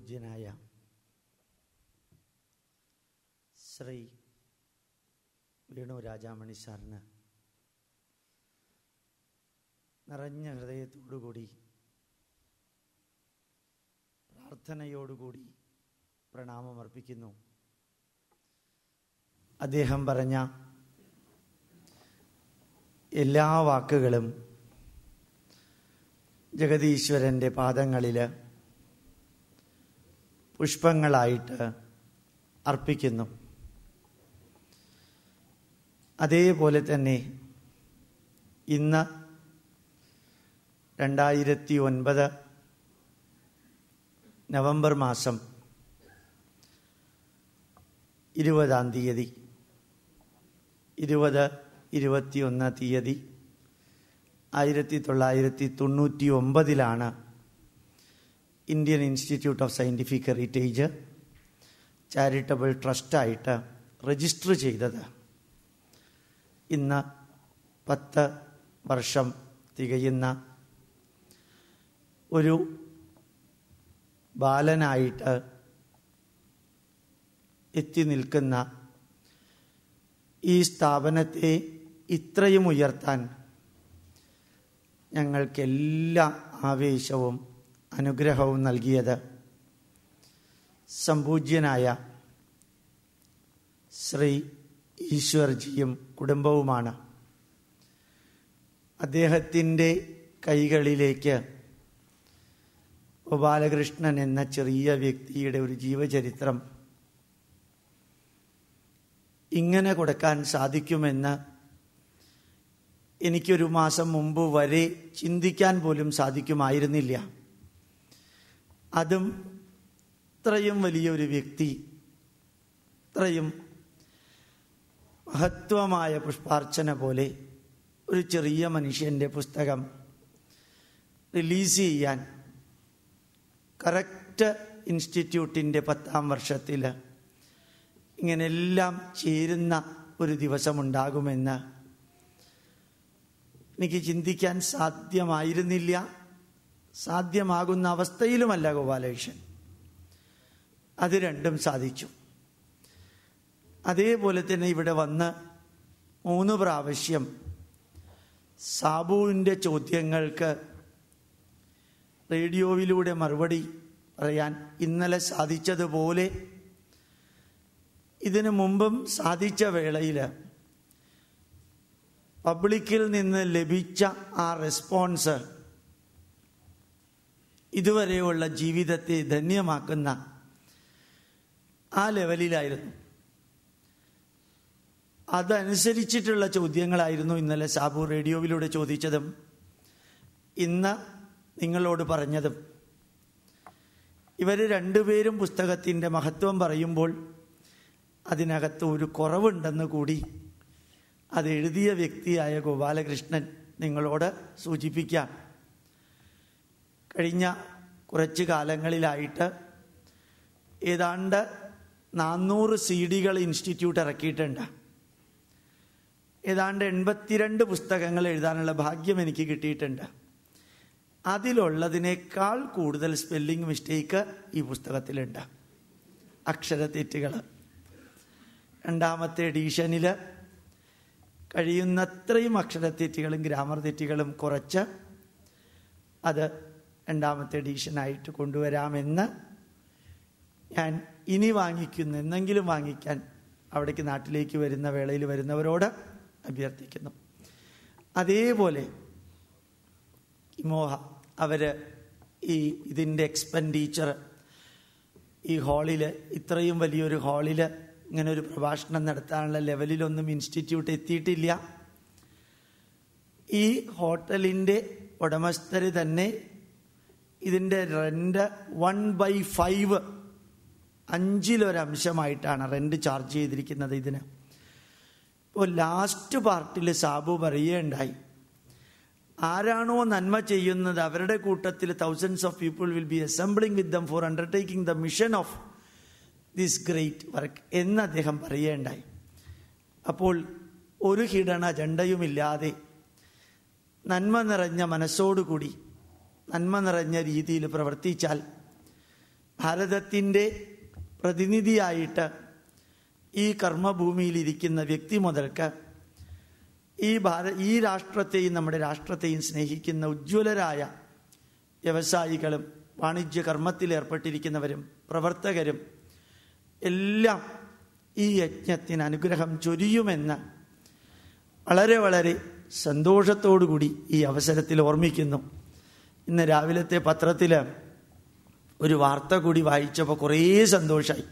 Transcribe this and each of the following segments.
പൂജ്യനായ ശ്രീ വേണു രാജാമണി സാറിന് നിറഞ്ഞ ഹൃദയത്തോടുകൂടി പ്രാർത്ഥനയോടുകൂടി പ്രണാമമർപ്പിക്കുന്നു അദ്ദേഹം പറഞ്ഞ എല്ലാ വാക്കുകളും ജഗതീശ്വരന്റെ പാദങ്ങളിൽ പുഷ്പങ്ങളായിട്ട് അർപ്പിക്കുന്നു. അതേപോലെ തന്നെ ഇന്ന് രണ്ടായിരത്തി ഒൻപത് നവംബർ മാസം ഇരുപതാം തീയതി ഇരുപത് ഇരുപത്തിയൊന്ന് തീയതി ആയിരത്തി തൊള്ളായിരത്തി തൊണ്ണൂറ്റി ഒമ്പതിലാണ് Indian institute of scientific heritage charitable ട്രസ്റ്റായിട്ട് register ചെയ്തത്. ഇന്ന് പത്ത് വർഷം തികയുന്ന ഒരു ബാലനായിട്ട് എത്തി നിൽക്കുന്ന ഈ സ്ഥാപനത്തെ ഇത്രയും ഉയർത്താൻ ഞങ്ങൾക്കെല്ലാ ആവേശവും അനുഗ്രഹവും നൽകിയത് സംപൂജ്യനായ ശ്രീ ഈശ്വർജിയും കുടുംബവുമാണ്. അദ്ദേഹത്തിന്റെ കൈകളിലേക്ക് ഗോപാലകൃഷ്ണൻ എന്ന ചെറിയ വ്യക്തിയുടെ ഒരു ജീവചരിത്രം ഇങ്ങനെ കൊടുക്കാൻ സാധിക്കുമെന്ന് എനിക്കൊരു മാസം മുമ്പ് വരെ ചിന്തിക്കാൻ പോലും സാധിക്കുമായിരുന്നില്ല. അതും ഇത്രയും വലിയൊരു വ്യക്തി ഇത്രയും മഹത്വമായ പുഷ്പാർച്ചന പോലെ ഒരു ചെറിയ മനുഷ്യന്റെ പുസ്തകം റിലീസ് ചെയ്യാൻ കറക്റ്റ് ഇൻസ്റ്റിറ്റ്യൂട്ടിന്റെ പത്താം വർഷത്തിൽ ഇങ്ങനെല്ലാം ചേരുന്ന ഒരു ദിവസമുണ്ടാകുമെന്ന് എനിക്ക് ചിന്തിക്കാൻ സാധ്യമായിരുന്നില്ല. സാധ്യമാകുന്ന അവസ്ഥയിലുമല്ല ഗോപാലകൃഷ്ണൻ. അത് രണ്ടും സാധിച്ചു. അതേപോലെ തന്നെ ഇവിടെ വന്ന് മൂന്ന് പ്രാവശ്യം സാബുവിന്റെ ചോദ്യങ്ങൾക്ക് റേഡിയോയിലൂടെ മറുപടി പറയാൻ ഇന്നലെ സാധിച്ചതുപോലെ ഇതിനു മുമ്പും സാധിച്ച വേളയിൽ പബ്ലിക്കിൽ നിന്ന് ലഭിച്ച ആ റെസ്പോൺസ് ഇതുവരെയുള്ള ജീവിതത്തെ ധന്യമാക്കുന്ന ആ ലെവലിലായിരുന്നു. അതനുസരിച്ചിട്ടുള്ള ചോദ്യങ്ങളായിരുന്നു ഇന്നലെ സാബു റേഡിയോയിലൂടെ ചോദിച്ചതും ഇന്ന് നിങ്ങളോട് പറഞ്ഞതും. ഇവർ രണ്ടുപേരും പുസ്തകത്തിന്റെ മഹത്വം പറയുമ്പോൾ അതിനകത്ത് ഒരു കുറവുണ്ടെന്ന് കൂടി അത് എഴുതിയ വ്യക്തിയായ ഗോപാലകൃഷ്ണൻ നിങ്ങളോട് സൂചിപ്പിക്കാം. കഴിഞ്ഞ കുറച്ച് കാലങ്ങളിലായിട്ട് ഏതാണ്ട് നാന്നൂറ് സി ഡികൾ ഇൻസ്റ്റിറ്റ്യൂട്ട് ഇറക്കിയിട്ടുണ്ട്. ഏതാണ്ട് എൺപത്തിരണ്ട് പുസ്തകങ്ങൾ എഴുതാനുള്ള ഭാഗ്യം എനിക്ക് കിട്ടിയിട്ടുണ്ട്. അതിലുള്ളതിനേക്കാൾ കൂടുതൽ സ്പെല്ലിംഗ് മിസ്റ്റേക്ക് ഈ പുസ്തകത്തിലുണ്ട്. അക്ഷരത്തെറ്റുകൾ രണ്ടാമത്തെ എഡീഷനിൽ കഴിയുന്നത്രയും അക്ഷരത്തെറ്റുകളും ഗ്രാമർ തെറ്റുകളും കുറച്ച് അത് രണ്ടാമത്തെ എഡീഷനായിട്ട് കൊണ്ടുവരാമെന്ന് ഞാൻ ഇനി വാങ്ങിക്കുന്നു. എന്നെങ്കിലും വാങ്ങിക്കാൻ അവിടേക്ക് നാട്ടിലേക്ക് വരുന്ന വേളയിൽ വരുന്നവരോട് അഭ്യർത്ഥിക്കുന്നു. അതേപോലെ ഇമോഹ അവർ ഈ ഇതിന്റെ എക്സ്പെൻഡിച്ചർ ഈ ഹാളിൽ ഇത്രയും വലിയൊരു ഹാളിൽ ഇങ്ങനെ ഒരു പ്രഭാഷണം നടത്താനുള്ള ലെവലിലൊന്നും ഇൻസ്റ്റിറ്റ്യൂട്ട് എത്തിയിട്ടില്ല. ഈ ഹോട്ടലിന്റെ ഉടമസ്ഥർ തന്നെ ഇതിന്റെ റെന്റ് വൺ ബൈ ഫൈവ് അഞ്ചിലൊരംശമായിട്ടാണ് റെന്റ് ചാർജ് ചെയ്തിരിക്കുന്നത് ഇതിന്. ഇപ്പോൾ ലാസ്റ്റ് പാർട്ടിൽ സാബു പറയുകയുണ്ടായി. ആരാണോ നന്മ ചെയ്യുന്നത് അവരുടെ കൂട്ടത്തിൽ thousands of people will be assembling with them for undertaking the mission of this great work എന്ന് അദ്ദേഹം പറയുകയുണ്ടായി. അപ്പോൾ ഒരു ഹിടണ അജണ്ടയുമില്ലാതെ നന്മ നിറഞ്ഞ മനസ്സോടുകൂടി നന്മ നിറഞ്ഞ രീതിയിൽ പ്രവർത്തിച്ചാൽ ഭാരതത്തിന്റെ പ്രതിനിധിയായിട്ട് ഈ കർമ്മഭൂമിയിലിരിക്കുന്ന വ്യക്തി മുതൽക്ക് ഈ ഭാര ഈ രാഷ്ട്രത്തെയും നമ്മുടെ രാഷ്ട്രത്തെയും സ്നേഹിക്കുന്ന ഉജ്ജ്വലരായ വ്യവസായികളും വാണിജ്യ കർമ്മത്തിൽ ഏർപ്പെട്ടിരിക്കുന്നവരും പ്രവർത്തകരും എല്ലാം ഈ യജ്ഞത്തിന് അനുഗ്രഹം ചൊരിയുമെന്ന് വളരെ വളരെ സന്തോഷത്തോടുകൂടി ഈ അവസരത്തിൽ ഓർമ്മിക്കുന്നു. ഇന്ന് രാവിലത്തെ പത്രത്തിൽ ഒരു വാർത്ത കൂടി വായിച്ചപ്പോൾ കുറേ സന്തോഷമായി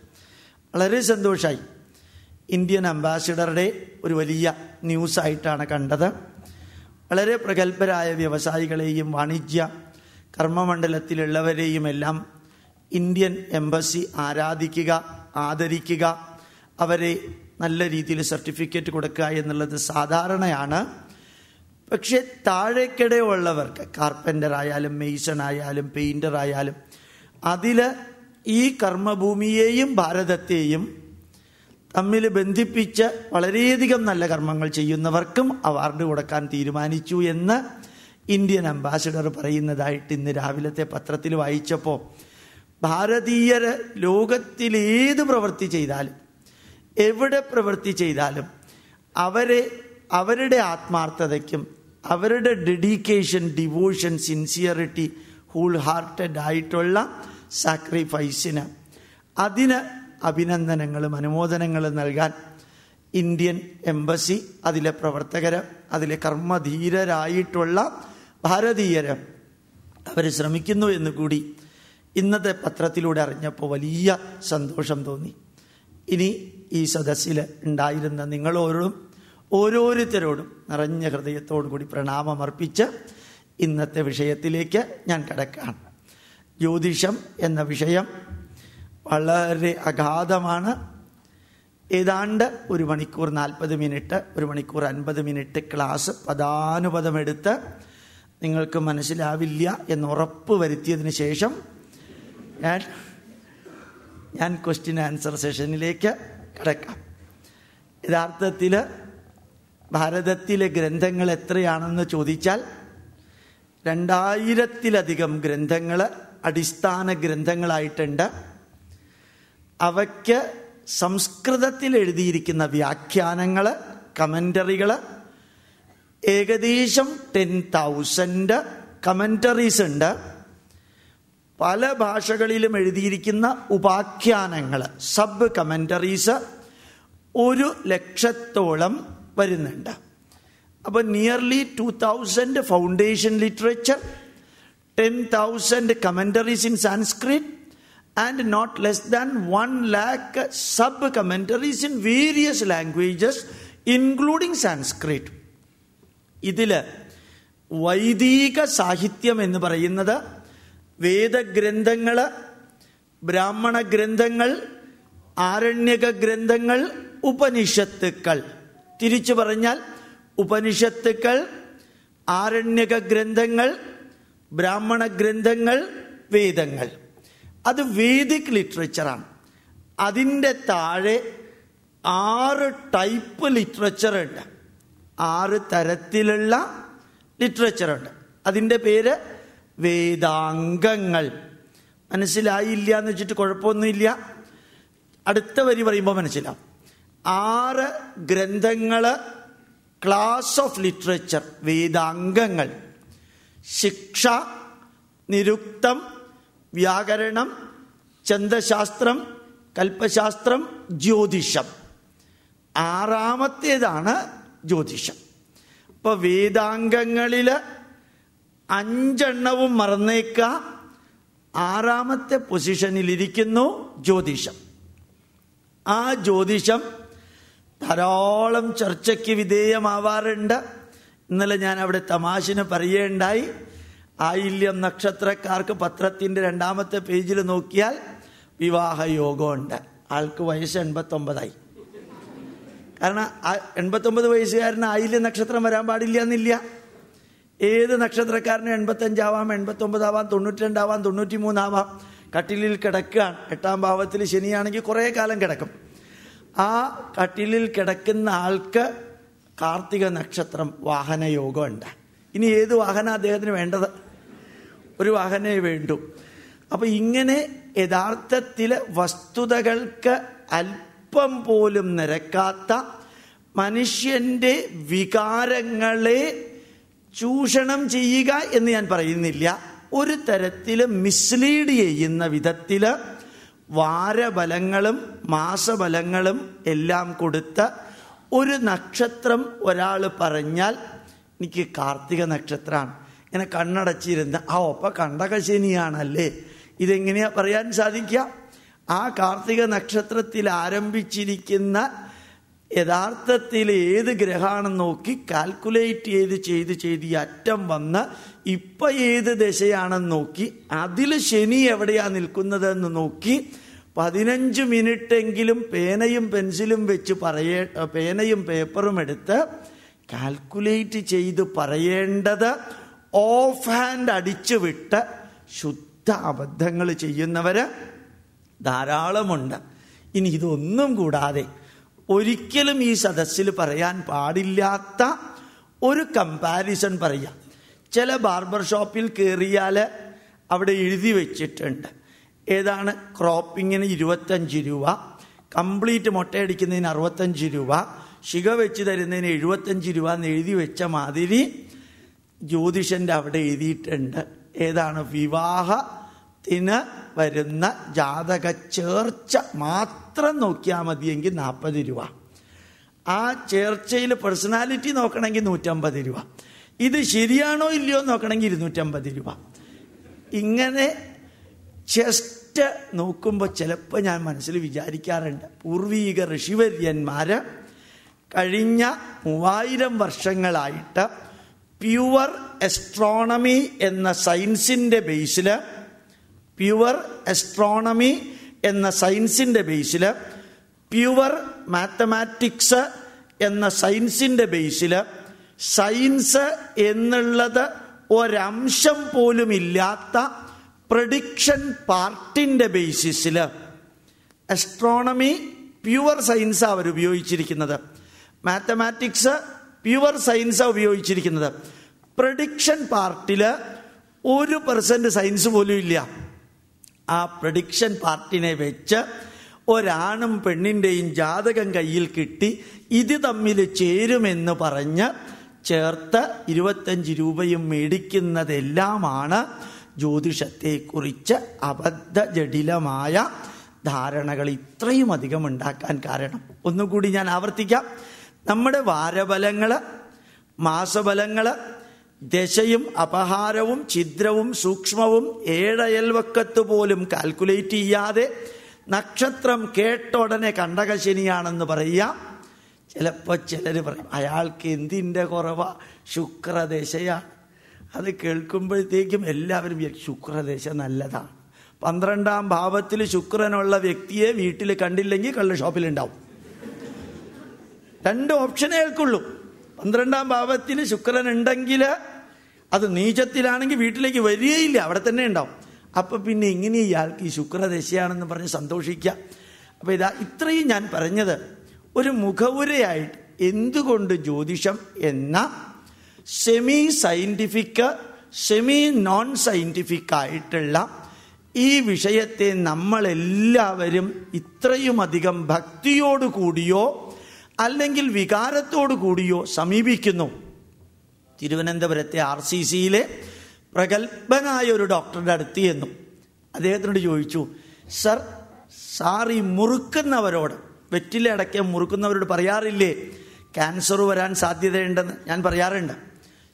വളരെ സന്തോഷമായി ഇന്ത്യൻ അംബാസിഡറുടെ ഒരു വലിയ ന്യൂസായിട്ടാണ് കണ്ടത്. വളരെ പ്രഗത്ഭരായ വ്യവസായികളെയും വാണിജ്യ കർമ്മമണ്ഡലത്തിലുള്ളവരെയും എല്ലാം ഇന്ത്യൻ എംബസി ആരാധിക്കുക ആദരിക്കുക അവരെ നല്ല രീതിയിൽ സർട്ടിഫിക്കറ്റ് കൊടുക്കുക എന്നുള്ളത് സാധാരണയാണ്. പക്ഷെ താഴേക്കിടയുള്ളവർക്ക് കാർപ്പന്റർ ആയാലും മെയ്സൺ ആയാലും പെയിന്റർ ആയാലും അതിൽ ഈ കർമ്മഭൂമിയെയും ഭാരതത്തെയും തമ്മിൽ ബന്ധിപ്പിച്ച് വളരെയധികം നല്ല കർമ്മങ്ങൾ ചെയ്യുന്നവർക്കും അവാർഡ് കൊടുക്കാൻ തീരുമാനിച്ചു എന്ന് ഇന്ത്യൻ അംബാസിഡർ പറയുന്നതായിട്ട് ഇന്ന് രാവിലത്തെ പത്രത്തിൽ വായിച്ചപ്പോൾ ഭാരതീയർ ലോകത്തിൽ ഏത് പ്രവൃത്തി ചെയ്താലും എവിടെ പ്രവൃത്തി ചെയ്താലും അവരെ അവരുടെ ആത്മാർത്ഥതയ്ക്കും അവരുടെ dedication devotion sincerity whole hearted ആയിട്ടുള്ള സാക്രിഫൈസിന് അതിന് അഭിനന്ദനങ്ങളും അനുമോദനങ്ങളും നൽകാൻ ഇന്ത്യൻ എംബസി അതിലെ പ്രവർത്തകർ അതിലെ കർമ്മധീരരായിട്ടുള്ള ഭാരതീയർ അവർ ശ്രമിക്കുന്നു എന്ന് കൂടി ഇന്നത്തെ പത്രത്തിലൂടെ അറിഞ്ഞപ്പോൾ വലിയ സന്തോഷം തോന്നി. ഇനി ഈ സദസ്സിൽ ഉണ്ടായിരുന്ന നിങ്ങളോരോടും ഓരോരുത്തരോടും നിറഞ്ഞ ഹൃദയത്തോടു കൂടി പ്രണാമം അർപ്പിച്ച് ഇന്നത്തെ വിഷയത്തിലേക്ക് ഞാൻ കിടക്കുകയാണ്. ജ്യോതിഷം എന്ന വിഷയം വളരെ അഗാധമാണ്. ഏതാണ്ട് ഒരു മണിക്കൂർ നാൽപ്പത് മിനിറ്റ് ഒരു മണിക്കൂർ അൻപത് മിനിറ്റ് ക്ലാസ് പദാനുപദമെടുത്ത് നിങ്ങൾക്ക് മനസ്സിലാവില്ല എന്ന് ഉറപ്പ് വരുത്തിയതിന് ശേഷം ഞാൻ ഞാൻ ക്വസ്റ്റ്യൻ ആൻസർ സെഷനിലേക്ക് കിടക്കാം. യഥാർത്ഥത്തിൽ ഭാരതത്തിലെ ഗ്രന്ഥങ്ങൾ എത്രയാണെന്ന് ചോദിച്ചാൽ രണ്ടായിരത്തിലധികം ഗ്രന്ഥങ്ങൾ അടിസ്ഥാന ഗ്രന്ഥങ്ങളായിട്ടുണ്ട്. അവയ്ക്ക് സംസ്കൃതത്തിൽ എഴുതിയിരിക്കുന്ന വ്യാഖ്യാനങ്ങൾ കമന്ററികൾ ഏകദേശം ടെൻ തൗസൻഡ് കമന്ററീസ് ഉണ്ട്. പല ഭാഷകളിലും എഴുതിയിരിക്കുന്ന ഉപാഖ്യാനങ്ങൾ സബ് കമന്ററീസ് ഒരു ലക്ഷത്തോളം വരുന്നുണ്ട്. അപ്പോൾ nearly two thousand foundation literature ten thousand commentaries in Sanskrit and not less than one lakh sub commentaries in various languages including Sanskrit ഇതിൽ വൈദിക സാഹിത്യം എന്ന് പറയുന്നത് വേദഗ്രന്ഥങ്ങൾ ബ്രാഹ്മണ ഗ്രന്ഥങ്ങൾ ആരണ്യക ഗ്രന്ഥങ്ങൾ ഉപനിഷത്തുക്കൾ. തിരിച്ചു പറഞ്ഞാൽ ഉപനിഷത്തുക്കൾ ആരണ്യക ഗ്രന്ഥങ്ങൾ ബ്രാഹ്മണ ഗ്രന്ഥങ്ങൾ വേദങ്ങൾ. അത് വേദിക് ലിറ്ററേച്ചറാണ്. അതിന്റെ താഴെ ആറ് ടൈപ്പ് ലിറ്ററേച്ചറുണ്ട്. ആറ് തരത്തിലുള്ള ലിറ്ററേച്ചറുണ്ട്. അതിന്റെ പേര് വേദാംഗങ്ങൾ. മനസ്സിലായില്ല എന്ന് വെച്ചിട്ട് കുഴപ്പമൊന്നുമില്ല. അടുത്ത വരി പറയുമ്പോൾ മനസ്സിലാവും. ആറ് ഗ്രന്ഥങ്ങൾ ക്ലാസ് ഓഫ് ലിറ്ററേച്ചർ വേദാംഗങ്ങൾ. ശിക്ഷ നിരുക്തം വ്യാകരണം ചന്ദശാസ്ത്രം കൽപ്പശാസ്ത്രം ജ്യോതിഷം. ആറാമത്തേതാണ് ജ്യോതിഷം. അപ്പോൾ വേദാംഗങ്ങളിൽ അഞ്ചെണ്ണവും മറന്നേക്ക. ആറാമത്തെ പൊസിഷനിലിരിക്കുന്നു ജ്യോതിഷം. ആ ജ്യോതിഷം ധാരാളം ചർച്ചയ്ക്ക് വിധേയമാവാറുണ്ട്. ഇന്നലെ ഞാൻ അവിടെ തമാശന് പറയേണ്ടായി ആയില്യം നക്ഷത്രക്കാർക്ക് പത്രത്തിന്റെ രണ്ടാമത്തെ പേജിൽ നോക്കിയാൽ വിവാഹയോഗമുണ്ട് ആൾക്ക് വയസ്സ് എൺപത്തൊമ്പതായി. കാരണം എൺപത്തൊമ്പത് വയസ്സുകാരന് ആയില്യ നക്ഷത്രം വരാൻ പാടില്ല എന്നില്ല ഏത് നക്ഷത്രക്കാരനും എൺപത്തഞ്ചാവാം എൺപത്തൊമ്പതാവാം തൊണ്ണൂറ്റിരണ്ടാവാം തൊണ്ണൂറ്റി മൂന്നാവാം കട്ടിലിൽ കിടക്കുകയാണ്. എട്ടാം ഭാവത്തിൽ ശനിയാണെങ്കിൽ കുറേ കാലം കിടക്കും. ആ കട്ടിലിൽ കിടക്കുന്ന ആൾക്ക് കാർത്തിക നക്ഷത്രം വാഹന വാഹനയോഗമുണ്ട്. ഇനി ഏത് വാഹന അദ്ദേഹത്തിന് വേണ്ടത്? ഒരു വാഹനേ വേണ്ടു. അപ്പൊ ഇങ്ങനെ യഥാർത്ഥത്തിൽ വസ്തുതകൾക്ക് അല്പം പോലും നിരക്കാത്ത മനുഷ്യന്റെ വികാരങ്ങളെ ചൂഷണം ചെയ്യുക എന്ന് ഞാൻ പറയുന്നില്ല. ഒരു തരത്തിൽ മിസ്ലീഡ് ചെയ്യുന്ന വിധത്തിൽ വാരബലങ്ങളും മാസബലങ്ങളും എല്ലാം കൊടുത്ത ഒരു നക്ഷത്രം ഒരാൾ പറഞ്ഞാൽ എനിക്ക് കാർത്തിക നക്ഷത്രമാണ് ഇങ്ങനെ കണ്ണടച്ചിരുന്ന് ആ ഒപ്പ കണ്ടക ശനിയാണല്ലേ? ഇതെങ്ങനെയാ പറയാൻ സാധിക്കുക? ആ കാർത്തിക നക്ഷത്രത്തിൽ ആരംഭിച്ചിരിക്കുന്ന യഥാർത്ഥത്തിൽ ഏത് ഗ്രഹമാണെന്ന് നോക്കി കാൽക്കുലേറ്റ് ചെയ്ത് ചെയ്ത് ചെയ്ത് ഈ അറ്റം വന്ന് ഇപ്പം ഏത് ദശയാണെന്ന് നോക്കി അതിൽ ശനി എവിടെയാണ് നിൽക്കുന്നതെന്ന് നോക്കി പതിനഞ്ച് മിനിറ്റെങ്കിലും പേനയും പെൻസിലും വെച്ച് പറയേ പേനയും പേപ്പറും എടുത്ത് കാൽക്കുലേറ്റ് ചെയ്ത് പറയേണ്ടത് ഓഫ് ഹാൻഡ് അടിച്ചു വിട്ട് ശുദ്ധ അബദ്ധങ്ങൾ ചെയ്യുന്നവർ ധാരാളമുണ്ട്. ഇനി ഇതൊന്നും കൂടാതെ ഒരിക്കലും ഈ സദസ്സിൽ പറയാൻ പാടില്ലാത്ത ഒരു കമ്പാരിസൺ പറയാം. ചില ബാർബർ ഷോപ്പിൽ കയറിയാൽ അവിടെ എഴുതി വെച്ചിട്ടുണ്ട്. ഏതാണ്? ക്രോപ്പിങ്ങിന് ഇരുപത്തഞ്ച് രൂപ കംപ്ലീറ്റ് മുട്ടയടിക്കുന്നതിന് അറുപത്തഞ്ച് രൂപ ശിഖ വെച്ച് തരുന്നതിന് എഴുപത്തഞ്ച് രൂപ എന്ന് എഴുതി വെച്ച മാതിരി ജ്യോതിഷന്റെ അവിടെ എഴുതിയിട്ടുണ്ട്. ഏതാണ്? വിവാഹത്തിന് വരുന്ന ജാതക ചേർച്ച മാത്രം നോക്കിയാൽ മതിയെങ്കിൽ നാൽപ്പത് രൂപ. ആ ചേർച്ചയിൽ പേഴ്സണാലിറ്റി നോക്കണമെങ്കിൽ നൂറ്റമ്പത് രൂപ. ഇത് ശരിയാണോ ഇല്ലയോ നോക്കണമെങ്കിൽ ഇരുന്നൂറ്റമ്പത് രൂപ. ഇങ്ങനെ ജസ്റ്റ് നോക്കുമ്പോൾ ചിലപ്പോൾ ഞാൻ മനസ്സിൽ വിചാരിക്കാറുണ്ട്. പൂർവീക ഋഷിവര്യന്മാർ കഴിഞ്ഞ മൂവായിരം വർഷങ്ങളായിട്ട് പ്യുവർ എസ്ട്രോണമി എന്ന സയൻസിന്റെ ബേസിൽ പ്യുവർ എസ്ട്രോണമി എന്ന സയൻസിന്റെ ബേസിൽ പ്യുവർ മാത്തമാറ്റിക്സ് എന്ന സയൻസിന്റെ ബേസിൽ സയൻസ് എന്നുള്ളത് ഒരംശം പോലും ഇല്ലാത്ത പ്രഡിക്ഷൻ പാർട്ടിന്റെ ബേസിസിൽ അസ്ട്രോണമി പ്യുവർ സയൻസ് അവർ ഉപയോഗിച്ചിരിക്കുന്നത്. മാത്തമാറ്റിക്സ് പ്യുവർ സയൻസ് ഉപയോഗിച്ചിരിക്കുന്നത്. പ്രഡിക്ഷൻ പാർട്ടിൽ ഒരു പെർസെന്റ് സയൻസ് പോലും ഇല്ല. ആ പ്രഡിക്ഷൻ പാർട്ടിനെ വെച്ച് ഒരാണും പെണ്ണിന്റെയും ജാതകം കയ്യിൽ കിട്ടി ഇത് തമ്മിൽ ചേരുമെന്ന് പറഞ്ഞ് ചേർത്ത് ഇരുപത്തഞ്ച് രൂപയും മേടിക്കുന്നതെല്ലാമാണ് ജ്യോതിഷത്തെക്കുറിച്ച് അബദ്ധ ജടിലമായ ധാരണകൾ ഇത്രയും അധികം ഉണ്ടാക്കാൻ കാരണം. ഒന്നുകൂടി ഞാൻ ആവർത്തിക്കാം. നമ്മുടെ വാരബലങ്ങൾ മാസബലങ്ങൾ ദശയും അപഹാരവും ഛിദ്രവും സൂക്ഷ്മവും ഏഴയൽവക്കത്ത് പോലും കാൽക്കുലേറ്റ് ചെയ്യാതെ നക്ഷത്രം കേട്ടോടനെ കണ്ടകശനിയാണെന്ന് പറയുക. ചിലപ്പോൾ ചിലർ പറയും അയാൾക്ക് എന്തിന്റെ കുറവാ? ശുക്രദശയാണ് അത് കേൾക്കുമ്പോഴത്തേക്കും എല്ലാവരും ശുക്രദശ നല്ലതാണ് പന്ത്രണ്ടാം ഭാവത്തിൽ ശുക്രനുള്ള വ്യക്തിയെ വീട്ടിൽ കണ്ടില്ലെങ്കിൽ കള്ള് ഷോപ്പിലുണ്ടാവും. രണ്ട് ഓപ്ഷനേ കേൾക്കുള്ളൂ. പന്ത്രണ്ടാം ഭാവത്തിൽ ശുക്രൻ ഉണ്ടെങ്കിൽ അത് നീചത്തിലാണെങ്കിൽ വീട്ടിലേക്ക് വരികയില്ല. അവിടെ തന്നെ ഉണ്ടാവും. അപ്പൊ പിന്നെ ഇങ്ങനെ ഇയാൾക്ക് ഈ ശുക്രദശയാണെന്ന് പറഞ്ഞ് സന്തോഷിക്കാം. അപ്പൊ ഇതാ ഇത്രയും ഞാൻ പറഞ്ഞത്. ഒരു മുഖവുരയായിട്ട് എന്തുകൊണ്ട് ജ്യോതിഷം എന്ന semi scientific semi non scientific ആയിട്ടുള്ള ഈ വിഷയത്തെ നമ്മളെല്ലാവരും ഇത്രയുമധികം ഭക്തിയോടു കൂടിയോ അല്ലെങ്കിൽ വികാരത്തോടു കൂടിയോ സമീപിക്കുന്നു. തിരുവനന്തപുരത്തെ ആർ സി സിയിലെ പ്രഗത്ഭനായ ഒരു ഡോക്ടറുടെ അടുത്ത് ചെന്നു. അദ്ദേഹത്തിനോട് ചോദിച്ചു സർ സാർ ഈ മുറുക്കുന്നവരോട് വെറ്റില അടയ്ക്ക മുറുക്കുന്നവരോട് പറയാറില്ലേ? ക്യാൻസർ വരാൻ സാധ്യതയുണ്ടെന്ന് ഞാൻ പറയാറുണ്ട്.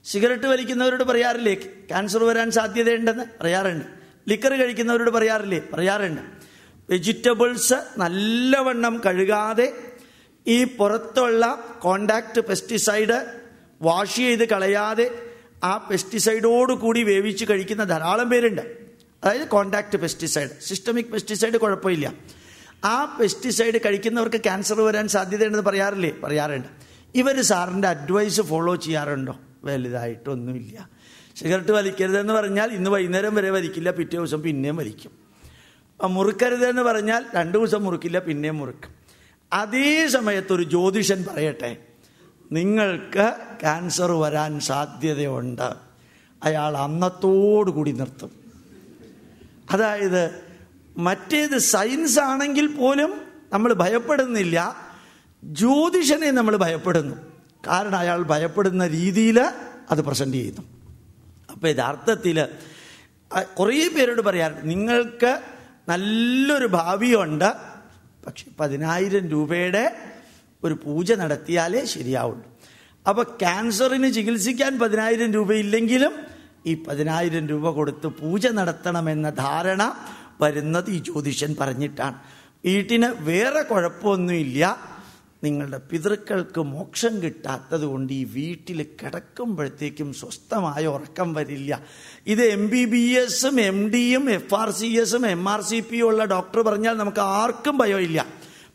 സിഗരറ്റ് വലിക്കുന്നവരോട് പറയാറില്ലേ? ക്യാൻസർ വരാൻ സാധ്യതയുണ്ടെന്ന് പറയാറുണ്ട്. ലിക്കർ കഴിക്കുന്നവരോട് പറയാറില്ലേ? പറയാറുണ്ട്. വെജിറ്റബിൾസ് നല്ലവണ്ണം കഴുകാതെ ഈ പുറത്തുള്ള കോണ്ടാക്ട് പെസ്റ്റിസൈഡ് വാഷ് ചെയ്ത് കളയാതെ ആ പെസ്റ്റിസൈഡോട് കൂടി വേവിച്ച് കഴിക്കുന്ന ധാരാളം പേരുണ്ട്. അതായത് കോണ്ടാക്ട് പെസ്റ്റിസൈഡ് സിസ്റ്റമിക് പെസ്റ്റിസൈഡ് കുഴപ്പമില്ല. ആ പെസ്റ്റിസൈഡ് കഴിക്കുന്നവർക്ക് ക്യാൻസർ വരാൻ സാധ്യതയുണ്ടെന്ന് പറയാറില്ലേ? പറയാറുണ്ട്. ഇവർ സാറിന്റെ അഡ്വൈസ് ഫോളോ ചെയ്യാറുണ്ടോ? വലുതായിട്ടൊന്നുമില്ല. സിഗരറ്റ് വലിക്കരുതെന്ന് പറഞ്ഞാൽ ഇന്ന് വൈകുന്നേരം വരെ വലിക്കില്ല പിറ്റേ ദിവസം പിന്നെയും വലിക്കും. മുറുക്കരുതെന്ന് പറഞ്ഞാൽ രണ്ട് ദിവസം മുറുക്കില്ല പിന്നെയും മുറുക്കും. അതേ സമയത്ത് ഒരു ജ്യോതിഷൻ പറയട്ടെ. നിങ്ങൾക്ക് ക്യാൻസർ വരാൻ സാധ്യതയുണ്ട്. അയാൾ അന്നത്തോടു കൂടി നിർത്തും. അതായത് മറ്റേത് സയൻസ് ആണെങ്കിൽ പോലും നമ്മൾ ഭയപ്പെടുന്നില്ല. ജ്യോതിഷനെ നമ്മൾ ഭയപ്പെടുന്നു. കാരണം അയാൾ ഭയപ്പെടുന്ന രീതിയിൽ അത് പ്രസന്റ് ചെയ്യുന്നു. അപ്പോൾ യഥാർത്ഥത്തിൽ കുറേ പേരോട് പറയാറുണ്ട് നിങ്ങൾക്ക് നല്ലൊരു ഭാവിയുണ്ട്. പക്ഷെ പതിനായിരം രൂപയുടെ ഒരു പൂജ നടത്തിയാലേ ശരിയാവുള്ളൂ. അപ്പോൾ ക്യാൻസറിന് ചികിത്സിക്കാൻ പതിനായിരം രൂപയില്ലെങ്കിലും ഈ പതിനായിരം രൂപ കൊടുത്ത് പൂജ നടത്തണമെന്ന ധാരണ വരുന്നത് ഈ ജ്യോതിഷൻ പറഞ്ഞിട്ടാണ്. വീട്ടിന് വേറെ കുഴപ്പമൊന്നുമില്ല. നിങ്ങളുടെ പിതൃക്കൾക്ക് മോക്ഷം കിട്ടാത്തത് കൊണ്ട് ഈ വീട്ടിൽ കിടക്കുമ്പോഴത്തേക്കും സ്വസ്ഥമായ ഉറക്കം വരില്ല. ഇത് എം ബി ബി എസും എം ഡിയും എഫ് ആർ സി എസും എം ആർ സി പിയും ഉള്ള ഡോക്ടർ പറഞ്ഞാൽ നമുക്ക് ആർക്കും ഭയമില്ല.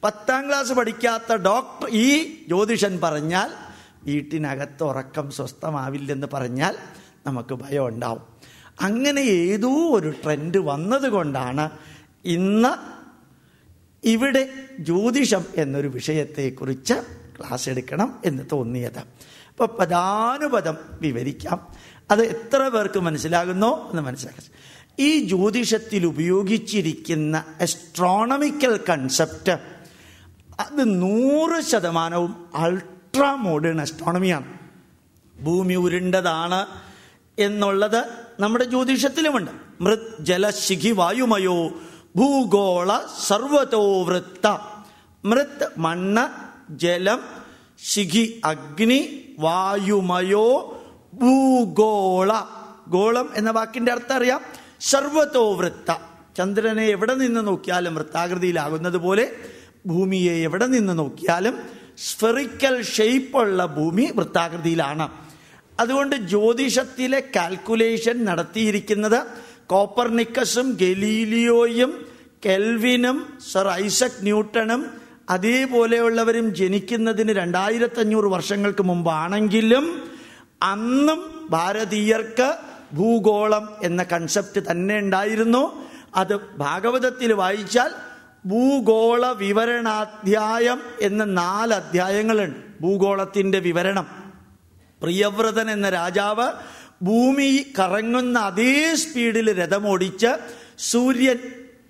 പത്താം ക്ലാസ് പഠിക്കാത്ത ഡോക്ടർ ഈ ജ്യോതിഷൻ പറഞ്ഞാൽ വീട്ടിനകത്ത് ഉറക്കം സ്വസ്ഥമാവില്ലെന്ന് പറഞ്ഞാൽ നമുക്ക് ഭയം ഉണ്ടാവും. അങ്ങനെ ഏതോ ഒരു ട്രെൻഡ് വന്നതുകൊണ്ടാണ് ഇന്ന് ഇവിടെ ജ്യോതിഷം എന്നൊരു വിഷയത്തെക്കുറിച്ച് ക്ലാസ് എടുക്കണം എന്ന് തോന്നിയത്. അപ്പോൾ പദാനുപദം വിവരിക്കാം. അത് എത്ര പേർക്ക് മനസ്സിലാകുന്നോ എന്ന് മനസ്സിലാക്കാം. ഈ ജ്യോതിഷത്തിൽ ഉപയോഗിച്ചിരിക്കുന്ന എസ്ട്രോണമിക്കൽ കൺസെപ്റ്റ് അത് നൂറ് ശതമാനവും അൾട്രാ മോഡേൺ അസ്ട്രോണമിയാണ് ഭൂമി ഉരുണ്ടതാണ് എന്നുള്ളത് നമ്മുടെ ജ്യോതിഷത്തിലുമുണ്ട്. മൃത് ജലശിഖി വായുമയോ ഭൂഗോള സർവതോവൃത്ത. മൃത് മണ്ണ് ജലം ശിഖി അഗ്നി വായുമയോ ഭൂഗോള. ഗോളം എന്ന വാക്കിന്റെ അർത്ഥം അറിയാം. സർവതോവൃത്ത. ചന്ദ്രനെ എവിടെ നിന്ന് നോക്കിയാലും വൃത്താകൃതിയിലാകുന്നത് പോലെ ഭൂമിയെ എവിടെ നിന്ന് നോക്കിയാലും സ്ഫെറിക്കൽ ഷെയ്പ്പുള്ള ഭൂമി വൃത്താകൃതിയിലാണ്. അതുകൊണ്ട് ജ്യോതിഷത്തിലെ കാൽക്കുലേഷൻ നടത്തിയിരിക്കുന്നത് കോപ്പർനിക്കസും ഗലീലിയോയും കെൽവിനും സർ ഐസക് ന്യൂട്ടണും അതേപോലെയുള്ളവരും ജനിക്കുന്നതിന് രണ്ടായിരത്തഞ്ഞൂറ് വർഷങ്ങൾക്ക് മുമ്പാണെങ്കിലും അന്നും ഭാരതീയർക്ക് ഭൂഗോളം എന്ന കൺസെപ്റ്റ് തന്നെ ഉണ്ടായിരുന്നു. അത് ഭാഗവതത്തിൽ വായിച്ചാൽ ഭൂഗോള വിവരണാധ്യായം എന്ന നാല് അധ്യായങ്ങളുണ്ട് ഭൂഗോളത്തിന്റെ വിവരണം. പ്രിയവ്രതൻ എന്ന രാജാവ് ഭൂമി കറങ്ങുന്ന അതേ സ്പീഡിൽ രഥമോടിച്ച് സൂര്യൻ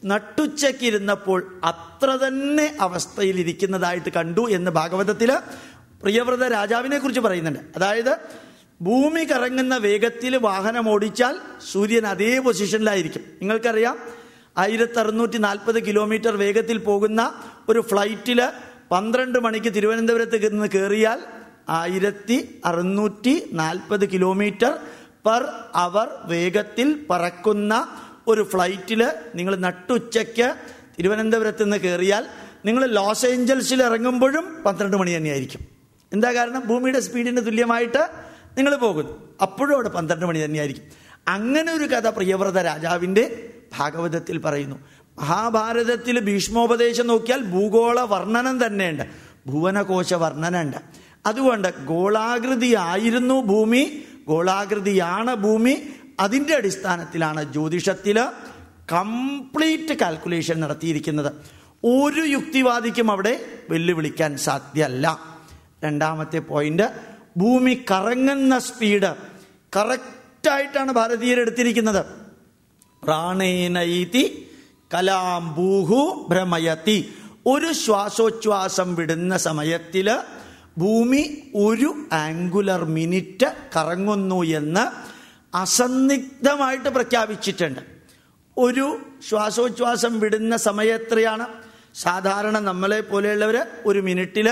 നട്ടുച്ചക്കിരുന്നപ്പോൾ അത്ര തന്നെ അവസ്ഥയിൽ ഇരിക്കുന്നതായിട്ട് കണ്ടു എന്ന് ഭാഗവതത്തിൽ പ്രിയവ്രത രാജാവിനെ കുറിച്ച് പറയുന്നുണ്ട്. അതായത് ഭൂമി കറങ്ങുന്ന വേഗത്തിൽ വാഹനം ഓടിച്ചാൽ സൂര്യൻ അതേ പൊസിഷനിലായിരിക്കും. നിങ്ങൾക്കറിയാം ആയിരത്തി അറുന്നൂറ്റി നാൽപ്പത് കിലോമീറ്റർ വേഗത്തിൽ പോകുന്ന ഒരു ഫ്ലൈറ്റിൽ പന്ത്രണ്ട് മണിക്ക് തിരുവനന്തപുരത്ത് നിന്ന് കയറിയാൽ ആയിരത്തി അറുന്നൂറ്റി നാൽപ്പത് കിലോമീറ്റർ പെർ അവർ വേഗത്തിൽ പറക്കുന്ന ഒരു ഫ്ലൈറ്റിൽ നിങ്ങൾ നട്ടുച്ചയ്ക്ക് തിരുവനന്തപുരത്ത് നിന്ന് കയറിയാൽ നിങ്ങൾ ലോസ് ഏഞ്ചൽസിൽ ഇറങ്ങുമ്പോഴും പന്ത്രണ്ട് മണി തന്നെയായിരിക്കും. എന്താ കാരണം? ഭൂമിയുടെ സ്പീഡിന് തുല്യമായിട്ട് നിങ്ങൾ പോകുന്നു. അപ്പോഴും അവിടെ പന്ത്രണ്ട് മണി തന്നെയായിരിക്കും. അങ്ങനെ ഒരു കഥ പ്രിയവ്രത രാജാവിന്റെ ഭാഗവതത്തിൽ പറയുന്നു. മഹാഭാരതത്തിൽ ഭീഷ്മോപദേശം നോക്കിയാൽ ഭൂഗോള വർണനം തന്നെയുണ്ട്. ഭുവനകോശ വർണനുണ്ട് അതുകൊണ്ട് ഗോളാകൃതിയായിരുന്നു ഭൂമി ഗോളാകൃതിയാണ് ഭൂമി. അതിന്റെ അടിസ്ഥാനത്തിലാണ് ജ്യോതിഷത്തിൽ കംപ്ലീറ്റ് കാൽക്കുലേഷൻ നടത്തിയിരിക്കുന്നത്. ഒരു യുക്തിവാദിക്കും അവിടെ വെല്ലുവിളിക്കാൻ സാധ്യമല്ല രണ്ടാമത്തെ പോയിന്റ് ഭൂമി കറങ്ങുന്ന സ്പീഡ് കറക്റ്റായിട്ടാണ് ഭാരതീയർ എടുത്തിരിക്കുന്നത്. പ്രാണേനൈതി കലാം ഭൂഹു ഭ്രമയത്തി ഒരു ശ്വാസോച്ഛ്വാസം വിടുന്ന സമയത്തിൽ ഭൂമി ഒരു ആംഗുലർ മിനിറ്റ് കറങ്ങുന്നു എന്ന് അസന്നിഗ്ധമായിട്ട് പ്രഖ്യാപിച്ചിട്ടുണ്ട്. ഒരു ശ്വാസോച്ഛ്വാസം വിടുന്ന സമയം എത്രയാണ്? സാധാരണ നമ്മളെ പോലെയുള്ളവർ ഒരു മിനിറ്റിൽ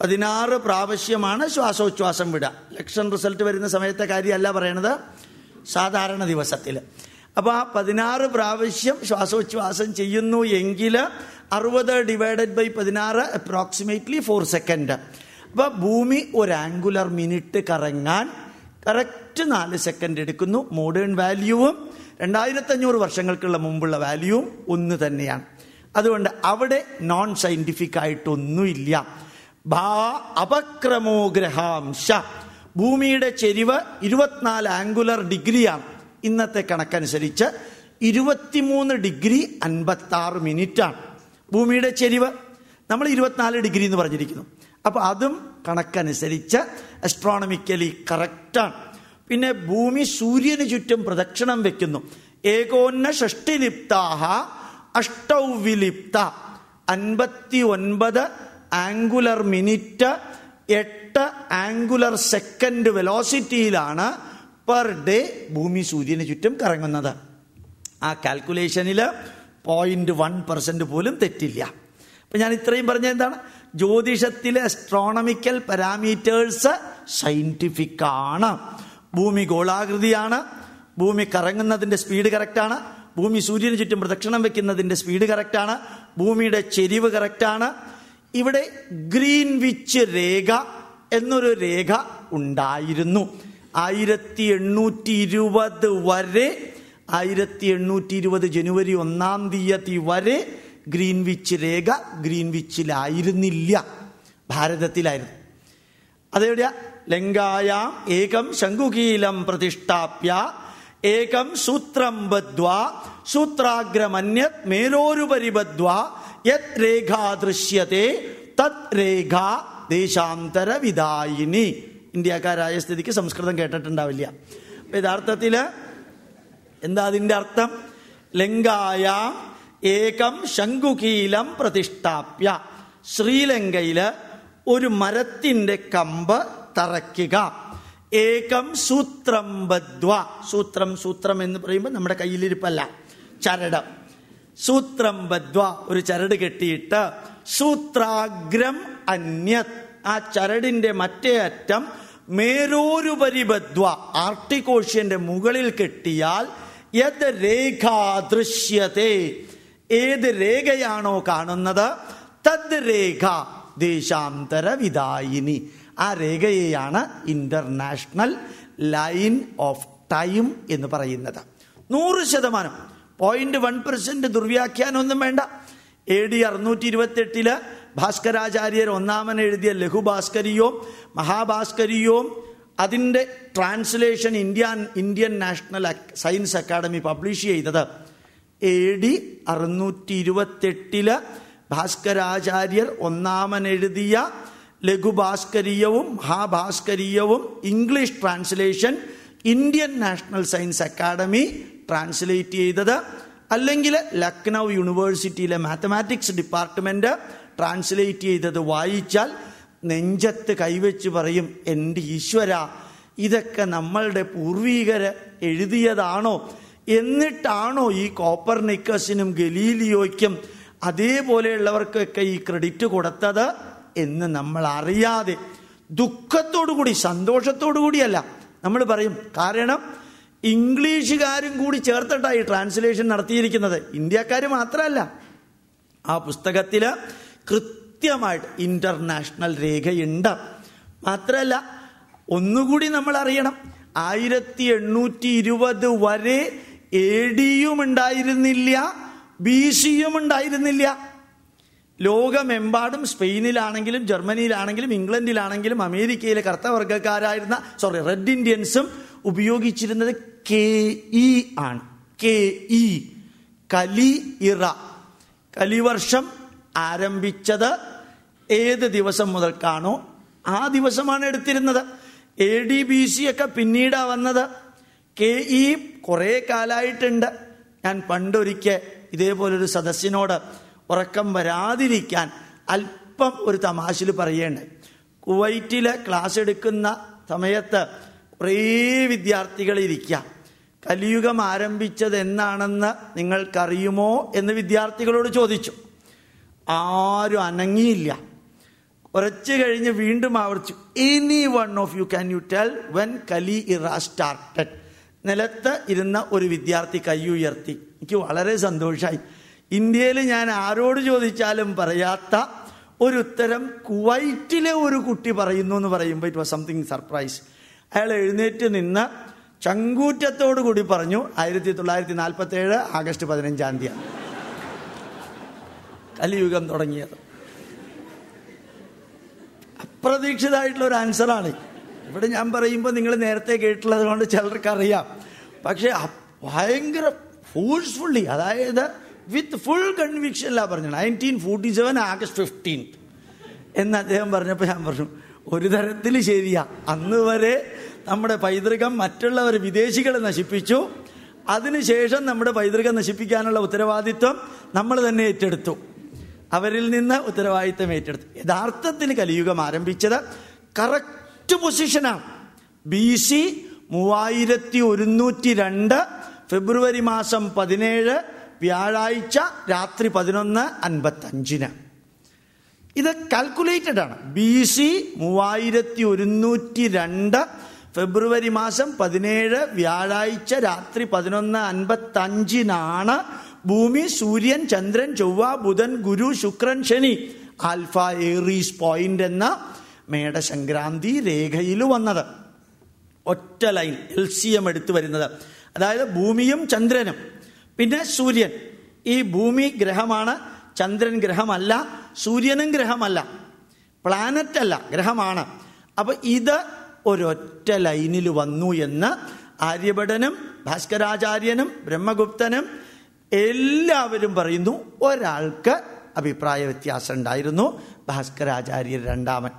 പതിനാറ് പ്രാവശ്യമാണ് ശ്വാസോച്ഛ്വാസം വിടുക. ഇലക്ഷൻ റിസൾട്ട് വരുന്ന സമയത്തെ കാര്യമല്ല പറയണത്. സാധാരണ ദിവസത്തിൽ അപ്പോൾ ആ പതിനാറ് പ്രാവശ്യം ശ്വാസോച്ഛ്വാസം ചെയ്യുന്നു എങ്കിൽ അറുപത് ഡിവൈഡഡ് ബൈ പതിനാറ് അപ്രോക്സിമേറ്റ്ലി ഫോർ സെക്കൻഡ് അപ്പോൾ ഭൂമി ഒരു ആംഗുലർ മിനിറ്റ് കറങ്ങാൻ കറക്റ്റ് നാല് സെക്കൻഡ് എടുക്കുന്നു. മോഡേൺ വാല്യൂവും രണ്ടായിരത്തഞ്ഞൂറ് വർഷങ്ങൾക്കുള്ള മുമ്പുള്ള വാല്യൂവും ഒന്ന് തന്നെയാണ്. അതുകൊണ്ട് അവിടെ നോൺ സയന്റിഫിക് ആയിട്ടൊന്നുമില്ല അപക്രമോ ഗ്രഹാംശ. ഭൂമിയുടെ ചെരിവ് ഇരുപത്തിനാല് ആംഗുലർ ഡിഗ്രിയാണ് ഇന്നത്തെ കണക്കനുസരിച്ച് ഇരുപത്തിമൂന്ന് ഡിഗ്രി അൻപത്തി ആറ് മിനിറ്റാണ് ഭൂമിയുടെ ചെരിവ് നമ്മൾ ഇരുപത്തിനാല് ഡിഗ്രി എന്ന് പറഞ്ഞിരിക്കുന്നു. അപ്പൊ അതും കണക്കനുസരിച്ച് അസ്ട്രോണമിക്കലി കറക്റ്റാണ് പിന്നെ ഭൂമി സൂര്യന് ചുറ്റും പ്രദക്ഷിണം വെക്കുന്നു. ഏകോന്ന ഷഷ്ടിലിപ്താഹ അഷ്ടൗ വിലിപ്ത. അൻപത്തി ഒൻപത് ആംഗുലർ മിനിറ്റ് എട്ട് ആംഗുലർ സെക്കൻഡ് വെലോസിറ്റിയിലാണ് പെർ ഡേ ഭൂമി സൂര്യന് ചുറ്റും കറങ്ങുന്നത്. ആ കാൽക്കുലേഷനിൽ പോയിന്റ് വൺ പെർസെന്റ് പോലും തെറ്റില്ല. അപ്പൊ ഞാൻ ഇത്രയും പറഞ്ഞ എന്താണ്? ജ്യോതിഷത്തിലെ അസ്ട്രോണമിക്കൽ പാരാമീറ്റേഴ്സ് സയന്റിഫിക് ആണ്. ഭൂമി ഗോളാകൃതിയാണ്. ഭൂമി കറങ്ങുന്നതിന്റെ സ്പീഡ് കറക്റ്റാണ് ഭൂമി സൂര്യന് ചുറ്റും പ്രദക്ഷിണം വെക്കുന്നതിന്റെ സ്പീഡ് കറക്റ്റാണ് ഭൂമിയുടെ ചെരിവ് കറക്റ്റാണ് ഇവിടെ ഗ്രീൻ വിച്ച് രേഖ എന്നൊരു രേഖ ഉണ്ടായിരുന്നു. ആയിരത്തി എണ്ണൂറ്റി ഇരുപത് വരെ ആയിരത്തി എണ്ണൂറ്റി ഇരുപത് ജനുവരി ഒന്നാം തീയതി വരെ ഗ്രീൻവിച്ച് രേഖ ഗ്രീൻവിച്ചിലായിരുന്നില്ല. ഭാരതത്തിലായിരുന്നു. അതെവിടെയാ? ലങ്കായാം ഏകം ശംഖുകീലം പ്രതിഷ്ഠാപ്യ ഏകം സൂത്രം ബദ്വ സൂത്രാഗ്രമന്യത് മേലോരുപരി ബദ്ധ്വാ യത് രേഖാ ദൃശ്യത്തെ തത് രേഖ ദേശാന്തര വിദായിനി ഇന്ത്യക്കാരായ സ്ഥിതിക്ക് സംസ്കൃതം കേട്ടിട്ടുണ്ടാവില്ല. യഥാർത്ഥത്തിൽ എന്താ അതിന്റെ അർത്ഥം? ലങ്കായാം ഏകം ശംഖുകീലം പ്രതിഷ്ഠാപ്യ. ശ്രീലങ്കയിൽ ഒരു മരത്തിന്റെ കമ്പ് തറയ്ക്കുക. ഏകം സൂത്രം ബദ്വ സൂത്രം സൂത്രം എന്ന് പറയുമ്പോൾ നമ്മുടെ കയ്യിലിരിപ്പല്ല. ചരട്. സൂത്രം ബദ്വ ഒരു ചരട് കെട്ടിയിട്ട് സൂത്രാഗ്രം അന്യത്. ആ ചരടിന്റെ മറ്റേ അറ്റം മേരോരുപരി ബദ്വ ആർട്ടിക്കോഷ്യന്റെ മുകളിൽ കെട്ടിയാൽ യത് രേഖാ ദൃശ്യത്തെ ഏത് രേഖയാണോ കാണുന്നത്? തദ് രേഖ ദേശാന്തര വിദായിനി ആ രേഖയെയാണ് ഇന്റർനാഷണൽ ലൈൻ ഓഫ് ടൈം എന്ന് പറയുന്നത്. നൂറ് ശതമാനം. പോയിന്റ് വൺ പെർസെന്റ് ദുർവ്യാഖ്യാനമൊന്നും വേണ്ട. എ ഡി അറുന്നൂറ്റി ഇരുപത്തി എട്ടിൽ ഭാസ്കരാചാര്യർ ഒന്നാമൻ എഴുതിയ ലഘുഭാസ്കരിയോം മഹാഭാസ്കരിയോം അതിന്റെ translation Indian Indian national science academy publish ചെയ്തത് എ ഡി അറുന്നൂറ്റി ഇരുപത്തെട്ടിൽ ഭാസ്കരാചാര്യർ ഒന്നാമൻ എഴുതിയ ലഘുഭാസ്കരീയവും മഹാഭാസ്കരീയവും English translation Indian national science academy translate ചെയ്തത്. അല്ലെങ്കിൽ ലക്നൗ യൂണിവേഴ്സിറ്റിയിലെ മാത്തമാറ്റിക്സ് ഡിപ്പാർട്ട്മെന്റ് ട്രാൻസ്ലേറ്റ് ചെയ്തത് വായിച്ചാൽ നെഞ്ചത്ത് കൈവച്ച് പറയും എന്റെ ഈശ്വര ഇതൊക്കെ നമ്മളുടെ പൂർവീകർ എഴുതിയതാണോ? എന്നിട്ടാണോ ഈ കോപ്പർ നിക്കസിനും ഗലീലിയോയ്ക്കും അതേപോലെയുള്ളവർക്കൊക്കെ ഈ ക്രെഡിറ്റ് കൊടുത്തത് എന്ന് നമ്മൾ അറിയാതെ ദുഃഖത്തോടു കൂടി സന്തോഷത്തോടു കൂടിയല്ല. നമ്മൾ പറയും കാരണം ഇംഗ്ലീഷുകാരും കൂടി ചേർത്തിട്ടാണ് ഈ ട്രാൻസ്ലേഷൻ നടത്തിയിരിക്കുന്നത്. ഇന്ത്യക്കാർ മാത്രമല്ല. ആ പുസ്തകത്തിൽ കൃത്യമായിട്ട് ഇന്റർനാഷണൽ രേഖയുണ്ട്. മാത്രമല്ല ഒന്നുകൂടി നമ്മൾ അറിയണം ആയിരത്തി എണ്ണൂറ്റി ഇരുപത് വരെ എ ഡിയും ഉണ്ടായിരുന്നില്ല ബി സിയും ഉണ്ടായിരുന്നില്ല ലോകമെമ്പാടും സ്പെയിനിലാണെങ്കിലും ജർമ്മനിയിലാണെങ്കിലും ഇംഗ്ലണ്ടിലാണെങ്കിലും അമേരിക്കയിലെ കർത്തവർഗക്കാരായിരുന്ന സോറി റെഡ് ഇന്ത്യൻസും ഉപയോഗിച്ചിരുന്നത് കെ ഇ ആണ്. K E. കലി ഇറ. കലിവർഷം ആരംഭിച്ചത് ഏത് ദിവസം മുതൽക്കാണോ ആ ദിവസമാണ് എടുത്തിരുന്നത്. എ ഡി ബി സി ഒക്കെ പിന്നീടാണ് വന്നത്. കെ ഇ കുറെ കാലായിട്ടുണ്ട്. ഞാൻ പണ്ടൊരിക്കൽ ഇതേപോലൊരു സദസ്സിനോട് ഉറക്കം വരാതിരിക്കാൻ അല്പം ഒരു തമാശയിൽ പറയേണ്ടത് കുവൈറ്റിൽ ക്ലാസ് എടുക്കുന്ന സമയത്ത് കുറേ വിദ്യാർത്ഥികൾ ഇരിക്കാം കലിയുഗം ആരംഭിച്ചത് എന്നാണെന്ന് നിങ്ങൾക്കറിയുമോ എന്ന് വിദ്യാർത്ഥികളോട് ചോദിച്ചു. ആരും അനങ്ങിയില്ല. കുറച്ച് കഴിഞ്ഞ് വീണ്ടും ആവർത്തിച്ചു. Any one of you can you tell when Kali era started നിലത്ത് ഇരുന്ന ഒരു വിദ്യാർത്ഥി കൈ ഉയർത്തി. എനിക്ക് വളരെ സന്തോഷമായി ഇന്ത്യയിൽ ഞാൻ ആരോട് ചോദിച്ചാലും പറയാത്ത ഒരു ഉത്തരം കുവൈറ്റിലെ ഒരു കുട്ടി പറയുന്നു എന്ന് പറയുമ്പോൾ ഇറ്റ് വാസ് സംതിങ് സർപ്രൈസ് അയാൾ എഴുന്നേറ്റ് നിന്ന് ചങ്കൂറ്റത്തോടു കൂടി പറഞ്ഞു ആയിരത്തി തൊള്ളായിരത്തി നാൽപ്പത്തി ഏഴ് ആഗസ്റ്റ് പതിനഞ്ചാം തീയതി. കലിയുഗം തുടങ്ങിയത്. അപ്രതീക്ഷിതമായിട്ടുള്ള ഒരു ആൻസറാണ് ഇവിടെ ഞാൻ പറയുമ്പോൾ നിങ്ങൾ നേരത്തെ കേട്ടിട്ടുള്ളത് കൊണ്ട് ചിലർക്ക് അറിയാം. പക്ഷേ ഭയങ്കര ഫോഴ്സ്ഫുള്ളി അതായത് വിത്ത് ഫുൾ കൺവിക്ഷനിലാണ് പറഞ്ഞത്. Nineteen forty seven August fifteen എന്ന് അദ്ദേഹം പറഞ്ഞപ്പോൾ ഞാൻ പറഞ്ഞു ഒരു തരത്തിൽ ശരിയാ. അന്ന് വരെ നമ്മുടെ പൈതൃകം മറ്റുള്ളവർ വിദേശികളെ നശിപ്പിച്ചു. അതിനുശേഷം നമ്മുടെ പൈതൃകം നശിപ്പിക്കാനുള്ള ഉത്തരവാദിത്വം നമ്മൾ തന്നെ ഏറ്റെടുത്തു. അവരിൽ നിന്ന് ഉത്തരവാദിത്വം ഏറ്റെടുത്തു. യഥാർത്ഥത്തിൽ കലിയുഗം ആരംഭിച്ചത് കറക്റ്റ് പൊസിഷനാണ് ബി സി മൂവായിരത്തി ഒരുന്നൂറ്റി രണ്ട് ഫെബ്രുവരി മാസം പതിനേഴ് വ്യാഴാഴ്ച രാത്രി പതിനൊന്ന് അൻപത്തഞ്ചിന്. ഇത് കാൽക്കുലേറ്റഡ് ആണ്. ബി സി മൂവായിരത്തി ഒരുന്നൂറ്റി രണ്ട് ഫെബ്രുവരി മാസം പതിനേഴ് വ്യാഴാഴ്ച രാത്രി പതിനൊന്ന് അൻപത്തഞ്ചിനാണ്. ഭൂമി സൂര്യൻ ചന്ദ്രൻ ചൊവ്വ ബുധൻ ഗുരു ശുക്രൻ ശനി. ആൽഫ ഏറീസ് പോയിന്റ് എന്ന മേടസംക്രാന്തി രേഖയിൽ വന്നത്. ഒറ്റ ലൈൻ എൽ സി എം എടുത്തു വരുന്നത്. അതായത് ഭൂമിയും ചന്ദ്രനും. പിന്നെ സൂര്യൻ. ഈ ഭൂമി ഗ്രഹമാണ്. ചന്ദ്രൻ ഗ്രഹമല്ല സൂര്യനും ഗ്രഹമല്ല. പ്ലാനറ്റ് അല്ല ഗ്രഹമാണ്. അപ്പൊ ഇത് ഒരൊറ്റ ലൈനിൽ വന്നു എന്ന് ആര്യഭടനും ഭാസ്കരാചാര്യനും ബ്രഹ്മഗുപ്തനും എല്ലാവരും പറയുന്നു. ഒരാൾക്ക് അഭിപ്രായ വ്യത്യാസം ഉണ്ടായിരുന്നു. ഭാസ്കരാചാര്യർ രണ്ടാമൻ.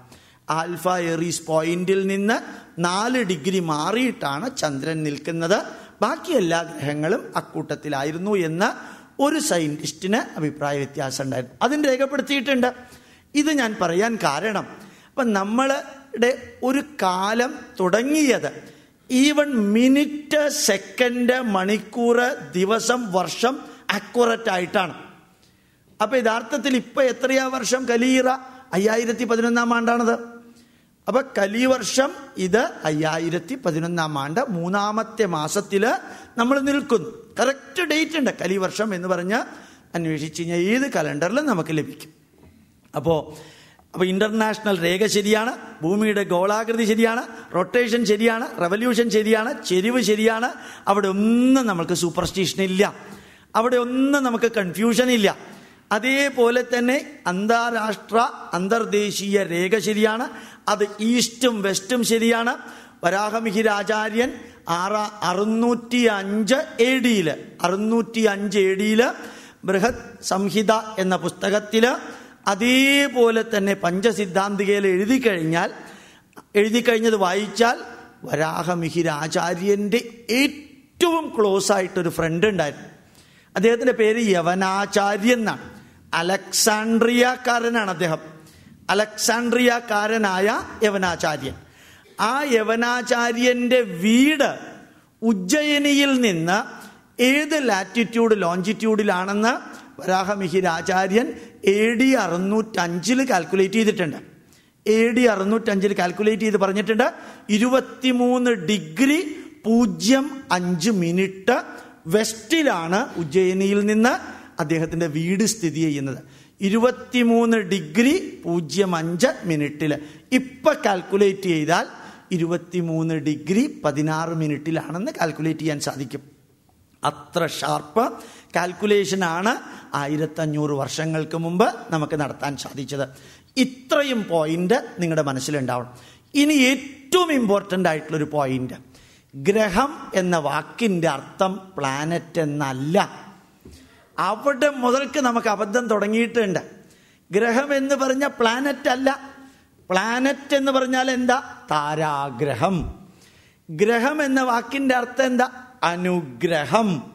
ആൽഫ എറീസ് പോയിന്റിൽ നിന്ന് നാല് ഡിഗ്രി മാറിയിട്ടാണ് ചന്ദ്രൻ നിൽക്കുന്നത്. ബാക്കി എല്ലാ ഗ്രഹങ്ങളും അക്കൂട്ടത്തിലായിരുന്നു എന്ന് ഒരു സയന്റിസ്റ്റിന് അഭിപ്രായ വ്യത്യാസം ഉണ്ടായിരുന്നു. അതിന് രേഖപ്പെടുത്തിയിട്ടുണ്ട്. ഇത് ഞാൻ പറയാൻ കാരണം അപ്പം നമ്മളുടെ ഒരു കാലം തുടങ്ങിയത് ഈവൻ മിനിറ്റ് സെക്കൻഡ് മണിക്കൂർ ദിവസം വർഷം അക്യുററ്റ് ആയിട്ടാണ്. അപ്പൊ യഥാർത്ഥത്തിൽ ഇപ്പൊ എത്രയാ വർഷം കലീറ? അയ്യായിരത്തി പതിനൊന്നാം ആണ്ടാണത്. അപ്പൊ കലിവർഷം ഇത് അയ്യായിരത്തി പതിനൊന്നാം ആണ്ട് മൂന്നാമത്തെ മാസത്തിൽ നമ്മൾ നിൽക്കുന്നു. കറക്റ്റ് ഡേറ്റ് ഉണ്ട്. കലിവർഷം എന്ന് പറഞ്ഞ് അന്വേഷിച്ച് കഴിഞ്ഞാൽ ഏത് കലണ്ടറിലും നമുക്ക് ലഭിക്കും. അപ്പോ അപ്പോൾ ഇന്റർനാഷണൽ രേഖ ശരിയാണ് ഭൂമിയുടെ ഗോളാകൃതി ശരിയാണ് റൊട്ടേഷൻ ശരിയാണ് റവല്യൂഷൻ ശരിയാണ് ചെരിവ് ശരിയാണ്. അവിടെ ഒന്നും നമുക്ക് സൂപ്പർസ്റ്റിഷൻ ഇല്ല. അവിടെ ഒന്നും നമുക്ക് കൺഫ്യൂഷൻ ഇല്ല. അതേപോലെ തന്നെ അന്താരാഷ്ട്ര അന്തർദേശീയ രേഖ ശരിയാണ്. അത് ഈസ്റ്റും വെസ്റ്റും ശരിയാണ്. വരാഹമിഹിരാചാര്യൻ ആറ അറുന്നൂറ്റി അഞ്ച് എ ഡിയിൽ അറുന്നൂറ്റി അഞ്ച് എ ഡിയിൽ ബൃഹത് സംഹിത എന്ന പുസ്തകത്തിൽ അതേപോലെ തന്നെ പഞ്ചസിദ്ധാന്തികയിൽ എഴുതി കഴിഞ്ഞാൽ എഴുതി കഴിഞ്ഞത് വായിച്ചാൽ വരാഹമിഹിരാചാര്യന്റെ ഏറ്റവും ക്ലോസ് ആയിട്ടൊരു ഫ്രണ്ട് ഉണ്ടായിരുന്നു. അദ്ദേഹത്തിന്റെ പേര് യവനാചാര്യൻ എന്നാണ്. അലക്സാണ്ട്രിയക്കാരനാണ് അദ്ദേഹം. അലക്സാണ്ട്രിയക്കാരനായ യവനാചാര്യൻ. ആ യവനാചാര്യന്റെ വീട് ഉജ്ജയിനിയിൽ നിന്ന് ഏത് ലാറ്റിറ്റ്യൂഡ് ലോഞ്ചിറ്റ്യൂഡിലാണെന്ന് വരാഹമിഹിരാചാര്യൻ എ ഡി അറുന്നൂറ്റഞ്ചിൽ കാൽക്കുലേറ്റ് ചെയ്തിട്ടുണ്ട്. എ ഡി അറുന്നൂറ്റഞ്ചിൽ കാൽക്കുലേറ്റ് ചെയ്ത് പറഞ്ഞിട്ടുണ്ട്. ഇരുപത്തിമൂന്ന് ഡിഗ്രി പൂജ്യം അഞ്ച് മിനിറ്റ് വെസ്റ്റിലാണ് ഉജ്ജയിനിയിൽ നിന്ന് അദ്ദേഹത്തിന്റെ വീട് സ്ഥിതി ചെയ്യുന്നത്. ഇരുപത്തിമൂന്ന് ഡിഗ്രി പൂജ്യം അഞ്ച് മിനിറ്റിൽ ഇപ്പം കാൽക്കുലേറ്റ് ചെയ്താൽ ഇരുപത്തിമൂന്ന് ഡിഗ്രി പതിനാറ് മിനിറ്റിലാണെന്ന് കാൽക്കുലേറ്റ് ചെയ്യാൻ സാധിക്കും. അത്ര ഷാർപ്പ് കാൽക്കുലേഷനാണ് ആയിരത്തഞ്ഞൂറ് വർഷങ്ങൾക്ക് മുമ്പ് നമുക്ക് നടത്താൻ സാധിച്ചത്. ഇത്രയും പോയിന്റ് നിങ്ങളുടെ മനസ്സിലുണ്ടാവണം. ഇനി ഏറ്റവും ഇമ്പോർട്ടന്റ് ആയിട്ടുള്ളൊരു പോയിന്റ്. ഗ്രഹം എന്ന വാക്കിന്റെ അർത്ഥം പ്ലാനറ്റ് എന്നല്ല. അവിടെ മുതൽക്ക് നമുക്ക് അബദ്ധം തുടങ്ങിയിട്ടുണ്ട്. ഗ്രഹം എന്ന് പറഞ്ഞ പ്ലാനറ്റ് അല്ല. പ്ലാനറ്റ് എന്ന് പറഞ്ഞാൽ എന്താ? താരാഗ്രഹം. ഗ്രഹം എന്ന വാക്കിന്റെ അർത്ഥം എന്താ? അനുഗ്രഹം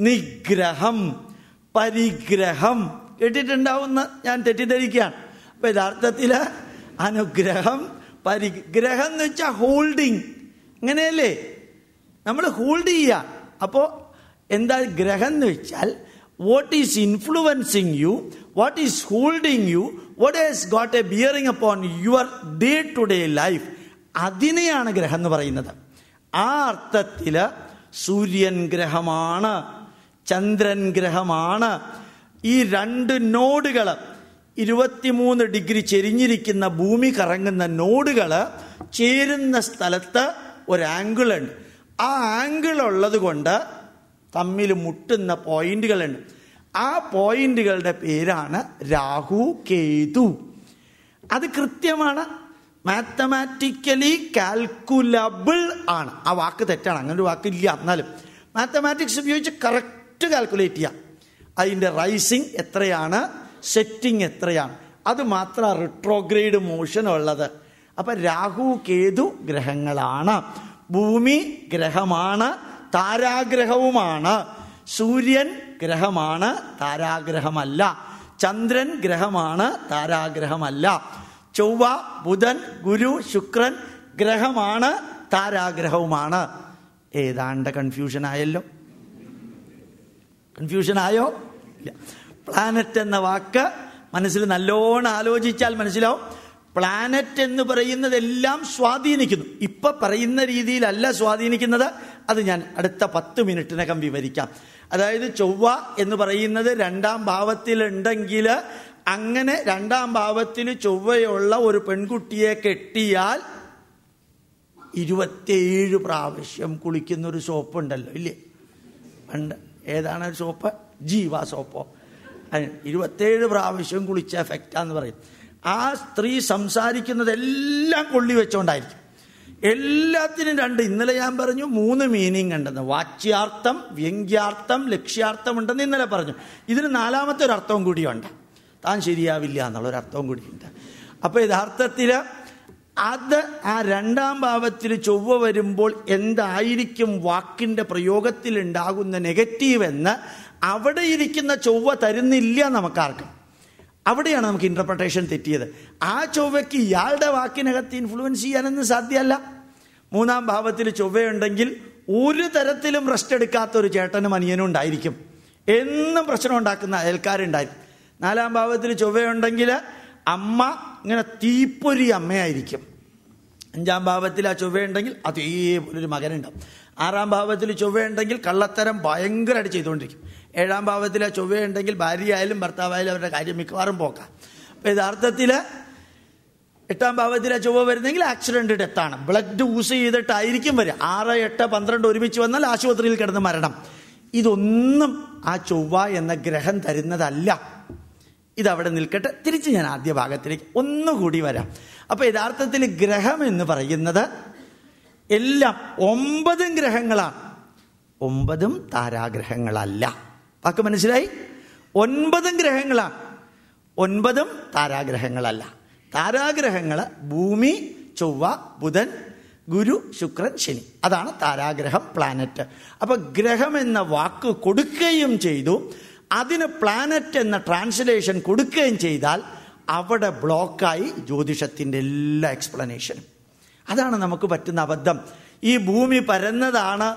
നിഗ്രഹം പരിഗ്രഹം. കേട്ടിട്ടുണ്ടാവുന്ന ഞാൻ തെറ്റിദ്ധരിക്കുകയാണ്. അപ്പൊ യഥാർത്ഥത്തിൽ അനുഗ്രഹം പരിഗ്രഹം എന്ന് വെച്ചാൽ ഹോൾഡിങ് അങ്ങനെയല്ലേ നമ്മൾ ഹോൾഡ് ചെയ്യുക അപ്പോ എന്താ ഗ്രഹം എന്ന് വെച്ചാൽ what is influencing you what is holding you what has got a bearing upon your day to day life അതിനെയാണ് ഗ്രഹം എന്ന് പറയുന്നത്. ആ അർത്ഥത്തിൽ സൂര്യൻ ഗ്രഹമാണ് ചന്ദ്രൻ ഗ്രഹമാണ്. ഈ രണ്ട് നോഡുകൾ ഇരുപത്തിമൂന്ന് ഡിഗ്രി ചെരിഞ്ഞിരിക്കുന്ന ഭൂമി കറങ്ങുന്ന നോഡുകൾ ചേരുന്ന സ്ഥലത്ത് ഒരു ആംഗിൾ ഉണ്ട്. ആ ആംഗിൾ ഉള്ളത് കൊണ്ട് തമ്മിൽ മുട്ടുന്ന പോയിന്റുകളുണ്ട്. ആ പോയിന്റുകളുടെ പേരാണ് രാഹു കേതു. അത് കൃത്യമാണ്. മാത്തമാറ്റിക്കലി കാൽക്കുലബിൾ ആണ്. ആ വാക്ക് തെറ്റാണ്. അങ്ങനെ ഒരു വാക്കില്ല എന്നാലും. മാത്തമാറ്റിക്സ് ഉപയോഗിച്ച് കറക്റ്റ് കാൽക്കുലേറ്റ് ചെയ്യാം. അതിന്റെ റൈസിങ് എത്രയാണ്? സെറ്റിംഗ് എത്രയാണ്? അത് മാത്രം റിട്രോഗ്രേഡ് മോഷൻ ഉള്ളത്. അപ്പം രാഹു കേതു ഗ്രഹങ്ങളാണ്. ഭൂമി ഗ്രഹമാണ്. താരാഗ്രഹവുമാണ്. സൂര്യൻ ഗ്രഹമാണ് താരാഗ്രഹമല്ല. ചന്ദ്രൻ ഗ്രഹമാണ് താരാഗ്രഹമല്ല. ചൊവ്വ ബുധൻ ഗുരു ശുക്രൻ ഗ്രഹമാണ് താരാഗ്രഹവുമാണ്. ഏതാണ്ട് കൺഫ്യൂഷൻ ആയല്ലോ. കൺഫ്യൂഷൻ ആയോ? ഇല്ല. പ്ലാനറ്റ് എന്ന വാക്ക് മനസ്സിൽ നല്ലോണം ആലോചിച്ചാൽ മനസ്സിലാവും. പ്ലാനറ്റ് എന്ന് പറയുന്നതെല്ലാം സ്വാധീനിക്കുന്നു. ഇപ്പൊ പറയുന്ന രീതിയിലല്ല സ്വാധീനിക്കുന്നത്. അത് ഞാൻ അടുത്ത പത്ത് മിനിറ്റിനകം വിവരിക്കാം. അതായത് ചൊവ്വ എന്ന് പറയുന്നത് രണ്ടാം ഭാവത്തിലുണ്ടെങ്കിൽ അങ്ങനെ രണ്ടാം ഭാവത്തിൽ ചൊവ്വയുള്ള ഒരു പെൺകുട്ടിയെ കെട്ടിയാൽ ഇരുപത്തിയേഴ് പ്രാവശ്യം കുളിക്കുന്ന ഒരു സോപ്പ് ഉണ്ടല്ലോ ഇല്ലേ? പണ്ട് ഏതാണ് സോപ്പ്? ജീവ സോപ്പോ. ഇരുപത്തേഴ് പ്രാവശ്യം കുളിച്ച എഫക്റ്റാന്ന് പറയും. ആ സ്ത്രീ സംസാരിക്കുന്നതെല്ലാം കൊള്ളിവെച്ചോണ്ടായിരിക്കും എല്ലാത്തിനും രണ്ട്. ഇന്നലെ ഞാൻ പറഞ്ഞു മൂന്ന് മീനിങ് ഉണ്ടെന്ന്. വാച്യാർത്ഥം വ്യംഗ്യാർത്ഥം ലക്ഷ്യാർത്ഥം ഉണ്ടെന്ന് ഇന്നലെ പറഞ്ഞു. ഇതിന് നാലാമത്തെ ഒരു അർത്ഥവും കൂടിയുണ്ട് താൻ ശരിയാവില്ല എന്നുള്ളൊരു അർത്ഥവും കൂടിയുണ്ട് അപ്പൊ യഥാർത്ഥത്തിൽ അത് ആ രണ്ടാം ഭാവത്തിൽ ചൊവ്വ വരുമ്പോൾ എന്തായിരിക്കും വാക്കിന്റെ പ്രയോഗത്തിൽ ഉണ്ടാകുന്ന നെഗറ്റീവ് എന്ന് അവിടെ ഇരിക്കുന്ന ചൊവ്വ തരുന്നില്ല നമുക്കാർക്കും. അവിടെയാണ് നമുക്ക് ഇന്റർപ്രിട്ടേഷൻ തെറ്റിയത്. ആ ചൊവ്വയ്ക്ക് ഇയാളുടെ വാക്കിനകത്ത് ഇൻഫ്ലുവൻസ് ചെയ്യാനൊന്നും സാധ്യമല്ല. മൂന്നാം ഭാവത്തിൽ ചൊവ്വയുണ്ടെങ്കിൽ ഒരു തരത്തിലും റെസ്റ്റ് എടുക്കാത്ത ഒരു ചേട്ടനും അനിയനും ഉണ്ടായിരിക്കും. എന്നും പ്രശ്നം ഉണ്ടാക്കുന്ന അയൽക്കാരുണ്ടായിരിക്കും നാലാം ഭാവത്തിൽ ചൊവ്വയുണ്ടെങ്കിൽ അമ്മ ഇങ്ങനെ തീപ്പൊരി അമ്മയായിരിക്കും. അഞ്ചാം ഭാവത്തിൽ ആ ചൊവ്വയുണ്ടെങ്കിൽ അതേപോലെ ഒരു മകനുണ്ടാവും. ആറാം ഭാവത്തിൽ ചൊവ്വയുണ്ടെങ്കിൽ കള്ളത്തരം ഭയങ്കരമായിട്ട് ചെയ്തുകൊണ്ടിരിക്കും. ഏഴാം ഭാവത്തിൽ ആ ചൊവ്വയുണ്ടെങ്കിൽ ഭാര്യയായാലും ഭർത്താവായാലും അവരുടെ കാര്യം മിക്കവാറും പോക്കാം. അപ്പം യഥാർത്ഥത്തിൽ എട്ടാം ഭാവത്തിൽ ആ ചൊവ്വ വരുന്നെങ്കിൽ ആക്സിഡന്റ് ഡെത്താണ് ബ്ലഡ് യൂസ് ചെയ്തിട്ടായിരിക്കും വരിക. ആറ് എട്ട് പന്ത്രണ്ട് ഒരുമിച്ച് വന്നാൽ ആശുപത്രിയിൽ കിടന്ന് മരണം. ഇതൊന്നും ആ ചൊവ്വ എന്ന ഗ്രഹം തരുന്നതല്ല. ഇതവിടെ നിൽക്കട്ടെ. തിരിച്ച് ഞാൻ ആദ്യ ഭാഗത്തിലേക്ക് ഒന്നുകൂടി വരാം. അപ്പൊ യഥാർത്ഥത്തിൽ ഗ്രഹം എന്ന് പറയുന്നത് എല്ലാം ഒമ്പതും ഗ്രഹങ്ങളാണ് ഒമ്പതും താരാഗ്രഹങ്ങളല്ല. വാക്ക് മനസ്സിലായി? ഒൻപതും ഗ്രഹങ്ങളാണ് ഒൻപതും താരാഗ്രഹങ്ങളല്ല. താരാഗ്രഹങ്ങൾ ഭൂമി ചൊവ്വ ബുധൻ ഗുരു ശുക്രൻ ശനി. അതാണ് താരാഗ്രഹം പ്ലാനറ്റ്. അപ്പൊ ഗ്രഹം എന്ന വാക്ക് കൊടുക്കുകയും ചെയ്തു. അതിന് പ്ലാനറ്റ് എന്ന ട്രാൻസ്ലേഷൻ കൊടുക്കുകയും ചെയ്താൽ അവിടെ ബ്ലോക്കായി ജ്യോതിഷത്തിന്റെ എല്ലാ എക്സ്പ്ലനേഷനും. അതാണ് നമുക്ക് പറ്റുന്ന അബദ്ധം. ഈ ഭൂമി പരന്നതാണ്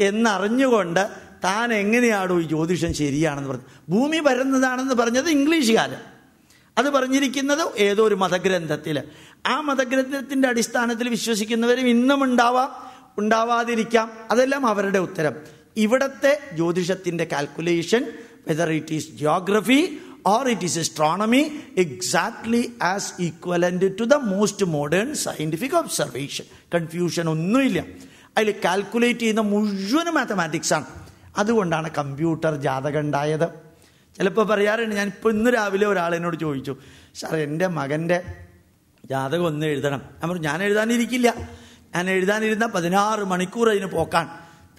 എന്നറിഞ്ഞുകൊണ്ട് താൻ എങ്ങനെയാണോ ഈ ജ്യോതിഷം ശരിയാണെന്ന് പറഞ്ഞു ഭൂമി വരുന്നതാണെന്ന് പറഞ്ഞത് ഇംഗ്ലീഷുകാരൻ. അത് പറഞ്ഞിരിക്കുന്നത് ഏതോ ഒരു മതഗ്രന്ഥത്തിൽ ആ മതഗ്രന്ഥത്തിന്റെ അടിസ്ഥാനത്തിൽ വിശ്വസിക്കുന്നവരും ഇന്നും ഉണ്ടാവാം ഉണ്ടാവാതിരിക്കാം. അതെല്ലാം അവരുടെ ഉത്തരം. ഇവിടത്തെ ജ്യോതിഷത്തിന്റെ calculation whether it is geography or it is astronomy exactly as equivalent to the most modern scientific observation confusion ഒന്നുമില്ല. അതിൽ കാൽക്കുലേറ്റ് ചെയ്യുന്ന മുഴുവൻ മാത്തമാറ്റിക്സാണ് അതുകൊണ്ടാണ് കമ്പ്യൂട്ടർ ജാതകം ഉണ്ടായത്. ചിലപ്പോൾ പറയാറുണ്ട് ഞാൻ ഇപ്പോൾ ഇന്ന് രാവിലെ ഒരാൾ എന്നോട് ചോദിച്ചു സാർ എന്റെ മകന്റെ ജാതകം ഒന്ന് എഴുതണം. ഞാൻ പറഞ്ഞു ഞാൻ എഴുതാനിരിക്കില്ല. ഞാൻ എഴുതാനിരുന്ന പതിനാറ് മണിക്കൂർ അതിന് പോക്കാൻ.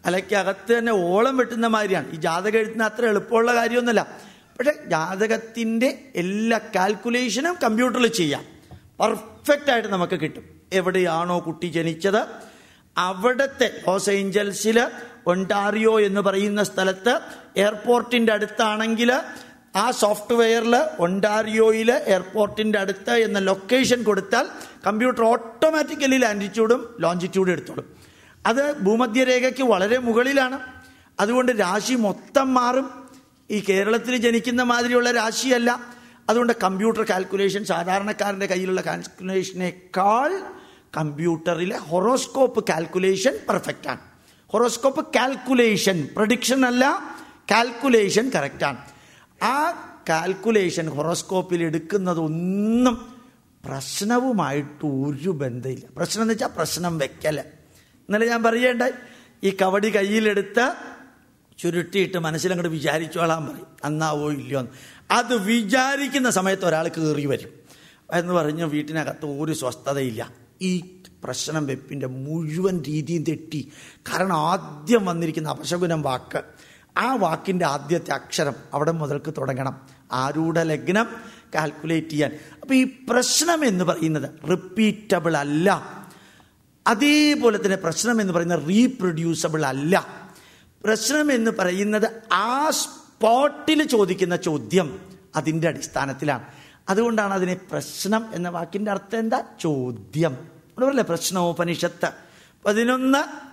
തലയ്ക്കകത്ത് തന്നെ ഓളം വെട്ടുന്ന മാതിരിയാണ്. ഈ ജാതകം എഴുതുന്ന അത്ര എളുപ്പമുള്ള കാര്യമൊന്നുമല്ല. പക്ഷെ ജാതകത്തിന്റെ എല്ലാ കാൽക്കുലേഷനും കമ്പ്യൂട്ടറിൽ ചെയ്യാം. പെർഫെക്റ്റ് ആയിട്ട് നമുക്ക് കിട്ടും. എവിടെയാണോ കുട്ടി ജനിച്ചത് അവിടത്തെ ലോസ് ഏഞ്ചൽസിൽ ഒണ്ടാറിയോ എന്ന് പറയുന്ന സ്ഥലത്ത് എയർപോർട്ടിന്റെ അടുത്താണെങ്കിൽ ആ സോഫ്റ്റ്വെയറിൽ ഒണ്ടാറിയോയിൽ എയർപോർട്ടിന്റെ അടുത്ത് എന്ന ലൊക്കേഷൻ കൊടുത്താൽ കമ്പ്യൂട്ടർ ഓട്ടോമാറ്റിക്കലി ലാൻഡിറ്റ്യൂഡും ലോഞ്ചിറ്റ്യൂഡും എടുത്തോളും. അത് ഭൂമധ്യരേഖയ്ക്ക് വളരെ മുകളിലാണ്. അതുകൊണ്ട് രാശി മൊത്തം മാറും. ഈ കേരളത്തിൽ ജനിക്കുന്ന മാതിരിയുള്ള രാശിയല്ല. അതുകൊണ്ട് കമ്പ്യൂട്ടർ കാൽക്കുലേഷൻ സാധാരണക്കാരന്റെ കയ്യിലുള്ള കാൽക്കുലേഷനേക്കാൾ കമ്പ്യൂട്ടറിലെ ഹൊറോസ്കോപ്പ് കാൽക്കുലേഷൻ പെർഫെക്റ്റാണ്. ഹൊറോസ്കോപ്പ് കാൽക്കുലേഷൻ പ്രഡിക്ഷൻ അല്ല കാൽക്കുലേഷൻ കറക്റ്റാണ് ആ കാൽക്കുലേഷൻ ഹൊറോസ്കോപ്പിൽ എടുക്കുന്നതൊന്നും പ്രശ്നവുമായിട്ട് ഒരു ബന്ധമില്ല. പ്രശ്നം എന്ന് വെച്ചാൽ പ്രശ്നം വെക്കൽ. ഇന്നലെ ഞാൻ പറയേണ്ട ഈ കവടി കയ്യിലെടുത്ത് ചുരുട്ടിയിട്ട് മനസ്സിലങ്ങോട്ട് വിചാരിച്ചോളാൻ പറയും. അന്നാവോ ഇല്ലയോ? എന്ന്. അത് വിചാരിക്കുന്ന സമയത്ത് ഒരാൾ കയറി വരും. എന്ന് പറഞ്ഞ് വീട്ടിനകത്ത് ഒരു സ്വസ്ഥതയില്ല. ഈ പ്രശ്നം വെപ്പിന്റെ മുഴുവൻ രീതിയും തെറ്റി. കാരണം ആദ്യം വന്നിരിക്കുന്ന അപശകുനം വാക്ക്. ആ വാക്കിന്റെ ആദ്യത്തെ അക്ഷരം അവിടെ മുതൽക്ക് തുടങ്ങണം. ആരുടെ ലഗ്നം കാൽക്കുലേറ്റ് ചെയ്യാൻ. അപ്പോൾ ഈ പ്രശ്നം എന്ന് പറയുന്നത് റിപ്പീറ്റബിൾ അല്ല. അതേപോലെ തന്നെ പ്രശ്നം എന്ന് പറയുന്നത് റീപ്രൊഡ്യൂസബിൾ അല്ല. പ്രശ്നം എന്ന് പറയുന്നത് ആ സ്പോട്ടിൽ ചോദിക്കുന്ന ചോദ്യം അതിന്റെ അടിസ്ഥാനത്തിലാണ്. അതുകൊണ്ടാണ് അതിനെ പ്രശ്നം എന്ന വാക്കിന്റെ അർത്ഥം എന്താ? ചോദ്യം. പറയല്ലേ പ്രശ്നോപനിഷത്ത് പതിനൊന്ന്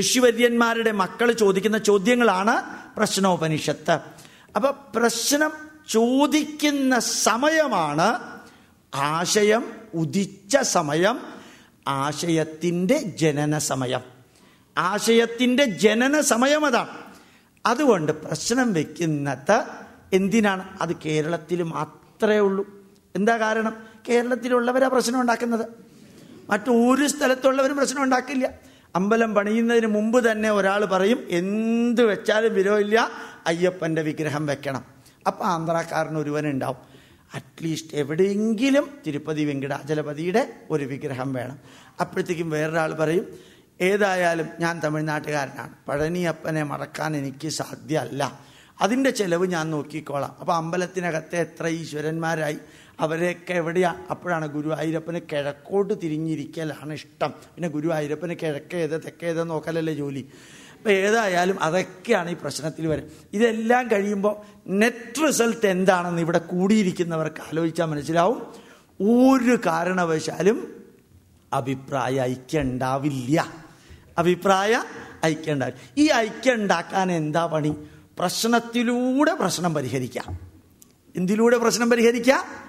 ഋഷിവര്യന്മാരുടെ മക്കൾ ചോദിക്കുന്ന ചോദ്യങ്ങളാണ് പ്രശ്നോപനിഷത്ത് അപ്പൊ പ്രശ്നം ചോദിക്കുന്ന സമയമാണ് ആശയം ഉദിച്ച സമയം ആശയത്തിന്റെ ജനന സമയം. ആശയത്തിന്റെ ജനന സമയം അതാണ് അതുകൊണ്ട് പ്രശ്നം വെക്കുന്നത് എന്തിനാണ്? അത് കേരളത്തിൽ മാത്രമേ ഉള്ളൂ. എന്താ കാരണം? കേരളത്തിലുള്ളവരാ പ്രശ്നം ഉണ്ടാക്കുന്നത്. മറ്റൊരു സ്ഥലത്തുള്ളവരും പ്രശ്നം ഉണ്ടാക്കില്ല. അമ്പലം പണിയുന്നതിന് മുമ്പ് തന്നെ ഒരാൾ പറയും എന്ത് വെച്ചാലും വിരോധമില്ല അയ്യപ്പന്റെ വിഗ്രഹം വെക്കണം. അപ്പം ആന്ധ്രാക്കാരൻ ഒരുവനുണ്ടാവും. അറ്റ്ലീസ്റ്റ് എവിടെയെങ്കിലും തിരുപ്പതി വെങ്കടാചലപതിയുടെ ഒരു വിഗ്രഹം വേണം. അപ്പോഴത്തേക്കും വേറൊരാൾ പറയും ഏതായാലും ഞാൻ തമിഴ്നാട്ടുകാരനാണ്. പഴനിയപ്പനെ മറക്കാൻ എനിക്ക് സാധ്യമല്ല. അതിന്റെ ചെലവ് ഞാൻ നോക്കിക്കോളാം. അപ്പോൾ അമ്പലത്തിനകത്തെ എത്ര ഈശ്വരന്മാരായി. അവരെയൊക്കെ എവിടെയാ? അപ്പോഴാണ് ഗുരുവായൂരപ്പന് കിഴക്കോട്ട് തിരിഞ്ഞിരിക്കലാണ് ഇഷ്ടം. പിന്നെ ഗുരുവായൂരപ്പന് കിഴക്കേത് തെക്കേത് നോക്കലല്ലേ ജോലി? അപ്പം ഏതായാലും അതൊക്കെയാണ് ഈ പ്രശ്നത്തിൽ വരെ. ഇതെല്ലാം കഴിയുമ്പോൾ നെറ്റ് റിസൾട്ട് എന്താണെന്ന് ഇവിടെ കൂടിയിരിക്കുന്നവർക്ക് ആലോചിച്ചാൽ മനസ്സിലാവും. ഒരു കാരണവശാലും അഭിപ്രായ ഐക്യം ഉണ്ടാവില്ല അഭിപ്രായ ഐക്യം ഉണ്ടാവില്ല ഈ ഐക്യം ഉണ്ടാക്കാൻ എന്താ പണി? പ്രശ്നത്തിലൂടെ പ്രശ്നം പരിഹരിക്കാം. എന്തിലൂടെ പ്രശ്നം പരിഹരിക്കാം?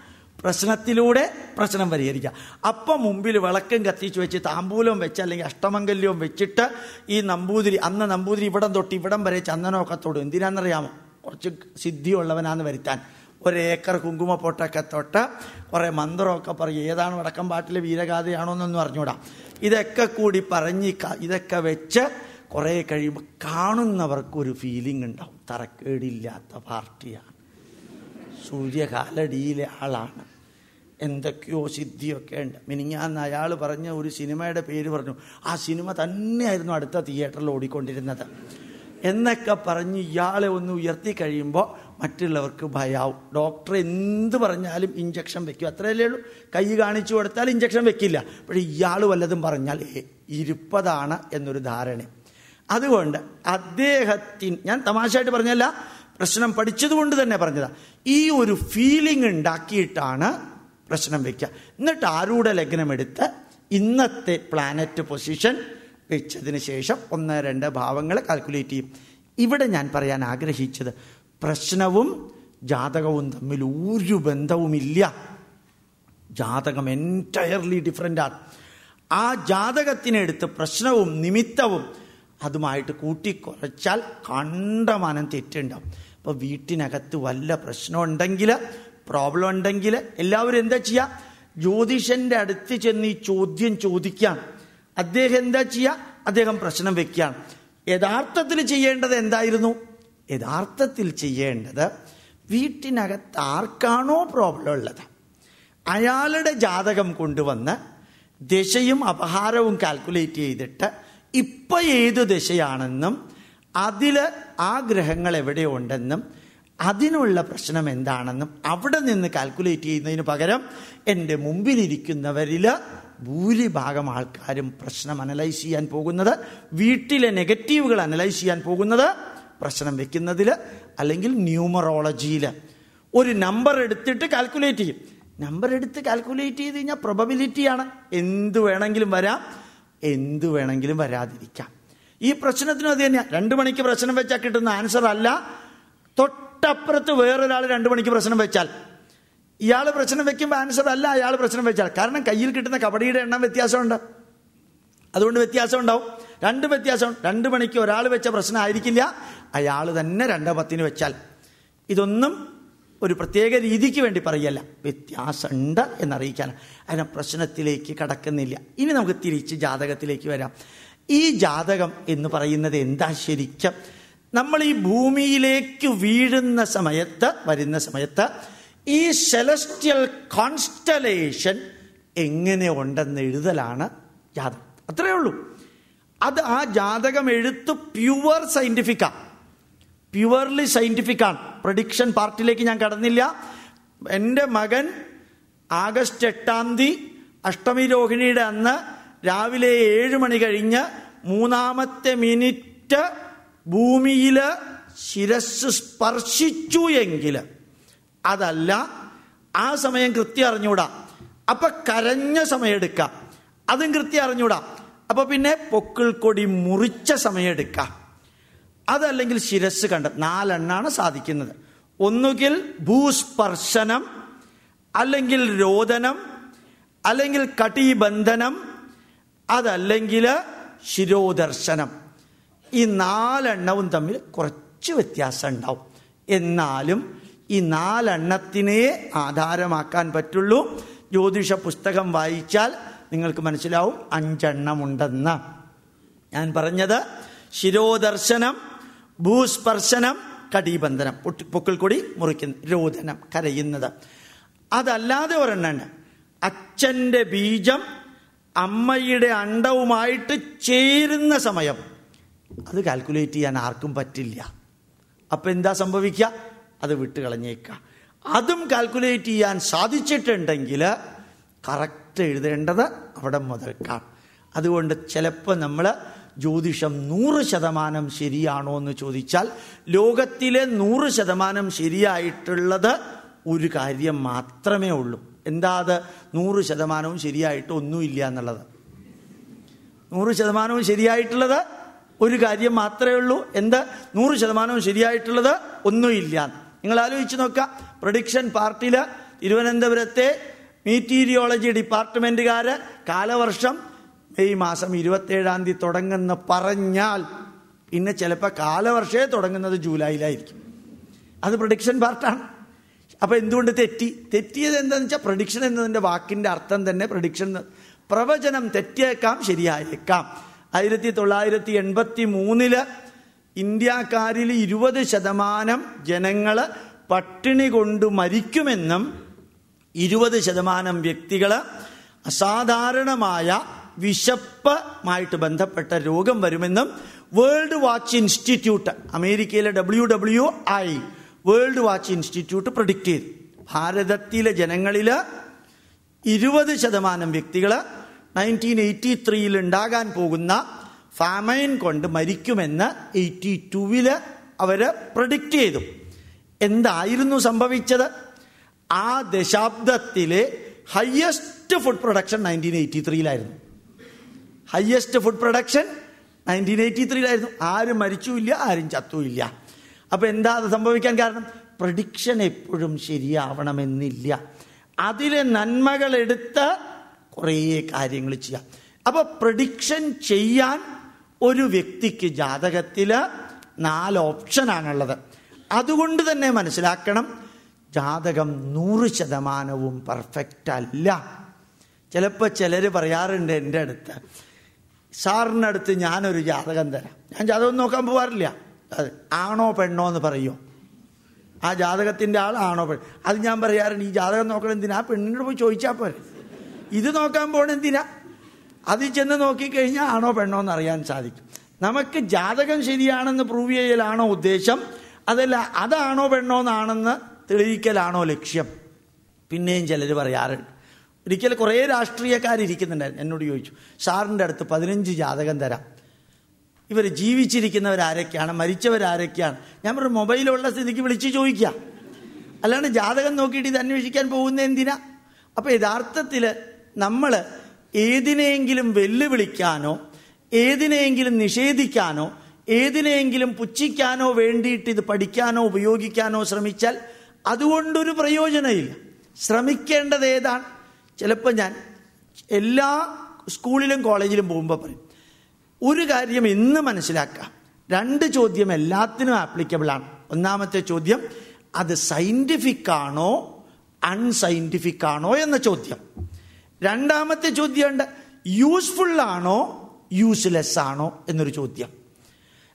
പ്രശ്നത്തിലൂടെ പ്രശ്നം പരിഹരിക്കുക അപ്പം മുമ്പിൽ വിളക്കും കത്തിച്ച് വെച്ച് താമ്പൂലം വെച്ച് അല്ലെങ്കിൽ അഷ്ടമംഗല്യവും വെച്ചിട്ട് ഈ നമ്പൂതിരി അന്ന് നമ്പൂതിരി ഇവിടം തൊട്ട് ഇവിടം വരെ ചന്ദനമൊക്കെ തൊടും. എന്തിനാണെന്നറിയാമോ? കുറച്ച് സിദ്ധിയുള്ളവനാന്ന് വരുത്താൻ. ഒരേക്കർ കുങ്കുമപ്പൊട്ടൊക്കെ തൊട്ട് കുറേ മന്ത്രമൊക്കെ പറയും. ഏതാണ് വടക്കം പാട്ടിലെ വീരഗാഥയാണോ എന്നൊന്നും അറിഞ്ഞൂടാ. ഇതൊക്കെ കൂടി പറഞ്ഞ് ഇതൊക്കെ വെച്ച് കുറേ കഴിയുമ്പോൾ കാണുന്നവർക്ക് ഒരു ഫീലിംഗ് ഉണ്ടാവും. തറക്കേടില്ലാത്ത പാർട്ടിയാണ്. സൂര്യകാലടിയിലെ ആളാണ്. എന്തൊക്കെയോ സിദ്ധിയൊക്കെ ഉണ്ട്. മിനിഞ്ഞാന്ന് അയാൾ പറഞ്ഞ ഒരു സിനിമയുടെ പേര് പറഞ്ഞു. ആ സിനിമ തന്നെയായിരുന്നു അടുത്ത തിയേറ്ററിൽ ഓടിക്കൊണ്ടിരുന്നത്. എന്നൊക്കെ പറഞ്ഞ് ഇയാളെ ഒന്ന് ഉയർത്തി കഴിയുമ്പോൾ മറ്റുള്ളവർക്ക് ഭയാവും. ഡോക്ടർ എന്ത് പറഞ്ഞാലും ഇഞ്ചക്ഷൻ വെക്കും. അത്രയല്ലേ ഉള്ളൂ. കൈ കാണിച്ചു കൊടുത്താൽ ഇഞ്ചക്ഷൻ വെക്കില്ല. പക്ഷേ ഇയാൾ വല്ലതും പറഞ്ഞാൽ ഇരുപ്പതാണ് എന്നൊരു ധാരണ. അതുകൊണ്ട് അദ്ദേഹത്തിന് ഞാൻ തമാശയായിട്ട് പറഞ്ഞല്ല പ്രശ്നം പഠിച്ചതുകൊണ്ട് തന്നെ പറഞ്ഞതാ. ഈ ഒരു ഫീലിംഗ് ഉണ്ടാക്കിയിട്ടാണ് പ്രശ്നം വെക്കുക എന്നിട്ട് ആരൂടെ ലഗ്നമെടുത്ത് ഇന്നത്തെ പ്ലാനറ്റ് പൊസിഷൻ വെച്ചതിന് ശേഷം ഒന്ന് രണ്ട് ഭാവങ്ങൾ കാൽക്കുലേറ്റ് ചെയ്യും. ഇവിടെ ഞാൻ പറയാൻ ആഗ്രഹിച്ചത് പ്രശ്നവും ജാതകവും തമ്മിൽ ഒരു ബന്ധവുമില്ല. ജാതകം എന്റയർലി ആണ്. ആ ജാതകത്തിനെടുത്ത് പ്രശ്നവും നിമിത്തവും അതുമായിട്ട് കൂട്ടിക്കുറച്ചാൽ കണ്ടമാനം തെറ്റുണ്ടാവും. അപ്പോൾ വീട്ടിനകത്ത് വല്ല പ്രശ്നം ഉണ്ടെങ്കിൽ പ്രോബ്ലം ഉണ്ടെങ്കിൽ എല്ലാവരും എന്താ ചെയ്യുക ജ്യോതിഷന്റെ അടുത്ത് ചെന്ന് ഈ ചോദ്യം ചോദിക്കാം അദ്ദേഹം എന്താ ചെയ്യുക അദ്ദേഹം പ്രശ്നം വെക്കുകയാണ്. യഥാർത്ഥത്തിൽ ചെയ്യേണ്ടത് എന്തായിരുന്നു? യഥാർത്ഥത്തിൽ ചെയ്യേണ്ടത് വീട്ടിനകത്ത് ആർക്കാണോ പ്രോബ്ലം ഉള്ളത്? അയാളുടെ ജാതകം കൊണ്ടുവന്ന് ദശയും അപഹാരവും കാൽക്കുലേറ്റ് ചെയ്തിട്ട് ഇപ്പൊ ഏത് ദശയാണെന്നും അതിൽ ആ ഗ്രഹങ്ങൾ എവിടെയുണ്ടെന്നും അതിനുള്ള പ്രശ്നം എന്താണെന്നും അവിടെ നിന്ന് കാൽക്കുലേറ്റ് ചെയ്യുന്നതിന് പകരം എന്റെ മുമ്പിലിരിക്കുന്നവരിൽ ഭൂരിഭാഗം ആൾക്കാരും പ്രശ്നം അനലൈസ് ചെയ്യാൻ പോകുന്നത് വീട്ടിലെ നെഗറ്റീവുകൾ അനലൈസ് ചെയ്യാൻ പോകുന്നത് പ്രശ്നം വെക്കുന്നതിൽ അല്ലെങ്കിൽ ന്യൂമറോളജിയിൽ ഒരു നമ്പർ എടുത്തിട്ട് കാൽക്കുലേറ്റ് ചെയ്യും. നമ്പർ എടുത്ത് കാൽക്കുലേറ്റ് ചെയ്ത് കഴിഞ്ഞാൽ പ്രൊബബിലിറ്റിയാണ് എന്ത് വേണമെങ്കിലും വരാം. എന്ത് വേണമെങ്കിലും വരാതിരിക്കാം. ഈ പ്രശ്നത്തിനും അത് തന്നെയാണ് രണ്ടു മണിക്ക് പ്രശ്നം വെച്ചാൽ കിട്ടുന്ന ആൻസർ അല്ല. തൊട്ടപ്പുറത്ത് വേറൊരാൾ രണ്ടു മണിക്ക് പ്രശ്നം വെച്ചാൽ ഇയാൾ പ്രശ്നം വെക്കുമ്പോൾ ആൻസർ അല്ല അയാൾ പ്രശ്നം വെച്ചാൽ. കാരണം കയ്യിൽ കിട്ടുന്ന കബഡിയുടെ എണ്ണം വ്യത്യാസമുണ്ട്. അതുകൊണ്ട് വ്യത്യാസം ഉണ്ടാവും രണ്ട് വ്യത്യാസം രണ്ട് മണിക്ക് ഒരാൾ വെച്ച പ്രശ്നം ആയിരിക്കില്ല. അയാൾ തന്നെ രണ്ടോ പത്തിന് വെച്ചാൽ. ഇതൊന്നും ഒരു പ്രത്യേക രീതിക്ക് വേണ്ടി പറയല്ല. വ്യത്യാസമുണ്ട് എന്നറിയിക്കാൻ. അതിനെ പ്രശ്നത്തിലേക്ക് കടക്കുന്നില്ല. ഇനി നമുക്ക് തിരിച്ച് ജാതകത്തിലേക്ക് വരാം. ഈ ജാതകം എന്ന് പറയുന്നത് എന്താ ശരിക്കും? നമ്മൾ ഈ ഭൂമിയിലേക്ക് വീഴുന്ന സമയത്ത് വരുന്ന സമയത്ത് ഈ സെലസ്റ്റിയൽ കോൺസ്റ്റലേഷൻ എങ്ങനെ ഉണ്ടെന്ന് എഴുതലാണ് ജാതകം. അത്രയേ ഉള്ളൂ. അത് ആ ജാതകം എഴുത്ത് പ്യുവർ സയന്റിഫിക്കാണ് പ്യുവർലി സയന്റിഫിക് ആണ്. പ്രഡിക്ഷൻ പാർട്ടിലേക്ക് ഞാൻ കടന്നില്ല. എന്റെ മകൻ ആഗസ്റ്റ് എട്ടാം തീയതി അഷ്ടമി രോഹിണിയുടെ അന്ന് രാവിലെ ഏഴ് മണി കഴിഞ്ഞ് മൂന്നാമത്തെ മിനിറ്റ് ഭൂമിയിൽ ശിരസ് സ്പർശിച്ചു എങ്കിൽ അതല്ല ആ സമയം കൃത്യം അറിഞ്ഞൂടാ അപ്പൊ കരഞ്ഞ സമയം എടുക്കാം. അതും കൃത്യം അറിഞ്ഞൂടാ അപ്പൊ പിന്നെ പൊക്കിൾ കൊടി മുറിച്ച സമയം എടുക്കാം. അതല്ലെങ്കിൽ ശിരസ് കണ്ട് നാലെണ്ണാണ് സാധിക്കുന്നത്. ഒന്നുകിൽ ഭൂസ്പർശനം അല്ലെങ്കിൽ രോദനം അല്ലെങ്കിൽ കടീബന്ധനം അതല്ലെങ്കിൽ ശിരോദർശനം. ഈ നാലെണ്ണവും തമ്മിൽ കുറച്ച് വ്യത്യാസം ഉണ്ടാവും. എന്നാലും ഈ നാലെണ്ണത്തിനെ ആധാരമാക്കാൻ പറ്റുള്ളൂ. ജ്യോതിഷ പുസ്തകം വായിച്ചാൽ നിങ്ങൾക്ക് മനസ്സിലാവും അഞ്ചെണ്ണമുണ്ടെന്ന്. ഞാൻ പറഞ്ഞത് ശിരോദർശനം ഭൂസ്പർശനം കടീബന്ധനം. പൊക്കിൽ കൊടി മുറിക്കുന്ന രോദനം കരയുന്നത്. അതല്ലാതെ ഒരെണ്ണുണ്ട് അച്ഛന്റെ ബീജം അമ്മയുടെ അണ്ടവുമായിട്ട് ചേരുന്ന സമയം. അത് കാൽക്കുലേറ്റ് ചെയ്യാൻ ആർക്കും പറ്റില്ല. അപ്പം എന്താ സംഭവിക്കുക അത് വിട്ട് കളഞ്ഞേക്കുക അതും കാൽക്കുലേറ്റ് ചെയ്യാൻ സാധിച്ചിട്ടുണ്ടെങ്കിൽ കറക്റ്റ് എഴുതേണ്ടത് അവിടെ മുതൽക്കാം. അതുകൊണ്ട് ചിലപ്പോൾ നമ്മൾ ജ്യോതിഷം നൂറ് ശതമാനം ശരിയാണോ എന്ന് ചോദിച്ചാൽ ലോകത്തിലെ നൂറ് ശതമാനം ശരിയായിട്ടുള്ളത് ഒരു കാര്യം മാത്രമേ ഉള്ളൂ. എന്താ അത്? നൂറ് ശതമാനവും ശരിയായിട്ട് ഒന്നുമില്ല എന്നുള്ളത്. നൂറ് ശതമാനവും ശരിയായിട്ടുള്ളത് ഒരു കാര്യം മാത്രമേ ഉള്ളൂ. എന്താ? നൂറ് ശതമാനവും ശരിയായിട്ടുള്ളത് ഒന്നുമില്ല നിങ്ങൾ ആലോചിച്ച് നോക്കുക പ്രൊഡിക്ഷൻ പാർട്ടിയിൽ തിരുവനന്തപുരത്തെ മീറ്റീരിയോളജി ഡിപ്പാർട്ട്മെന്റുകാര് കാലവർഷം മെയ് മാസം ഇരുപത്തേഴാം തീയതി തുടങ്ങുന്ന പറഞ്ഞാൽ പിന്നെ ചിലപ്പോൾ കാലവർഷേ തുടങ്ങുന്നത് ജൂലൈയിലായിരിക്കും. അത് പ്രൊഡിക്ഷൻ പാർട്ടാണ്. അപ്പോൾ എന്തുകൊണ്ട് തെറ്റി? തെറ്റിയത് എന്താണെന്ന് വെച്ചാൽ പ്രൊഡിക്ഷൻ എന്നതിന്റെ വാക്കിന്റെ അർത്ഥം തന്നെ പ്രൊഡിക്ഷൻ പ്രവചനം തെറ്റിയേക്കാം ശരിയായേക്കാം. ആയിരത്തി തൊള്ളായിരത്തി എൺപത്തി മൂന്നിൽ ഇന്ത്യക്കാരിൽ ഇരുപത് ശതമാനം ജനങ്ങൾ പട്ടിണി കൊണ്ട് മരിക്കുമെന്നും ഇരുപത് ശതമാനം വ്യക്തികൾ അസാധാരണമായ വിശപ്പുമായിട്ട് ബന്ധപ്പെട്ട രോഗം വരുമെന്നും വേൾഡ് വാച്ച് ഇൻസ്റ്റിറ്റ്യൂട്ട് അമേരിക്കയിലെ W W I world watch institute predict ചെയ്തു. ഭാരതത്തിലെ ജനങ്ങളിൽ ഇരുപത് ശതമാനം വ്യക്തികൾ നയന്റീൻ എയ്റ്റി ത്രീയിൽ ഉണ്ടാകാൻ പോകുന്ന ഫാമൈൻ കൊണ്ട് മരിക്കുമെന്ന് എയ്റ്റി ടുവിൽ അവർ പ്രൊഡിക്റ്റ് ചെയ്തു. എന്തായിരുന്നു സംഭവിച്ചത്? ആ ദശാബ്ദത്തിലെ highest food production nineteen eighty ത്രീയിലായിരുന്നു highest food production nineteen eighty ത്രീയിലായിരുന്നു ആരും മരിച്ചുമില്ല ആരും ചത്തുമില്ല. അപ്പോൾ എന്താ അത് സംഭവിക്കാൻ കാരണം? പ്രഡിക്ഷൻ എപ്പോഴും ശരിയാവണമെന്നില്ല. അതിലെ നന്മകൾ എടുത്ത് കുറേ കാര്യങ്ങൾ ചെയ്യാം. അപ്പോൾ പ്രഡിക്ഷൻ ചെയ്യാൻ ഒരു വ്യക്തിക്ക് ജാതകത്തിൽ നാല് ഓപ്ഷനാണുള്ളത് അതുകൊണ്ട് തന്നെ മനസ്സിലാക്കണം ജാതകം നൂറ് ശതമാനവും പെർഫെക്റ്റ് അല്ല. ചിലപ്പോൾ ചിലർ പറയാറുണ്ട് എന്റെ അടുത്ത് സാറിന്റെ അടുത്ത് ഞാനൊരു ജാതകം തരാം. ഞാൻ ജാതകം നോക്കാൻ പോകാറില്ല അത് ആണോ പെണ്ണോ എന്ന് പറയോ. ആ ജാതകത്തിന്റെ ആൾ ആണോ പെണ്ണ് അത് ഞാൻ പറയാറുണ്ട് ഈ ജാതകം നോക്കണം എന്തിനാ? പെണ്ണിനോട് പോയി ചോദിച്ചാൽ പോരെ. ഇത് നോക്കാൻ പോകണം എന്തിനാ? അതിൽ ചെന്ന് നോക്കിക്കഴിഞ്ഞാൽ ആണോ പെണ്ണോ എന്ന് അറിയാൻ സാധിക്കും. നമുക്ക് ജാതകം ശരിയാണെന്ന് പ്രൂവ് ചെയ്യലാണോ ഉദ്ദേശം? അതല്ല അതാണോ പെണ്ണോ എന്നാണെന്ന് തെളിയിക്കലാണോ ലക്ഷ്യം? പിന്നെയും ചിലർ പറയാറുണ്ട്. ഒരിക്കൽ കുറേ രാഷ്ട്രീയക്കാരിയ്ക്കുന്നുണ്ടായിരുന്നു എന്നോട് ചോദിച്ചു സാറിന്റെ അടുത്ത് പതിനഞ്ച് ജാതകം തരാം. ഇവർ ജീവിച്ചിരിക്കുന്നവരാരൊക്കെയാണ് മരിച്ചവരാരൊക്കെയാണ് ഞാൻ പറഞ്ഞു മൊബൈലുള്ള സ്ഥിതിക്ക് വിളിച്ച് ചോദിക്കുക അല്ലാണ്ട് ജാതകം നോക്കിയിട്ട് ഇത് അന്വേഷിക്കാൻ പോകുന്ന എന്തിനാ? അപ്പോൾ യഥാർത്ഥത്തിൽ നമ്മൾ ഏതിനെയെങ്കിലും വെല്ലുവിളിക്കാനോ ഏതിനെയെങ്കിലും നിഷേധിക്കാനോ ഏതിനെയെങ്കിലും പുച്ഛിക്കാനോ വേണ്ടിയിട്ട് ഇത് പഠിക്കാനോ ഉപയോഗിക്കാനോ ശ്രമിച്ചാൽ അതുകൊണ്ടൊരു പ്രയോജനമില്ല. ശ്രമിക്കേണ്ടത് ഏതാണ്? ചിലപ്പോൾ ഞാൻ എല്ലാ സ്കൂളിലും കോളേജിലും പോകുമ്പോൾ പറയും ഒരു കാര്യം ഇന്ന് മനസ്സിലാക്കാം. രണ്ട് ചോദ്യം എല്ലാത്തിനും ആപ്ലിക്കബിൾ ആണ്. ഒന്നാമത്തെ ചോദ്യം അത് സയന്റിഫിക് ആണോ ആണോ എന്ന ചോദ്യം. രണ്ടാമത്തെ ചോദ്യമുണ്ട്. യൂസ്ഫുൾ ആണോ? യൂസ്ലെസ് ആണോ? എന്നൊരു ചോദ്യം.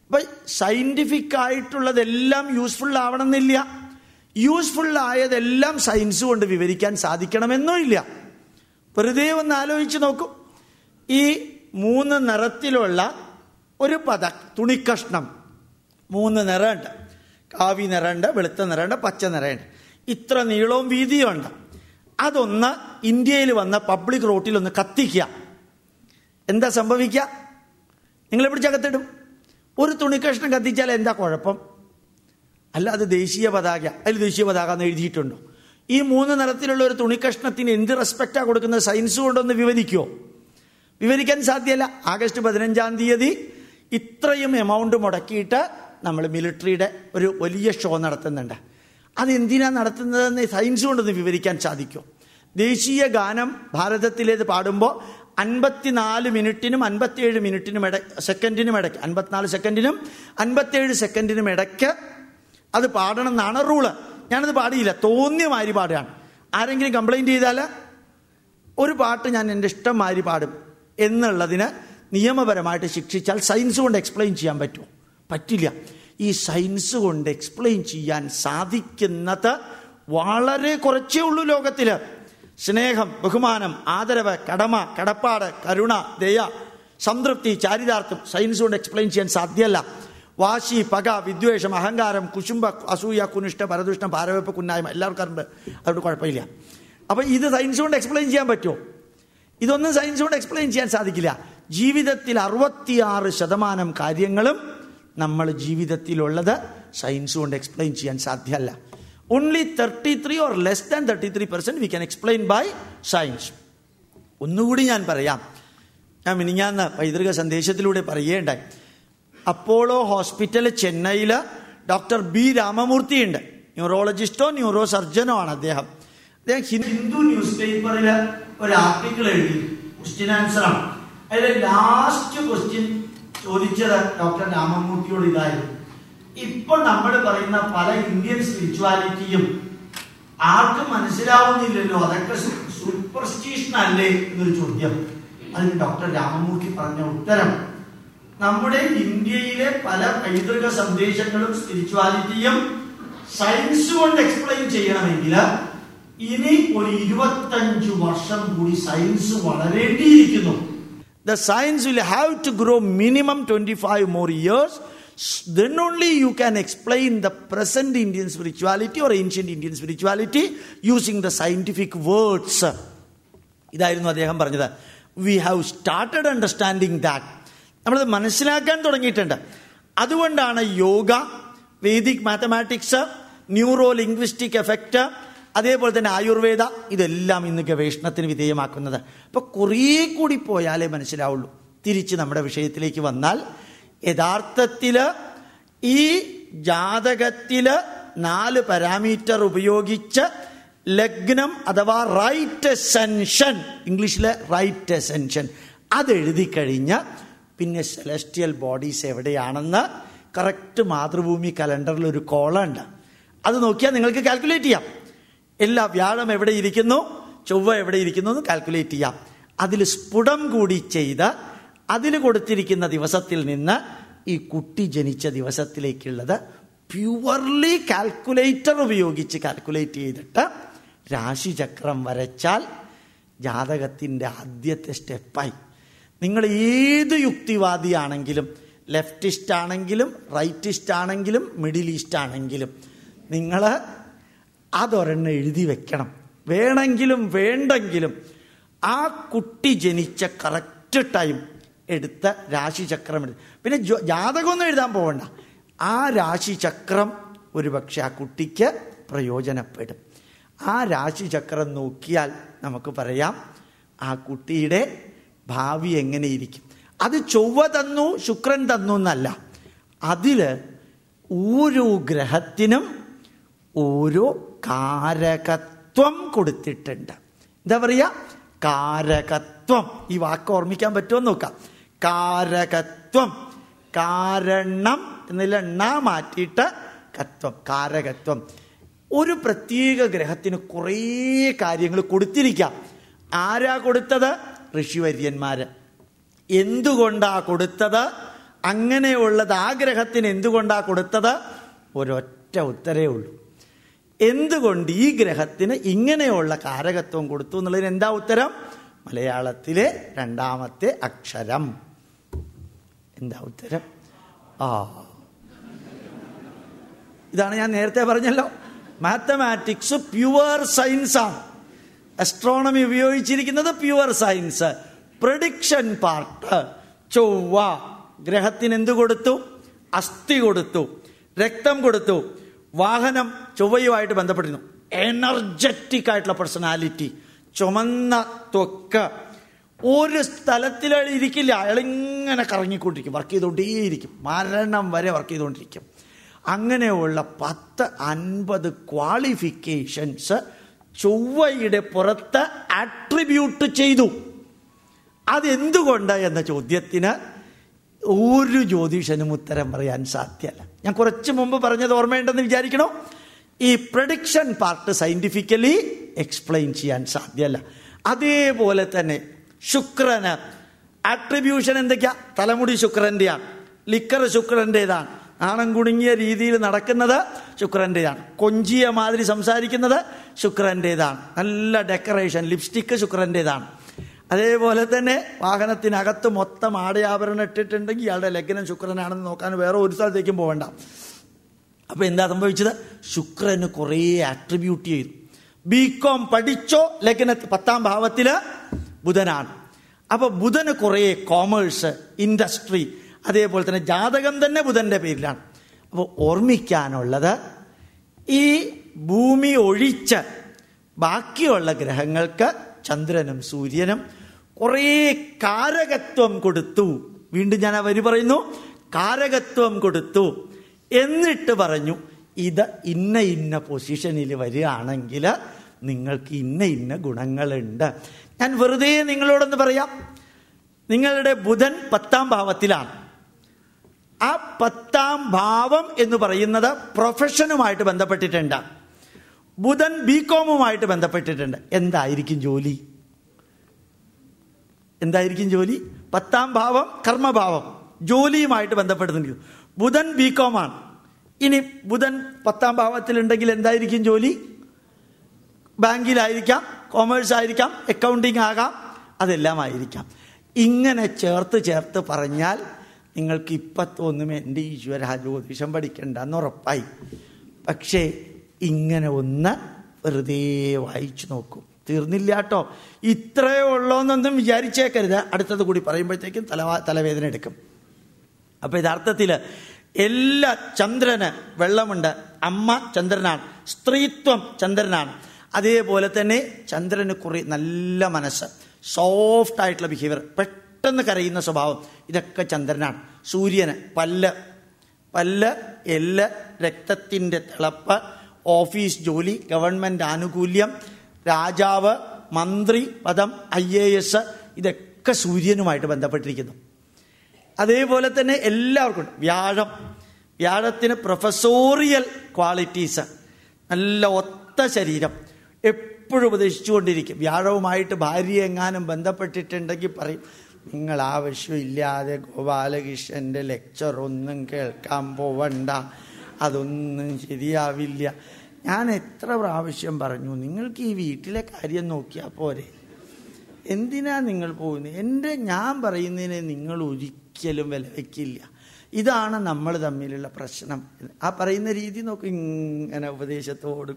അപ്പൊ സയന്റിഫിക് ആയിട്ടുള്ളതെല്ലാം യൂസ്ഫുൾ ആവണമെന്നില്ല. യൂസ്ഫുൾ ആയതെല്ലാം സയൻസ് കൊണ്ട് വിവരിക്കാൻ സാധിക്കണമെന്നോ ഇല്ല. വെറുതെ ഒന്ന് ആലോചിച്ച് നോക്കൂ. ഈ മൂന്ന് നിറത്തിലുള്ള ഒരു പത തുണിക്കഷ്ണം. മൂന്ന് നിറമുണ്ട്. കാവി നിറമുണ്ട് വെളുത്ത നിറമുണ്ട് പച്ച നിറമുണ്ട്. ഇത്ര നീളവും വീതിയും ഉണ്ട് അതൊന്ന് ഇന്ത്യയിൽ വന്ന പബ്ലിക് റോട്ടിൽ ഒന്ന് കത്തിക്കുക. എന്താ സംഭവിക്കുക? നിങ്ങളെ പിടിച്ചകത്തിടും ഒരു തുണിക്കഷ്ണം കത്തിച്ചാൽ എന്താ കുഴപ്പം? അല്ല അത് ദേശീയ പതാക. അതിൽ ദേശീയ പതാക എന്ന് എഴുതിയിട്ടുണ്ടോ? ഈ മൂന്ന് നിറത്തിലുള്ള ഒരു തുണിക്കഷ്ണത്തിന് എന്ത് റെസ്പെക്റ്റാ കൊടുക്കുന്നത്? സയൻസ് കൊണ്ടൊന്ന് വിവരിക്കുമോ വിവരിക്കാൻ സാധ്യമല്ല ആഗസ്റ്റ് പതിനഞ്ചാം തീയതി ഇത്രയും എമൗണ്ട് മുടക്കിയിട്ട് നമ്മൾ മിലിറ്ററിയുടെ ഒരു വലിയ ഷോ നടത്തുന്നുണ്ട്. അതെന്തിനാ നടത്തുന്നതെന്ന് സയൻസ് കൊണ്ടൊന്ന് വിവരിക്കാൻ സാധിക്കും. ദേശീയ ഗാനം ഭാരതത്തിലേത് പാടുമ്പോൾ അൻപത്തിനാല് മിനിറ്റിനും അൻപത്തിയേഴ് മിനിറ്റിനും ഇട സെക്കൻഡിനും ഇടയ്ക്ക് അൻപത്തിനാല് സെക്കൻഡിനും അൻപത്തിയേഴ് സെക്കൻഡിനും ഇടയ്ക്ക് അത് പാടണം എന്നാണ് റൂൾ. ഞാനത് പാടിയില്ല. തോന്നിയ മാതിരി പാടുകയാണ്. ആരെങ്കിലും കംപ്ലൈന്റ് ചെയ്താൽ ഒരു പാട്ട് ഞാൻ എന്റെ ഇഷ്ടം മാതിരി പാടും എന്നുള്ളതിന് നിയമപരമായിട്ട് ശിക്ഷിച്ചാൽ സയൻസ് കൊണ്ട് എക്സ്പ്ലെയിൻ ചെയ്യാൻ പറ്റുമോ? പറ്റില്ല. ഈ സയൻസ് കൊണ്ട് എക്സ്പ്ലെയിൻ ചെയ്യാൻ സാധിക്കുന്നത് വളരെ കുറച്ചേ ഉള്ളൂ ലോകത്തിൽ സ്നേഹം ബഹുമാനം ആദരവ് കടമ കടപ്പാട് കരുണ ദയ സംതൃപ്തി ചാരിതാർത്ഥ്യം സയൻസ് കൊണ്ട് എക്സ്പ്ലെയിൻ ചെയ്യാൻ സാധ്യമല്ല. വാശി പക വിദ്വേഷം അഹങ്കാരം കുശുംബ അസൂയ കുനിഷ്ഠ പരദുഷ്ടം ഭാരവെപ്പ് കുന്നായ്മ എല്ലാവർക്കും ഉണ്ട് അതുകൊണ്ട് കുഴപ്പമില്ല. അപ്പം ഇത് സയൻസ് കൊണ്ട് എക്സ്പ്ലെയിൻ ചെയ്യാൻ പറ്റുമോ? ഇതൊന്നും സയൻസ് കൊണ്ട് എക്സ്പ്ലെയിൻ ചെയ്യാൻ സാധിക്കില്ല. ജീവിതത്തിൽ അറുപത്തിയാറ് ശതമാനം കാര്യങ്ങളും നമ്മൾ ജീവിതത്തിലുള്ളത് സയൻസ് കൊണ്ട് എക്സ്പ്ലെയിൻ ചെയ്യാൻ സാധ്യമല്ല. Only thirty three or less than thirty three percent we can explain by science ഒന്നുകൂടി ഞാൻ പറയാം. ഞാൻ മിനിഞ്ഞാന്ന് പൈതൃക സന്ദേശത്തിലൂടെ പറയുകയുണ്ടായി. അപ്പോളോ ഹോസ്പിറ്റൽ ചെന്നൈയിൽ ഡോക്ടർ ബി രാമമൂർത്തി ഉണ്ട് ന്യൂറോളജിസ്റ്റോ ന്യൂറോ സർജനോ ആണ് അദ്ദേഹം. അദ്ദേഹം ഹിന്ദു ന്യൂസ് പേപ്പറിൽ ഒരു ആർട്ടിക്കിൾ എഴുതി. ക്വസ്റ്റ്യൻ ആൻസർ ആണ്. അതിലെ ലാസ്റ്റ് ക്വസ്റ്റ്യൻ ചോദിച്ചത് ഡോക്ടർ രാമമൂർത്തിയോട് ഇതായിരുന്നു. ഇപ്പൊ നമ്മൾ പറയുന്ന പല ഇന്ത്യൻ സ്പിരിച്വാലിറ്റിയും ആർക്കും മനസ്സിലാവുന്നില്ലല്ലോ. അതൊക്കെ സൂപ്പർസ്റ്റീഷൻ അല്ലേ എന്നൊരു ചോദ്യം. അതിന് ഡോക്ടർ രാമമൂർത്തി പറഞ്ഞ ഉത്തരം നമ്മുടെ ഇന്ത്യയിലെ പല പൈതൃക സന്ദേശങ്ങളും സ്പിരിച്വാലിറ്റിയും സയൻസ് കൊണ്ട് എക്സ്പ്ലെയിൻ ചെയ്യണമെങ്കിൽ ഇനി ഒരു ഇരുപത്തഞ്ചു വർഷം കൂടി സയൻസ് വളരേണ്ടിയിരിക്കുന്നു. The science will have to grow minimum twenty five more years then only you can explain the present Indian spirituality or ancient Indian spirituality using the scientific words. ഇതായിരുന്നു അദ്ദേഹം പറഞ്ഞത് we have started understanding that നമ്മളത് മനസ്സിലാക്കാൻ തുടങ്ങിയിട്ടുണ്ട് അതുകൊണ്ടാണ് yoga Vedic mathematics neuro linguistic effect അതേപോലെ തന്നെ ആയുർവേദ ഇതെല്ലാം ഇന്ന് ഗവേഷണത്തിന് വിധേയമാക്കുന്നത്. അപ്പൊ കുറേ കൂടി പോയാലേ മനസ്സിലാവുള്ളൂ തിരിച്ച് നമ്മുടെ വിഷയത്തിലേക്ക് വന്നാൽ യഥാർത്ഥത്തിൽ ഈ ജാതകത്തിൽ നാല് പാരാമീറ്റർ ഉപയോഗിച്ച് ലഗ്നം അഥവാ റൈറ്റ് എസെൻഷൻ ഇംഗ്ലീഷിലെ റൈറ്റ് എസെൻഷൻ അതെഴുതി കഴിഞ്ഞ് പിന്നെ സെലസ്റ്റിയൽ ബോഡീസ് എവിടെയാണെന്ന് കറക്റ്റ് മാതൃഭൂമി കലണ്ടറിൽ ഒരു കോളുണ്ട് അത് നോക്കിയാൽ നിങ്ങൾക്ക് കാൽക്കുലേറ്റ് ചെയ്യാം. എല്ലാ വ്യാഴം എവിടെ ഇരിക്കുന്നു? ചൊവ്വ എവിടെ ഇരിക്കുന്നു എന്ന് കാൽക്കുലേറ്റ് ചെയ്യാം. അതിൽ സ്ഫുടം കൂടി ചെയ്ത് അതിൽ കൊടുത്തിരിക്കുന്ന ദിവസത്തിൽ നിന്ന് ഈ കുട്ടി ജനിച്ച ദിവസത്തിലേക്കുള്ളത് പ്യുവർലി കാൽക്കുലേറ്റർ ഉപയോഗിച്ച് കാൽക്കുലേറ്റ് ചെയ്തിട്ട് രാശിചക്രം വരച്ചാൽ ജാതകത്തിന്റെ ആദ്യത്തെ സ്റ്റെപ്പായി. നിങ്ങൾ ഏത് യുക്തിവാദിയാണെങ്കിലും ലെഫ്റ്റിസ്റ്റ് ആണെങ്കിലും റൈറ്റിസ്റ്റ് ആണെങ്കിലും മിഡിൽ ഈസ്റ്റ് ആണെങ്കിലും നിങ്ങൾ അതൊരെണ്ണം എഴുതി വെക്കണം. വേണമെങ്കിലും വേണ്ടെങ്കിലും ആ കുട്ടി ജനിച്ച കറക്റ്റ് ടൈം എടുത്ത രാശിചക്രം എടുത്ത്. പിന്നെ ജാതകമൊന്നും എഴുതാൻ പോകണ്ട ആ രാശിചക്രം ഒരുപക്ഷെ ആ കുട്ടിക്ക് പ്രയോജനപ്പെടും. ആ രാശിചക്രം നോക്കിയാൽ നമുക്ക് പറയാം ആ കുട്ടിയുടെ ഭാവി എങ്ങനെയിരിക്കും അത് ചൊവ്വ തന്നു ശുക്രൻ തന്നു എന്നല്ല. അതിൽ ഓരോ ഗ്രഹത്തിനും ഓരോ കാരകത്വം കൊടുത്തിട്ടുണ്ട്. എന്താ പറയുക കാരകത്വം. ഈ വാക്ക് ഓർമ്മിക്കാൻ പറ്റുമോ നോക്കാം. കാരകത്വം. കാരണം എന്നില്ല എണ്ണ മാറ്റിയിട്ട് കത്വം കാരകത്വം. ഒരു പ്രത്യേക ഗ്രഹത്തിന് കുറേ കാര്യങ്ങൾ കൊടുത്തിരിക്കാം. ആരാ കൊടുത്തത്? ഋഷിവര്യന്മാര്. എന്തുകൊണ്ടാ കൊടുത്തത്? അങ്ങനെയുള്ളത് ആ ഗ്രഹത്തിന് എന്തുകൊണ്ടാ കൊടുത്തത്? ഒരൊറ്റ ഉത്തരേ ഉള്ളൂ. എന്തുകൊണ്ട് ഈ ഗ്രഹത്തിന് ഇങ്ങനെയുള്ള കാരകത്വം കൊടുത്തു എന്നുള്ളതിന് എന്താ ഉത്തരം? മലയാളത്തിലെ രണ്ടാമത്തെ അക്ഷരം. എന്താ ഉത്തരം? ആ. ഇതാണ് ഞാൻ നേരത്തെ പറഞ്ഞല്ലോ. മാത്തമാറ്റിക്സ് പ്യുവർ സയൻസ് ആണ്. അസ്ട്രോണമി ഉപയോഗിച്ചിരിക്കുന്നത് പ്യുവർ സയൻസ് പ്രഡിക്ഷൻ പാർട്ട് ചൊവ്വ. ഗ്രഹത്തിന് എന്തു കൊടുത്തു? അസ്ഥി കൊടുത്തു. രക്തം കൊടുത്തു. വാഹനം ചൊവ്വയുമായിട്ട് ബന്ധപ്പെട്ടിരുന്നു. എനർജറ്റിക് ആയിട്ടുള്ള പേഴ്സണാലിറ്റി ചുമന്ന ത്വക്ക്. ഒരു സ്ഥലത്തിൽ ഇരിക്കില്ല. അയാൾ ഇങ്ങനെ കറങ്ങിക്കൊണ്ടിരിക്കും. വർക്ക് ചെയ്തുകൊണ്ടേയിരിക്കും മരണം വരെ വർക്ക് ചെയ്തുകൊണ്ടിരിക്കും അങ്ങനെയുള്ള പത്ത് അൻപത് ക്വാളിഫിക്കേഷൻസ് ചൊവ്വയുടെ പുറത്ത് ആട്രിബ്യൂട്ട് ചെയ്തു. അതെന്തുകൊണ്ട് എന്ന ചോദ്യത്തിന് ഒരു ജ്യോതിഷനും ഉത്തരം പറയാൻ സാധ്യമല്ല. ഞാൻ കുറച്ച് മുമ്പ് പറഞ്ഞത് ഓർമ്മയുണ്ടെന്ന് വിചാരിക്കണോ? ഈ പ്രഡിക്ഷൻ പാർട്ട് സയന്റിഫിക്കലി എക്സ്പ്ലെയിൻ ചെയ്യാൻ സാധ്യമല്ല അതേപോലെ തന്നെ ശുക്രന് ആട്രിബ്യൂഷൻ എന്തൊക്കെയാ? തലമുടി ശുക്രന്റെയാണ്. ലിക്കർ ശുക്രന്റേതാണ്. നാണം കുടുങ്ങിയ രീതിയിൽ നടക്കുന്നത് ശുക്രന്റേതാണ് കൊഞ്ചിയ മാതിരി സംസാരിക്കുന്നത് ശുക്രന്റേതാണ്. നല്ല ഡെക്കറേഷൻ ലിപ്സ്റ്റിക്ക് ശുക്രന്റേതാണ്. അതേപോലെ തന്നെ വാഹനത്തിനകത്ത് മൊത്തം ആടയാഭരണം ഇട്ടിട്ടുണ്ടെങ്കിൽ ഇയാളുടെ ലഗ്നം ശുക്രനാണെന്ന് നോക്കാൻ വേറെ ഒരു സ്ഥലത്തേക്കും പോകണ്ട അപ്പൊ എന്താ സംഭവിച്ചത്? ശുക്രന് കുറേ ആട്രിബ്യൂട്ട് ചെയ്തു. ബി കോം പഠിച്ചോ? ലഗ്ന പത്താം ഭാവത്തിൽ ബുധനാണ്. അപ്പോൾ ബുധന് കുറേ കോമേഴ്സ് ഇൻഡസ്ട്രി അതേപോലെ തന്നെ ജാതകം തന്നെ ബുധന്റെ പേരിലാണ്. അപ്പോൾ ഓർമ്മിക്കാനുള്ളത് ഈ ഭൂമി ഒഴിച്ച് ബാക്കിയുള്ള ഗ്രഹങ്ങൾക്ക് ചന്ദ്രനും സൂര്യനും കുറേ കാരകത്വം കൊടുത്തു. വീണ്ടും ഞാൻ ആ പറയുന്നു. കാരകത്വം കൊടുത്തു. എന്നിട്ട് പറഞ്ഞു ഇത് ഇന്ന ഇന്ന പൊസിഷനിൽ വരികയാണെങ്കിൽ നിങ്ങൾക്ക് ഇന്ന ഇന്ന ഗുണങ്ങളുണ്ട്. ഞാൻ വെറുതെ നിങ്ങളോടൊന്ന് പറയാം. നിങ്ങളുടെ ബുധൻ പത്താം ഭാവത്തിലാണ്. ആ പത്താം ഭാവം എന്ന് പറയുന്നത് പ്രൊഫഷനുമായിട്ട് ബന്ധപ്പെട്ടിട്ടുണ്ട്. ബുധൻ ബി കോമുമായിട്ട് ബന്ധപ്പെട്ടിട്ടുണ്ട്. എന്തായിരിക്കും ജോലി? എന്തായിരിക്കും ജോലി? പത്താം ഭാവം കർമ്മഭാവം. ജോലിയുമായിട്ട് ബന്ധപ്പെടുന്നുണ്ട്. ബുധൻ ബി കോമാണ് ഇനി ബുധൻ പത്താം ഭാവത്തിലുണ്ടെങ്കിൽ എന്തായിരിക്കും ജോലി? ബാങ്കിലായിരിക്കാം കോമേഴ്സ് ആയിരിക്കാം അക്കൗണ്ടിങ് ആകാം അതെല്ലാം ആയിരിക്കാം ഇങ്ങനെ ചേർത്ത് ചേർത്ത് പറഞ്ഞാൽ നിങ്ങൾക്ക് ഇപ്പം തോന്നും എന്റെ ഈശ്വര ജ്യോതിഷം പഠിക്കണ്ടെന്ന് ഉറപ്പായി. പക്ഷേ ഇങ്ങനെ ഒന്ന് വെറുതെ വായിച്ചു നോക്കും. തീർന്നില്ല കേട്ടോ. ഇത്രയേ ഉള്ളൂ എന്നൊന്നും വിചാരിച്ചേക്കരുത്. അടുത്തത് കൂടി പറയുമ്പോഴത്തേക്കും തലവാ തലവേദന എടുക്കും. അപ്പൊ യഥാർത്ഥത്തിൽ എല്ലാ ചന്ദ്രന് വെള്ളമുണ്ട്. അമ്മ ചന്ദ്രനാണ്. സ്ത്രീത്വം ചന്ദ്രനാണ്. അതേപോലെ തന്നെ ചന്ദ്രന് കുറി നല്ല മനസ്സ്. സോഫ്റ്റ് ആയിട്ടുള്ള ബിഹേവിയർ പെട്ടെന്ന് കരയുന്ന സ്വഭാവം. ഇതൊക്കെ ചന്ദ്രനാണ്. സൂര്യന് പല്ല്. പല്ല് എല്ല് രക്തത്തിന്റെ തിളപ്പ് ഓഫീസ് ജോലി ഗവൺമെന്റ് ആനുകൂല്യം രാജാവ് മന്ത്രി പദം ഐ ഇതൊക്കെ സൂര്യനുമായിട്ട് ബന്ധപ്പെട്ടിരിക്കുന്നു. അതേപോലെ തന്നെ എല്ലാവർക്കും ഉണ്ട്. വ്യാഴം. വ്യാഴത്തിന് പ്രൊഫസോറിയൽ ക്വാളിറ്റീസ് നല്ല ഒത്ത ശരീരം. എപ്പോഴും ഉപദേശിച്ചുകൊണ്ടിരിക്കും. വ്യാഴവുമായിട്ട് ഭാര്യ എങ്ങാനും ബന്ധപ്പെട്ടിട്ടുണ്ടെങ്കിൽ പറയും നിങ്ങൾ ആവശ്യമില്ലാതെ ഗോപാലകൃഷ്ണന്റെ ലെക്ചർ ഒന്നും കേൾക്കാൻ പോവണ്ട. അതൊന്നും ശരിയാവില്ല. ഞാൻ എത്ര പ്രാവശ്യം പറഞ്ഞു നിങ്ങൾക്ക് ഈ വീട്ടിലെ കാര്യം നോക്കിയാൽ പോരെ. എന്തിനാ നിങ്ങൾ പോകുന്നത്? എന്റെ ഞാൻ പറയുന്നതിനെ നിങ്ങൾ ഒരിക്കലും വില വയ്ക്കില്ല ഇതാണ് നമ്മൾ തമ്മിലുള്ള പ്രശ്നം. ആ പറയുന്ന രീതി നോക്കും ഇങ്ങനെ ഉപദേശത്തോട്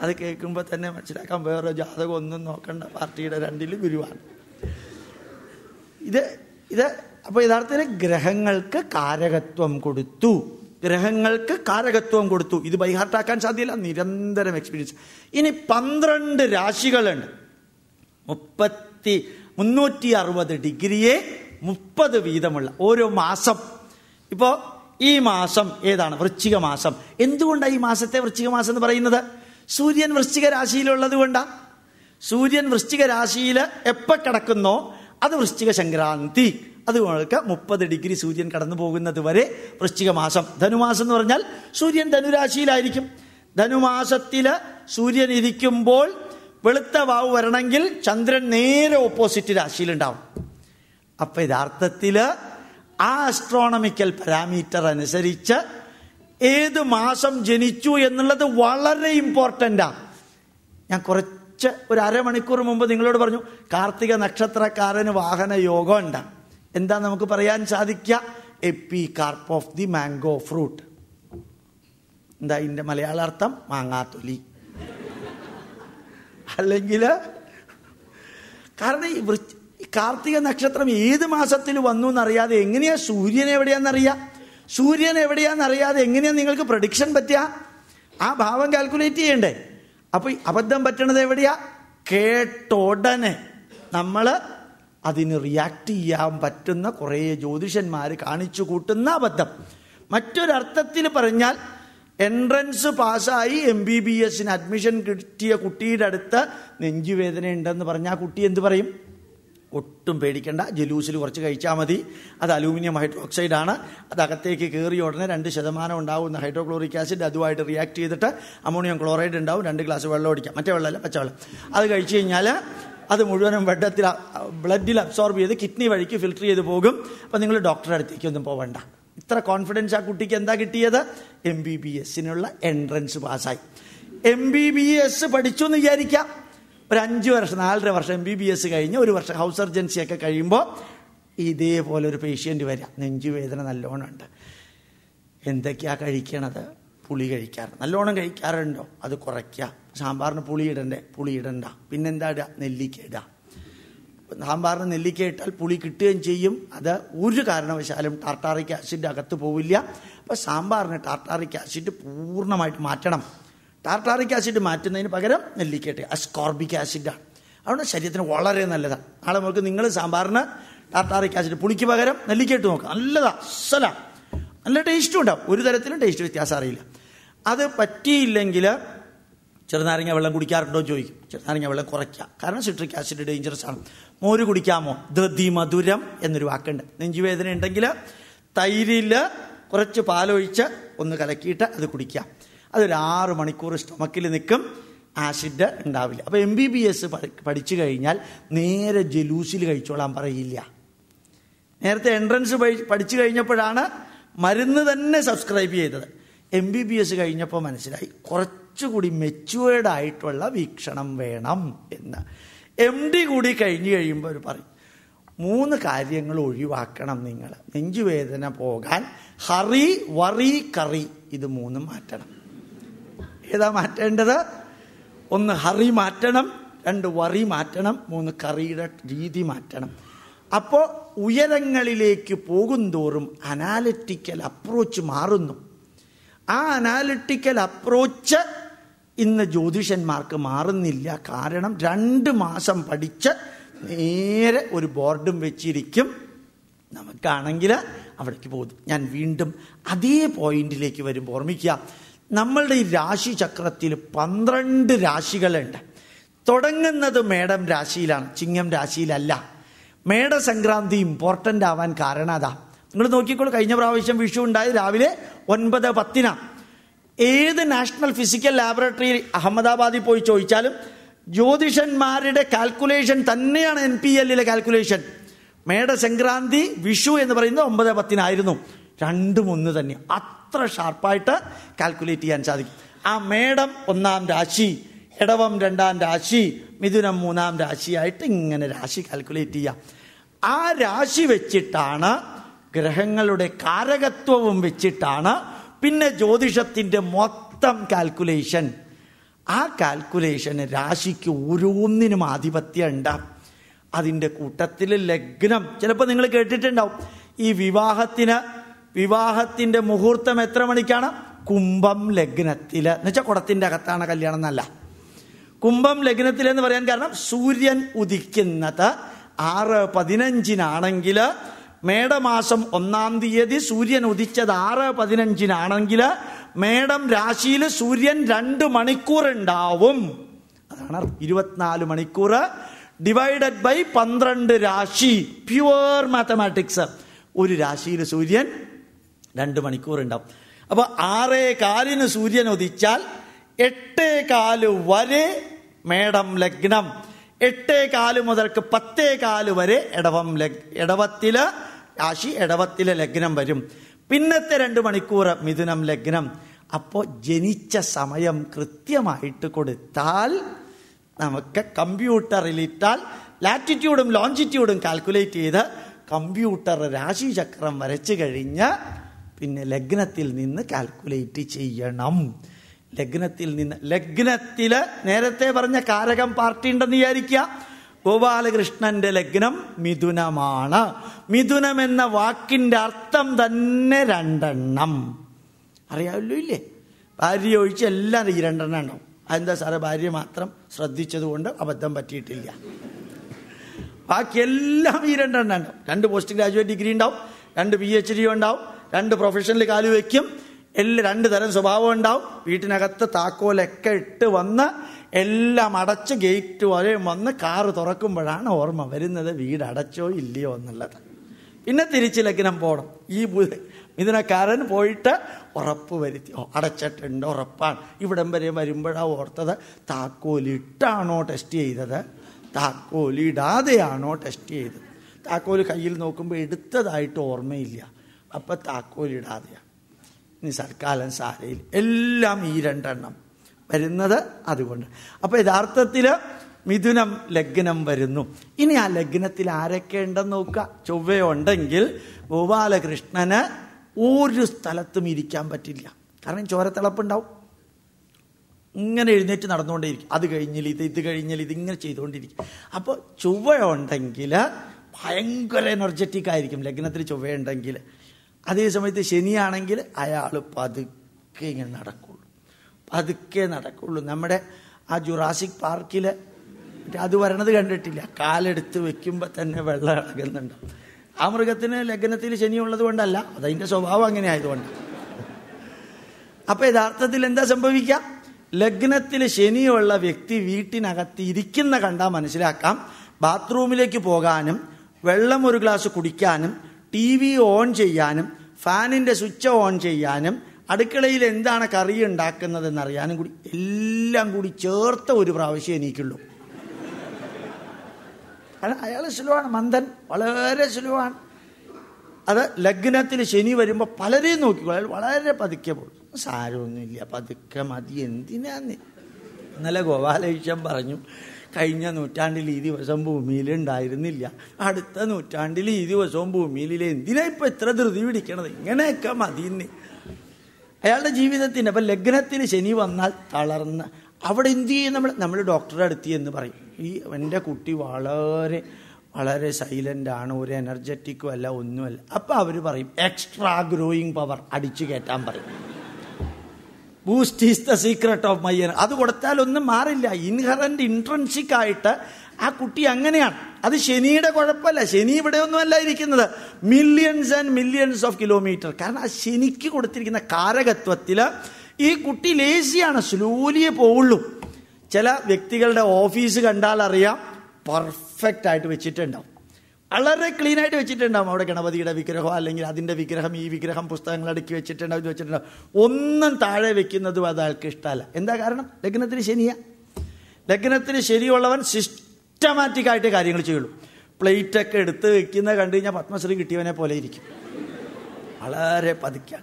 അത് കേൾക്കുമ്പോൾ തന്നെ മനസ്സിലാക്കാൻ വേറെ ജാതകം ഒന്നും നോക്കണ്ട. പാർട്ടിയുടെ രണ്ടിൽ ഗുരുവാണ്. ഇത് ഇത് അപ്പോൾ യഥാർത്ഥത്തിൽ ഗ്രഹങ്ങൾക്ക് കാരകത്വം കൊടുത്തു. ഗ്രഹങ്ങൾക്ക് കാരകത്വം കൊടുത്തു. ഇത് ബൈഹാർട്ടാക്കാൻ സാധ്യല്ല നിരന്തരം എക്സ്പീരിയൻസ് ഇനി പന്ത്രണ്ട് രാശികളുണ്ട്. മുപ്പത്തി മുന്നൂറ്റി അറുപത് ഡിഗ്രിയെ മുപ്പത് വീതമുള്ള ഓരോ മാസം. ഇപ്പോൾ ഈ മാസം ഏതാണ്? വൃശ്ചിക മാസം. എന്തുകൊണ്ടാണ് ഈ മാസത്തെ വൃശ്ചിക മാസം എന്ന് പറയുന്നത്? സൂര്യൻ വൃശ്ചിക രാശിയിലുള്ളത് കൊണ്ടാണ് സൂര്യൻ വൃശ്ചിക രാശിയിൽ എപ്പോൾ കിടക്കുന്നോ അത് വൃശ്ചിക സംക്രാന്തി അതുകൊണ്ട് മുപ്പത് ഡിഗ്രി സൂര്യൻ കടന്നു പോകുന്നത് വരെ വൃശ്ചിക മാസം. ധനുമാസം എന്ന് പറഞ്ഞാൽ സൂര്യൻ ധനുരാശിയിലായിരിക്കും. ധനുമാസത്തിൽ സൂര്യൻ ഇരിക്കുമ്പോൾ വെളുത്ത വാവ് വരണമെങ്കിൽ ചന്ദ്രൻ നേരെ ഓപ്പോസിറ്റ് രാശിയിലുണ്ടാവും. അപ്പൊ യഥാർത്ഥത്തിൽ ആ അസ്ട്രോണമിക്കൽ പാരാമീറ്റർ അനുസരിച്ച് ഏത് മാസം ജനിച്ചു എന്നുള്ളത് വളരെ ഇമ്പോർട്ടന്റാ ഞാൻ കുറച്ച് ഒരു അരമണിക്കൂർ മുമ്പ് നിങ്ങളോട് പറഞ്ഞു കാർത്തിക നക്ഷത്രക്കാരന് വാഹന യോഗം ഉണ്ട്. എന്താ നമുക്ക് പറയാൻ സാധിക്കുക? Epicarp of the mango fruit എന്താ ഇതിന്റെ മലയാളാർത്ഥം? മാങ്ങാത്തൊലി. അല്ലെങ്കിൽ കാരണം ഈ വൃ- കാർത്തിക നക്ഷത്രം ഏത് മാസത്തിൽ വന്നു എന്നറിയാതെ എങ്ങനെയാ സൂര്യൻ എവിടെയാണെന്നറിയ സൂര്യൻ എവിടെയാണെന്ന് അറിയാതെ എങ്ങനെയാ നിങ്ങൾക്ക് പ്രഡിക്ഷൻ പറ്റുക ആ ഭാവം കാൽക്കുലേറ്റ് ചെയ്യണ്ടേ? അപ്പൊ അബദ്ധം പറ്റണത് എവിടെയാ? കേട്ടോടനെ. നമ്മൾ അതിന് റിയാക്ട് ചെയ്യാൻ പറ്റുന്ന കുറേ ജ്യോതിഷന്മാർ കാണിച്ചു കൂട്ടുന്ന അബദ്ധം. മറ്റൊരർത്ഥത്തിൽ പറഞ്ഞാൽ എൻട്രൻസ് പാസ്സായി എം ബി ബി എസിന് അഡ്മിഷൻ കിട്ടിയ കുട്ടിയുടെ അടുത്ത് നെഞ്ചുവേദന ഉണ്ടെന്ന് പറഞ്ഞാൽ ആ കുട്ടി എന്ത് പറയും? ഒട്ടും പേടിക്കേണ്ട. ജലൂസിൽ കുറച്ച് കഴിച്ചാൽ മതി. അത് അലൂമിനിയം ഹൈഡ്രോക്സൈഡ് ആണ് അത് അകത്തേക്ക് കയറിയ ഉടനെ രണ്ട് ശതമാനം ഉണ്ടാവുന്ന ഹൈഡ്രോക്ലോറിക് ആസിഡ് അതുമായിട്ട് റിയാക്ട് ചെയ്തിട്ട് അമോണിയം ക്ലോറൈഡ് ഉണ്ടാവും. രണ്ട് ഗ്ലാസ് വെള്ളം ഓടിക്കാം മറ്റേ വെള്ളമല്ല പച്ചവെള്ളം അത് കഴിച്ചു കഴിഞ്ഞാൽ അത് മുഴുവനും വെള്ളത്തിൽ ബ്ലഡിൽ അബ്സോർബ് ചെയ്ത് കിഡ്നി വഴിക്ക് ഫിൽറ്റർ ചെയ്ത് പോകും. അപ്പം നിങ്ങൾ ഡോക്ടറെ അടുത്തേക്ക് ഒന്നും പോകണ്ട ഇത്ര കോൺഫിഡൻസ് ആ കുട്ടിക്ക് എന്താ കിട്ടിയത്? എം ബി ബി എസിനുള്ള എൻട്രൻസ് പാസ്സായി എം ബി ബി എസ് പഠിച്ചു എന്ന് വിചാരിക്കാം. ഒരു അഞ്ച് വർഷം നാലര വർഷം എം ബി ബി എസ് കഴിഞ്ഞ് ഒരു വർഷം ഹൗസ് സർജൻസി ഒക്കെ കഴിയുമ്പോൾ ഇതേപോലെ ഒരു പേഷ്യന്റ് വരാം. നെഞ്ചുവേദന നല്ലോണം ഉണ്ട് എന്തൊക്കെയാ കഴിക്കണത്? പുളി കഴിക്കാറ്. നല്ലോണം കഴിക്കാറുണ്ടോ? അത് കുറയ്ക്കുക സാമ്പാറിന് പുളി ഇടണ്ടേ? പുളി ഇടണ്ട. പിന്നെന്താ ഇടുക നെല്ലിക്ക ഇടുക സാമ്പാറിന് നെല്ലിക്ക ഇട്ടാൽ പുളി കിട്ടുകയും ചെയ്യും. അത് ഒരു കാരണവശാലും ടാർട്ടാറിക് ആസിഡ് അകത്ത് പോവില്ല. അപ്പോൾ സാമ്പാറിന് ടാർട്ടാറിക് ആസിഡ് പൂർണമായിട്ട് മാറ്റണം. ടാർട്ടാറിക് ആസിഡ് മാറ്റുന്നതിന് പകരം നെല്ലിക്കട്ടെ അസ്കോർബിക് ആസിഡാണ് അതുകൊണ്ട് ശരീരത്തിന് വളരെ നല്ലതാണ് നാളെ നമുക്ക് നിങ്ങൾ സാമ്പാറിന് ടാർട്ടാറിക് ആസിഡ് പുളിക്ക് പകരം നെല്ലിക്കട്ട് നോക്കാം. നല്ലതാ. അസല. നല്ല ടേസ്റ്റും ഉണ്ടാവും. ഒരു തരത്തിലും ടേസ്റ്റ് വ്യത്യാസം അറിയില്ല. അത് പറ്റിയില്ലെങ്കിൽ ചെറുനാരങ്ങ വെള്ളം കുടിക്കാറുണ്ടോ ചോദിക്കും. ചെറുനാരങ്ങ വെള്ളം കുറയ്ക്കാം കാരണം സിട്രിക് ആസിഡ് ഡേഞ്ചറസ് ആണ്. മോര് കുടിക്കാമോ? ദതി മധുരം എന്നൊരു വാക്കുണ്ട്. നെഞ്ചുവേദന ഉണ്ടെങ്കിൽ തൈരിൽ കുറച്ച് പാലൊഴിച്ച് ഒന്ന് കലക്കിയിട്ട് അത് കുടിക്കാം അതൊരു മണിക്കൂർ സ്റ്റൊമക്കിൽ നിൽക്കും ആസിഡ് ഉണ്ടാവില്ല. അപ്പോൾ എം ബി ബി എസ് പഠിച്ചു കഴിഞ്ഞാൽ നേരെ ജലൂസിൽ കഴിച്ചോളാൻ പറയില്ല. നേരത്തെ എൻട്രൻസ് പഠിച്ചു കഴിഞ്ഞപ്പോഴാണ് മരുന്ന് തന്നെ സബ്സ്ക്രൈബ് ചെയ്തത്. എം ബി ബി എസ് കഴിഞ്ഞപ്പോൾ മനസ്സിലായി കുറച്ചുകൂടി മെച്യൂർഡ് ആയിട്ടുള്ള വീക്ഷണം വേണം എന്ന്. എം ഡി കൂടി കഴിഞ്ഞു കഴിയുമ്പോൾ അവർ പറയും മൂന്ന് കാര്യങ്ങൾ ഒഴിവാക്കണം നിങ്ങൾ. നെഞ്ചുവേദന പോകാൻ ഹറി വറി കറി ഇത് മൂന്നും മാറ്റണം. ഏതാ മാറ്റേണ്ടത്? ഒന്ന് ഹറി മാറ്റണം രണ്ട് വറി മാറ്റണം മൂന്ന് കറിയുടെ രീതി മാറ്റണം. അപ്പോൾ ഉയരങ്ങളിലേക്ക് പോകുന്തോറും അനാലിറ്റിക്കൽ അപ്രോച്ച് മാറുന്നു. ആ അനാലിറ്റിക്കൽ അപ്രോച്ച് ഇന്ന് ജ്യോതിഷന്മാർക്ക് മാറുന്നില്ല. കാരണം രണ്ട് മാസം പഠിച്ച് നേരെ ഒരു ബോർഡും വെച്ചിരിക്കും. നമുക്കാണെങ്കിൽ അവിടേക്ക് പോകും. ഞാൻ വീണ്ടും അതേ പോയിന്റിലേക്ക് വരുമ്പോൾ ഓർമ്മിക്കുക. നമ്മളുടെ ഈ രാശി ചക്രത്തിൽ പന്ത്രണ്ട് രാശികളുണ്ട്. തുടങ്ങുന്നത് മേടം രാശിയിലാണ് ചിങ്ങം രാശിയിലല്ല. മേടസംക്രാന്തി ഇമ്പോർട്ടന്റ് ആവാൻ കാരണം അതാ നിങ്ങൾ നോക്കിക്കോളൂ കഴിഞ്ഞ പ്രാവശ്യം വിഷു ഉണ്ടായി രാവിലെ ഒൻപത് പത്തിനാണ് ഏത് നാഷണൽ ഫിസിക്കൽ ലാബറട്ടറി അഹമ്മദാബാദിൽ പോയി ചോദിച്ചാലും ജ്യോതിഷന്മാരുടെ കാൽക്കുലേഷൻ തന്നെയാണ് എൻ പി എല്ലിലെ കാൽക്കുലേഷൻ. മേടസംക്രാന്തി വിഷു എന്ന് പറയുന്നത് ഒമ്പത് പത്തിനായിരുന്നു. രണ്ടും ഒന്ന് തന്നെ. അത്ര ഷാർപ്പായിട്ട് കാൽക്കുലേറ്റ് ചെയ്യാൻ സാധിക്കും. ആ മേടം ഒന്നാം രാശി ഇടവം രണ്ടാം രാശി മിഥുനം മൂന്നാം രാശിയായിട്ട് ഇങ്ങനെ രാശി കാൽക്കുലേറ്റ് ചെയ്യാം. ആ രാശി വെച്ചിട്ടാണ് ഗ്രഹങ്ങളുടെ കാരകത്വവും വെച്ചിട്ടാണ് പിന്നെ ജ്യോതിഷത്തിന്റെ മൊത്തം കാൽക്കുലേഷൻ ആ കാൽക്കുലേഷന് രാശിക്ക് ഓരോന്നിനും ആധിപത്യം ഉണ്ടാവും അതിന്റെ കൂട്ടത്തിൽ ലഗ്നം. ചിലപ്പോൾ നിങ്ങൾ കേട്ടിട്ടുണ്ടാവും. ഈ വിവാഹത്തിന് വിവാഹത്തിന്റെ മുഹൂർത്തം എത്ര മണിക്കാണ്? കുംഭം ലഗ്നത്തിൽ എന്നുവെച്ചാൽ കുടത്തിന്റെ അകത്താണ് കല്യാണം എന്നല്ല. കുംഭം ലഗ്നത്തിൽ എന്ന് പറയാൻ കാരണം സൂര്യൻ ഉദിക്കുന്നത് ആറ് പതിനഞ്ചിനാണെങ്കിൽ മേടമാസം ഒന്നാം തീയതി സൂര്യൻ ഉദിച്ചത് ആറ് പതിനഞ്ചിനാണെങ്കിൽ മേടം രാശിയിൽ സൂര്യൻ രണ്ട് മണിക്കൂർ ഉണ്ടാവും. അതാണ് ഇരുപത്തിനാല് മണിക്കൂർ ഡിവൈഡഡ് ബൈ പന്ത്രണ്ട് രാശി. പ്യുവർ മാത്തമാറ്റിക്സ് ഒരു രാശിയിൽ സൂര്യൻ രണ്ട് മണിക്കൂറുണ്ടാവും അപ്പൊ ആറേ കാലിന് സൂര്യൻ ഉദിച്ചാൽ എട്ടേ കാൽ വരെ മേടം ലഗ്നം. എട്ടേ കാൽ മുതൽക്ക് പത്തേ കാൽ വരെ ഇടവം ലഗ് രാശി ഇടവത്തിലെ ലഗ്നം വരും. പിന്നത്തെ രണ്ട് മണിക്കൂർ മിഥുനം ലഗ്നം. അപ്പോൾ ജനിച്ച സമയം കൃത്യമായിട്ട് കൊടുത്താൽ നമുക്ക് കമ്പ്യൂട്ടറിൽ ഇട്ടാൽ ലാറ്റിറ്റ്യൂഡും ലോഞ്ചിറ്റ്യൂഡും കാൽക്കുലേറ്റ് ചെയ്ത് കമ്പ്യൂട്ടർ രാശിചക്രം വരച്ചു കഴിഞ്ഞ് പിന്നെ ലഗ്നത്തിൽ നിന്ന് കാൽക്കുലേറ്റ് ചെയ്യണം. ലഗ്നത്തിൽ നിന്ന് ലഗ്നത്തിൽ നേരത്തെ പറഞ്ഞ കാരകം പാർട്ടി ഉണ്ടെന്ന് വിചാരിക്കുക. ഗോപാലകൃഷ്ണന്റെ ലഗ്നം മിഥുനമാണ്. മിഥുനം എന്ന വാക്കിന്റെ അർത്ഥം തന്നെ രണ്ടെണ്ണം. അറിയാമല്ലോ ഇല്ലേ? ഭാര്യ ഒഴിച്ച് എല്ലാം ഈ രണ്ടെണ്ണം ഉണ്ടാവും അതെന്താ സാറേ? ഭാര്യ മാത്രം ശ്രദ്ധിച്ചതുകൊണ്ട് അബദ്ധം പറ്റിയിട്ടില്ല. ബാക്കിയെല്ലാം ഈ രണ്ടെണ്ണം ഉണ്ടാവും രണ്ട് പോസ്റ്റ് ഗ്രാജുവേറ്റ് ഡിഗ്രി ഉണ്ടാവും. രണ്ട് പി എച്ച് ഡി ഉണ്ടാവും. രണ്ട് പ്രൊഫഷനിൽ കാലു വയ്ക്കും എല്ലാ രണ്ട് തരം സ്വഭാവം ഉണ്ടാവും. വീട്ടിനകത്ത് താക്കോലൊക്കെ ഇട്ട് വന്ന് എല്ലാം അടച്ച് ഗേറ്റ് വരെയും വന്ന് കാറ് തുറക്കുമ്പോഴാണ് ഓർമ്മ വരുന്നത്. വീട് അടച്ചോ ഇല്ലയോ എന്നുള്ളത്. പിന്നെ തിരിച്ച് ലഗ്നം പോകണം ഈ ഇതിനക്കാരൻ പോയിട്ട് ഉറപ്പ് വരുത്തി. അടച്ചിട്ടുണ്ട് ഉറപ്പാണ്. ഇവിടം വരെ വരുമ്പോഴാണ് ഓർത്തത്. താക്കോലിട്ടാണോ ടെസ്റ്റ് ചെയ്തത്? താക്കോലിടാതെയാണോ ടെസ്റ്റ് ചെയ്തത്? താക്കോൽ കയ്യിൽ നോക്കുമ്പോൾ എടുത്തതായിട്ട് ഓർമ്മയില്ല. അപ്പം താക്കോലിടാതെയാണ് ഇനി സർക്കാലം സാരയിൽ എല്ലാം ഈ രണ്ടെണ്ണം വരുന്നത് അതുകൊണ്ട്. അപ്പൊ യഥാർത്ഥത്തിൽ മിഥുനം ലഗ്നം വരുന്നു. ഇനി ആ ലഗ്നത്തിൽ ആരൊക്കെ ഉണ്ടെന്ന് നോക്കുക. ചൊവ്വയുണ്ടെങ്കിൽ ഗോപാലകൃഷ്ണന് ഒരു സ്ഥലത്തും ഇരിക്കാൻ പറ്റില്ല. കാരണം ചോരത്തിളപ്പുണ്ടാവും. ഇങ്ങനെ എഴുന്നേറ്റ് നടന്നുകൊണ്ടേയിരിക്കും. അത് കഴിഞ്ഞാൽ ഇത് ഇത് കഴിഞ്ഞാൽ ഇത് ഇങ്ങനെ ചെയ്തുകൊണ്ടിരിക്കും. അപ്പോൾ ചൊവ്വയുണ്ടെങ്കിൽ ഭയങ്കര എനർജറ്റിക് ആയിരിക്കും ലഗ്നത്തിൽ ചൊവ്വയുണ്ടെങ്കിൽ. അതേ സമയത്ത് ശനിയാണെങ്കിൽ അയാൾ പതുക്കെ ഇങ്ങനെ നടക്കുള്ളൂ. പതുക്കെ നടക്കുള്ളൂ. നമ്മുടെ ആ ജുറാസിക് പാർക്കിൽ അത് വരണത് കണ്ടിട്ടില്ല. കാലെടുത്ത് വെക്കുമ്പോൾ തന്നെ വെള്ളം ഇളകുന്നുണ്ട്. ആ മൃഗത്തിന് ലഗ്നത്തിൽ ശനി ഉള്ളത് കൊണ്ടല്ല അതതിന്റെ സ്വഭാവം അങ്ങനെ ആയതുകൊണ്ട്. അപ്പൊ യഥാർത്ഥത്തിൽ എന്താ സംഭവിക്കാം? ലഗ്നത്തിൽ ശനിയുള്ള വ്യക്തി വീട്ടിനകത്ത് ഇരിക്കുന്ന കണ്ടാൽ മനസ്സിലാക്കാം. ബാത്റൂമിലേക്ക് പോകാനും വെള്ളം ഒരു ഗ്ലാസ് കുടിക്കാനും ടി വി ഓൺ ചെയ്യാനും ഫാനിന്റെ സ്വിച്ച് ഓൺ ചെയ്യാനും അടുക്കളയിൽ എന്താണ് കറി ഉണ്ടാക്കുന്നതെന്ന് അറിയാനും കൂടി എല്ലാം കൂടി ചേർത്ത ഒരു പ്രാവശ്യം എനിക്കുള്ളൂ കാരണം അയാൾ സുലുവാണ് മന്ദൻ വളരെ സുലുവാണ്. അത് ലഗ്നത്തിൽ ശനി വരുമ്പോൾ പലരെയും നോക്കിക്കോ അയാൾ വളരെ പതുക്കെ പോകും. സാരമൊന്നുമില്ല പതുക്കെ മതി എന്തിനാന്ന്? ഇന്നലെ ഗോപാലകൃഷ്ണൻ പറഞ്ഞു കഴിഞ്ഞ നൂറ്റാണ്ടിൽ ഈ ദിവസം ഭൂമിയിൽ ഉണ്ടായിരുന്നില്ല. അടുത്ത നൂറ്റാണ്ടിൽ ഈ ദിവസവും ഭൂമിയിൽ എന്തിനാ ഇപ്പൊ ഇത്ര ധൃതി പിടിക്കണത്? ഇങ്ങനെയൊക്കെ മതിന്ന് അയാളുടെ ജീവിതത്തിന് അപ്പൊ ലഗ്നത്തിന് ശനി വന്നാൽ തളർന്ന് അവിടെ എന്ത് ചെയ്യും നമ്മൾ നമ്മൾ ഡോക്ടറെ അടുത്ത് എന്ന് പറയും. ഈ എന്റെ കുട്ടി വളരെ വളരെ സൈലന്റ് ആണ്. ഒരു എനർജറ്റിക്കും അല്ല ഒന്നുമല്ല. അപ്പം അവർ പറയും എക്സ്ട്രാ ഗ്രോയിങ് പവർ അടിച്ചു കയറ്റാൻ പറയും. Boost is the secret of my അത് കൊടുത്താൽ ഒന്നും മാറില്ല. ഇൻഹറന്റ് ഇൻട്രൻസിക് ആയിട്ട് ആ കുട്ടി അങ്ങനെയാണ്. അത് ശനിയുടെ കുഴപ്പമല്ല. ശനി ഇവിടെ ഒന്നുമല്ല ഇരിക്കുന്നത്. Millions and millions of kilometre കാരണം ആ ശനിക്ക് കൊടുത്തിരിക്കുന്ന കാരകത്വത്തിൽ ഈ കുട്ടി ലേസിയാണ് സ്ലോലിയെ പോവുള്ളൂ. ചില വ്യക്തികളുടെ ഓഫീസ് കണ്ടാൽ അറിയാം. പെർഫെക്റ്റ് ആയിട്ട് വെച്ചിട്ടുണ്ടാവും. വളരെ ക്ലീൻ ആയിട്ട് വെച്ചിട്ടുണ്ടാവും. അവിടെ ഗണപതിയുടെ വിഗ്രഹം അല്ലെങ്കിൽ അതിന്റെ വിഗ്രഹം ഈ വിഗ്രഹം പുസ്തകങ്ങൾ അടുക്കി വെച്ചിട്ടുണ്ടാവും ഇത് വെച്ചിട്ടുണ്ടാവും ഒന്നും താഴെ വെക്കുന്നതും അത് ആൾക്ക് ഇഷ്ടമല്ല. എന്താ കാരണം? ലഗ്നത്തിന് ശനിയാ. ലഗ്നത്തിന് ശരിയുള്ളവൻ സിസ്റ്റമാറ്റിക്കായിട്ട് കാര്യങ്ങൾ ചെയ്യുള്ളൂ. പ്ലേറ്റൊക്കെ എടുത്ത് വെക്കുന്ന കണ്ടു കഴിഞ്ഞാൽ പത്മശ്രീ കിട്ടിയവനെ പോലെ ഇരിക്കും. വളരെ പതുക്കാണ്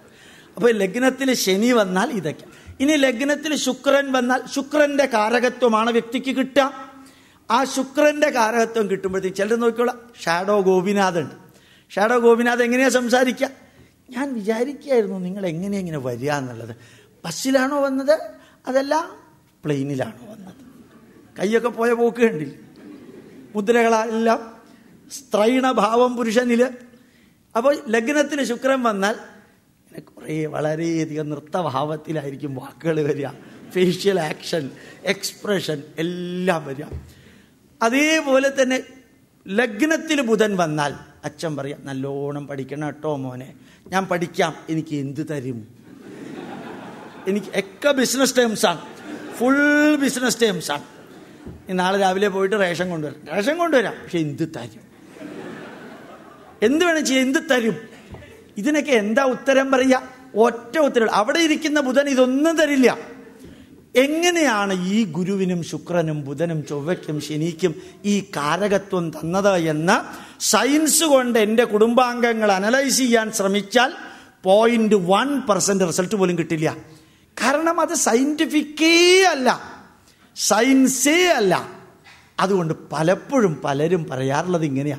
അപ്പോൾ ലഗ്നത്തിൽ ശനി വന്നാൽ ഇതൊക്കെ. ഇനി ലഗ്നത്തിൽ ശുക്രൻ വന്നാൽ ശുക്രന്റെ കാരകത്വമാണ് വ്യക്തിക്ക് കിട്ടുക. ആ ശുക്രന്റെ കാരകത്വം കിട്ടുമ്പോഴത്തേക്കും ചിലർ നോക്കിക്കോളാം. ഷാഡോ ഗോപിനാഥ് ഉണ്ട് ഷാഡോ ഗോപിനാഥ് എങ്ങനെയാ സംസാരിക്കുക ഞാൻ വിചാരിക്കുകയായിരുന്നു നിങ്ങൾ എങ്ങനെയാ ഇങ്ങനെ വരിക എന്നുള്ളത്. ബസ്സിലാണോ വന്നത്? അതല്ല പ്ലെയിനിലാണോ വന്നത്. കൈയൊക്കെ പോയ പോക്ക് കണ്ടില്ല? മുദ്രകളെല്ലാം സ്ത്രൈണഭാവം പുരുഷനിൽ. അപ്പോൾ ലഗ്നത്തിന് ശുക്രൻ വന്നാൽ കുറേ വളരെയധികം നൃത്തഭാവത്തിലായിരിക്കും വാക്കുകൾ വരിക. ഫേഷ്യൽ ആക്ഷൻ എക്സ്പ്രഷൻ എല്ലാം വരിക. അതേപോലെ തന്നെ ലഗ്നത്തിൽ ബുധൻ വന്നാൽ അച്ഛൻ പറയാം നല്ലോണം പഠിക്കണം കേട്ടോ മോനെ. ഞാൻ പഠിക്കാം. എനിക്ക് എന്ത് തരും? എനിക്ക് ഒക്കെ ബിസിനസ് ടേംസാണ് ഫുൾ ബിസിനസ് ടേംസാണ് നാളെ രാവിലെ പോയിട്ട് റേഷൻ കൊണ്ടുവരാം. റേഷൻ കൊണ്ടുവരാം. പക്ഷെ എന്ത് തരും? എന്ത് വേണം ചെയ്യാം എന്ത് തരും? ഇതിനൊക്കെ എന്താ ഉത്തരം പറയുക? ഒറ്റ ഉത്തരം അവിടെ ഇരിക്കുന്ന ബുധൻ ഇതൊന്നും തരില്ല. എങ്ങനെയാണ് ഈ ഗുരുവിനും ശുക്രനും ബുധനും ചൊവ്വയ്ക്കും ശനിക്കും ഈ കാരകത്വം തന്നത് എന്ന് സയൻസ് കൊണ്ട് എന്റെ കുടുംബാംഗങ്ങൾ അനലൈസ് ചെയ്യാൻ ശ്രമിച്ചാൽ പോയിന്റ് വൺ പെർസെന്റ് റിസൾട്ട് പോലും കിട്ടില്ല. കാരണം അത് സയന്റിഫിക്കേ അല്ല. സയൻസേ അല്ല. അതുകൊണ്ട് പലപ്പോഴും പലരും പറയാറുള്ളത് ഇങ്ങനെയാ.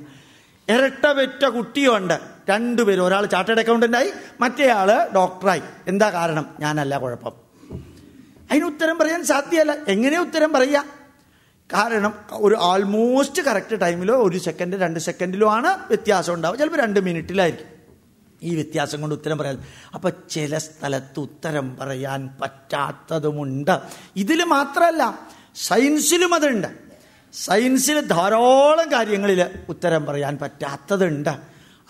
ഇരട്ട കുട്ടിയുണ്ട്. രണ്ടുപേരും ഒരാൾ ചാർട്ടേഡ് അക്കൗണ്ടന്റായി മറ്റേയാൾ ഡോക്ടറായി എന്താ കാരണം? ഞാനല്ല കുഴപ്പം. അതിന് ഉത്തരം പറയാൻ സാധ്യമല്ല എങ്ങനെ ഉത്തരം പറയാ? കാരണം ഒരു ആൾമോസ്റ്റ് കറക്റ്റ് ടൈമിലോ ഒരു സെക്കൻഡ് രണ്ട് സെക്കൻഡിലോ ആണ് വ്യത്യാസം ഉണ്ടാവുക. ചിലപ്പോൾ രണ്ട് മിനിറ്റിലായിരിക്കും ഈ വ്യത്യാസം കൊണ്ട് ഉത്തരം പറയാൻ. അപ്പം ചില സ്ഥലത്ത് ഉത്തരം പറയാൻ പറ്റാത്തതുമുണ്ട്. ഇതിൽ മാത്രമല്ല സയൻസിലും അതുണ്ട്. സയൻസിൽ ധാരാളം കാര്യങ്ങളിൽ ഉത്തരം പറയാൻ പറ്റാത്തതുണ്ട്.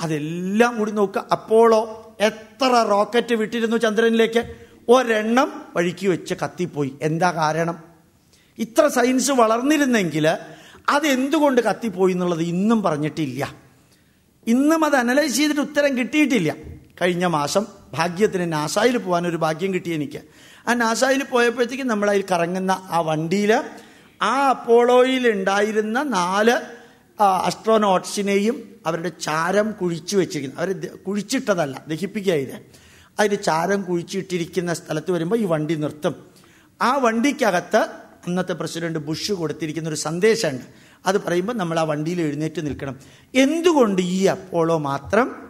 അതെല്ലാം കൂടി നോക്കുക. അപ്പോളോ എത്ര റോക്കറ്റ് വിട്ടിരുന്നു ചന്ദ്രനിലേക്ക്? ഒരെണ്ണം വഴിക്ക് വെച്ച് കത്തിപ്പോയി. എന്താ കാരണം? ഇത്ര സയൻസ് വളർന്നിരുന്നെങ്കിൽ അതെന്തുകൊണ്ട് കത്തിപ്പോയി എന്നുള്ളത് ഇന്നും പറഞ്ഞിട്ടില്ല. ഇന്നും അത് അനലൈസ് ചെയ്തിട്ട് ഉത്തരം കിട്ടിയിട്ടില്ല. കഴിഞ്ഞ മാസം ഭാഗ്യത്തിന് നാസായിൽ പോകാൻ ഒരു ഭാഗ്യം കിട്ടി എനിക്ക്. ആ നാസായിൽ പോയപ്പോഴത്തേക്കും നമ്മളതിൽ കറങ്ങുന്ന ആ വണ്ടിയിൽ ആ അപ്പോളോയിൽ ഉണ്ടായിരുന്ന നാല് അസ്ട്രോനോട്ട്സിനെയും അവരുടെ ചാരം കുഴിച്ചു വെച്ചിരിക്കുന്നു. അവർ കുഴിച്ചിട്ടതല്ല ദഹിപ്പിക്കുക ഇത്. അതിന് ചാരം കുഴിച്ചിട്ടിരിക്കുന്ന സ്ഥലത്ത് വരുമ്പോൾ ഈ വണ്ടി നിർത്തും. ആ വണ്ടിക്കകത്ത് അന്നത്തെ പ്രസിഡന്റ് ബുഷ് കൊടുത്തിരിക്കുന്ന ഒരു സന്ദേശമുണ്ട്. അത് പറയുമ്പോൾ നമ്മൾ ആ വണ്ടിയിൽ എഴുന്നേറ്റ് നിൽക്കണം. എന്തുകൊണ്ട് ഈ അപ്പോളോ മാത്രം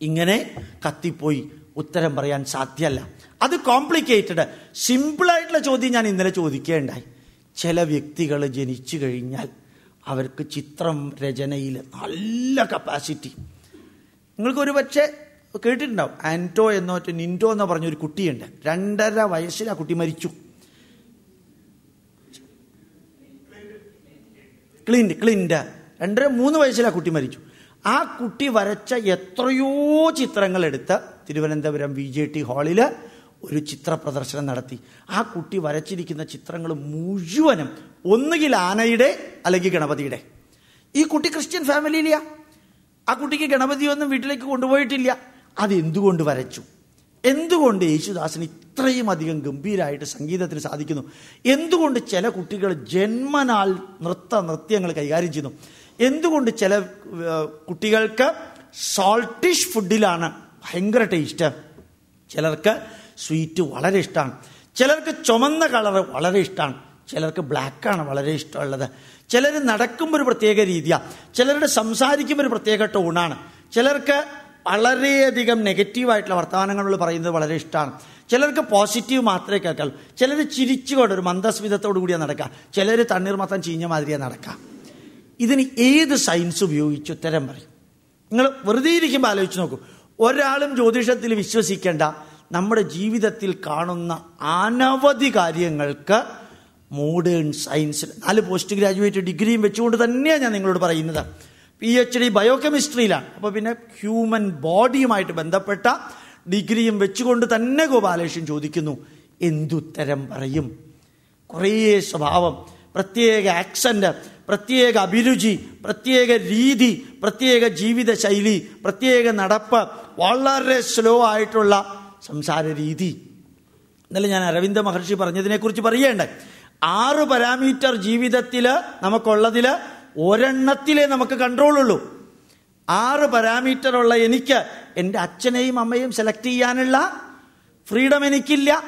ഇങ്ങനെ കത്തിപ്പോയി? ഉത്തരം പറയാൻ സാധ്യമല്ല അത് കോംപ്ലിക്കേറ്റഡ്. സിമ്പിളായിട്ടുള്ള ചോദ്യം ഞാൻ ഇന്നലെ ചോദിക്കേണ്ടായി. ചില വ്യക്തികൾ ജനിച്ചു കഴിഞ്ഞാൽ അവർക്ക് ചിത്രം രചനയിൽ നല്ല കപ്പാസിറ്റി നിങ്ങൾക്ക് ഒരു പക്ഷേ കേട്ടിട്ടുണ്ടാവും. ആന്റോ എന്നോ നിന്റോ എന്ന് പറഞ്ഞൊരു കുട്ടിയുണ്ട്. രണ്ടര വയസ്സിൽ ആ കുട്ടി മരിച്ചു. ക്ലിൻഡ് ക്ലിൻഡ്. രണ്ടര മൂന്ന് വയസ്സിൽ ആ കുട്ടി മരിച്ചു. ആ കുട്ടി വരച്ച എത്രയോ ചിത്രങ്ങൾ എടുത്ത് തിരുവനന്തപുരം വി ജെ ടി ഹാളിൽ ഒരു ചിത്ര പ്രദർശനം നടത്തി. ആ കുട്ടി വരച്ചിരിക്കുന്ന ചിത്രങ്ങൾ മുഴുവനും ഒന്നുകിൽ ആനയുടെ അല്ലെങ്കിൽ ഗണപതിയുടെ. ഈ കുട്ടി ക്രിസ്ത്യൻ ഫാമിലിയിലാ. ആ കുട്ടിക്ക് ഗണപതിയൊന്നും വീട്ടിലേക്ക് കൊണ്ടുപോയിട്ടില്ല. അത് എന്തുകൊണ്ട് വരച്ചു? എന്തുകൊണ്ട് യേശുദാസിന് ഇത്രയും അധികം ഗംഭീരമായിട്ട് സംഗീതത്തിന് സാധിക്കുന്നു? എന്തുകൊണ്ട് ചില കുട്ടികൾ ജന്മനാൽ നൃത്ത നൃത്യങ്ങൾ കൈകാര്യം ചെയ്യുന്നു? എന്തുകൊണ്ട് ചില കുട്ടികൾക്ക് സോൾട്ടിഷ് ഫുഡിലാണ് ഭയങ്കര ടേസ്റ്റ് ചിലർക്ക് സ്വീറ്റ് വളരെ ഇഷ്ടമാണ്. ചിലർക്ക് ചുമന്ന കളർ വളരെ ഇഷ്ടമാണ്. ചിലർക്ക് ബ്ലാക്കാണ് വളരെ ഇഷ്ടമുള്ളത്. ചിലർ നടക്കുമ്പോൾ ഒരു പ്രത്യേക രീതിയാണ് ചിലരുടെ സംസാരിക്കുമ്പോൾ ഒരു പ്രത്യേക ടോണാണ് ചിലർക്ക് വളരെയധികം നെഗറ്റീവായിട്ടുള്ള വർത്തമാനങ്ങൾ പറയുന്നത് വളരെ ഇഷ്ടമാണ്. ചിലർക്ക് പോസിറ്റീവ് മാത്രമേ കേൾക്കാളൂ ചിലർ ചിരിച്ചു കൊണ്ട് ഒരു മന്ദസ്മിതത്തോടു കൂടിയാണ് നടക്കുക. ചിലർ തണ്ണീർ തണ്ണീർമത്തം ചീഞ്ഞ മാതിരിയാണ് നടക്കുക. ഇതിന് ഏത് സയൻസ് ഉപയോഗിച്ച് ഉത്തരം പറയും? നിങ്ങൾ വെറുതെ ഇരിക്കുമ്പോൾ ആലോചിച്ച് നോക്കൂ. ഒരാളും ജ്യോതിഷത്തിൽ വിശ്വസിക്കേണ്ട നമ്മുടെ ജീവിതത്തിൽ കാണുന്ന അനവധി കാര്യങ്ങൾക്ക് മോഡേൺ സയൻസിൽ നാല് പോസ്റ്റ് ഗ്രാജുവേറ്റ് ഡിഗ്രിയും വെച്ചുകൊണ്ട് തന്നെയാണ് ഞാൻ നിങ്ങളോട് പറയുന്നത്. പി എച്ച് ഡി ബയോകെമിസ്ട്രിയിലാണ് അപ്പോൾ പിന്നെ ഹ്യൂമൻ ബോഡിയുമായിട്ട് ബന്ധപ്പെട്ട ഡിഗ്രിയും വെച്ചുകൊണ്ട് തന്നെ ഗോപാലകൃഷ്ണൻ ചോദിക്കുന്നു എന്തുത്തരം പറയും? കുറേ സ്വഭാവം പ്രത്യേക ആക്സന്റ് പ്രത്യേക അഭിരുചി പ്രത്യേക രീതി പ്രത്യേക ജീവിത ശൈലി പ്രത്യേക നടപ്പ് വളരെ സ്ലോ ആയിട്ടുള്ള സംസാര രീതി. ഇന്നലെ ഞാൻ അരവിന്ദ മഹർഷി പറഞ്ഞതിനെക്കുറിച്ച് പറയേണ്ടേ. ആറ് പാരാമീറ്റർ ജീവിതത്തിൽ നമുക്കുള്ളതിൽ ഒരെണ്ണത്തിലേ നമുക്ക് കൺട്രോൾ ഉള്ളൂ ആറ് പാരാമീറ്ററുള്ള എനിക്ക് എന്റെ അച്ഛനെയും അമ്മയും സെലക്ട് ചെയ്യാനുള്ള ഫ്രീഡം എനിക്കില്ല.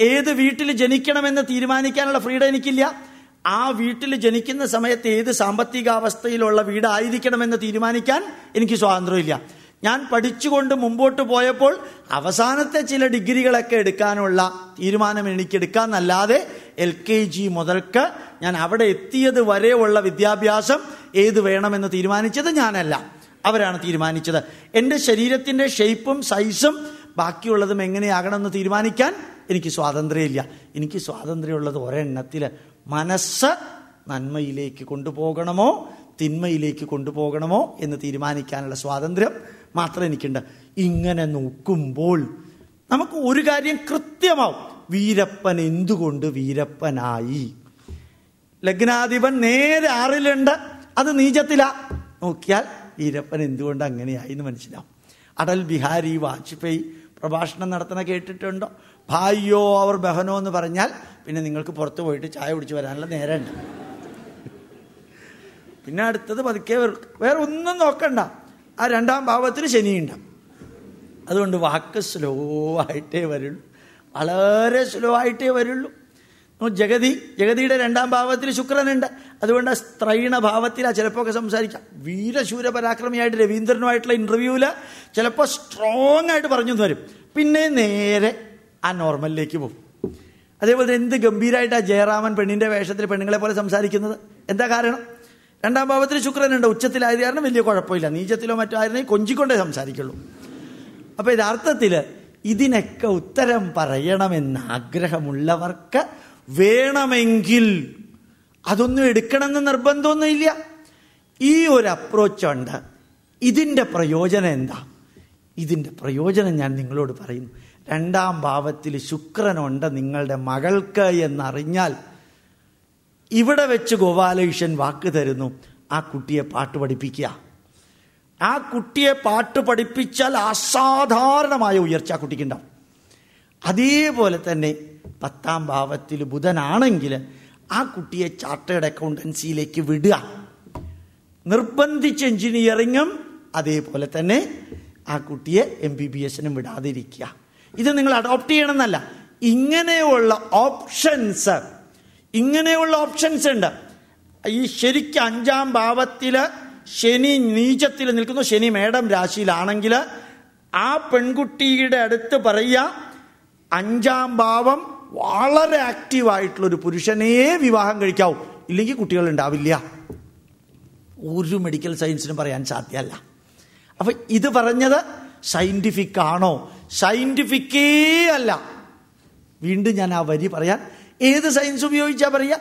ഏത് വീട്ടിൽ ജനിക്കണമെന്ന് തീരുമാനിക്കാനുള്ള ഫ്രീഡം എനിക്കില്ല. ആ വീട്ടിൽ ജനിക്കുന്ന സമയത്ത് ഏത് സാമ്പത്തികാവസ്ഥയിലുള്ള വീടായിരിക്കണമെന്ന് തീരുമാനിക്കാൻ എനിക്ക് സ്വാതന്ത്ര്യമില്ല. ഞാൻ പഠിച്ചുകൊണ്ട് മുമ്പോട്ട് പോയപ്പോൾ അവസാനത്തെ ചില ഡിഗ്രികളൊക്കെ എടുക്കാനുള്ള തീരുമാനം എനിക്ക് എടുക്കാന്നല്ലാതെ എൽ കെ ജി മുതൽക്ക് ഞാൻ അവിടെ എത്തിയത് വരെയുള്ള വിദ്യാഭ്യാസം ഏത് വേണമെന്ന് തീരുമാനിച്ചത് ഞാനല്ല. അവരാണ് തീരുമാനിച്ചത്. എന്റെ ശരീരത്തിന്റെ ഷേപ്പും സൈസും ബാക്കിയുള്ളതും എങ്ങനെയാകണമെന്ന് തീരുമാനിക്കാൻ എനിക്ക് സ്വാതന്ത്ര്യമില്ല. എനിക്ക് സ്വാതന്ത്ര്യമുള്ളത് ഒരെണ്ണത്തിൽ മനസ്സ് നന്മയിലേക്ക് കൊണ്ടുപോകണമോ തിന്മയിലേക്ക് കൊണ്ടുപോകണമോ എന്ന് തീരുമാനിക്കാനുള്ള സ്വാതന്ത്ര്യം മാത്രം എനിക്കുണ്ട്. ഇങ്ങനെ നോക്കുമ്പോൾ നമുക്ക് ഒരു കാര്യം കൃത്യമാവും. വീരപ്പൻ എന്തുകൊണ്ട് വീരപ്പനായി? ലഗ്നാധിപൻ നേരെ ആറിലുണ്ട്. അത് നീചത്തില. നോക്കിയാൽ വീരപ്പൻ എന്തുകൊണ്ട് അങ്ങനെയായി എന്ന് മനസ്സിലാവും. അടൽ ബിഹാരി വാജ്പേയി പ്രഭാഷണം നടത്തണ കേട്ടിട്ടുണ്ടോ? ഭായിയോ അവർ ബഹനോ എന്ന് പറഞ്ഞാൽ പിന്നെ നിങ്ങൾക്ക് പുറത്തു പോയിട്ട് ചായ കുടിച്ച് വരാനുള്ള നേരമുണ്ട്. പിന്നെ അടുത്തത് പതുക്കെ വേറെ- ഒന്നും നോക്കണ്ട. ആ രണ്ടാം ഭാവത്തിന് ശനിയുണ്ട് അതുകൊണ്ട് വാക്ക് സ്ലോ ആയിട്ടേ വരുള്ളൂ. വളരെ സ്ലോ ആയിട്ടേ വരുള്ളൂ. ജഗതി ജഗതിയുടെ രണ്ടാം ഭാവത്തിൽ ശുക്രനുണ്ട്. അതുകൊണ്ട് ആ സ്ത്രൈണ ഭാവത്തിൽ ആ ചിലപ്പോൾ സംസാരിക്കാം. വീരശൂര പരാക്രമിയായിട്ട് രവീന്ദ്രനുമായിട്ടുള്ള ഇന്റർവ്യൂവിൽ ചിലപ്പോൾ സ്ട്രോങ് ആയിട്ട് പറഞ്ഞു വരും പിന്നെ നേരെ ആ നോർമലിലേക്ക് പോകും. അതേപോലെ എന്ത് ഗംഭീരമായിട്ടാണ് ജയറാമൻ പെണ്ണിന്റെ വേഷത്തിൽ പെണ്ണുങ്ങളെ പോലെ സംസാരിക്കുന്നത്? എന്താ കാരണം? രണ്ടാം ഭാവത്തിൽ ശുക്രനുണ്ട്. ഉച്ചത്തിലായത് കാരണം വലിയ കുഴപ്പമില്ല. നീചത്തിലോ മറ്റോ ആയിരുന്നെങ്കിൽ കൊഞ്ചിക്കൊണ്ടേ സംസാരിക്കുള്ളൂ. അപ്പോൾ യഥാർത്ഥത്തിൽ ഇതിനൊക്കെ ഉത്തരം പറയണമെന്ന് ആഗ്രഹമുള്ളവർക്ക് വേണമെങ്കിൽ അതൊന്നും എടുക്കണമെന്ന് നിർബന്ധമൊന്നുമില്ല. ഈ ഒരു അപ്രോച്ച് ഉണ്ട്. ഇതിന്റെ പ്രയോജനം എന്താ? ഇതിന്റെ പ്രയോജനം ഞാൻ നിങ്ങളോട് പറയുന്നു. രണ്ടാം ഭാവത്തിൽ ശുക്രനുണ്ട് നിങ്ങളുടെ മകൾക്ക് എന്നറിഞ്ഞാൽ ഇവിടെ വെച്ച് ഗോപാലകൃഷ്ണൻ വാക്ക് തരുന്നു. ആ കുട്ടിയെ പാട്ട് പഠിപ്പിക്കുക. ആ കുട്ടിയെ പാട്ട് പഠിപ്പിച്ചാൽ അസാധാരണമായ ഉയർച്ച ആ കുട്ടിക്കുണ്ടാവും അതേപോലെ തന്നെ പത്താം ഭാവത്തിൽ ബുധനാണെങ്കിൽ ആ കുട്ടിയെ ചാർട്ടേഡ് അക്കൗണ്ടൻസിയിലേക്ക് വിടുക. നിർബന്ധിച്ച് എഞ്ചിനീയറിങ്ങും അതേപോലെ തന്നെ ആ കുട്ടിയെ എം ബി ബി എസിനും വിടാതിരിക്കുക. ഇത് നിങ്ങൾ അഡോപ്റ്റ് ചെയ്യണമെന്നല്ല. ഇങ്ങനെയുള്ള ഓപ്ഷൻസ് ഇങ്ങനെയുള്ള ഓപ്ഷൻസ് ഉണ്ട്. ഈ ശരിക്കും അഞ്ചാം ഭാവത്തിൽ ശനി നീചത്തിൽ നിൽക്കുന്നു. ശനി മേടം രാശിയിലാണെങ്കിൽ ആ പെൺകുട്ടിയുടെ അടുത്ത് പറയുക അഞ്ചാം ഭാവം വളരെ ആക്റ്റീവായിട്ടുള്ള ഒരു പുരുഷനെ വിവാഹം കഴിക്കാവൂ. ഇല്ലെങ്കിൽ കുട്ടികൾ ഉണ്ടാവില്ല. ഒരു മെഡിക്കൽ സയൻസിനും പറയാൻ സാധ്യമല്ല അപ്പൊ ഇത് പറഞ്ഞത് സയന്റിഫിക് ആണോ? സയന്റിഫിക്കേ അല്ല. വീണ്ടും ഞാൻ ആ വരി പറയാൻ ഏത് സയൻസ് ഉപയോഗിച്ചാ പറയാ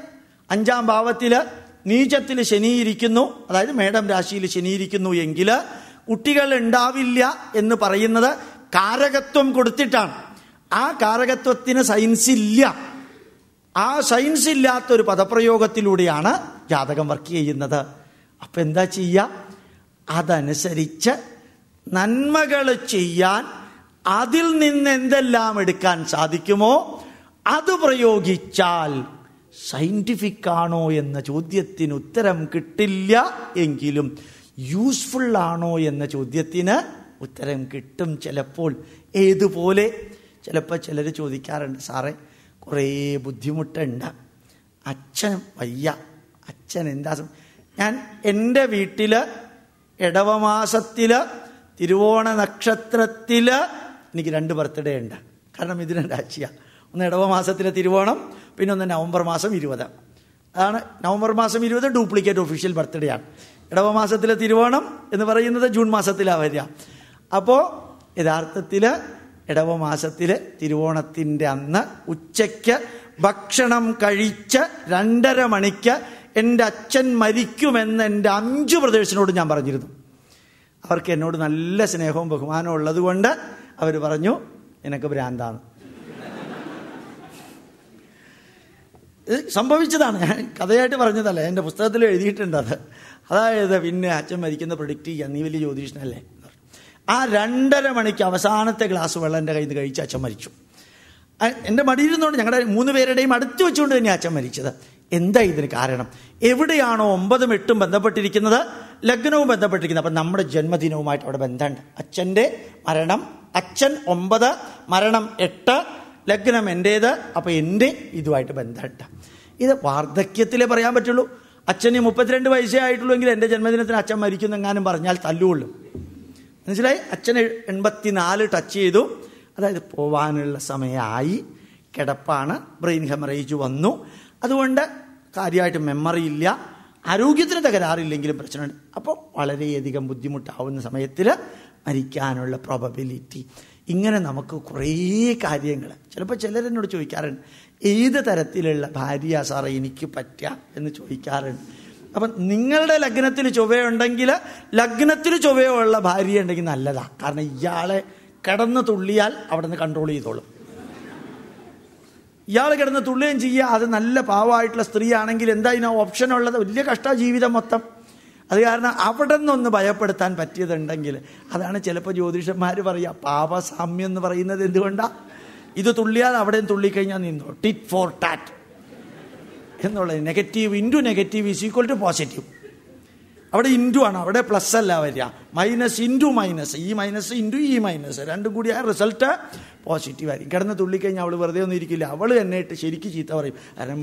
അഞ്ചാം ഭാവത്തിൽ നീചത്തിൽ ശനിയിരിക്കുന്നു അതായത് മേടം രാശിയിൽ ശനിയിരിക്കുന്നു എങ്കിൽ കുട്ടികൾ ഉണ്ടാവില്ല എന്ന് പറയുന്നത് കാരകത്വം കൊടുത്തിട്ടാണ്. ആ കാരകത്വത്തിന് സയൻസ് ഇല്ല. ആ സയൻസ് ഇല്ലാത്തൊരു പദപ്രയോഗത്തിലൂടെയാണ് ജാതകം വർക്ക് ചെയ്യുന്നത്. അപ്പൊ എന്താ ചെയ്യുക? അതനുസരിച്ച് നന്മകൾ ചെയ്യാൻ അതിൽ നിന്ന് എന്തെല്ലാം എടുക്കാൻ സാധിക്കുമോ അത് പ്രയോഗിച്ചാൽ സയന്റിഫിക് ആണോ എന്ന ചോദ്യത്തിന് ഉത്തരം കിട്ടില്ല എങ്കിലും യൂസ്ഫുൾ ആണോ എന്ന ചോദ്യത്തിന് ഉത്തരം കിട്ടും ചിലപ്പോൾ. ഏതുപോലെ? ചിലപ്പോൾ ചിലർ ചോദിക്കാറുണ്ട് സാറേ കുറേ ബുദ്ധിമുട്ടുണ്ട്. അച്ഛൻ വയ്യ. അച്ഛൻ എന്താ ഞാൻ എന്റെ വീട്ടിൽ ഇടവമാസത്തിൽ തിരുവോണ നക്ഷത്രത്തിൽ എനിക്ക് രണ്ട് ബർത്ത്ഡേ ഉണ്ട്. കാരണം ഇത് രണ്ടാഴ്ചയാണ് ഒന്ന് ഇടവ മാസത്തിലെ തിരുവോണം പിന്നെ ഒന്ന് നവംബർ മാസം ഇരുപത്. അതാണ് നവംബർ മാസം ഇരുപത് ഡ്യൂപ്ലിക്കേറ്റ് ഒഫീഷ്യൽ ബർത്ത്ഡേ ആണ്. ഇടവ മാസത്തിലെ തിരുവോണം എന്ന് പറയുന്നത് ജൂൺ മാസത്തിലാണ് വരിക. അപ്പോൾ യഥാർത്ഥത്തിൽ ഇടവ മാസത്തിലെ തിരുവോണത്തിന്റെ അന്ന് ഉച്ചയ്ക്ക് ഭക്ഷണം കഴിച്ച് രണ്ടര മണിക്ക് എന്റെ അച്ഛൻ മരിക്കുമെന്ന് എന്റെ അഞ്ചു പ്രദേശിനോട് ഞാൻ പറഞ്ഞിരുന്നു. അവർക്ക് എന്നോട് നല്ല സ്നേഹവും ബഹുമാനവും ഉള്ളതുകൊണ്ട് അവർ പറഞ്ഞു നിനക്ക് ഭ്രാന്താണ്. ഇത് സംഭവിച്ചതാണ്. ഞാൻ കഥയായിട്ട് പറഞ്ഞതല്ല എന്റെ പുസ്തകത്തിൽ എഴുതിയിട്ടുണ്ട് അത്. അതായത് പിന്നെ അച്ഛൻ മരിക്കുന്ന പ്രൊഡിക്റ്റ് ചെയ്യാം നീ വലിയ ജ്യോതിഷനല്ലേ? ആ രണ്ടര മണിക്ക് അവസാനത്തെ ഗ്ലാസ് വെള്ളം എന്റെ കയ്യിൽ നിന്ന് കഴിച്ച് അച്ഛൻ മരിച്ചു. എന്റെ മടിയിരുന്നുകൊണ്ട് ഞങ്ങളുടെ മൂന്ന് പേരുടെയും അടുത്ത് വെച്ചുകൊണ്ട് തന്നെ അച്ഛൻ മരിച്ചത്. എന്താ ഇതിന് കാരണം? എവിടെയാണോ ഒമ്പതും എട്ടും ബന്ധപ്പെട്ടിരിക്കുന്നത്? ലഗ്നവും ബന്ധപ്പെട്ടിരിക്കുന്നത്. അപ്പം നമ്മുടെ ജന്മദിനവുമായിട്ട് അവിടെ ബന്ധമുണ്ട്. അച്ഛന്റെ മരണം അച്ഛൻ ഒമ്പത് മരണം എട്ട് ലഗ്നം എന്റേത് അപ്പം എന്റെ ഇതുമായിട്ട് ബന്ധമുണ്ട്. ഇത് വാർദ്ധക്യത്തിലേ പറയാൻ പറ്റുള്ളൂ. അച്ഛന് മുപ്പത്തിരണ്ട് വയസ്സേ ആയിട്ടുള്ളൂ എങ്കിൽ എന്റെ ജന്മദിനത്തിന് അച്ഛൻ മരിക്കുന്നെങ്ങാനും പറഞ്ഞാൽ തല്ലുകൊള്ളും. മനസ്സിലായി? അച്ഛൻ എൺപത്തിനാല് ടച്ച് ചെയ്തു. അതായത് പോവാനുള്ള സമയമായി. കിടപ്പാണ്. ബ്രെയിൻ ഹെമറേജ് വന്നു. അതുകൊണ്ട് കാര്യമായിട്ട് മെമ്മറി ഇല്ല. ആരോഗ്യത്തിന് തകരാറില്ലെങ്കിലും പ്രശ്നമുണ്ട്. അപ്പോൾ വളരെയധികം ബുദ്ധിമുട്ടാവുന്ന സമയത്തിൽ മരിക്കാനുള്ള പ്രോബബിലിറ്റി ഇങ്ങനെ നമുക്ക് കുറേ കാര്യങ്ങൾ. ചിലപ്പോൾ ചിലരെന്നോട് ചോദിക്കാറുണ്ട് ഏത് തരത്തിലുള്ള ഭാര്യ സാറേ എനിക്ക് പറ്റുക എന്ന് ചോദിക്കാറുണ്ട്. അപ്പം നിങ്ങളുടെ ലഗ്നത്തിൽ ചൊവ്വയുണ്ടെങ്കിൽ ലഗ്നത്തിൽ ചൊവ്വയുള്ള ഭാര്യ ഉണ്ടെങ്കിൽ നല്ലതാണ് കാരണം ഇയാളെ കിടന്ന് തുള്ളിയാൽ അവിടെ നിന്ന് കൺട്രോൾ ചെയ്തോളും. ഇയാൾ കിടന്ന് തുള്ളുകയും ചെയ്യുക അത് നല്ല പാവമായിട്ടുള്ള സ്ത്രീ ആണെങ്കിൽ എന്താ ഇതിനാ ഓപ്ഷൻ ഉള്ളത്? വലിയ കഷ്ട ജീവിതം മൊത്തം. അത് കാരണം അവിടെ നിന്നൊന്ന് ഭയപ്പെടുത്താൻ പറ്റിയതുണ്ടെങ്കിൽ അതാണ് ചിലപ്പോൾ ജ്യോതിഷന്മാർ പറയുക പാപസാമ്യം എന്ന് പറയുന്നത് എന്തുകൊണ്ടാണ് ഇത് തുള്ളിയാൽ അവിടെയും തുള്ളിക്കഴിഞ്ഞാൽ നിന്നു ടിറ്റ് ഫോർ ടാറ്റ് എന്നുള്ളത് negative into negative is equal to positive അവിടെ ഇന്റു ആണ് അവിടെ പ്ലസ് അല്ല വരിക. മൈനസ് ഇന്റു മൈനസ് ഈ മൈനസ് ഇന്റു ഈ മൈനസ് രണ്ടും കൂടി ആ റിസൾട്ട് പോസിറ്റീവ് ആയിരിക്കും. കിടന്ന് തുള്ളിക്കഴിഞ്ഞാൽ അവൾ വെറുതെ ഒന്നും ഇരിക്കില്ല. അവൾ എന്നെ ഇട്ട് ശരിക്കും ചീത്ത പറയും. കാരണം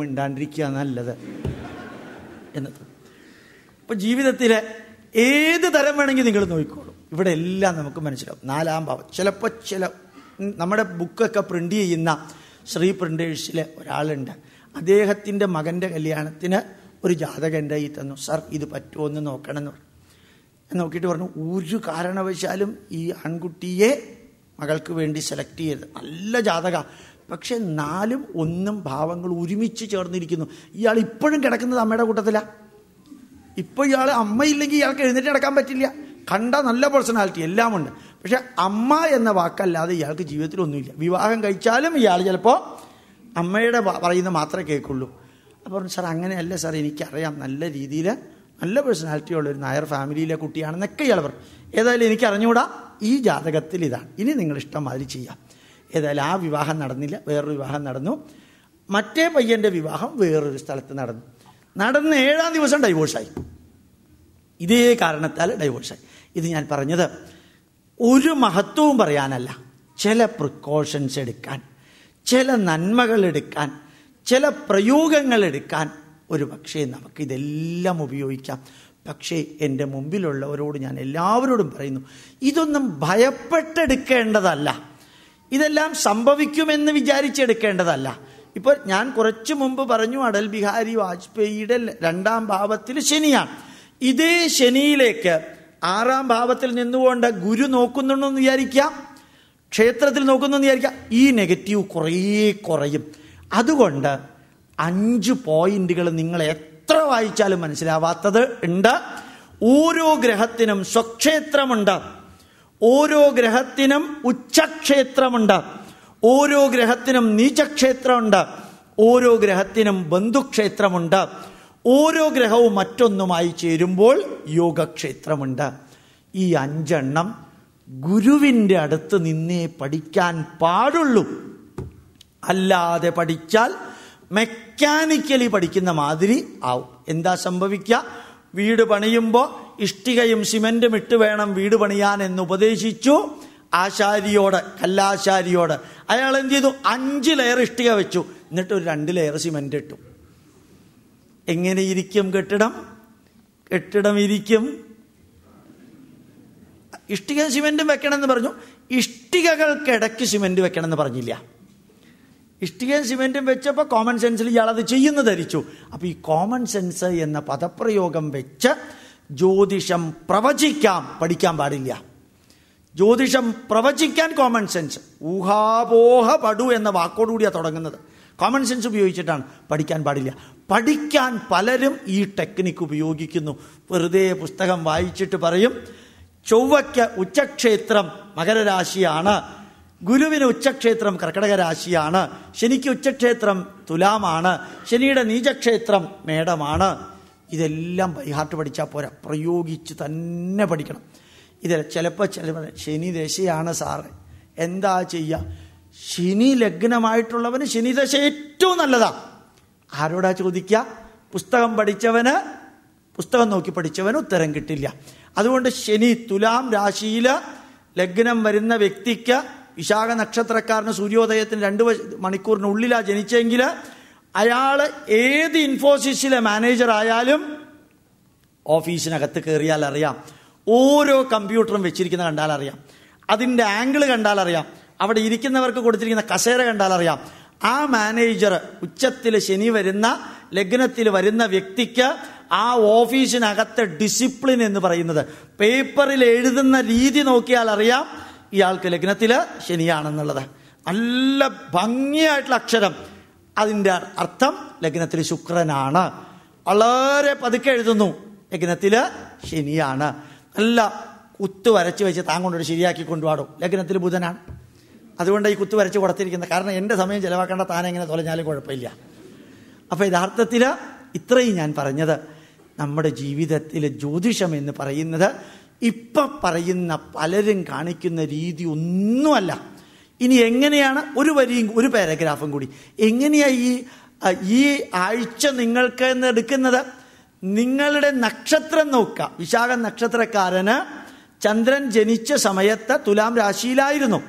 നല്ലത്. എന്നത്. ഇപ്പൊ ജീവിതത്തിലെ ഏത് തരം വേണമെങ്കിൽ നിങ്ങൾ നോക്കിക്കോളൂ. ഇവിടെ എല്ലാം നമുക്ക് മനസ്സിലാവും. നാലാം ഭാവം. ചിലപ്പോൾ ചില നമ്മുടെ ബുക്കൊക്കെ പ്രിന്റ് ചെയ്യുന്ന ശ്രീ പ്രിന്റേഴ്സിലെ ഒരാളുണ്ട്. അദ്ദേഹത്തിന്റെ മകന്റെ കല്യാണത്തിന് ഒരു ജാതക എന്റെ തന്നു. സർ ഇത് പറ്റുമോ എന്ന് നോക്കണം എന്ന് പറഞ്ഞു. ഞാൻ നോക്കിയിട്ട് പറഞ്ഞു ഒരു കാരണവശാലും ഈ ആൺകുട്ടിയെ മകൾക്ക് വേണ്ടി സെലക്ട് ചെയ്ത് നല്ല ജാതക. പക്ഷെ നാലും ഒന്നും ഭാവങ്ങൾ ഒരുമിച്ച് ചേർന്നിരിക്കുന്നു. ഇയാൾ ഇപ്പോഴും കിടക്കുന്നത് അമ്മയുടെ കൂട്ടത്തിലാ. ഇപ്പൊ ഇയാൾ അമ്മയില്ലെങ്കിൽ ഇയാൾക്ക് എഴുന്നേറ്റ് നടക്കാൻ പറ്റില്ല. കണ്ട നല്ല പേഴ്സണാലിറ്റി എല്ലാം ഉണ്ട്. പക്ഷെ അമ്മ എന്ന വാക്കല്ലാതെ ഇയാൾക്ക് ജീവിതത്തിൽ ഒന്നുമില്ല. വിവാഹം കഴിച്ചാലും ഇയാൾ ചിലപ്പോൾ അമ്മയുടെ പറയുന്ന മാത്രമേ കേൾക്കുള്ളൂ. അപ്പോൾ സാർ അങ്ങനെയല്ല സാർ എനിക്കറിയാം നല്ല രീതിയിൽ നല്ല പേഴ്സണാലിറ്റി ഉള്ള ഒരു നായർ ഫാമിലിയിലെ കുട്ടിയാണെന്നൊക്കെ ഇയാൾ പറഞ്ഞു. ഏതായാലും എനിക്ക് അറിഞ്ഞുകൂടാ. ഈ ജാതകത്തിൽ ഇതാണ്. ഇനി നിങ്ങൾ ഇഷ്ടം മാതിരി ചെയ്യാം. ഏതായാലും ആ വിവാഹം നടന്നില്ല. വേറൊരു വിവാഹം നടന്നു. മറ്റേ പയ്യന്റെ വിവാഹം വേറൊരു സ്ഥലത്ത് നടന്നു. നടന്ന് ഏഴാം ദിവസം ഡൈവോഴ്സായി ഇതേ കാരണത്താൽ ഡൈവോഴ്സായി ഇത് ഞാൻ പറഞ്ഞത് ഒരു മഹത്വവും പറയാനല്ല. ചില പ്രിക്കോഷൻസ് എടുക്കാൻ ചില നന്മകൾ എടുക്കാൻ ചില പ്രയോഗങ്ങൾ എടുക്കാൻ ഒരു പക്ഷേ നമുക്ക് ഇതെല്ലാം ഉപയോഗിക്കാം. പക്ഷേ എന്റെ മുമ്പിലുള്ളവരോട് ഞാൻ എല്ലാവരോടും പറയുന്നു ഇതൊന്നും ഭയപ്പെട്ടെടുക്കേണ്ടതല്ല. ഇതെല്ലാം സംഭവിക്കുമെന്ന് വിചാരിച്ചെടുക്കേണ്ടതല്ല. ഇപ്പോൾ ഞാൻ കുറച്ചു മുമ്പ് പറഞ്ഞു അടൽ ബിഹാരി വാജ്പേയിയുടെ രണ്ടാം ഭാവത്തിൽ ശനിയാണ്. ഇതേ ശനിയിലേക്ക് ആറാം ഭാവത്തിൽ നിന്നുകൊണ്ട് ഗുരു നോക്കുന്നുണ്ടെന്ന് വിചാരിക്കാം ക്ഷേത്രത്തിൽ നോക്കുന്നെന്ന് വിചാരിക്കാം ഈ നെഗറ്റീവ് കുറേ കുറയും. അതുകൊണ്ട് അഞ്ച് പോയിന്റുകൾ നിങ്ങൾ എത്ര വായിച്ചാലും മനസ്സിലാവാത്തത് ഉണ്ട്. ഓരോ ഗ്രഹത്തിനും സ്വക്ഷേത്രമുണ്ട്. ഓരോ ഗ്രഹത്തിനും ഉച്ചക്ഷേത്രമുണ്ട്. ഓരോ ഗ്രഹത്തിനും നീചക്ഷേത്രമുണ്ട്. ഓരോ ഗ്രഹത്തിനും ബന്ധുക്ഷേത്രമുണ്ട്. ഓരോ ഗ്രഹവും മറ്റൊന്നുമായി ചേരുമ്പോൾ യോഗക്ഷേത്രമുണ്ട്. ഈ അഞ്ചെണ്ണം ഗുരുവിന്റെ അടുത്ത് നിന്നേ പഠിക്കാൻ പാടുള്ളൂ. അല്ലാതെ പഠിച്ചാൽ മെക്കാനിക്കലി പഠിക്കുന്ന മാതിരി ആവും. എന്താ സംഭവിക്കുക? വീട് പണിയുമ്പോൾ ഇഷ്ടികയും സിമെന്റും ഇട്ട് വേണം വീട് പണിയാൻ എന്ന് ഉപദേശിച്ചു. ആശാരിയോട് കല്ലാശാരിയോട്. അയാൾ എന്ത് ചെയ്തു? അഞ്ച് ലെയർ ഇഷ്ടിക വെച്ചു. എന്നിട്ട് ഒരു രണ്ട് ലെയർ സിമെന്റ് ഇട്ടു. എങ്ങനെ ഇരിക്കും കെട്ടിടം? കെട്ടിടം ഇരിക്കും. ഇഷ്ടിക സിമെന്റും വെക്കണമെന്ന് പറഞ്ഞു. ഇഷ്ടികകൾക്കിടയ്ക്ക് സിമെന്റ് വെക്കണമെന്ന് പറഞ്ഞില്ല. ഇഷ്ടികയും സിമെന്റും വെച്ചപ്പോൾ കോമൺ സെൻസിൽ ഇയാൾ അത് ചെയ്യുന്നു ധരിച്ചു. അപ്പൊ ഈ കോമൺ സെൻസ് എന്ന പദപ്രയോഗം വെച്ച് ജ്യോതിഷം പ്രവചിക്കാം പഠിക്കാൻ പാടില്ല. ജ്യോതിഷം പ്രവചിക്കാൻ കോമൺ സെൻസ് ഊഹാപോഹ പടു എന്ന വാക്കോടുകൂടിയാണ് തുടങ്ങുന്നത്. കോമൺ സെൻസ് ഉപയോഗിച്ചിട്ടാണ് പഠിക്കാൻ പാടില്ല. പഠിക്കാൻ പലരും ഈ ടെക്നിക്ക് ഉപയോഗിക്കുന്നു. വെറുതെ പുസ്തകം വായിച്ചിട്ട് പറയും ചൊവ്വയ്ക്ക് ഉച്ചക്ഷേത്രം മകരരാശിയാണ്. ഗുരുവിന് ഉച്ചക്ഷേത്രം കർക്കടക രാശിയാണ് ശനിക്ക് ഉച്ചക്ഷേത്രം തുലാമാണ്. ശനിയുടെ നീചക്ഷേത്രം മേടമാണ്. ഇതെല്ലാം ബൈഹാർട്ട് പഠിച്ചാൽ പോരാ. പ്രയോഗിച്ച് തന്നെ പഠിക്കണം. ഇത് ചിലപ്പോൾ ചില ശനി ദശയാണ് സാറ്. എന്താ ചെയ്യുക ശനി ലഗ്നമായിട്ടുള്ളവന് ശനി ദശ ഏറ്റവും നല്ലതാ. ആരോടാ ചോദിക്കുക പുസ്തകം പഠിച്ചവന് പുസ്തകം നോക്കി പഠിച്ചവന് ഉത്തരം കിട്ടില്ല. അതുകൊണ്ട് ശനി തുലാം രാശിയിൽ ലഗ്നം വരുന്ന വ്യക്തിക്ക് വിശാഖ നക്ഷത്രക്കാരന് സൂര്യോദയത്തിന് രണ്ട് മണിക്കൂറിനുള്ളിലാണ് മണിക്കൂറിനുള്ളിലാ ജനിച്ചെങ്കിൽ അയാൾ ഏത് ഇൻഫോസിസിലെ മാനേജർ ആയാലും ഓഫീസിനകത്ത് കയറിയാൽ അറിയാം. ഓരോ കമ്പ്യൂട്ടറും വെച്ചിരിക്കുന്ന കണ്ടാൽ അറിയാം അതിന്റെ ആംഗിൾ കണ്ടാൽ അറിയാം അവിടെ ഇരിക്കുന്നവർക്ക് കൊടുത്തിരിക്കുന്ന കസേര കണ്ടാൽ അറിയാം ആ മാനേജർ ഉച്ചത്തിൽ ശനി വരുന്ന ലഗ്നത്തിൽ വരുന്ന വ്യക്തിക്ക് ആ ഓഫീസിനകത്തെ ഡിസിപ്ലിൻ എന്ന് പറയുന്നത്. പേപ്പറിൽ എഴുതുന്ന രീതി നോക്കിയാൽ അറിയാം ഇയാൾക്ക് ലഗ്നത്തിൽ ശനിയാണെന്നുള്ളത്. നല്ല ഭംഗിയായിട്ടുള്ള അക്ഷരം. അതിന്റെ അർത്ഥം ലഗ്നത്തിൽ ശുക്രനാണ്. വളരെ പതുക്കെ എഴുതുന്നു. ലഗ്നത്തിൽ ശനിയാണ്. നല്ല കുത്ത് വരച്ച് വെച്ച് താൻ കൊണ്ടൊരു ശരിയാക്കി കൊണ്ടുപാടും ലഗ്നത്തിൽ ബുധനാണ്. അതുകൊണ്ട് ഈ കുത്ത് വരച്ച് കൊടുത്തിരിക്കുന്നത്. കാരണം എന്റെ സമയം ചിലവാക്കേണ്ട താൻ എങ്ങനെ തൊലഞ്ഞാലും കുഴപ്പമില്ല. അപ്പോൾ യഥാർത്ഥത്തിൽ ഇത്രയും ഞാൻ പറഞ്ഞത്. നമ്മുടെ ജീവിതത്തിൽ ജ്യോതിഷം എന്ന് പറയുന്നത് ഇപ്പം പറയുന്ന പലരും കാണിക്കുന്ന രീതി ഒന്നുമല്ല. ഇനി എങ്ങനെയാണ് ഒരു വരിയും ഒരു പാരഗ്രാഫും കൂടി. എങ്ങനെയാണ് ഈ ഈ ആഴ്ച നിങ്ങൾക്ക് എടുക്കുന്നത്? നിങ്ങളുടെ നക്ഷത്രം നോക്കുക. വിശാഖ നക്ഷത്രക്കാരന് ചന്ദ്രൻ ജനിച്ച സമയത്ത് തുലാം രാശിയിലായിരുന്നു.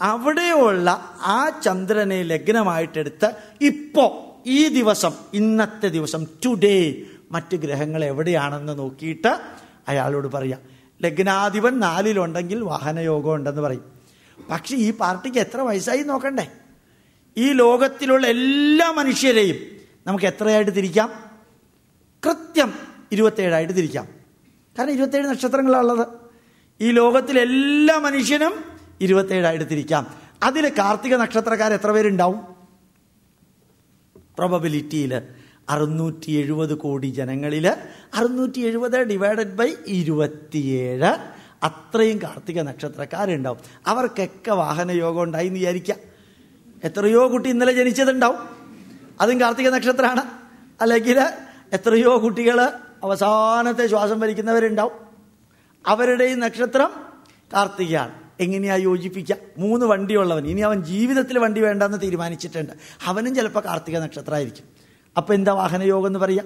അവിടെയുള്ള ആ ചന്ദ്രനെ ലഗ്നമായിട്ടെടുത്ത് ഇപ്പോ ഈ ദിവസം ഇന്നത്തെ ദിവസം ടുഡേ മറ്റ് ഗ്രഹങ്ങൾ എവിടെയാണെന്ന് നോക്കിയിട്ട് അയാളോട് പറയാം. ലഗ്നാധിപൻ നാലിലുണ്ടെങ്കിൽ വാഹനയോഗം ഉണ്ടെന്ന് പറയും. പക്ഷെ ഈ പാർട്ടിക്ക് എത്ര വയസ്സായി നോക്കണ്ടേ? ഈ ലോകത്തിലുള്ള എല്ലാ മനുഷ്യരെയും നമുക്ക് എത്രയായിട്ട് തിരിക്കാം? കൃത്യം ഇരുപത്തേഴായിട്ട് തിരിക്കാം. കാരണം ഇരുപത്തേഴ് നക്ഷത്രങ്ങളാണുള്ളത്. ഈ ലോകത്തിലെല്ലാ മനുഷ്യനും ഇരുപത്തേഴായിട്ട് തിരിക്കാം. അതിൽ കാർത്തിക നക്ഷത്രക്കാർ എത്ര പേരുണ്ടാവും? പ്രോബബിലിറ്റിയിൽ അറുന്നൂറ്റി എഴുപത് കോടി ജനങ്ങളിൽ അറുന്നൂറ്റി എഴുപത് ഡിവൈഡഡ് ബൈ ഇരുപത്തിയേഴ് അത്രയും കാർത്തിക നക്ഷത്രക്കാരുണ്ടാവും. അവർക്കൊക്കെ വാഹനയോഗം ഉണ്ടായി എന്ന് വിചാരിക്കാം. എത്രയോ കുട്ടി ഇന്നലെ ജനിച്ചതുണ്ടാവും. അതും കാർത്തിക നക്ഷത്രമാണ്. അല്ലെങ്കിൽ എത്രയോ കുട്ടികൾ അവസാനത്തെ ശ്വാസം വലിക്കുന്നവരുണ്ടാവും. ഈ നക്ഷത്രം കാർത്തികയാണ്. എങ്ങനെയാ യോജിപ്പിക്കുക മൂന്ന് വണ്ടിയുള്ളവൻ. ഇനി അവൻ ജീവിതത്തിൽ വണ്ടി വേണ്ടെന്ന് തീരുമാനിച്ചിട്ടുണ്ട്. അവനും ചിലപ്പോൾ കാർത്തിക നക്ഷത്രമായിരിക്കും. അപ്പം എന്താ വാഹനയോഗം എന്ന് പറയുക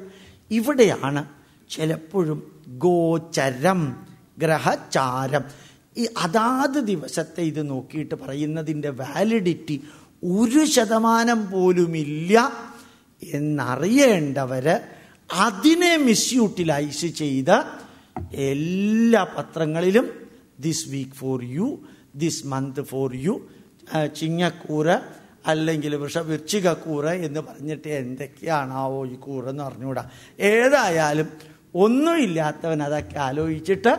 ഇവിടെയാണ് ചിലപ്പോഴും ഗോചരം ഗ്രഹചാരം. ഈ അതാത് ദിവസത്തെ ഇത് നോക്കിയിട്ട് പറയുന്നതിന്റെ വാലിഡിറ്റി ഒരു ശതമാനം പോലുമില്ല എന്നറിയേണ്ടവര് അതിനെ മിസ്യൂട്ടിലൈസ് ചെയ്ത എല്ലാ പത്രങ്ങളിലും this week for you this month for you ചിങ്ങക്കൂറ അല്ലെങ്കിൽ വൃഷ വൃശ്ചികക്കൂറ് എന്ന് പറഞ്ഞിട്ട് എന്തൊക്കെയാണാവോ ഈ കൂറെന്ന് അറിഞ്ഞുകൂടാ ഏതായാലും ഒന്നുമില്ലാത്തവൻ അതൊക്കെ ആലോചിച്ചിട്ട്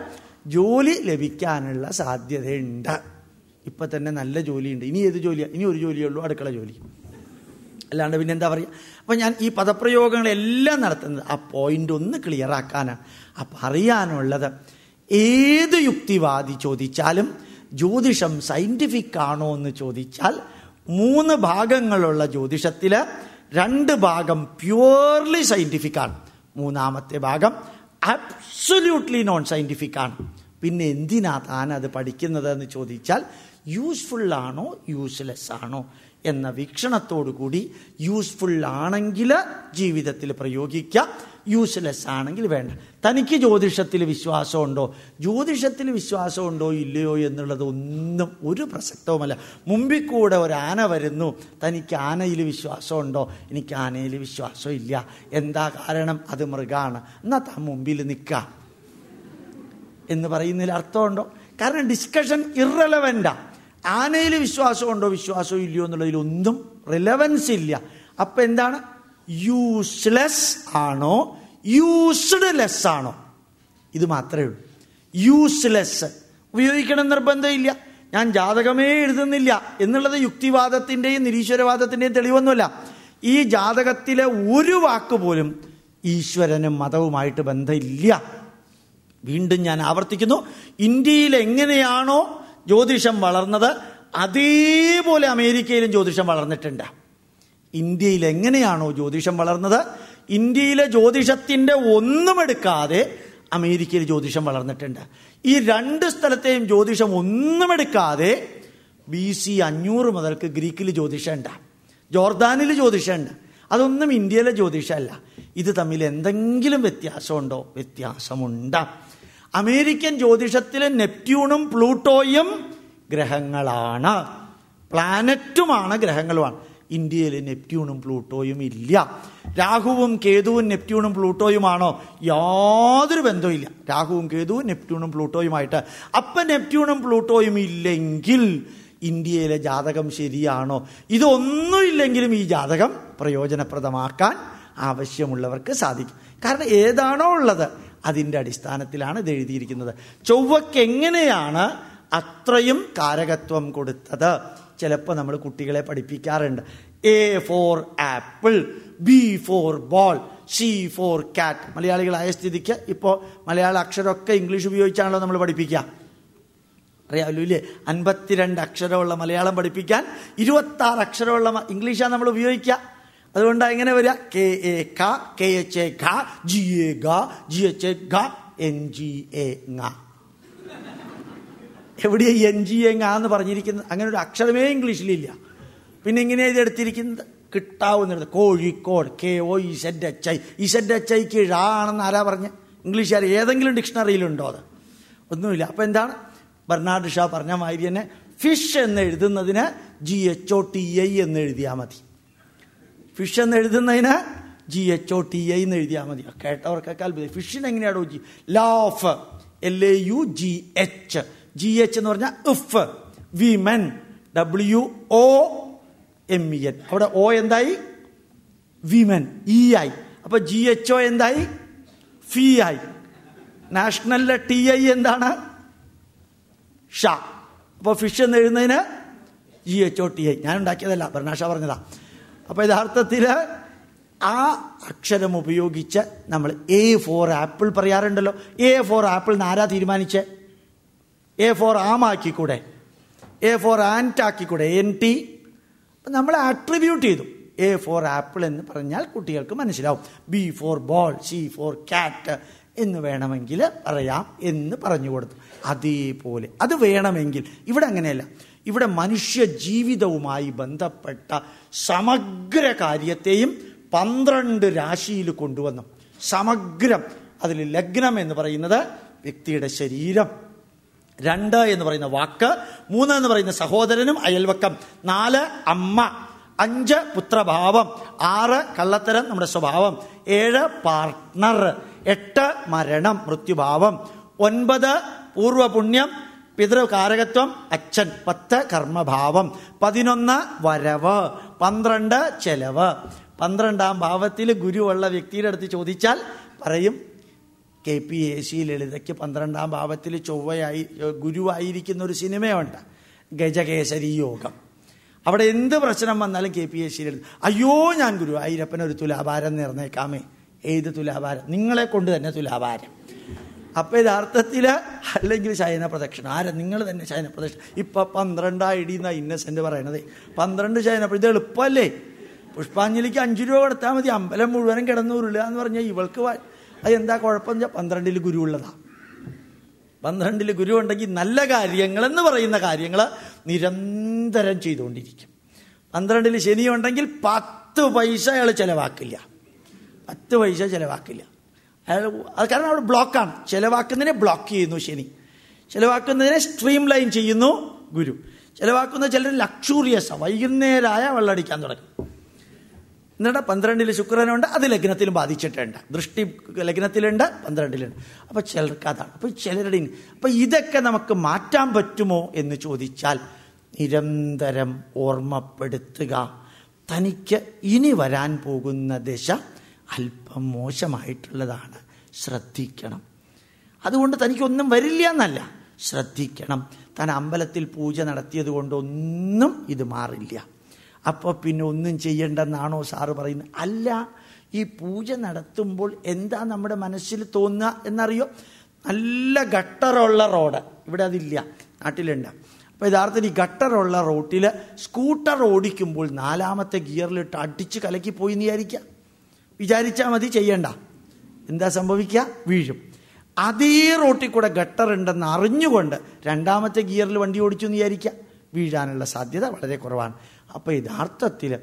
ജോലി ലഭിക്കാനുള്ള സാധ്യതയുണ്ട്. ഇപ്പൊ തന്നെ നല്ല ജോലിയുണ്ട്. ഇനി ഏത് ജോലിയാണ് ഇനി ഒരു ജോലിയേ ഉള്ളൂ അടുക്കള ജോലി. അല്ലാണ്ട് പിന്നെ എന്താ പറയുക അപ്പം ഞാൻ ഈ പദപ്രയോഗങ്ങളെല്ലാം നടത്തുന്നത് ആ പോയിന്റ് ഒന്ന് ക്ലിയർ ആക്കാനാണ്. അപ്പം അറിയാനുള്ളത് ഏത് യുക്തിവാദി ചോദിച്ചാലും ജ്യോതിഷം സയന്റിഫിക് ആണോ എന്ന് ചോദിച്ചാൽ മൂന്ന് ഭാഗങ്ങളുള്ള ജ്യോതിഷത്തിൽ രണ്ട് ഭാഗം പ്യുവർലി സയന്റിഫിക് ആണ്. മൂന്നാമത്തെ ഭാഗം അബ്സൊല്യൂട്ട്ലി നോൺ സയന്റിഫിക് ആണ്. പിന്നെ എന്തിനാ താൻ അത് പഠിക്കുന്നത് എന്ന് ചോദിച്ചാൽ യൂസ്ഫുൾ ആണോ യൂസ്ലെസ് ആണോ എന്ന വീക്ഷണത്തോടു കൂടി യൂസ്ഫുൾ ആണെങ്കിൽ ജീവിതത്തിൽ പ്രയോഗിക്കാം യൂസ്ലെസ് ആണെങ്കിൽ വേണ്ട. തനിക്ക് ജ്യോതിഷത്തിൽ വിശ്വാസമുണ്ടോ? ജ്യോതിഷത്തിൽ വിശ്വാസമുണ്ടോ ഇല്ലയോ എന്നുള്ളത് ഒന്നും ഒരു പ്രസക്തവുമല്ല. മുമ്പിൽ കൂടെ ഒരു ആന വരുന്നു തനിക്ക് ആനയിൽ വിശ്വാസമുണ്ടോ? എനിക്ക് ആനയിൽ വിശ്വാസം ഇല്ല എന്താ കാരണം? അത് മൃഗമാണ് എന്നാൽ താൻ മുമ്പിൽ നിൽക്കുക എന്ന് പറയുന്നതിൽ അർത്ഥമുണ്ടോ? കാരണം ഡിസ്കഷൻ ഇറലവന്റാ ആനയിൽ വിശ്വാസമുണ്ടോ വിശ്വാസവും ഇല്ലയോ എന്നുള്ളതിൽ ഒന്നും റിലവൻസ് ഇല്ല. അപ്പൊ എന്താണ്? യൂസ്ലെസ് ആണോ? യൂസ്ഡ് ലെസ് ആണോ? ഇത് മാത്രമേ ഉള്ളൂ. യൂസ്ലെസ് ഉപയോഗിക്കണം നിർബന്ധമില്ല. ഞാൻ ജാതകമേ എഴുതുന്നില്ല എന്നുള്ളത് യുക്തിവാദത്തിന്റെയും നിരീശ്വരവാദത്തിന്റെയും തെളിവൊന്നുമല്ല. ഈ ജാതകത്തിലെ ഒരു വാക്ക് പോലും ഈശ്വരനും മതവുമായിട്ട് ബന്ധമില്ല. വീണ്ടും ഞാൻ ആവർത്തിക്കുന്നു. ഇന്ത്യയിൽ എങ്ങനെയാണോ ജ്യോതിഷം വളർന്നത് അതേപോലെ അമേരിക്കയിലും ജ്യോതിഷം വളർന്നിട്ടുണ്ട്. ഇന്ത്യയിൽ എങ്ങനെയാണോ ജ്യോതിഷം വളർന്നത്? ഇന്ത്യയിലെ ജ്യോതിഷത്തിന്റെ ഒന്നും എടുക്കാതെ അമേരിക്കയിൽ ജ്യോതിഷം വളർന്നിട്ടുണ്ട്. ഈ രണ്ട് സ്ഥലത്തെയും ജ്യോതിഷം ഒന്നും എടുക്കാതെ ബി സി അഞ്ഞൂറ് മുതൽക്ക് ഗ്രീക്കിൽ ജ്യോതിഷമുണ്ട്. ജോർദാനിൽ ജ്യോതിഷമുണ്ട്. അതൊന്നും ഇന്ത്യയിലെ ജ്യോതിഷമല്ല. ഇത് തമ്മിൽ എന്തെങ്കിലും വ്യത്യാസമുണ്ടോ? വ്യത്യാസമുണ്ട്. അമേരിക്കൻ ജ്യോതിഷത്തിൽ നെപ്റ്റ്യൂണും പ്ലൂട്ടോയും ഗ്രഹങ്ങളാണ്. പ്ലാനറ്റുമാണ് ഗ്രഹങ്ങളുമാണ്. ഇന്ത്യയിൽ നെപ്റ്റ്യൂണും പ്ലൂട്ടോയും ഇല്ല. രാഹുവും കേതുവും നെപ്റ്റ്യൂണും പ്ലൂട്ടോയുമാണോ? യാതൊരു ബന്ധവുമില്ല. രാഹുവും കേതുവും നെപ്റ്റ്യൂണും പ്ലൂട്ടോയുമായിട്ട്. അപ്പം നെപ്റ്റ്യൂണും പ്ലൂട്ടോയും ഇല്ലെങ്കിൽ ഇന്ത്യയിലെ ജാതകം ശരിയാണോ? ഇതൊന്നുമില്ലെങ്കിലും ഈ ജാതകം പ്രയോജനപ്രദമാക്കാൻ ആവശ്യമുള്ളവർക്ക് സാധിക്കും. കാരണം ഏതാണോ ഉള്ളത്? അതിന്റെ അടിസ്ഥാനത്തിലാണ് ഇത് എഴുതിയിരിക്കുന്നത്. ചൊവ്വയ്ക്ക് എങ്ങനെയാണ് അത്രയും കാരകത്വം കൊടുത്തത്? ചിലപ്പോൾ നമ്മൾ കുട്ടികളെ പഠിപ്പിക്കാറുണ്ട്. A for apple B for ball C for cat. മലയാളികളായ സ്ഥിതിക്ക് ഇപ്പോൾ മലയാള അക്ഷരമൊക്കെ ഇംഗ്ലീഷ് ഉപയോഗിച്ചാണല്ലോ നമ്മൾ പഠിപ്പിക്കുക. അറിയാമല്ലോ ഇല്ലേ അൻപത്തിരണ്ട് അക്ഷരമുള്ള മലയാളം പഠിപ്പിക്കാൻ ഇരുപത്തി ആറ് അക്ഷരമുള്ള ഇംഗ്ലീഷാണ് നമ്മൾ ഉപയോഗിക്കുക. അതുകൊണ്ടാണ് എങ്ങനെ വരിക? കെ എ ക കെ എച്ച് എ ഖ G A G H A ഗ എൻ ജി എ ങ. എവിടെ എൻ ജി എ ങ എന്ന് പറഞ്ഞിരിക്കുന്നത്? അങ്ങനെ ഒരു അക്ഷരമേ ഇംഗ്ലീഷിലില്ല. പിന്നെ ഇങ്ങനെ ഇത് എടുത്തിരിക്കുന്നത്? കിട്ടാവുന്ന Kozhikode. K O Z H I. Z H ഐക്ക് ഴ ആരാ പറഞ്ഞ്? ഇംഗ്ലീഷുകാർ ഏതെങ്കിലും ഡിക്ഷണറിയിലുണ്ടോ അത്? ഒന്നുമില്ല. അപ്പം എന്താണ്? ബർണാഡ് ഷാ പറഞ്ഞ മാതിരി തന്നെ ഫിഷ് എന്ന് എഴുതുന്നതിന് G H O T I എന്ന് എഴുതിയാൽ മതി. ഫിഷ് എന്ന് എഴുതുന്നതിന് G H O T I എന്ന് എഴുതിയാൽ മതി. കേട്ടവർക്കൊക്കെ അത്ഭുതം. ഫിഷിന് എങ്ങനെയാണോ G laugh L A U G H G H എന്ന് പറഞ്ഞാൽ if women W O M E N അവിടെ ഒ എന്തായി? വിമൻ ഇ ആയി. അപ്പൊ ജി എച്ച് ഒ എന്തായി? ഫി ആയി. നാഷണലിലെ ടി ഐ എന്താണ്? ഷ അപ്പോൾ ഫിഷ് എന്ന് എഴുതുന്നതിന് G H O T I ഞാൻ ഉണ്ടാക്കിയതല്ല ഭരണാഷ പറഞ്ഞതാ. അപ്പോൾ യഥാർത്ഥത്തിൽ ആ അക്ഷരം ഉപയോഗിച്ച് നമ്മൾ എ ഫോർ ആപ്പിൾ പറയാറുണ്ടല്ലോ. എ ഫോർ ആപ്പിൾ ആരാ തീരുമാനിച്ചേ? എ ഫോർ ആം ആക്കിക്കൂടെ? എ ഫോർ ആന്റ് ആക്കിക്കൂടെ? എൻ ടി നമ്മൾ ആട്രിബ്യൂട്ട് ചെയ്തു. എ ഫോർ ആപ്പിൾ എന്ന് പറഞ്ഞാൽ കുട്ടികൾക്ക് മനസ്സിലാവും. B for ball C for cat എന്ന് വേണമെങ്കിൽ പറയാം എന്ന് പറഞ്ഞു കൊടുത്തു. അതേപോലെ. അത് വേണമെങ്കിൽ. ഇവിടെ അങ്ങനെയല്ല. ഇവിടെ മനുഷ്യ ജീവിതവുമായി ബന്ധപ്പെട്ട സമഗ്ര കാര്യത്തെയും പന്ത്രണ്ട് രാശിയിൽ കൊണ്ടുവന്നു. സമഗ്രം അതിൽ ലഗ്നം എന്ന് പറയുന്നത് വ്യക്തിയുടെ ശരീരം. രണ്ട് എന്ന് പറയുന്ന വാക്ക് മൂന്ന് എന്ന് പറയുന്ന സഹോദരനും അയൽവക്കം നാല് അമ്മ അഞ്ച് പുത്രഭാവം ആറ് കള്ളത്തരം നമ്മുടെ സ്വഭാവം ഏഴ് പാർട്ട്ണർ എട്ട് മരണം മൃത്യുഭാവം ഒൻപത് പൂർവപുണ്യം പിതൃകാരകത്വം അച്ഛൻ പത്ത് കർമ്മഭാവം പതിനൊന്ന് വരവ് പന്ത്രണ്ട് ചെലവ്. പന്ത്രണ്ടാം ഭാവത്തിൽ ഗുരുവുള്ള വ്യക്തിയുടെ അടുത്ത് ചോദിച്ചാൽ പറയും കെ പി എ സി ലളിതയ്ക്ക് പന്ത്രണ്ടാം ഭാവത്തിൽ ചൊവ്വയായി ഗുരുവായിരിക്കുന്ന ഒരു സിനിമയുണ്ട് ഗജകേശരി യോഗം. അവിടെ എന്ത് പ്രശ്നം വന്നാലും K P A C Lalitha അയ്യോ ഞാൻ ഗുരു ഒരു തുലാഭാരം നേർന്നേക്കാമേ ഏത് തുലാഭാരം? നിങ്ങളെ കൊണ്ട് തന്നെ തുലാഭാരം. അപ്പൊ യഥാർത്ഥത്തിൽ അല്ലെങ്കിൽ ശയന പ്രദക്ഷിണം ആരാ? നിങ്ങൾ തന്നെ ശയന പ്രദക്ഷിണം ഇപ്പൊ പന്ത്രണ്ടായിടി എന്നാ ഇന്നസെന്റ് പറയണത്. പന്ത്രണ്ട് ശയന ഇത് എളുപ്പമല്ലേ പുഷ്പാഞ്ജലിക്ക് അഞ്ചു രൂപ കൊടുത്താൽ മതി. അമ്പലം മുഴുവനും കിടന്നു ഉരുളുക എന്ന് പറഞ്ഞാൽ ഇവൾക്ക് വ- അത് എന്താ കുഴപ്പം പന്ത്രണ്ടിൽ ഗുരു ഉള്ളതാ. പന്ത്രണ്ടിൽ ഗുരു ഉണ്ടെങ്കിൽ നല്ല കാര്യങ്ങൾ എന്ന് പറയുന്ന കാര്യങ്ങൾ നിരന്തരം ചെയ്തുകൊണ്ടിരിക്കും. പന്ത്രണ്ടിൽ ശനി ഉണ്ടെങ്കിൽ പത്ത് പൈസ അയാൾ ചിലവാക്കില്ല. പത്ത് പൈസ ചെലവാക്കില്ല. അത് കാരണം അവിടെ ബ്ലോക്കാണ് ചിലവാക്കുന്നതിനെ ബ്ലോക്ക് ചെയ്യുന്നു ശനി. ചിലവാക്കുന്നതിനെ സ്ട്രീം ലൈൻ ചെയ്യുന്നു ഗുരു. ചിലവാക്കുന്ന ചിലർ ലക്ഷൂറിയസ് വൈകുന്നേരമായ വെള്ളടിക്കാൻ തുടങ്ങും. എന്നിട്ട് പന്ത്രണ്ടിൽ ശുക്രനുണ്ട് അത് ലഗ്നത്തിലും ബാധിച്ചിട്ടുണ്ട്. ദൃഷ്ടി ലഗ്നത്തിലുണ്ട് പന്ത്രണ്ടിലുണ്ട്. അപ്പൊ ചിലർക്ക് അതാണ്. അപ്പൊ ചിലരുടെ അപ്പൊ ഇതൊക്കെ നമുക്ക് മാറ്റാൻ പറ്റുമോ എന്ന് ചോദിച്ചാൽ നിരന്തരം ഓർമ്മപ്പെടുത്തുക. തനിക്ക് ഇനി വരാൻ പോകുന്ന ദശ അല്പം മോശമായിട്ടുള്ളതാണ്. ശ്രദ്ധിക്കണം. അതുകൊണ്ട് തനിക്കൊന്നും വരില്ല എന്നല്ല. ശ്രദ്ധിക്കണം. താൻ അമ്പലത്തിൽ പൂജ നടത്തിയത് കൊണ്ടൊന്നും ഇത് മാറില്ല. അപ്പോൾ പിന്നെ ഒന്നും ചെയ്യണ്ടെന്നാണോ സാറ് പറയുന്നത്? അല്ല ഈ പൂജ നടത്തുമ്പോൾ എന്താ നമ്മുടെ മനസ്സിൽ തോന്നുക എന്നറിയോ? നല്ല ഗട്ടറുള്ള റോഡ്. ഇവിടെ അതില്ല. നാട്ടിലുണ്ട്. അപ്പോൾ യഥാർത്ഥത്തിൽ ഈ ഗട്ടറുള്ള റോട്ടിൽ സ്കൂട്ടർ ഓടിക്കുമ്പോൾ നാലാമത്തെ ഗിയറിലിട്ട് അടിച്ച് കലക്കി പോയി എന്ന് വിചാരിക്കുക. വിചാരിച്ചാൽ മതി ചെയ്യണ്ട. എന്താ സംഭവിക്കുക വീഴും. അതേ റോട്ടിൽ കൂടെ ഗട്ടർ ഉണ്ടെന്ന് അറിഞ്ഞുകൊണ്ട് രണ്ടാമത്തെ ഗിയറിൽ വണ്ടി ഓടിച്ചു എന്ന് വിചാരിക്കുക വീഴാനുള്ള സാധ്യത വളരെ കുറവാണ്. അപ്പോൾ യഥാർത്ഥത്തിൽ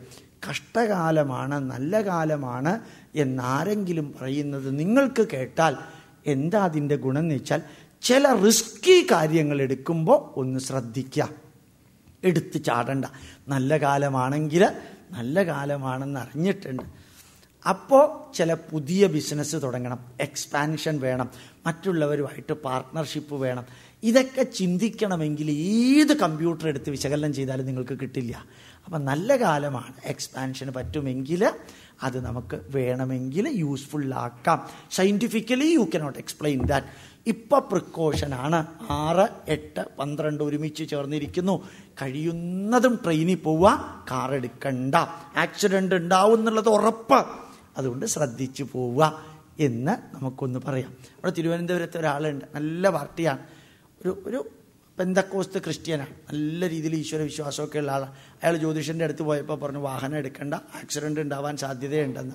കഷ്ടകാലമാണ് നല്ല കാലമാണ് എന്നാരെങ്കിലും പറയുന്നത് നിങ്ങൾക്ക് കേട്ടാൽ എന്താ അതിന്റെ ഗുണം എന്ന് വെച്ചാൽ ചില റിസ്കി കാര്യങ്ങൾ എടുക്കുമ്പോൾ ഒന്ന് ശ്രദ്ധിക്കുക എടുത്ത് ചാടണ്ട. നല്ല കാലമാണെങ്കിൽ നല്ല കാലമാണെന്ന് അറിഞ്ഞിട്ടുണ്ട്. അപ്പോൾ ചില പുതിയ ബിസിനസ് തുടങ്ങണം എക്സ്പാൻഷൻ വേണം മറ്റുള്ളവരുമായിട്ട് പാർട്ട്ണർഷിപ്പ് വേണം. ഇതൊക്കെ ചിന്തിക്കണമെങ്കിൽ ഏത് കമ്പ്യൂട്ടർ എടുത്ത് വിശകലനം ചെയ്താലും നിങ്ങൾക്ക് കിട്ടില്ല. അപ്പം നല്ല കാലമാണ് എക്സ്പാൻഷന് പറ്റുമെങ്കിൽ അത് നമുക്ക് വേണമെങ്കിൽ യൂസ്ഫുള്ളാക്കാം scientifically you cannot explain that ഇപ്പം പ്രിക്കോഷനാണ് ആറ് എട്ട് പന്ത്രണ്ട് ഒരുമിച്ച് ചേർന്നിരിക്കുന്നു. കഴിയുന്നതും ട്രെയിനിൽ പോവുക കാർ എടുക്കണ്ട. ആക്സിഡന്റ് ഉണ്ടാവും എന്നുള്ളത് ഉറപ്പ്. അതുകൊണ്ട് ശ്രദ്ധിച്ചു പോവുക എന്ന് നമുക്കൊന്ന് പറയാം. അവിടെ തിരുവനന്തപുരത്ത് ഒരാളുണ്ട്. നല്ല പാർട്ടിയാണ്. ഒരു ഒരു പെന്തക്കോസ്ത് ക്രിസ്ത്യനാണ്. നല്ല രീതിയിൽ ഈശ്വര വിശ്വാസമൊക്കെ ഉള്ള ആളാണ് അയാൾ ജ്യോതിഷന്റെ അടുത്ത് പോയപ്പോൾ പറഞ്ഞു വാഹനം എടുക്കേണ്ട. ആക്സിഡന്റ് ഉണ്ടാവാൻ സാധ്യതയുണ്ടെന്ന്.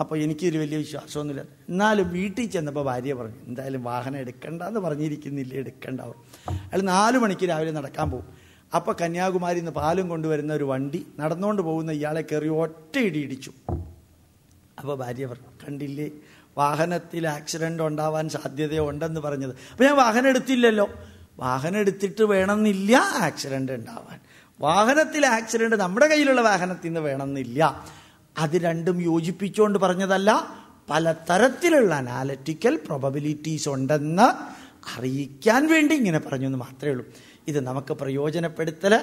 അപ്പോൾ എനിക്കൊരു വലിയ വിശ്വാസമൊന്നുമില്ല. എന്നാലും വീട്ടിൽ ചെന്നപ്പോൾ ഭാര്യ പറഞ്ഞു എന്തായാലും വാഹനം എടുക്കണ്ട എന്ന് പറഞ്ഞിരിക്കുന്നില്ല? എടുക്കണ്ട അയാൾ നാല് മണിക്ക് രാവിലെ നടക്കാൻ പോകും. അപ്പോൾ കന്യാകുമാരി നിന്ന് പാലും കൊണ്ടുവരുന്ന ഒരു വണ്ടി നടന്നുകൊണ്ട് പോകുന്ന ഇയാളെ കയറി ഒറ്റ ഇടി ഇടിച്ചു. അപ്പോൾ ഭാര്യ കണ്ടില്ലേ വാഹനത്തിൽ ആക്സിഡന്റ് ഉണ്ടാവാൻ സാധ്യതയുണ്ടെന്ന് പറഞ്ഞത്. അപ്പം ഞാൻ വാഹനം എടുത്തില്ലല്ലോ. വാഹനം എടുത്തിട്ട് വേണമെന്നില്ല ആക്സിഡന്റ് ഉണ്ടാവാൻ. വാഹനത്തിൽ ആക്സിഡന്റ് നമ്മുടെ കയ്യിലുള്ള വാഹനത്തിൽ നിന്ന് വേണമെന്നില്ല. അത് രണ്ടും യോജിപ്പിച്ചുകൊണ്ട് പറഞ്ഞതല്ല പലതരത്തിലുള്ള അനാലിറ്റിക്കൽ പ്രൊബബിലിറ്റീസ് ഉണ്ടെന്ന് അറിയിക്കാൻ വേണ്ടി ഇങ്ങനെ പറഞ്ഞു എന്ന് മാത്രമേ ഉള്ളൂ. ഇത് നമുക്ക് പ്രയോജനപ്പെടുത്തൽ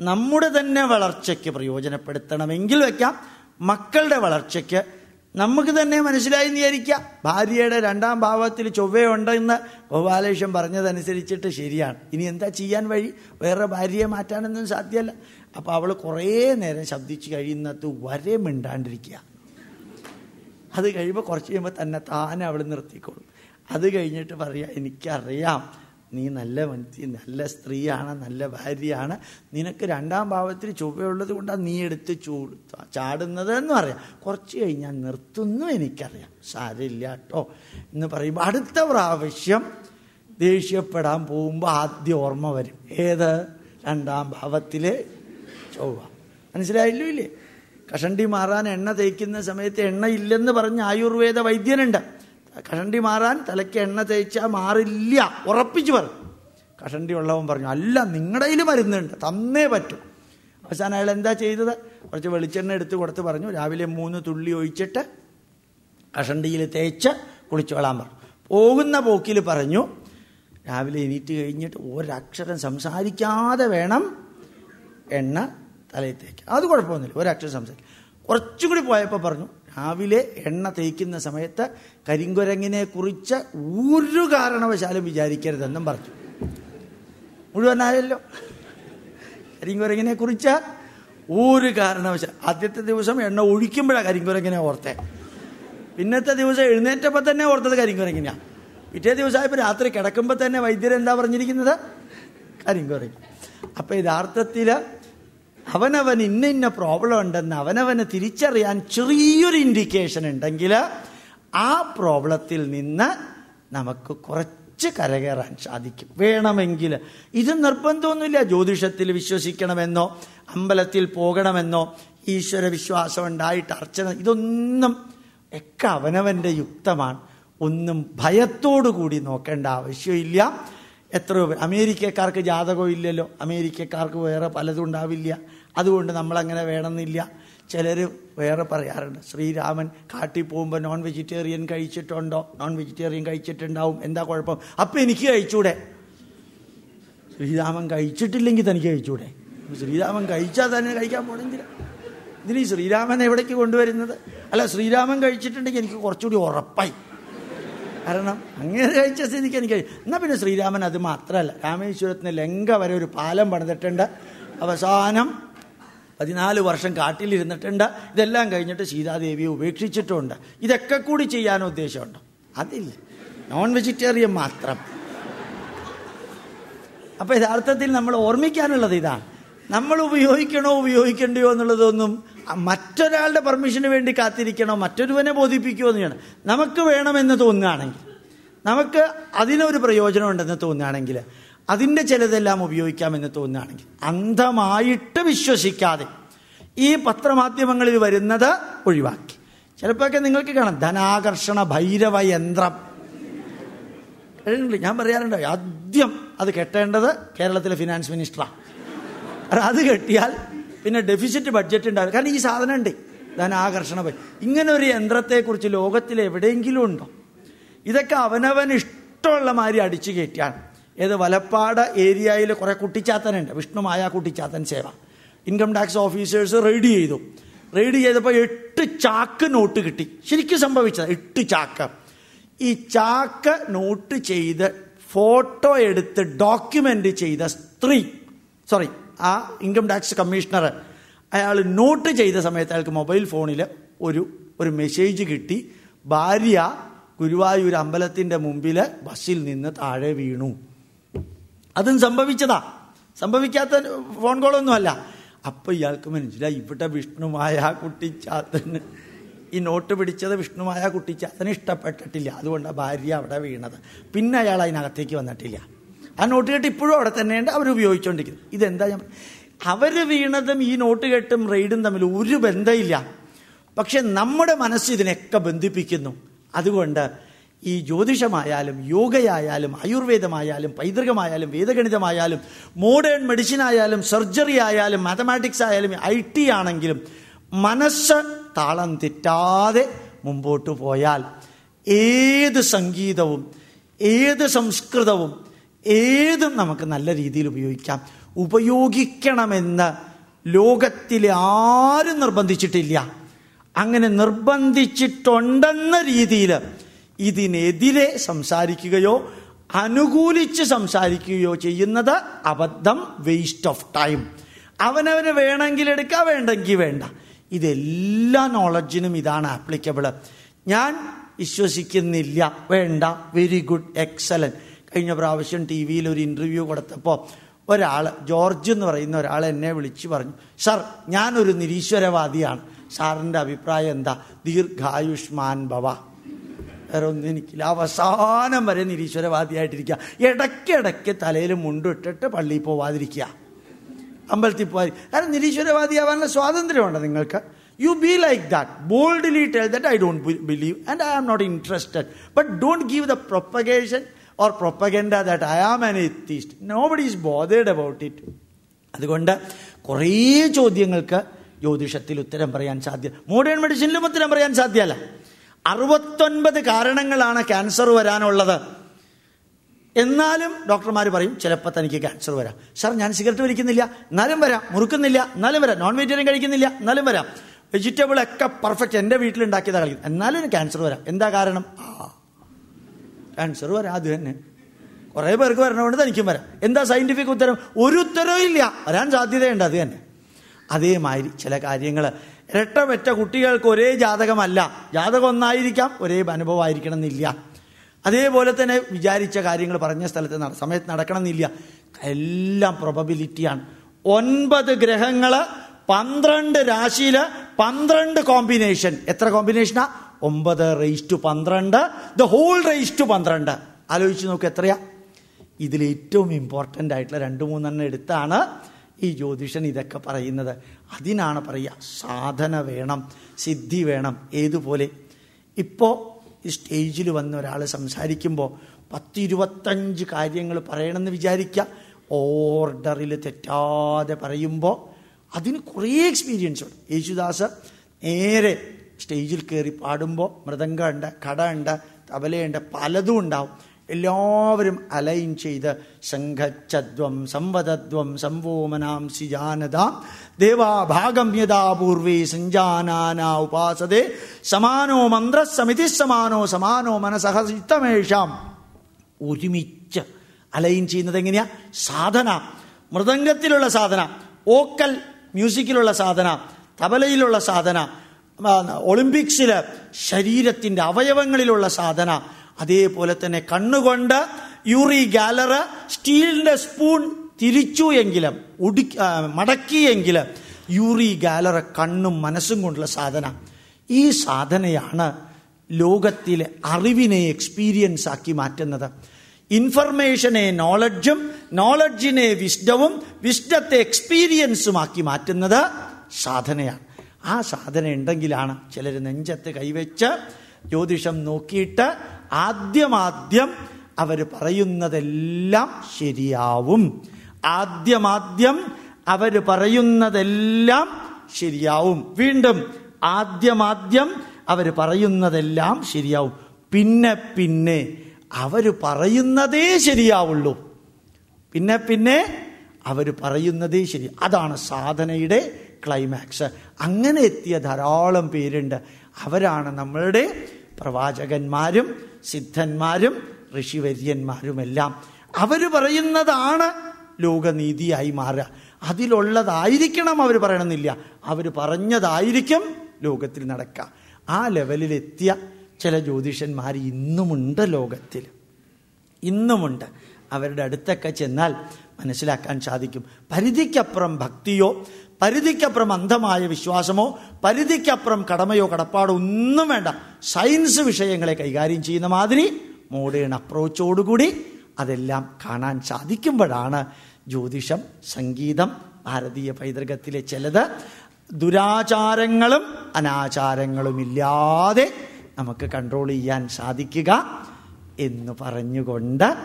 നമ്മുടെ തന്നെ വളർച്ചയ്ക്ക് പ്രയോജനപ്പെടുത്തണമെങ്കിൽ വയ്ക്കാം മക്കളുടെ വളർച്ചയ്ക്ക് നമുക്ക് തന്നെ മനസ്സിലായി വിചാരിക്കാം. ഭാര്യയുടെ രണ്ടാം ഭാവത്തിൽ ചൊവ്വയുണ്ടെന്ന് ഗോപാലേഷൻ പറഞ്ഞതനുസരിച്ചിട്ട് ശരിയാണ്. ഇനി എന്താ ചെയ്യാൻ വഴി? വേറെ ഭാര്യയെ മാറ്റാനൊന്നും സാധ്യമല്ല. അപ്പോൾ അവൾ കുറേ നേരം ശബ്ദിച്ച് കഴിയുന്നത് വരെ മിണ്ടാണ്ടിരിക്കുക. അത് കഴിയുമ്പോൾ കുറച്ച് കഴിയുമ്പോൾ തന്നെ താനെ അവൾ നിർത്തിക്കോളും. അത് കഴിഞ്ഞിട്ട് പറയാം എനിക്കറിയാം നീ നല്ല മനുഷ്യ നല്ല സ്ത്രീയാണ് നല്ല ഭാര്യയാണ്. നിനക്ക് രണ്ടാം ഭാവത്തിൽ ചൊവ്വയുള്ളത് കൊണ്ടാണ് നീ എടുത്ത് ചൂ ചാടുന്നത് എന്ന് പറയാം. കുറച്ച് കഴിഞ്ഞാൽ നിർത്തുന്നു എനിക്കറിയാം. സാരമില്ല കേട്ടോ എന്ന് പറയുമ്പോൾ അടുത്ത പ്രാവശ്യം ദേഷ്യപ്പെടാൻ പോകുമ്പോൾ ആദ്യം ഓർമ്മ വരും. ഏത്? രണ്ടാം ഭാവത്തിലെ ചൊവ്വ. മനസ്സിലായില്ലോ ഇല്ലേ കഷണ്ടി മാറാൻ എണ്ണ തേക്കുന്ന സമയത്ത് എണ്ണ ഇല്ലെന്ന് പറഞ്ഞ ആയുർവേദ വൈദ്യനുണ്ട്. കഷണ്ടി മാറാൻ തലയ്ക്ക് എണ്ണ തേച്ചാൽ മാറില്ല. ഉറപ്പിച്ചു പറഞ്ഞു കഷണ്ടി ഉള്ളവൻ പറഞ്ഞു അല്ല നിങ്ങളുടെ കയ്യിൽ മരുന്നുണ്ട്. തന്നേ പറ്റും. അവസാനം അയാൾ എന്താ ചെയ്തത്? കുറച്ച് വെളിച്ചെണ്ണ എടുത്ത് കൊടുത്ത് പറഞ്ഞു. രാവിലെ മൂന്ന് തുള്ളി ഒഴിച്ചിട്ട് കഷണ്ടിയിൽ തേച്ച് കുളിച്ചോളാൻ പറഞ്ഞു. പോകുന്ന പോക്കിൽ പറഞ്ഞു രാവിലെ എണീറ്റ് കഴിഞ്ഞിട്ട് ഒരക്ഷരം സംസാരിക്കാതെ വേണം എണ്ണ തലയിൽ തേക്കുക അത് കുഴപ്പമൊന്നുമില്ല. ഒരക്ഷരം സംസാരിക്കും. കുറച്ചും കൂടി പോയപ്പോൾ പറഞ്ഞു രാവിലെ എണ്ണ തേക്കുന്ന സമയത്ത് കരിങ്കുരങ്ങിനെ കുറിച്ച് ഒരു കാരണവശാലും വിചാരിക്കരുതെന്നും പറഞ്ഞു. മുഴുവനായല്ലോ കരിങ്കുരങ്ങിനെ കുറിച്ച് ഒരു കാരണവശാലും ആദ്യത്തെ ദിവസം എണ്ണ ഒഴിക്കുമ്പോഴാണ് കരിങ്കുരങ്ങിനെ ഓർത്തെ. പിന്നത്തെ ദിവസം എഴുന്നേറ്റപ്പോൾ തന്നെ ഓർത്തത് കരിങ്കുരങ്ങിനാണ് പിറ്റേ ദിവസമായപ്പോൾ രാത്രി കിടക്കുമ്പോൾ തന്നെ വൈദ്യരെന്താ പറഞ്ഞിരിക്കുന്നത്? കരിങ്കുരങ്ങി. അപ്പം യഥാർത്ഥത്തിൽ അവനവൻ ഇന്ന ഇന്ന പ്രോബ്ലം ഉണ്ടെന്ന് അവനവന് തിരിച്ചറിയാൻ ചെറിയൊരു ഇൻഡിക്കേഷൻ ഉണ്ടെങ്കിൽ ആ പ്രോബ്ലത്തിൽ നിന്ന് നമുക്ക് കുറച്ച് കരകയറാൻ സാധിക്കും. വേണമെങ്കിൽ ഇത് നിർബന്ധമൊന്നുമില്ല. ജ്യോതിഷത്തിൽ വിശ്വസിക്കണമെന്നോ അമ്പലത്തിൽ പോകണമെന്നോ ഈശ്വര വിശ്വാസം ഉണ്ടായിട്ട് അർച്ചന ഇതൊന്നും ഒക്കെ അവനവന്റെ യുക്തമാണ്. ഒന്നും ഭയത്തോടു കൂടി നോക്കേണ്ട ആവശ്യമില്ല. എത്രയോ അമേരിക്കക്കാർക്ക് ജാതകമില്ലല്ലോ അമേരിക്കക്കാർക്ക് വേറെ പലതും ഉണ്ടാവില്ല. അതുകൊണ്ട് നമ്മളങ്ങനെ വേണമെന്നില്ല. ചിലർ വേറെ പറയാറുണ്ട്. ശ്രീരാമൻ കാട്ടിൽ പോകുമ്പോൾ നോൺ വെജിറ്റേറിയൻ കഴിച്ചിട്ടുണ്ടോ? നോൺ വെജിറ്റേറിയൻ കഴിച്ചിട്ടുണ്ടാവും. എന്താ കുഴപ്പം? അപ്പം എനിക്ക് കഴിച്ചൂടെ? ശ്രീരാമൻ കഴിച്ചിട്ടില്ലെങ്കിൽ തനിക്ക് കഴിച്ചൂടെ? ശ്രീരാമൻ കഴിച്ചാൽ തന്നെ കഴിക്കാൻ പോണെങ്കിൽ ഇതിന് ഈ ശ്രീരാമൻ എവിടേക്ക് കൊണ്ടുവരുന്നത്? അല്ല ശ്രീരാമൻ കഴിച്ചിട്ടുണ്ടെങ്കിൽ എനിക്ക് കുറച്ചുകൂടി ഉറപ്പായി. കാരണം അങ്ങനെ കഴിച്ച സ്ഥിതിക്ക് എനിക്ക് എന്നാൽ പിന്നെ ശ്രീരാമൻ അത് മാത്രമല്ല രാമേശ്വരത്തിന് ലങ്ക വരെ ഒരു പാലം പണിതിട്ടുണ്ട്. അവസാനം പതിനാല് വർഷം കാട്ടിലിരുന്നിട്ടുണ്ട്. ഇതെല്ലാം കഴിഞ്ഞിട്ട് സീതാദേവിയെ ഉപേക്ഷിച്ചിട്ടുണ്ട്. ഇതൊക്കെ കൂടി ചെയ്യാൻ ഉദ്ദേശമുണ്ടോ? അതില്ല. നോൺ വെജിറ്റേറിയൻ മാത്രം. അപ്പോൾ യഥാർത്ഥത്തിൽ നമ്മൾ ഓർമ്മിക്കാനുള്ളത് ഇതാണ്. നമ്മൾ ഉപയോഗിക്കണോ ഉപയോഗിക്കണ്ടയോ എന്നുള്ളതൊന്നും മറ്റൊരാളുടെ പെർമിഷന് വേണ്ടി കാത്തിരിക്കണോ മറ്റൊരുവനെ ബോധിപ്പിക്കുമോ എന്ന് ചെയ്യണം നമുക്ക് വേണമെന്ന് തോന്നുകയാണെങ്കിൽ നമുക്ക് അതിനൊരു പ്രയോജനമുണ്ടെന്ന് തോന്നുകയാണെങ്കിൽ അതിന്റെ ചിലതെല്ലാം ഉപയോഗിക്കാമെന്ന് തോന്നുകയാണെങ്കിൽ അന്ധമായിട്ട് വിശ്വസിക്കാതെ ഈ പത്രമാധ്യമങ്ങളിൽ വരുന്നത് ഒഴിവാക്കി. ചിലപ്പോഴൊക്കെ നിങ്ങൾക്ക് കാണാം ധനാകർഷണ ഭൈരവ യന്ത്രം. ഞാൻ പറയാറുണ്ട് ആദ്യം അത് കെട്ടേണ്ടത് കേരളത്തിലെ ഫിനാൻസ് മിനിസ്റ്ററാണ് അത് കെട്ടിയാൽ പിന്നെ ഡെഫിസിറ്റ് ബഡ്ജറ്റ് ഉണ്ടാവില്ല. കാരണം ഈ സാധനം ഉണ്ട് ധനാകർഷണ ഇങ്ങനെ ഒരു യന്ത്രത്തെക്കുറിച്ച് ലോകത്തിൽ എവിടെയെങ്കിലും ഉണ്ടോ? ഇതൊക്കെ അവനവൻ ഇഷ്ടമുള്ള മാതിരി അടിച്ചു കയറ്റിയാണ്. ഏത് വലപ്പാട് ഏരിയയിൽ കുറെ കുട്ടിച്ചാത്തനുണ്ട്. വിഷ്ണുമായ കുട്ടിച്ചാത്തൻ സേവ. ഇൻകം ടാക്സ് ഓഫീസേഴ്സ് റെയ്ഡ് ചെയ്തു. റെയ്ഡ് ചെയ്തപ്പോൾ എട്ട് ചാക്ക് നോട്ട് കിട്ടി. ശരിക്കും സംഭവിച്ചത്. എട്ട് ചാക്ക്. ഈ ചാക്ക് നോട്ട് ചെയ്ത് ഫോട്ടോ എടുത്ത് ഡോക്യുമെന്റ് ചെയ്ത സ്ത്രീ സോറി ആ ഇൻകം ടാക്സ് കമ്മീഷണർ അയാൾ നോട്ട് ചെയ്ത സമയത്ത് അയാൾക്ക് മൊബൈൽ ഫോണിൽ ഒരു ഒരു മെസ്സേജ് കിട്ടി. ഭാര്യ ഗുരുവായൂർ അമ്പലത്തിന്റെ മുമ്പിൽ ബസ്സിൽ നിന്ന് താഴെ വീണു. അതും സംഭവിച്ചതാ. സംഭവിക്കാത്ത ഫോൺ കോളൊന്നുമല്ല അപ്പൊ ഇയാൾക്ക് മനസ്സിലായി ഇവിടെ വിഷ്ണുമായ കുട്ടിച്ചാത്തന് ഈ നോട്ട് പിടിച്ചത് വിഷ്ണുമായ കുട്ടിച്ചാത്തന് ഇഷ്ടപ്പെട്ടിട്ടില്ല. അതുകൊണ്ട് ഭാര്യ അവിടെ വീണത്. പിന്നെ അയാൾ അതിനകത്തേക്ക് വന്നിട്ടില്ല. ആ നോട്ട് കേട്ട് ഇപ്പോഴും അവിടെ തന്നെയുണ്ട് അവർ ഉപയോഗിച്ചുകൊണ്ടിരിക്കുന്നത് ഇതെന്താ ഞാൻ അവർ വീണതും ഈ നോട്ട് കെട്ടും റെയ്ഡും തമ്മിൽ ഒരു ബന്ധമില്ല. പക്ഷെ നമ്മുടെ മനസ്സ് ഇതിനൊക്കെ ബന്ധിപ്പിക്കുന്നു. അതുകൊണ്ട് ഈ ജ്യോതിഷമായാലും യോഗയായാലും ആയുർവേദമായാലും പൈതൃകമായാലും വേദഗണിതമായാലും മോഡേൺ മെഡിസിൻ ആയാലും സർജറി ആയാലും മാത്തമാറ്റിക്സ് ആയാലും ഐ ടി ആണെങ്കിലും മനസ്സ് താളം തെറ്റാതെ മുമ്പോട്ട് പോയാൽ ഏത് സംഗീതവും ഏത് സംസ്കൃതവും ഏതും നമുക്ക് നല്ല രീതിയിൽ ഉപയോഗിക്കാം. ഉപയോഗിക്കണമെന്ന് ലോകത്തിൽ ആരും നിർബന്ധിച്ചിട്ടില്ല. അങ്ങനെ നിർബന്ധിച്ചിട്ടുണ്ടെന്ന രീതിയിൽ ഇതിനെതിരെ സംസാരിക്കുകയോ അനുകൂലിച്ച് സംസാരിക്കുകയോ ചെയ്യുന്നത് അബദ്ധം വേസ്റ്റ് ഓഫ് ടൈം അവനവന് വേണമെങ്കിൽ എടുക്കാം വേണ്ടെങ്കിൽ വേണ്ട. ഇതെല്ലാ നോളജിനും ഇതാണ് ആപ്ലിക്കബിൾ ഞാൻ വിശ്വസിക്കുന്നില്ല. വേണ്ട. വെരി ഗുഡ് എക്സലന്റ് കഴിഞ്ഞ പ്രാവശ്യം ടി വിയിൽ ഒരു ഇന്റർവ്യൂ കൊടുത്തപ്പോൾ ഒരാൾ ജോർജ് എന്ന് പറയുന്ന ഒരാൾ എന്നെ വിളിച്ചു പറഞ്ഞു സാർ ഞാനൊരു നിരീശ്വരവാദിയാണ്. സാറിന്റെ അഭിപ്രായം എന്താ? ദീർഘായുഷ്മാൻ ഭവ. വേറെ ഒന്നും എനിക്കില്ല അവസാനം വരെ നിരീശ്വരവാദിയായിട്ടിരിക്കുക ഇടയ്ക്കിടയ്ക്ക് തലയിൽ മുണ്ടിട്ടിട്ട് പള്ളിയിൽ പോവാതിരിക്കുക അമ്പലത്തിൽ പോവാതി കാരണം നിരീശ്വരവാദിയാവാനുള്ള സ്വാതന്ത്ര്യമുണ്ട് നിങ്ങൾക്ക്? You be like that boldly tell that I don't believe and I am not interested but don't give the propagation or propaganda that I am an atheist nobody is bothered about it അതുകൊണ്ട് കുറേ ചോദ്യങ്ങൾക്ക് ജ്യോതിഷത്തിൽ ഉത്തരം പറയാൻ സാധ്യ modern മെഡിസിനിലും ഉത്തരം പറയാൻ സാധ്യമല്ല അറുപത്തൊൻപത് കാരണങ്ങളാണ് ക്യാൻസർ വരാനുള്ളത്. എന്നാലും ഡോക്ടർമാർ പറയും ചിലപ്പോൾ തനിക്ക് ക്യാൻസർ വരാം. സാർ ഞാൻ സിഗരറ്റ് വലിക്കുന്നില്ല എന്നാലും വരാം. മുറുക്കുന്നില്ല എന്നാലും വരാം. നോൺ വെജിറ്റേറിയൻ കഴിക്കുന്നില്ല എന്നാലും വരാം. വെജിറ്റബിൾ ഒക്കെ പെർഫെക്റ്റ് എന്റെ വീട്ടിലുണ്ടാക്കിയതാണ് കഴിക്കുന്നത് എന്നാലും ക്യാൻസർ വരാം. എന്താ കാരണം? ക്യാൻസർ വരാം അത് തന്നെ. കുറേ പേർക്ക് വരണമുണ്ട് തനിക്കും വരാം. എന്താ സയന്റിഫിക് ഉത്തരം? ഒരു ഉത്തരവും ഇല്ല. വരാൻ സാധ്യതയുണ്ട് അത് തന്നെ. അതേമാതിരി ചില കാര്യങ്ങൾ ഇരട്ട പെറ്റ കുട്ടികൾക്ക് ഒരേ ജാതകമല്ല. ജാതകം ഒന്നായിരിക്കാം ഒരേ അനുഭവമായിരിക്കണം എന്നില്ല അതേപോലെ തന്നെ വിചാരിച്ച കാര്യങ്ങൾ പറഞ്ഞ സ്ഥലത്ത് സമയത്ത് നടക്കണമെന്നില്ല. എല്ലാം പ്രൊബബിലിറ്റിയാണ് ഒൻപത് ഗ്രഹങ്ങൾ പന്ത്രണ്ട് രാശിയിൽ പന്ത്രണ്ട് കോമ്പിനേഷൻ എത്ര കോമ്പിനേഷനാ ഒമ്പത് റേസ് ടു പന്ത്രണ്ട് ദ ഹോൾ റേസ് ടു പന്ത്രണ്ട്. ആലോചിച്ച് നോക്ക് എത്രയാ? ഇതിൽ ഏറ്റവും ഇമ്പോർട്ടന്റ് ആയിട്ടുള്ള രണ്ട് മൂന്നെണ്ണം എടുത്താണ് ഈ ജ്യോതിഷൻ ഇതൊക്കെ പറയുന്നത്. അതിനാണ് പറയുക സാധന വേണം സിദ്ധി വേണം ഏതുപോലെ. ഇപ്പോൾ ഈ സ്റ്റേജിൽ വന്ന ഒരാൾ സംസാരിക്കുമ്പോൾ പത്തിരുപത്തഞ്ച് കാര്യങ്ങൾ പറയണമെന്ന് വിചാരിക്കുക ഓർഡറിൽ തെറ്റാതെ പറയുമ്പോൾ അതിന് കുറേ എക്സ്പീരിയൻസ് ഉണ്ട്. യേശുദാസ് നേരെ സ്റ്റേജിൽ കയറി പാടുമ്പോൾ മൃദംഗമുണ്ട് ഉണ്ട് തബലയുണ്ട് പലതും ഉണ്ടാവും. എല്ലാവരും അലൈൻ ചെയ്ത് സംഘച്ഛദ്വം സംവദദ്വം സംവോമനാംസി ജാനതാം ദേവാഭാഗം യഥാ പൂർവേ സഞ്ജാനാന ഉപാസതേ സമാനോ മന്ത്ര സമിതി സമാനോ സമാനോ മനസഹസിത്തമേഷാം ഒരുമിച്ച് അലൈൻ ചെയ്യുന്നത് എങ്ങനെയാ? സാധന മൃദംഗത്തിലുള്ള സാധന ഓക്കൽ മ്യൂസിക്കിലുള്ള സാധന തബലയിലുള്ള സാധന ഒളിമ്പിക്സിൽ ശരീരത്തിന്റെ അവയവങ്ങളിലുള്ള സാധന അതേപോലെ തന്നെ കണ്ണുകൊണ്ട് യൂറി ഗാലറ സ്റ്റീലിന്റെ സ്പൂൺ തിരിച്ചു എങ്കിലും ഉടി മടക്കിയെങ്കിൽ യൂറി ഗാലറ കണ്ണും മനസ്സും കൊണ്ടുള്ള സാധന. ഈ സാധനയാണ് ലോകത്തിലെ അറിവിനെ എക്സ്പീരിയൻസ് ആക്കി മാറ്റുന്നത്. ഇൻഫർമേഷനെ നോളജും നോളജിനെ വിസ്ഡവും വിസ്ഡത്തെ എക്സ്പീരിയൻസുമാക്കി മാറ്റുന്നത് സാധനയാണ്. ആ സാധന ഉണ്ടെങ്കിലാണ് ചിലർ നെഞ്ചത്ത് കൈവച്ച് ജ്യോതിഷം നോക്കിയിട്ട് ആദ്യമാദ്യം അവർ പറയുന്നതെല്ലാം ശരിയാവും. ആദ്യമാദ്യം അവർ പറയുന്നതെല്ലാം ശരിയാവും. വീണ്ടും ആദ്യമാദ്യം അവർ പറയുന്നതെല്ലാം ശരിയാവും. പിന്നെ പിന്നെ അവർ പറയുന്നതേ ശരിയാവുള്ളൂ. പിന്നെ പിന്നെ അവർ പറയുന്നതേ ശരി. അതാണ് സാധനയുടെ ക്ലൈമാക്സ്. അങ്ങനെ എത്തിയ ധാരാളം പേരുണ്ട്. അവരാണ് നമ്മളുടെ പ്രവാചകന്മാരും സിദ്ധന്മാരും ഋഷിവര്യന്മാരുമെല്ലാം. അവർ പറയുന്നതാണ് ലോകനീതിയായി മാറുക. അതിലുള്ളതായിരിക്കണം അവർ പറയണമെന്നില്ല. അവർ പറഞ്ഞതായിരിക്കും ലോകത്തിൽ നടക്കുക. ആ ലെവലിലെത്തിയ ചില ജ്യോതിഷന്മാർ ഇന്നുമുണ്ട് ലോകത്തിൽ. ഇന്നുമുണ്ട്. അവരുടെ അടുത്തൊക്കെ ചെന്നാൽ മനസ്സിലാക്കാൻ സാധിക്കും. പരിധിക്കപ്പുറം ഭക്തിയോ പരിധിക്കപ്പുറം അന്ധമായ വിശ്വാസമോ പരിധിക്കപ്പുറം കടമയോ കടപ്പാടോ ഒന്നും വേണ്ട. സയൻസ് വിഷയങ്ങളെ കൈകാര്യം ചെയ്യുന്ന മാതിരി മോഡേൺ അപ്രോച്ചോടുകൂടി അതെല്ലാം കാണാൻ സാധിക്കുമ്പോഴാണ് ജ്യോതിഷം സംഗീതം ഭാരതീയ പൈതൃകത്തിലെ ചിലത്. ദുരാചാരങ്ങളും അനാചാരങ്ങളും ഇല്ലാതെ നമുക്ക് കൺട്രോൾ ചെയ്യാൻ സാധിക്കുക എന്ന് പറഞ്ഞുകൊണ്ട്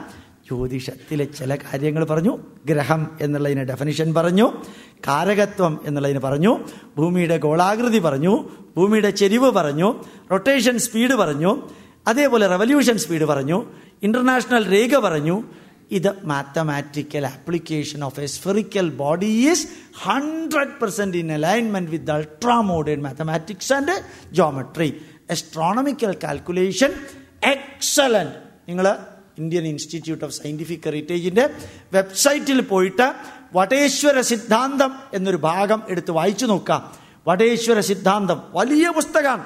ജ്യോതിഷത്തിലെ ചില കാര്യങ്ങൾ പറഞ്ഞു. ഗ്രഹം എന്നുള്ളതിന് ഡെഫനിഷൻ പറഞ്ഞു. കാരകത്വം എന്നുള്ളതിന് പറഞ്ഞു. ഭൂമിയുടെ ഗോളാകൃതി പറഞ്ഞു. ഭൂമിയുടെ ചെരിവ് പറഞ്ഞു. റൊട്ടേഷൻ സ്പീഡ് പറഞ്ഞു. അതേപോലെ റവല്യൂഷൻ സ്പീഡ് പറഞ്ഞു. ഇന്റർനാഷണൽ രേഖ പറഞ്ഞു. ഇത് mathematical application of a spherical body is hundred percent in alignment with ultra modern mathematics and geometry astronomical calculation excellent നിങ്ങൾ ഇന്ത്യൻ ഇൻസ്റ്റിറ്റ്യൂട്ട് ഓഫ് സയന്റിഫിക് ഹെറിറ്റേജിന്റെ വെബ്സൈറ്റിൽ പോയിട്ട് വടേശ്വര സിദ്ധാന്തം എന്നൊരു ഭാഗം എടുത്ത് വായിച്ചു നോക്കാം വടേശ്വര സിദ്ധാന്തം വലിയ പുസ്തകമാണ്.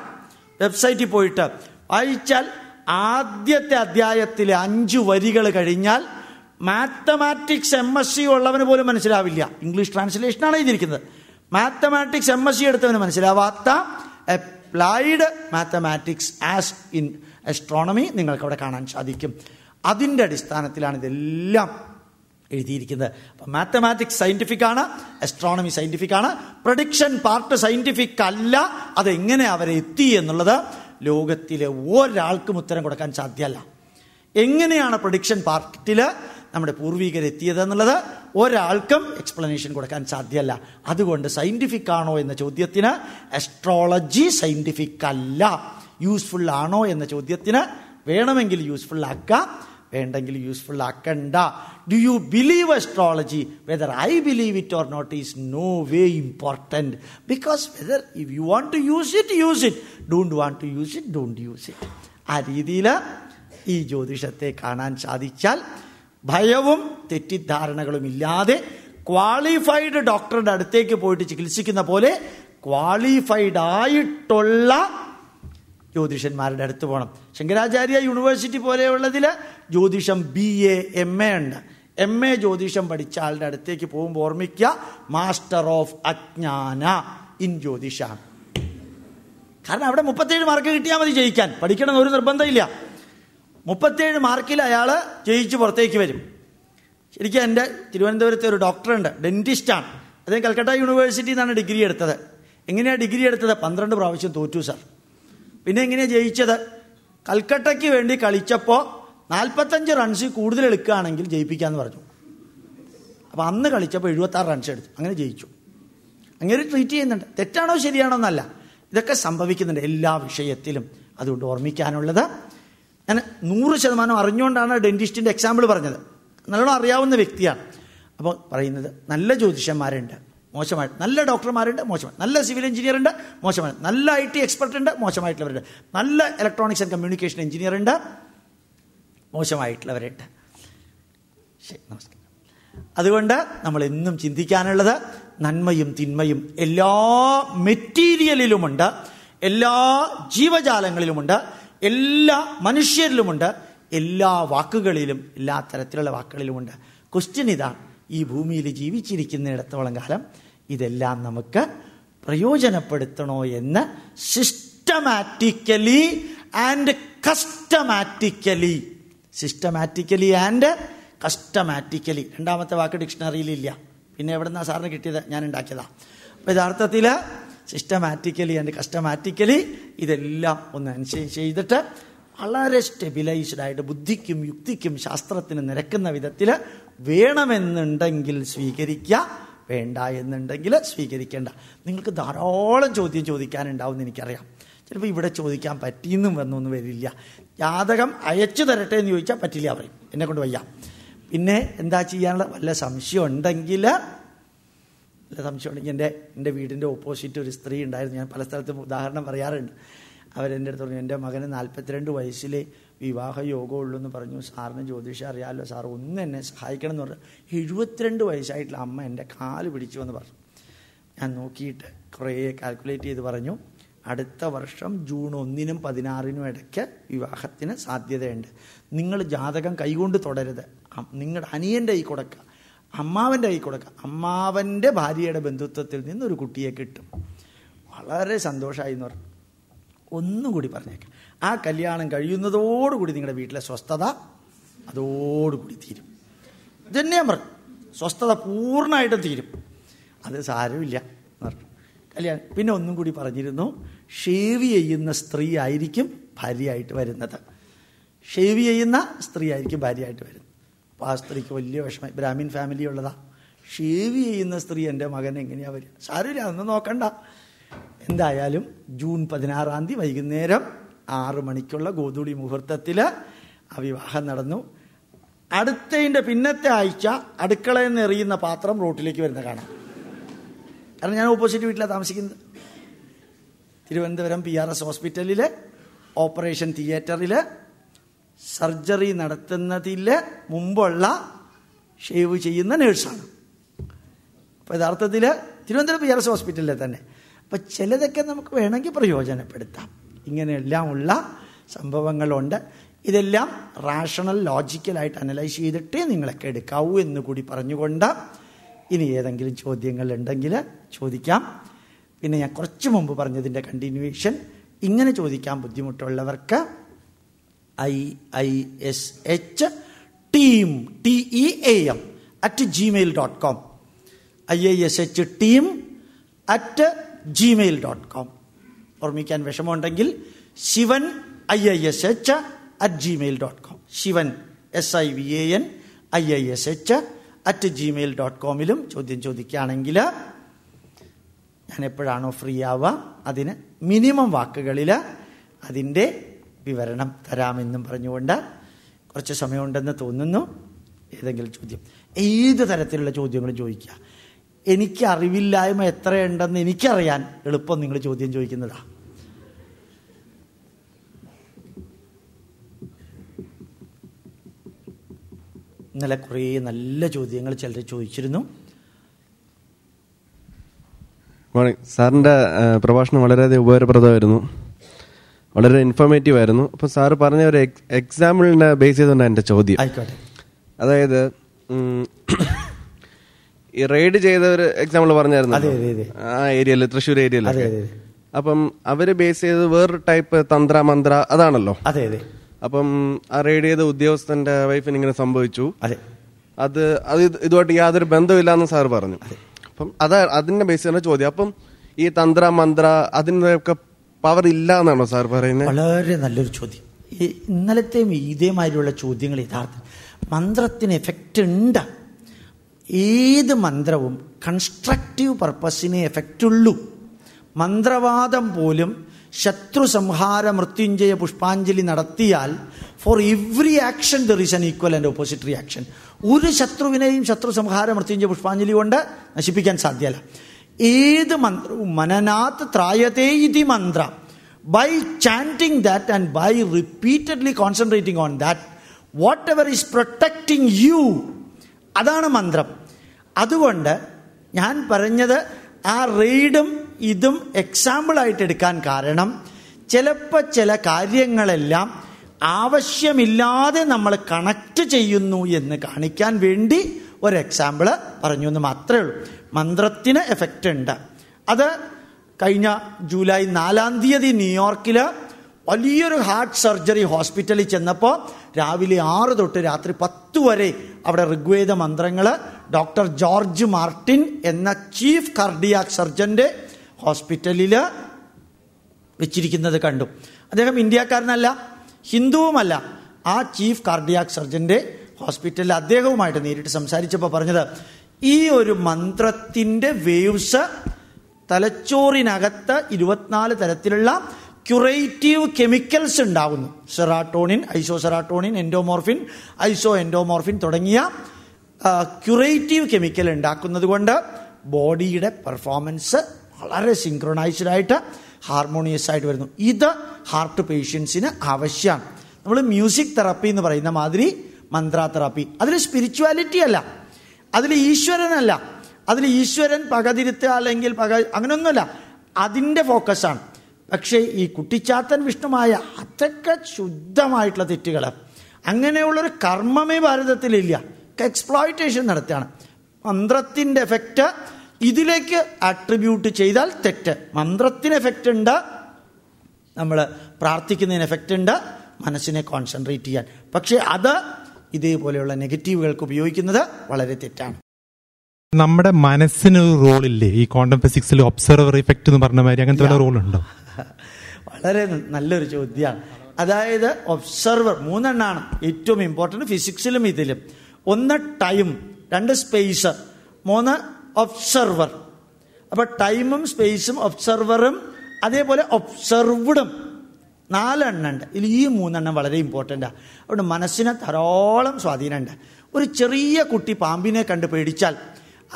വെബ്സൈറ്റിൽ പോയിട്ട് വായിച്ചാൽ ആദ്യത്തെ അധ്യായത്തിലെ അഞ്ചു വരികൾ കഴിഞ്ഞാൽ മാത്തമാറ്റിക്സ് എം എസ് സി ഉള്ളവന് പോലും മനസ്സിലാവില്ല. ഇംഗ്ലീഷ് ട്രാൻസ്ലേഷനാണ് എഴുതിയിരിക്കുന്നത്. മാത്തമാറ്റിക്സ് എം എസ് സി എടുത്തവന് മനസ്സിലാവാത്ത applied mathematics as in astronomy നിങ്ങൾക്ക് അവിടെ കാണാൻ സാധിക്കും. അതിന്റെ അടിസ്ഥാനത്തിലാണ് ഇതെല്ലാം എഴുതിയിരിക്കുന്നത്. അപ്പം മാത്തമാറ്റിക്സ് സയന്റിഫിക് ആണ് അസ്ട്രോണമി സയന്റിഫിക് ആണ്. പ്രഡിക്ഷൻ പാർട്ട് സയന്റിഫിക് അല്ല അതെങ്ങനെ അവരെ എത്തി എന്നുള്ളത് ലോകത്തിലെ ഒരാൾക്കും ഉത്തരം കൊടുക്കാൻ സാധ്യമല്ല. എങ്ങനെയാണ് പ്രൊഡിക്ഷൻ പാർട്ടിൽ നമ്മുടെ പൂർവികർ എത്തിയത് എന്നുള്ളത് ഒരാൾക്കും എക്സ്പ്ലനേഷൻ കൊടുക്കാൻ സാധ്യമല്ല. അതുകൊണ്ട് സയന്റിഫിക് ആണോ എന്ന ചോദ്യത്തിന് അസ്ട്രോളജി സയന്റിഫിക് അല്ല. യൂസ്ഫുൾ ആണോ എന്ന ചോദ്യത്തിന് വേണമെങ്കിൽ യൂസ്ഫുൾ ആക്കാം. വേണ്ടെങ്കിൽ യൂസ്ഫുൾ ആക്കണ്ട. Do you believe astrology whether I believe it or not is no way important because whether if you want to use it use it don't want to use it don't use it ആ രീതിയിൽ ഈ ജ്യോതിഷത്തെ കാണാൻ സാധിച്ചാൽ ഭയവും തെറ്റിദ്ധാരണകളും ഇല്ലാതെ qualified ഡോക്ടറുടെ അടുത്തേക്ക് പോയിട്ട് ചികിത്സിക്കുന്ന പോലെ ക്വാളിഫൈഡ് ആയിട്ടുള്ള ജ്യോതിഷന്മാരുടെ അടുത്ത് പോകണം ശങ്കരാചാര്യ യൂണിവേഴ്സിറ്റി പോലെയുള്ളതിൽ ജ്യോതിഷം ബി എ എം എ ഉണ്ട്. എം എ ജ്യോതിഷം പഠിച്ച ആളുടെ അടുത്തേക്ക് പോകുമ്പോൾ ഓർമ്മിക്കുക മാസ്റ്റർ ഓഫ് അജ്ഞാന ഇൻ ജ്യോതിഷ കാരണം അവിടെ മുപ്പത്തേഴ് മാർക്ക് കിട്ടിയാൽ മതി ജയിക്കാൻ. പഠിക്കണം ഒരു നിർബന്ധമില്ല. മുപ്പത്തേഴ് മാർക്കിൽ അയാൾ ജയിച്ച് പുറത്തേക്ക് വരും. ശരിക്കും എന്റെ തിരുവനന്തപുരത്തെ ഒരു ഡോക്ടറുണ്ട് ഡെന്റിസ്റ്റാണ് അദ്ദേഹം കൽക്കട്ട യൂണിവേഴ്സിറ്റിയിൽ നിന്നാണ് ഡിഗ്രി എടുത്തത്. എങ്ങനെയാണ് ഡിഗ്രി എടുത്തത്? പന്ത്രണ്ട് പ്രാവശ്യം തോറ്റു സാർ പിന്നെ എങ്ങനെയാ ജയിച്ചത്? കൽക്കട്ടയ്ക്ക് വേണ്ടി കളിച്ചപ്പോൾ നാൽപ്പത്തഞ്ച് റൺസ് കൂടുതൽ എടുക്കുകയാണെങ്കിൽ ജയിപ്പിക്കാന്ന് പറഞ്ഞു. അപ്പോൾ അന്ന് കളിച്ചപ്പോൾ എഴുപത്താറ് റൺസ് എടുത്തു. അങ്ങനെ ജയിച്ചു. അങ്ങനെ ട്രീറ്റ് ചെയ്യുന്നുണ്ട്. തെറ്റാണോ ശരിയാണോ എന്നല്ല. ഇതൊക്കെ സംഭവിക്കുന്നുണ്ട് എല്ലാ വിഷയത്തിലും. അതുകൊണ്ട് ഓർമ്മിക്കാനുള്ളത്. ഞാൻ നൂറ് ശതമാനം അറിഞ്ഞുകൊണ്ടാണ് ഡെന്റിസ്റ്റിന്റെ എക്സാമ്പിൾ പറഞ്ഞത്. നല്ലോണം അറിയാവുന്ന വ്യക്തിയാണ്. അപ്പോൾ പറയുന്നത് നല്ല ജ്യോതിഷന്മാരുണ്ട്. മോശമായിട്ട് നല്ല ഡോക്ടർമാരുണ്ട് മോശമായി. നല്ല സിവിൽ എഞ്ചിനീയർ ഉണ്ട് മോശമായി. നല്ല ഐ ടി എക്സ്പെർട്ട് ഉണ്ട് മോശമായിട്ടുള്ളവരുണ്ട്. നല്ല ഇലക്ട്രോണിക്സ് ആൻഡ് കമ്മ്യൂണിക്കേഷൻ എഞ്ചിനീയർ ഉണ്ട് മോശമായിട്ടുള്ളവരുണ്ട്. ശരി നമസ്കാരം. അതുകൊണ്ട് നമ്മൾ എന്നും ചിന്തിക്കാനുള്ളത് നന്മയും തിന്മയും എല്ലാ മെറ്റീരിയലിലുമുണ്ട് എല്ലാ ജീവജാലങ്ങളിലുമുണ്ട് എല്ലാ മനുഷ്യരിലുമുണ്ട് എല്ലാ വാക്കുകളിലും എല്ലാ തരത്തിലുള്ള വാക്കുകളിലുമുണ്ട്. ക്വസ്റ്റ്യൻ ഇതാണ് ഈ ഭൂമിയിൽ ജീവിച്ചിരിക്കുന്നിടത്തോളം കാലം ഇതെല്ലാം നമുക്ക് പ്രയോജനപ്പെടുത്തണോ എന്ന് systematically and customatically systematically and customatically രണ്ടാമത്തെ വാക്ക് ഡിക്ഷണറിയിലില്ല പിന്നെ എവിടെ നിന്നാണ് സാറിന് കിട്ടിയത്? ഞാൻ ഉണ്ടാക്കിയതാ. അപ്പോൾ യഥാർത്ഥത്തിൽ സിസ്റ്റമാറ്റിക്കലി ആൻഡ് കസ്റ്റമാറ്റിക്കലി ഇതെല്ലാം ഒന്ന് അനുസരിച്ച് ചെയ്തിട്ട് വളരെ സ്റ്റെബിലൈസ്ഡ് ആയിട്ട് ബുദ്ധിക്കും യുക്തിക്കും ശാസ്ത്രത്തിന് നിരക്കുന്ന വിധത്തിൽ വേണമെന്നുണ്ടെങ്കിൽ സ്വീകരിക്കുക. വേണ്ട എന്നുണ്ടെങ്കിൽ സ്വീകരിക്കേണ്ട. നിങ്ങൾക്ക് ധാരാളം ചോദ്യം ചോദിക്കാനുണ്ടാവും എനിക്കറിയാം. ചിലപ്പോൾ ഇവിടെ ചോദിക്കാൻ പറ്റിയെന്നും വന്നൊന്നും വരില്ല. ജാതകം അയച്ചു തരട്ടെ എന്ന് ചോദിച്ചാൽ പറ്റില്ല പറയും. എന്നെ കൊണ്ട് വയ്യ. പിന്നെ എന്താ ചെയ്യാനുള്ള? വല്ല സംശയം ഉണ്ടെങ്കിൽ വല്ല സംശയം ഉണ്ടെങ്കിൽ എന്റെ എന്റെ വീടിന്റെ ഓപ്പോസിറ്റ് ഒരു സ്ത്രീ ഉണ്ടായിരുന്നു. ഞാൻ പല സ്ഥലത്തും ഉദാഹരണം പറയാറുണ്ട്. അവരെന്റെ അടുത്ത് പറഞ്ഞു എന്റെ മകന് നാൽപ്പത്തിരണ്ട് വയസ്സിലെ വിവാഹ യോഗമുള്ളൂ എന്ന് പറഞ്ഞു. സാറിന് ജ്യോതിഷം അറിയാമല്ലോ സാർ ഒന്ന് എന്നെ സഹായിക്കണം എന്ന് പറഞ്ഞു. എഴുപത്തിരണ്ട് വയസ്സായിട്ടുള്ള അമ്മ എന്റെ കാൽ പിടിച്ചു എന്ന് പറഞ്ഞു. ഞാൻ നോക്കിയിട്ട് കുറേ കാൽക്കുലേറ്റ് ചെയ്ത് പറഞ്ഞു. അടുത്ത വർഷം ജൂൺ ഒന്നിനും പതിനാറിനും ഇടയ്ക്ക് വിവാഹത്തിന് സാധ്യതയുണ്ട്. നിങ്ങൾ ജാതകം കൈകൊണ്ട് തുടരുത് നിങ്ങളുടെ അനിയന്റെ കൈ കൊടുക്കുക. അമ്മാവന്റെ കൈ കൊടുക്കുക. അമ്മാവന്റെ ഭാര്യയുടെ ബന്ധുത്വത്തിൽ നിന്നൊരു കുട്ടിയെ കിട്ടും. വളരെ സന്തോഷമായി എന്ന് പറഞ്ഞു. ഒന്നും കൂടി പറഞ്ഞേക്കാം. ആ കല്യാണം കഴിയുന്നതോടുകൂടി നിങ്ങളുടെ വീട്ടിലെ സ്വസ്ഥത അതോടുകൂടി തീരും. ഇതന്നെ പറഞ്ഞു. സ്വസ്ഥത പൂർണമായിട്ടും തീരും. അത് സാരമില്ല പറഞ്ഞു. കല്യാണം. പിന്നെ ഒന്നും കൂടി പറഞ്ഞിരുന്നു ഷേവ് ചെയ്യുന്ന സ്ത്രീ ആയിരിക്കും ഭാര്യയായിട്ട് വരുന്നത്. ഷേവ് ചെയ്യുന്ന സ്ത്രീ ആയിരിക്കും ഭാര്യയായിട്ട് വരുന്നത്. അപ്പോൾ ആ സ്ത്രീക്ക് വലിയ വിഷമം. ബ്രാഹ്മിൻ ഫാമിലി ഉള്ളതാ. ഷേവ് ചെയ്യുന്ന സ്ത്രീ എന്റെ മകൻ എങ്ങനെയാ വരിക സാരമില്ല അതൊന്നും നോക്കണ്ട. എന്തായാലും ജൂൺ പതിനാറാം തീയതി വൈകുന്നേരം ആറ് മണിക്കുള്ള ഗോധൂളി മുഹൂർത്തത്തിൽ ആ വിവാഹം നടന്നു. അടുത്തതിന്റെ പിന്നത്തെ ആഴ്ച അടുക്കളയിൽ നിന്ന് എറിയുന്ന പാത്രം റോട്ടിലേക്ക് വരുന്ന കാണാം. കാരണം ഞാൻ ഓപ്പോസിറ്റ് വീട്ടിലാണ് താമസിക്കുന്നത്. തിരുവനന്തപുരം പി ആർ എസ് ഹോസ്പിറ്റലിൽ ഓപ്പറേഷൻ തിയേറ്ററിൽ സർജറി നടത്തുന്നതിൽ മുമ്പുള്ള ഷേവ് ചെയ്യുന്ന നേഴ്സാണ്. അപ്പോൾ യഥാർത്ഥത്തിൽ തിരുവനന്തപുരം പി ആർ എസ് ഹോസ്പിറ്റലിൽ തന്നെ. അപ്പം ചിലതൊക്കെ നമുക്ക് വേണമെങ്കിൽ പ്രയോജനപ്പെടുത്താം. ഇങ്ങനെയെല്ലാം ഉള്ള സംഭവങ്ങളുണ്ട്. ഇതെല്ലാം റാഷണൽ ലോജിക്കലായിട്ട് അനലൈസ് ചെയ്തിട്ടേ നിങ്ങളൊക്കെ എടുക്കാവൂ എന്ന് കൂടി പറഞ്ഞുകൊണ്ട് ഇനി ഏതെങ്കിലും ചോദ്യങ്ങൾ ഉണ്ടെങ്കിൽ ചോദിക്കാം. പിന്നെ ഞാൻ കുറച്ച് മുമ്പ് പറഞ്ഞതിന്റെ കണ്ടിന്യൂവേഷൻ ഇങ്ങനെ ചോദിക്കാൻ ബുദ്ധിമുട്ടുള്ളവർക്ക് I I S H team T E A M at Gmail dot com I I S H team at Gmail dot com ഓർമ്മിക്കാൻ വിഷമമുണ്ടെങ്കിൽ Shivan I I S H at Gmail dot com Shivan S I V A N I I S H at Gmail dot കോമിലും ചോദ്യം ചോദിക്കുകയാണെങ്കിൽ ഞാൻ എപ്പോഴാണോ free ആവുക അതിന് minimum വാക്കുകളിൽ അതിന്റെ വിവരണം തരാമെന്നും പറഞ്ഞുകൊണ്ട് കുറച്ച് സമയമുണ്ടെന്ന് തോന്നുന്നു. ഏതെങ്കിലും ചോദ്യം. ഏത് തരത്തിലുള്ള ചോദ്യങ്ങളും ചോദിക്കുക? എനിക്ക് അറിവില്ലായ്മ എത്രയുണ്ടെന്ന് എനിക്കറിയാൻ എളുപ്പം നിങ്ങൾ ചോദ്യം ചോദിക്കുന്നതാ. ഇന്നലെ കുറേ നല്ല ചോദ്യങ്ങൾ ചിലർ ചോദിച്ചിരുന്നു. സാറിന്റെ പ്രഭാഷണം വളരെയധികം ഉപകാരപ്രദമായിരുന്നു. വളരെ ഇൻഫോർമേറ്റീവ് ആയിരുന്നു. അപ്പോൾ സാറ് പറഞ്ഞ ഒരു എക്സാമ്പിളിനെ ബേസ് ചെയ്തുകൊണ്ടാണ് എന്റെ ചോദ്യം. ആയിക്കോട്ടെ. അതായത് ഈ റെയ്ഡ് ചെയ്ത ഒരു എക്സാമ്പിൾ പറഞ്ഞായിരുന്നു. ആ ഏരിയയിൽ തൃശ്ശൂർ ഏരിയയിൽ. അപ്പം അവർ ബേസ് ചെയ്ത് വേറൊരു ടൈപ്പ് തന്ത്ര മന്ത്ര അതാണല്ലോ. അതെ അതെ. അപ്പം ആ റെയ്ഡ് ചെയ്ത ഉദ്യോഗസ്ഥന്റെ വൈഫിന് ഇങ്ങനെ സംഭവിച്ചു. അതെ. അത് അത് ഇത് ഇതുമായിട്ട് യാതൊരു ബന്ധമില്ലാന്ന് സാർ പറഞ്ഞു. അപ്പം അതാ അതിന്റെ ബേസ് തന്നെ ചോദ്യം. അപ്പം ഈ തന്ത്ര മന്ത്ര അതിനൊക്കെ പവർ ഇല്ല എന്നാണോ സാർ പറയുന്നത് വളരെ നല്ലൊരു ചോദ്യം. ഈ ഇന്നലത്തെയും ഇതേമാതിരിയുള്ള ചോദ്യങ്ങൾ യഥാർത്ഥം മന്ത്രത്തിന് എഫക്റ്റ് ഉണ്ട്. ഏത് മന്ത്രവും കൺസ്ട്രക്റ്റീവ് പർപ്പസിനെ എഫക്റ്റ് ഉള്ളൂ. മന്ത്രവാദം പോലും ശത്രു സംഹാര മൃത്യുഞ്ജയ പുഷ്പാഞ്ജലി നടത്തിയാൽ for every action there is an equal and opposite reaction ഒരു ശത്രുവിനെയും ശത്രു സംഹാര മൃത്യുഞ്ജയ പുഷ്പാഞ്ജലി കൊണ്ട് നശിപ്പിക്കാൻ സാധ്യല്ല. ഏത് മന്ത്രവും മനനാത് ത്രായതേ ഇതി മന്ത്ര. By chanting that and by repeatedly concentrating on that whatever is protecting you അതാണ് മന്ത്രം. അതുകൊണ്ട് ഞാൻ പറഞ്ഞത് ആ റെയ്ഡും ഇതും എക്സാമ്പിളായിട്ട് എടുക്കാൻ കാരണം ചിലപ്പോൾ ചില കാര്യങ്ങളെല്ലാം ആവശ്യമില്ലാതെ നമ്മൾ കണക്ട് ചെയ്യുന്നു എന്ന് കാണിക്കാൻ വേണ്ടി ഒരു എക്സാമ്പിൾ പറഞ്ഞു എന്ന് മാത്രമേ ഉള്ളൂ. മന്ത്രത്തിന് എഫക്റ്റ് ഉണ്ട്. അത് കഴിഞ്ഞ ജൂലൈ നാലാം തീയതി ന്യൂയോർക്കിൽ വലിയൊരു ഹാർട്ട് സർജറി ഹോസ്പിറ്റലിൽ ചെന്നപ്പോൾ രാവിലെ ആറ് തൊട്ട് രാത്രി പത്ത് വരെ അവിടെ ഋഗ്വേദ മന്ത്രങ്ങൾ ഡോക്ടർ ജോർജ് മാർട്ടിൻ എന്ന ചീഫ് കാർഡിയാക് സർജന്റെ ഹോസ്പിറ്റലിൽ വെച്ചിരിക്കുന്നത് കണ്ടു. അദ്ദേഹം ഇന്ത്യക്കാരനല്ല ഹിന്ദുവുമല്ല. ആ ചീഫ് കാർഡിയാക് സർജന്റെ ഹോസ്പിറ്റലിൽ അദ്ദേഹവുമായിട്ട് നേരിട്ട് സംസാരിച്ചപ്പോൾ പറഞ്ഞത് ഈ ഒരു മന്ത്രത്തിന്റെ വേവ്സ് തലച്ചോറിനകത്ത് ഇരുപത്തിനാല് തരത്തിലുള്ള ക്യുറേറ്റീവ് കെമിക്കൽസ് ഉണ്ടാകുന്നു. Serotonin iso serotonin endomorphin iso endomorphin തുടങ്ങിയ ക്യുറേറ്റീവ് കെമിക്കൽ ഉണ്ടാക്കുന്നത് കൊണ്ട് ബോഡിയുടെ പെർഫോമൻസ് വളരെ സിങ്ക്രണൈസ്ഡ് ആയിട്ട് ഹാർമോണിയസ് ആയിട്ട് വരുന്നു. ഇത് ഹാർട്ട് പേഷ്യൻസിന് ആവശ്യമാണ്. നമ്മൾ മ്യൂസിക് തെറാപ്പി എന്ന് പറയുന്ന മാതിരി മന്ത്ര തെറാപ്പി അതിൽ സ്പിരിച്വാലിറ്റി അല്ല. അതിൽ ഈശ്വരനല്ല. അതിൽ ഈശ്വരൻ പകതിരുത്തുക അല്ലെങ്കിൽ പക അങ്ങനെയൊന്നുമല്ല അതിന്റെ ഫോക്കസാണ് പക്ഷേ ഈ കുട്ടിച്ചാത്തൻ വിഷ്ണുമായ അതൊക്കെ ശുദ്ധമായിട്ടുള്ള തെറ്റുകൾ അങ്ങനെയുള്ളൊരു കർമ്മമേ ഭാരതത്തിലില്ല. എക്സ്പ്ലോയിറ്റേഷൻ നടത്തുകയാണ്. മന്ത്രത്തിന്റെ എഫക്റ്റ് ഇതിലേക്ക് ആട്രിബ്യൂട്ട് ചെയ്താൽ തെറ്റ്. മന്ത്രത്തിന് എഫക്റ്റ് ഉണ്ട്. നമ്മൾ പ്രാർത്ഥിക്കുന്നതിന് എഫക്റ്റ് ഉണ്ട്. മനസ്സിനെ കോൺസെൻട്രേറ്റ് ചെയ്യാൻ. പക്ഷേ അത് ഇതേപോലെയുള്ള നെഗറ്റീവുകൾക്ക് ഉപയോഗിക്കുന്നത് വളരെ തെറ്റാണ്. നമ്മുടെ മനസ്സിന് ഒരു റോളില്ലേ? ഈ ക്വാണ്ടം ഫിസിക്സിൽ ഒബ്സർവർ ഇഫക്റ്റ് എന്ന് പറഞ്ഞ മാതിരി അങ്ങനത്തെ വല്ല റോൾ ഉണ്ടോ വളരെ നല്ലൊരു ചോദ്യമാണ് അതായത് ഒബ്സർവർ മൂന്നെണ്ണാണ്. ഏറ്റവും ഇമ്പോർട്ടന്റ് ഫിസിക്സിലും ഇതിലും. ഒന്ന് ടൈം രണ്ട് സ്പേസ് മൂന്ന് ഒബ്സർവർ. അപ്പോൾ ടൈമും സ്പേസും ഒബ്സർവറും അതേപോലെ ഒബ്സർവ്ഡും. നാലെണ്ണം ഉണ്ട്. ഇതിൽ ഈ മൂന്നെണ്ണം വളരെ ഇമ്പോർട്ടന്റാണ് അതുകൊണ്ട് മനസ്സിന് ധാരാളം സ്വാധീനമുണ്ട്. ഒരു ചെറിയ കുട്ടി പാമ്പിനെ കണ്ട് പേടിച്ചാൽ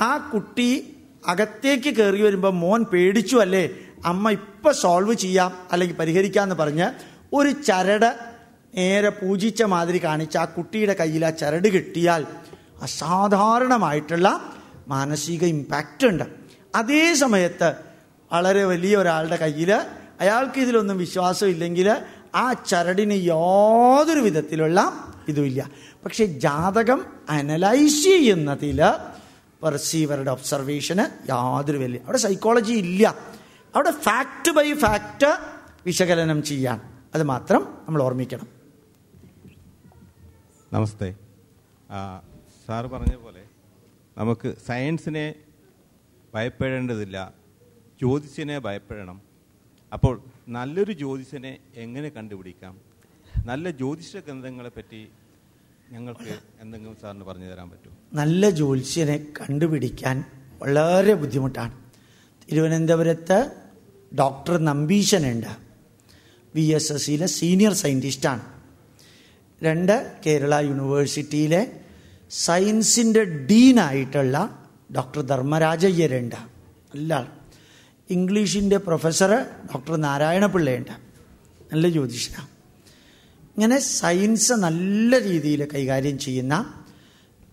ആ കുട്ടി അകത്തേക്ക് കയറി വരുമ്പോൾ മോൻ പേടിച്ചു അല്ലേ? അമ്മ ഇപ്പം സോൾവ് ചെയ്യാം അല്ലെങ്കിൽ പരിഹരിക്കാമെന്ന് പറഞ്ഞ് ഒരു ചരട് നേരെ പൂജിച്ച മാതിരി കാണിച്ച് ആ കുട്ടിയുടെ കയ്യിൽ ആ ചരട് കിട്ടിയാൽ അസാധാരണമായിട്ടുള്ള മാനസിക ഇമ്പാക്റ്റ് ഉണ്ട്. അതേ സമയത്ത് വളരെ വലിയ ഒരാളുടെ കയ്യിൽ അയാൾക്ക് ഇതിലൊന്നും വിശ്വാസം ഇല്ലെങ്കിൽ ആ ചരടിന് യാതൊരു വിധത്തിലുള്ള ഇതുമില്ല. പക്ഷെ ജാതകം അനലൈസ് ചെയ്യുന്നതിൽ പെർസീവറുടെ ഒബ്സർവേഷന് യാതൊരു വലിയ അവിടെ സൈക്കോളജി ഇല്ല. അവിടെ ഫാക്ട് ബൈ ഫാക്ട് വിശകലനം ചെയ്യാൻ. അത് മാത്രം നമ്മൾ ഓർമ്മിക്കണം. നമസ്തേ. സാറ് പറഞ്ഞ പോലെ നമുക്ക് സയൻസിനെ ഭയപ്പെടേണ്ടതില്ല. ജ്യോതിഷനെ ഭയപ്പെടണം. അപ്പോൾ നല്ലൊരു ജ്യോതിഷനെ എങ്ങനെ കണ്ടുപിടിക്കാം? നല്ല ജ്യോതിഷ ഗ്രന്ഥങ്ങളെ പറ്റി ഞങ്ങൾക്ക് എന്തെങ്കിലും സാറിന് പറഞ്ഞു തരാൻ പറ്റുമോ? നല്ല ജ്യോതിഷനെ കണ്ടുപിടിക്കാൻ വളരെ ബുദ്ധിമുട്ടാണ്. തിരുവനന്തപുരത്ത് ഡോക്ടർ നമ്പീശനുണ്ട്. വി എസ് എസ് സിയിലെ സീനിയർ സയന്റിസ്റ്റാണ് രണ്ട് കേരള യൂണിവേഴ്സിറ്റിയിലെ സയൻസിന്റെ ഡീനായിട്ടുള്ള ഡോക്ടർ ധർമ്മരാജയ്യരുണ്ട് അല്ല ഇംഗ്ലീഷിന്റെ പ്രൊഫസർ ഡോക്ടർ നാരായണപിള്ളയുണ്ട് നല്ല ജ്യോതിഷനാണ് ഇങ്ങനെ സയൻസ് നല്ല രീതിയിൽ കൈകാര്യം ചെയ്യുന്ന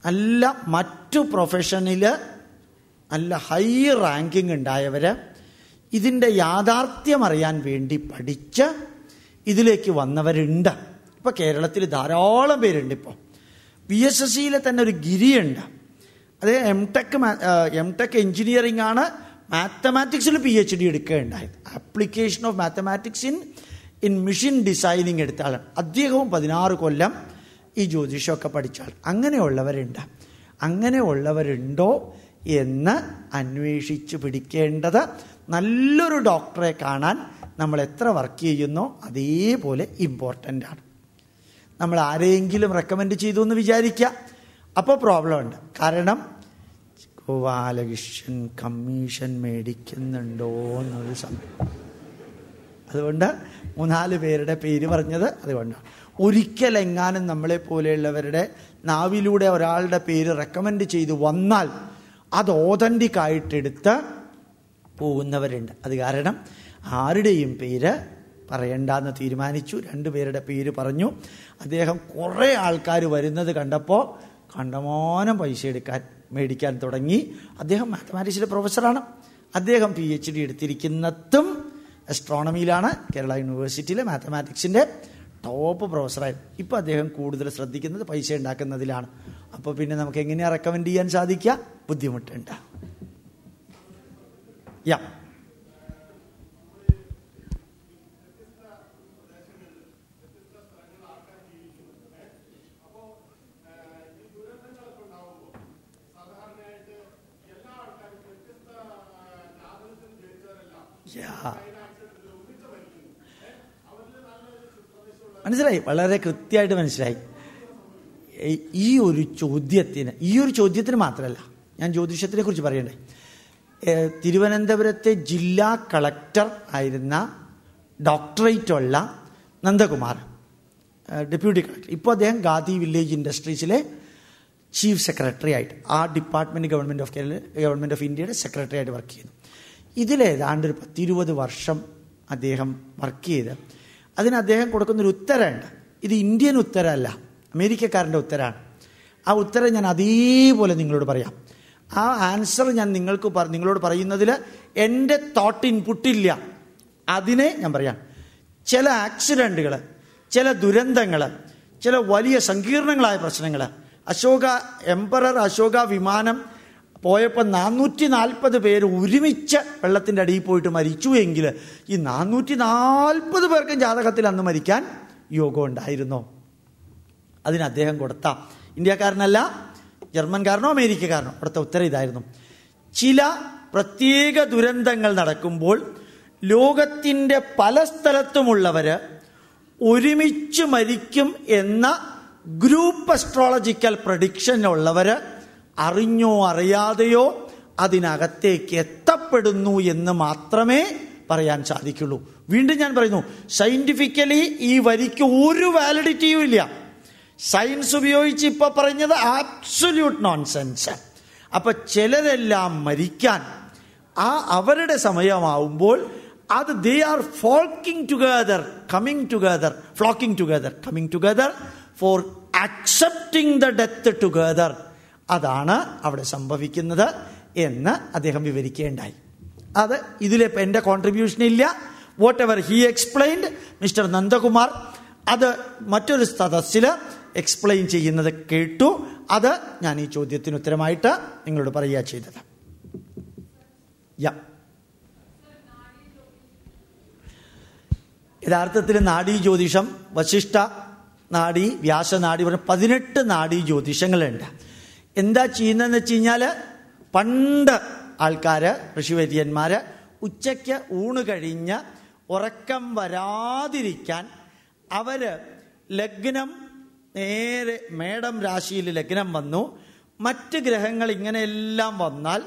നല്ല മറ്റു പ്രൊഫഷനിൽ നല്ല ഹൈ റാങ്കിങ് ഉണ്ടായവർ ഇതിന്റെ യാഥാർത്ഥ്യം അറിയാൻ വേണ്ടി പഠിച്ച് ഇതിലേക്ക് വന്നവരുണ്ട്. ഇപ്പോൾ കേരളത്തിൽ ധാരാളം പേരുണ്ട് ഇപ്പോൾ പി എസ് എസ് സിയിലെ തന്നെ ഒരു ഗിരിയുണ്ട്. അത് M Tech M Tech engineering ആണ് മാത്തമാറ്റിക്സിൽ P H D എടുക്കുകയുണ്ടായത്. Application of mathematics in in machine designing എടുത്ത ആളാണ്. അദ്ദേഹവും പതിനാറ് കൊല്ലം ഈ ജ്യോതിഷമൊക്കെ പഠിച്ച ആൾ അങ്ങനെയുള്ളവരുണ്ട്. അങ്ങനെയുള്ളവരുണ്ടോ എന്ന് അന്വേഷിച്ച് പിടിക്കേണ്ടത് നല്ലൊരു ഡോക്ടറെ കാണാൻ നമ്മൾ എത്ര വർക്ക് ചെയ്യുന്നോ അതേപോലെ ഇമ്പോർട്ടന്റ് ആണ്. നമ്മൾ ആരെയെങ്കിലും റെക്കമെൻഡ് ചെയ്തു എന്ന് വിചാരിക്കുക. അപ്പോൾ പ്രോബ്ലം ഉണ്ട്. കാരണം ഗോപാലകൃഷ്ണൻ കമ്മീഷൻ മേടിക്കുന്നുണ്ടോ എന്നൊരു സമയം അതുകൊണ്ട് മൂന്നാൽ പേരുടെ പേര് പറഞ്ഞത് അതുകൊണ്ടാണ് ഒരിക്കലെങ്ങാനും നമ്മളെ പോലെയുള്ളവരുടെ നാവിലൂടെ ഒരാളുടെ പേര് റെക്കമെൻഡ് ചെയ്തു വന്നാൽ അത് ഓതന്റിക് ആയിട്ടെടുത്ത് പോകുന്നവരുണ്ട്. അത് കാരണം ആരുടെയും പേര് പറയണ്ടെന്ന് തീരുമാനിച്ചു. രണ്ടുപേരുടെ പേര് പറഞ്ഞു. അദ്ദേഹം കുറേ ആൾക്കാർ വരുന്നത് കണ്ടപ്പോൾ കണ്ടമാനം പൈസ എടുക്കാൻ മേടിക്കാൻ തുടങ്ങി. അദ്ദേഹം മാത്തമാറ്റിക്സിലെ പ്രൊഫസറാണ്. അദ്ദേഹം പി എച്ച് ഡി എടുത്തിരിക്കുന്നതും അസ്ട്രോണമിയിലാണ് കേരള യൂണിവേഴ്സിറ്റിയിലെ മാത്തമാറ്റിക്സിന്റെ ടോപ്പ് പ്രൊഫസറായി ഇപ്പോൾ അദ്ദേഹം കൂടുതൽ ശ്രദ്ധിക്കുന്നത് പൈസ ഉണ്ടാക്കുന്നതിലാണ്. അപ്പോൾ പിന്നെ നമുക്ക് എങ്ങനെയാണ് റെക്കമെൻഡ് ചെയ്യാൻ സാധിക്കുക? ബുദ്ധിമുട്ടുണ്ട്. യാ മനസ്സിലായി? വളരെ കൃത്യമായിട്ട് മനസ്സിലായി. ഈ- ഒരു ചോദ്യത്തിന് ഈ ഒരു ചോദ്യത്തിന് മാത്രമല്ല ഞാൻ ജ്യോതിഷത്തിനെ കുറിച്ച് പറയണ്ടേ. തിരുവനന്തപുരത്തെ ജില്ലാ കളക്ടർ ആയിരുന്ന ഡോക്ടറേറ്റ് ഉള്ള നന്ദകുമാർ ഡെപ്യൂട്ടി കളക്ടർ. ഇപ്പോൾ അദ്ദേഹം ഗാന്ധി വില്ലേജ് ഇൻഡസ്ട്രീസിലെ ചീഫ് സെക്രട്ടറി ആയിട്ട് ആ department government of Kerala government of ഇന്ത്യയുടെ സെക്രട്ടറി ആയിട്ട് വർക്ക് ചെയ്യുന്നു. ഇതിലേതാണ്ട് ഒരു പത്തിരുപത് വർഷം അദ്ദേഹം വർക്ക് ചെയ്ത്. അതിന് അദ്ദേഹം കൊടുക്കുന്നൊരു ഉത്തരമുണ്ട് ഇത് ഇന്ത്യൻ ഉത്തരമല്ല അമേരിക്കക്കാരന്റെ ഉത്തരമാണ് ആ ഉത്തരം ഞാൻ അതേപോലെ നിങ്ങളോട് പറയാം. ആ ആൻസർ ഞാൻ നിങ്ങൾക്ക് നിങ്ങളോട് പറയുന്നതിൽ എന്റെ തോട്ട് ഇൻപുട്ടില്ല അതിനെ ഞാൻ പറയാം. ചില ആക്സിഡന്റുകൾ ചില ദുരന്തങ്ങൾ ചില വലിയ സങ്കീർണങ്ങളായ പ്രശ്നങ്ങൾ അശോക എംപറർ അശോക വിമാനം പോയപ്പോൾ നാനൂറ്റി നാൽപ്പത് പേര് ഒരുമിച്ച് വെള്ളത്തിന്റെ അടിയിൽ പോയിട്ട് മരിച്ചു എങ്കിൽ ഈ നാനൂറ്റി നാൽപ്പത് പേർക്കും ജാതകത്തിൽ അന്ന് മരിക്കാൻ യോഗം ഉണ്ടായിരുന്നു? അതിന് അദ്ദേഹം കൊടുത്ത ഇന്ത്യക്കാരനല്ല ജർമ്മൻകാരനോ അമേരിക്കക്കാരനോ കൊടുത്ത ഉത്തരം ഇതായിരുന്നു. ചില പ്രത്യേക ദുരന്തങ്ങൾ നടക്കുമ്പോൾ ലോകത്തിന്റെ പല സ്ഥലത്തുമുള്ളവർ ഒരുമിച്ച് മരിക്കും എന്ന ഗ്രൂപ്പ് അസ്ട്രോളജിക്കൽ പ്രഡിക്ഷൻ ഉള്ളവര് അറിഞ്ഞോ അറിയാതെയോ അതിനകത്തേക്ക് എത്തപ്പെടുന്നു എന്ന് മാത്രമേ പറയാൻ സാധിക്കുള്ളൂ. വീണ്ടും ഞാൻ പറയുന്നു സയന്റിഫിക്കലി ഈ വരിക്ക് ഒരു വാലിഡിറ്റിയും ഇല്ല. സയൻസ് ഉപയോഗിച്ച് ഇപ്പൊ പറഞ്ഞത് ആബ്സൊല്യൂട്ട് നോൺസെൻസ് അപ്പൊ ചിലരെല്ലാം മരിക്കാൻ ആ അവരുടെ സമയമാവുമ്പോൾ അത് they are flocking together coming together flocking together coming together for accepting the death together അതാണ് അവിടെ സംഭവിക്കുന്നത് എന്ന് അദ്ദേഹം വിവരിക്കേണ്ടായി. അത് ഇതിലിപ്പോൾ എന്റെ കോൺട്രിബ്യൂഷൻ ഇല്ല. Whatever he explained mister Nandakumar അത് മറ്റൊരു സദസ്സിൽ എക്സ്പ്ലെയിൻ ചെയ്യുന്നത് കേട്ടു. അത് ഞാൻ ഈ ചോദ്യത്തിന് ഉത്തരമായിട്ട് നിങ്ങളോട് പറയുക ചെയ്തത്. യഥാർത്ഥത്തിൽ നാഡീ ജ്യോതിഷം വശിഷ്ഠ നാഡി വ്യാസനാഡി പറഞ്ഞ പതിനെട്ട് നാഡീ ജ്യോതിഷങ്ങളുണ്ട്. എന്താ ചെയ്യുന്നതെന്ന് വെച്ച് കഴിഞ്ഞാൽ പണ്ട് ആൾക്കാർ ഋഷിവര്യന്മാർ ഉച്ചയ്ക്ക് ഊണ് കഴിഞ്ഞ് ഉറക്കം വരാതിരിക്കാൻ അവർ ലഗ്നം നേരെ മേടം രാശിയിൽ ലഗ്നം വന്നു. മറ്റ് ഗ്രഹങ്ങൾ ഇങ്ങനെയെല്ലാം വന്നാൽ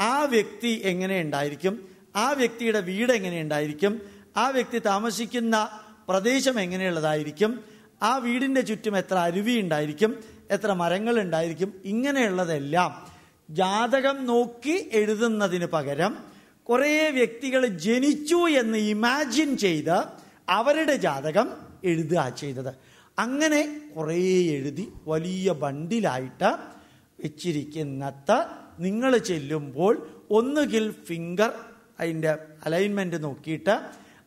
ആ വ്യക്തി എങ്ങനെ ഉണ്ടായിരിക്കും? ആ വ്യക്തിയുടെ വീട് എങ്ങനെ ഉണ്ടായിരിക്കും? ആ വ്യക്തി താമസിക്കുന്ന പ്രദേശം എങ്ങനെയുള്ളതായിരിക്കും? ആ വീടിന്റെ ചുറ്റും എത്ര അരുവി ഉണ്ടായിരിക്കും? എത്ര മരങ്ങൾ ഉണ്ടായിരിക്കും ഇങ്ങനെയുള്ളതെല്ലാം ജാതകം നോക്കി എഴുതുന്നതിന് പകരം കുറേ വ്യക്തികൾ ജനിച്ചു എന്ന് ഇമാജിൻ ചെയ്ത് അവരുടെ ജാതകം എഴുതുക ചെയ്തത്. അങ്ങനെ കുറേ എഴുതി വലിയ ബണ്ടിലായിട്ട് വെച്ചിരിക്കുന്നത് നിങ്ങൾ ചെല്ലുമ്പോൾ ഒന്നുകിൽ ഫിംഗർ അതിന്റെ അലൈൻമെന്റ് നോക്കിയിട്ട്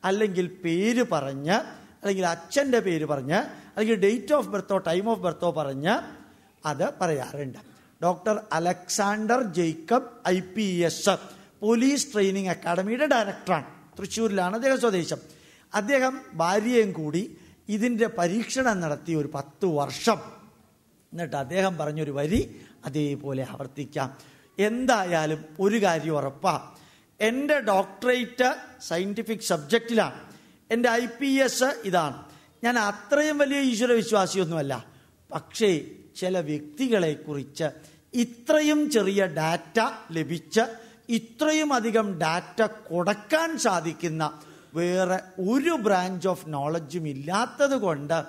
അല്ലെങ്കിൽ പേര് പറഞ്ഞ് അല്ലെങ്കിൽ അച്ഛന്റെ പേര് പറഞ്ഞ് അല്ലെങ്കിൽ ഡേറ്റ് ഓഫ് ബർത്തോ ടൈം ഓഫ് ബർത്തോ പറഞ്ഞ് അത് പറയാറുണ്ട്. Doctor Alexander Jacob I P S police training അക്കാഡമിയുടെ ഡയറക്ടറാണ് തൃശ്ശൂരിലാണ് അദ്ദേഹം സ്വദേശം. അദ്ദേഹം ഭാര്യയും കൂടി ഇതിന്റെ പരീക്ഷണം നടത്തി ഒരു പത്ത് വർഷം. എന്നിട്ട് അദ്ദേഹം പറഞ്ഞൊരു വരി അതേപോലെ ആവർത്തിക്കാം. എന്തായാലും ഒരു കാര്യം ഉറപ്പാ. എന്റെ ഡോക്ടറേറ്റ് സയന്റിഫിക് സബ്ജക്റ്റിലാണ് എന്റെ ഐ പി എസ് ഇതാണ്. ഞാൻ അത്രയും വലിയ ഈശ്വര വിശ്വാസിയൊന്നുമല്ല. പക്ഷേ ചില വ്യക്തികളെ കുറിച്ച് ഇത്രയും ചെറിയ ഡാറ്റ ലഭിച്ച് ഇത്രയും അധികം ഡാറ്റ കൊടുക്കാൻ സാധിക്കുന്ന വേറെ ഒരു ബ്രാഞ്ച് ഓഫ് നോളജും ഇല്ലാത്തത് കൊണ്ട്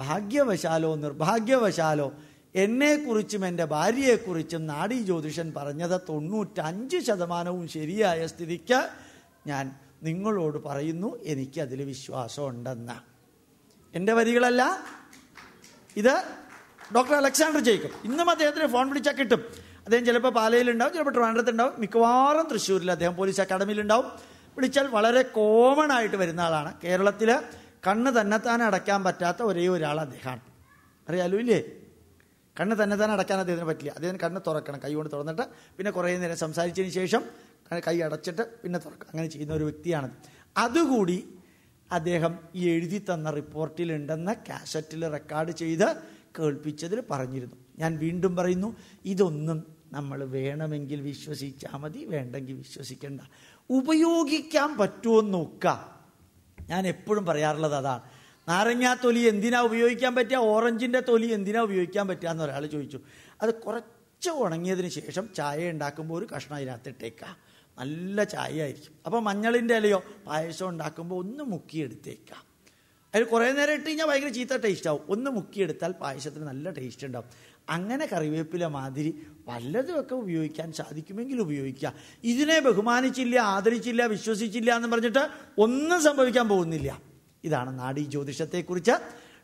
ഭാഗ്യവശാലോ നിർഭാഗ്യവശാലോ എന്നെക്കുറിച്ചും എന്റെ ഭാര്യയെക്കുറിച്ചും നാടി ജ്യോതിഷൻ പറഞ്ഞത് തൊണ്ണൂറ്റഞ്ച് ശതമാനവും ശരിയായ സ്ഥിതിക്ക് ഞാൻ നിങ്ങളോട് പറയുന്നു. എനിക്ക് അതിൽ വിശ്വാസമുണ്ടെന്ന്. എന്റെ വരികളല്ല. ഇത് ഡോക്ടർ അലക്സാണ്ടർ ജയിക്കും. ഇന്നും അദ്ദേഹത്തിന് ഫോൺ വിളിച്ചാൽ കിട്ടും. അദ്ദേഹം ചിലപ്പോൾ പാലയിലുണ്ടാവും ചിലപ്പോൾ ട്രിവാൻഡ്രത്തുണ്ടാവും. മിക്കവാറും തൃശ്ശൂരിൽ അദ്ദേഹം പോലീസ് അക്കാഡമിയിലുണ്ടാവും. വിളിച്ചാൽ വളരെ കോമൺ ആയിട്ട് വരുന്ന ആളാണ്. കേരളത്തിൽ കണ്ണ് തന്നെത്താൻ അടയ്ക്കാൻ പറ്റാത്ത ഒരേ ഒരാൾ അദ്ദേഹമാണ്. അറിയാലോ ഇല്ലേ? കണ്ണ് തന്നെത്താൻ അടയ്ക്കാൻ അദ്ദേഹത്തിന് പറ്റില്ല. അദ്ദേഹം കണ്ണ് തുറക്കണം കൈ കൊണ്ട് തുറന്നിട്ട് പിന്നെ കുറേ നേരം സംസാരിച്ചതിന് ശേഷം കൈ അടച്ചിട്ട് പിന്നെ തുറക്കണം അങ്ങനെ ചെയ്യുന്ന ഒരു വ്യക്തിയാണ് അതുകൂടി അദ്ദേഹം ഈ എഴുതി തന്ന റിപ്പോർട്ടിലുണ്ടെന്ന് കാസറ്റിൽ റെക്കോർഡ് ചെയ്ത് കേൾപ്പിച്ചതിൽ പറഞ്ഞിരുന്നു. ഞാൻ വീണ്ടും പറയുന്നു ഇതൊന്നും നമ്മൾ വേണമെങ്കിൽ വിശ്വസിച്ചാൽ മതി വേണ്ടെങ്കിൽ വിശ്വസിക്കേണ്ട. ഉപയോഗിക്കാൻ പറ്റുമോ എന്ന് നോക്കുക. ഞാൻ എപ്പോഴും പറയാറുള്ളത് അതാണ്. നാരങ്ങാ തൊലി എന്തിനാ ഉപയോഗിക്കാൻ പറ്റുക? ഓറഞ്ചിന്റെ തൊലി എന്തിനാ ഉപയോഗിക്കാൻ പറ്റുക എന്ന് ഒരാൾ ചോദിച്ചു. അത് കുറച്ച് ഉണങ്ങിയതിന് ശേഷം ചായ ഉണ്ടാക്കുമ്പോൾ ഒരു കഷ്ണം അതിനകത്ത് ഇട്ടേക്കുക നല്ല ചായ ആയിരിക്കും അപ്പോൾ മഞ്ഞളിന്റെ ഇലയോ പായസം ഉണ്ടാക്കുമ്പോൾ ഒന്ന് മുക്കിയെടുത്തേക്കാം. അതിൽ കുറേ നേരം ഇട്ട് കഴിഞ്ഞാൽ ഭയങ്കര ചീത്ത ടേസ്റ്റ് ആവും. ഒന്ന് മുക്കിയെടുത്താൽ പായസത്തിന് നല്ല ടേസ്റ്റ് ഉണ്ടാവും. അങ്ങനെ കറിവേപ്പില മാതിരി വല്ലതുമൊക്കെ ഉപയോഗിക്കാൻ സാധിക്കുമെങ്കിൽ ഉപയോഗിക്കുക ഇതിനെ ബഹുമാനിച്ചില്ല ആദരിച്ചില്ല വിശ്വസിച്ചില്ല എന്ന് പറഞ്ഞിട്ട് ഒന്നും സംഭവിക്കാൻ പോകുന്നില്ല. ഇതാണ് നാടീ ജ്യോതിഷത്തെക്കുറിച്ച്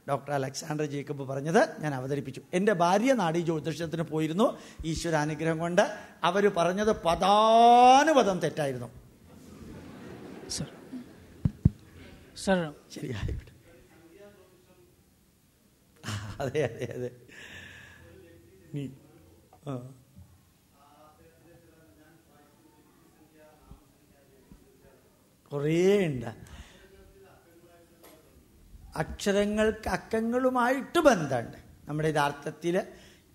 ഡോക്ടർ അലക്സാണ്ടർ ജേക്കബ് പറഞ്ഞത് ഞാൻ അവതരിപ്പിച്ചു. എന്റെ ഭാര്യ നാടി ജ്യോതിഷത്തിന് പോയിരുന്നു. ഈശ്വരാനുഗ്രഹം കൊണ്ട് അവർ പറഞ്ഞത് പദാനുപദം തെറ്റായിരുന്നു. അതെ അതെ അതെ. നീ ആ. കുറേ ഉണ്ട്. അക്ഷരങ്ങൾക്ക് അക്കങ്ങളുമായിട്ട് ബന്ധമുണ്ട്. നമ്മുടെ യഥാർത്ഥത്തിൽ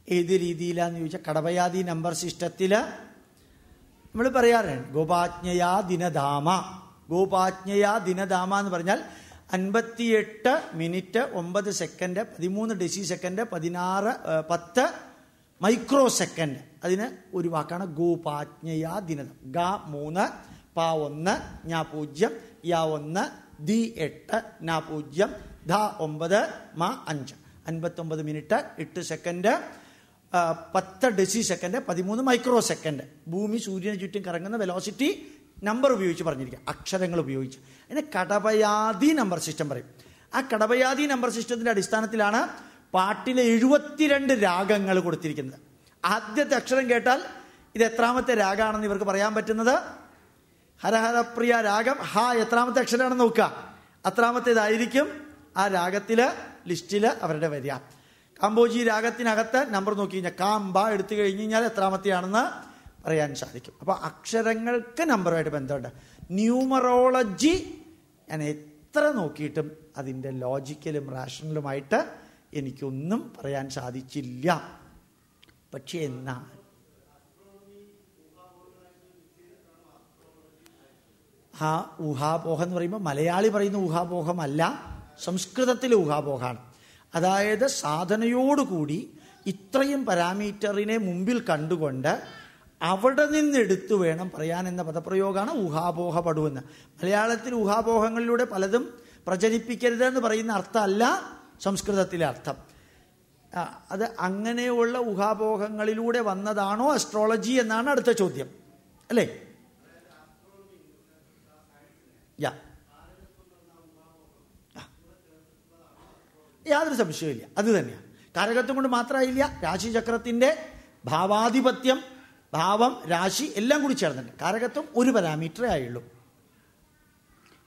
ഏത് രീതിയിലാന്ന് ചോദിച്ചാൽ കടവയാതി നമ്പർ സിസ്റ്റത്തിൽ നമ്മൾ പറയാറുണ്ട് ഗോപാജ്ഞയാ ദിനധാമ. ഗോപാജ്ഞയാ ദിനധാമ എന്ന് പറഞ്ഞാൽ അൻപത്തിയെട്ട് മിനിറ്റ് ഒമ്പത് സെക്കൻഡ് പതിമൂന്ന് ഡെസി സെക്കൻഡ് പതിനാറ് പത്ത് മൈക്രോ സെക്കൻഡ്. അതിന് ഒരു വാക്കാണ് ഗോപാജ്ഞയാ ദിനം ഗ മൂന്ന് പ ഒന്ന് ഞാ പൂജ്യം യാ ഒന്ന് ദി എട്ട് നാ പൂജ്യം ധ ഒമ്പത് മ അഞ്ച്. അൻപത്തൊമ്പത് മിനിറ്റ് എട്ട് സെക്കൻഡ് പത്ത് ഡെസി സെക്കൻഡ് പതിമൂന്ന് മൈക്രോ സെക്കൻഡ് ഭൂമി സൂര്യന് ചുറ്റും കറങ്ങുന്ന വെലോസിറ്റി നമ്പർ ഉപയോഗിച്ച് പറഞ്ഞിരിക്കുക. അക്ഷരങ്ങൾ ഉപയോഗിച്ച്. അതിന് കടപയാതി നമ്പർ സിസ്റ്റം പറയും. ആ കടപയാതി നമ്പർ സിസ്റ്റത്തിന്റെ അടിസ്ഥാനത്തിലാണ് പാട്ടിലെ എഴുപത്തിരണ്ട് രാഗങ്ങൾ കൊടുത്തിരിക്കുന്നത്. ആദ്യത്തെ അക്ഷരം കേട്ടാൽ ഇത് എത്രാമത്തെ രാഗമാണെന്ന് ഇവർക്ക് പറയാൻ പറ്റുന്നത്? ഹരഹരപ്രിയ രാഗം. ഹ എത്രാമത്തെ അക്ഷരമാണെന്ന് നോക്കുക. അത്രാമത്തേതായിരിക്കും? ആ രാഗത്തിൽ ലിസ്റ്റിൽ അവരുടെ വരിക. കാമ്പോജി രാഗത്തിനകത്ത് നമ്പർ നോക്കി കഴിഞ്ഞാൽ കാമ്പ എടുത്തു കഴിഞ്ഞ് കഴിഞ്ഞാൽ എത്രാമത്തെയാണെന്ന് പറയാൻ സാധിക്കും. അപ്പോൾ അക്ഷരങ്ങൾക്ക് നമ്പറുമായിട്ട് ബന്ധമുണ്ട്. ന്യൂമറോളജി ഞാൻ എത്ര നോക്കിയിട്ടും അതിന്റെ ലോജിക്കലും റാഷണലുമായിട്ട് എനിക്കൊന്നും പറയാൻ സാധിച്ചില്ല. പക്ഷെ എന്നാൽ ആ ഊഹാപോഹം എന്ന് പറയുമ്പോൾ മലയാളി പറയുന്ന ഊഹാപോഹമല്ല. സംസ്കൃതത്തിലെ ഊഹാപോഹാണ്. അതായത് സാധനയോടുകൂടി ഇത്രയും പാരാമീറ്ററിനെ മുമ്പിൽ കണ്ടുകൊണ്ട് അവിടെ നിന്നെടുത്തു വേണം പറയാൻ എന്ന പദപ്രയോഗമാണ് ഊഹാപോഹപ്പെടുവെന്ന് മലയാളത്തിൽ ഊഹാപോഹങ്ങളിലൂടെ പലതും പ്രചരിപ്പിക്കരുത് എന്ന് പറയുന്ന അർത്ഥമല്ല സംസ്കൃതത്തിലെ അർത്ഥം. അത് അങ്ങനെയുള്ള ഊഹാപോഹങ്ങളിലൂടെ വന്നതാണോ അസ്ട്രോളജി എന്നാണ് അടുത്ത ചോദ്യം. അല്ലേ? യാ. യാതൊരു സംശയമില്ല അത് തന്നെയാണ്. കാരകത്വം കൊണ്ട് മാത്രമായില്ല രാശിചക്രത്തിന്റെ ഭാവാധിപത്യം ഭാവം രാശി എല്ലാം കൂടി ചേർന്നിട്ടുണ്ട്. കാരകത്വം ഒരു പാരാമീറ്ററേ ആയുള്ളൂ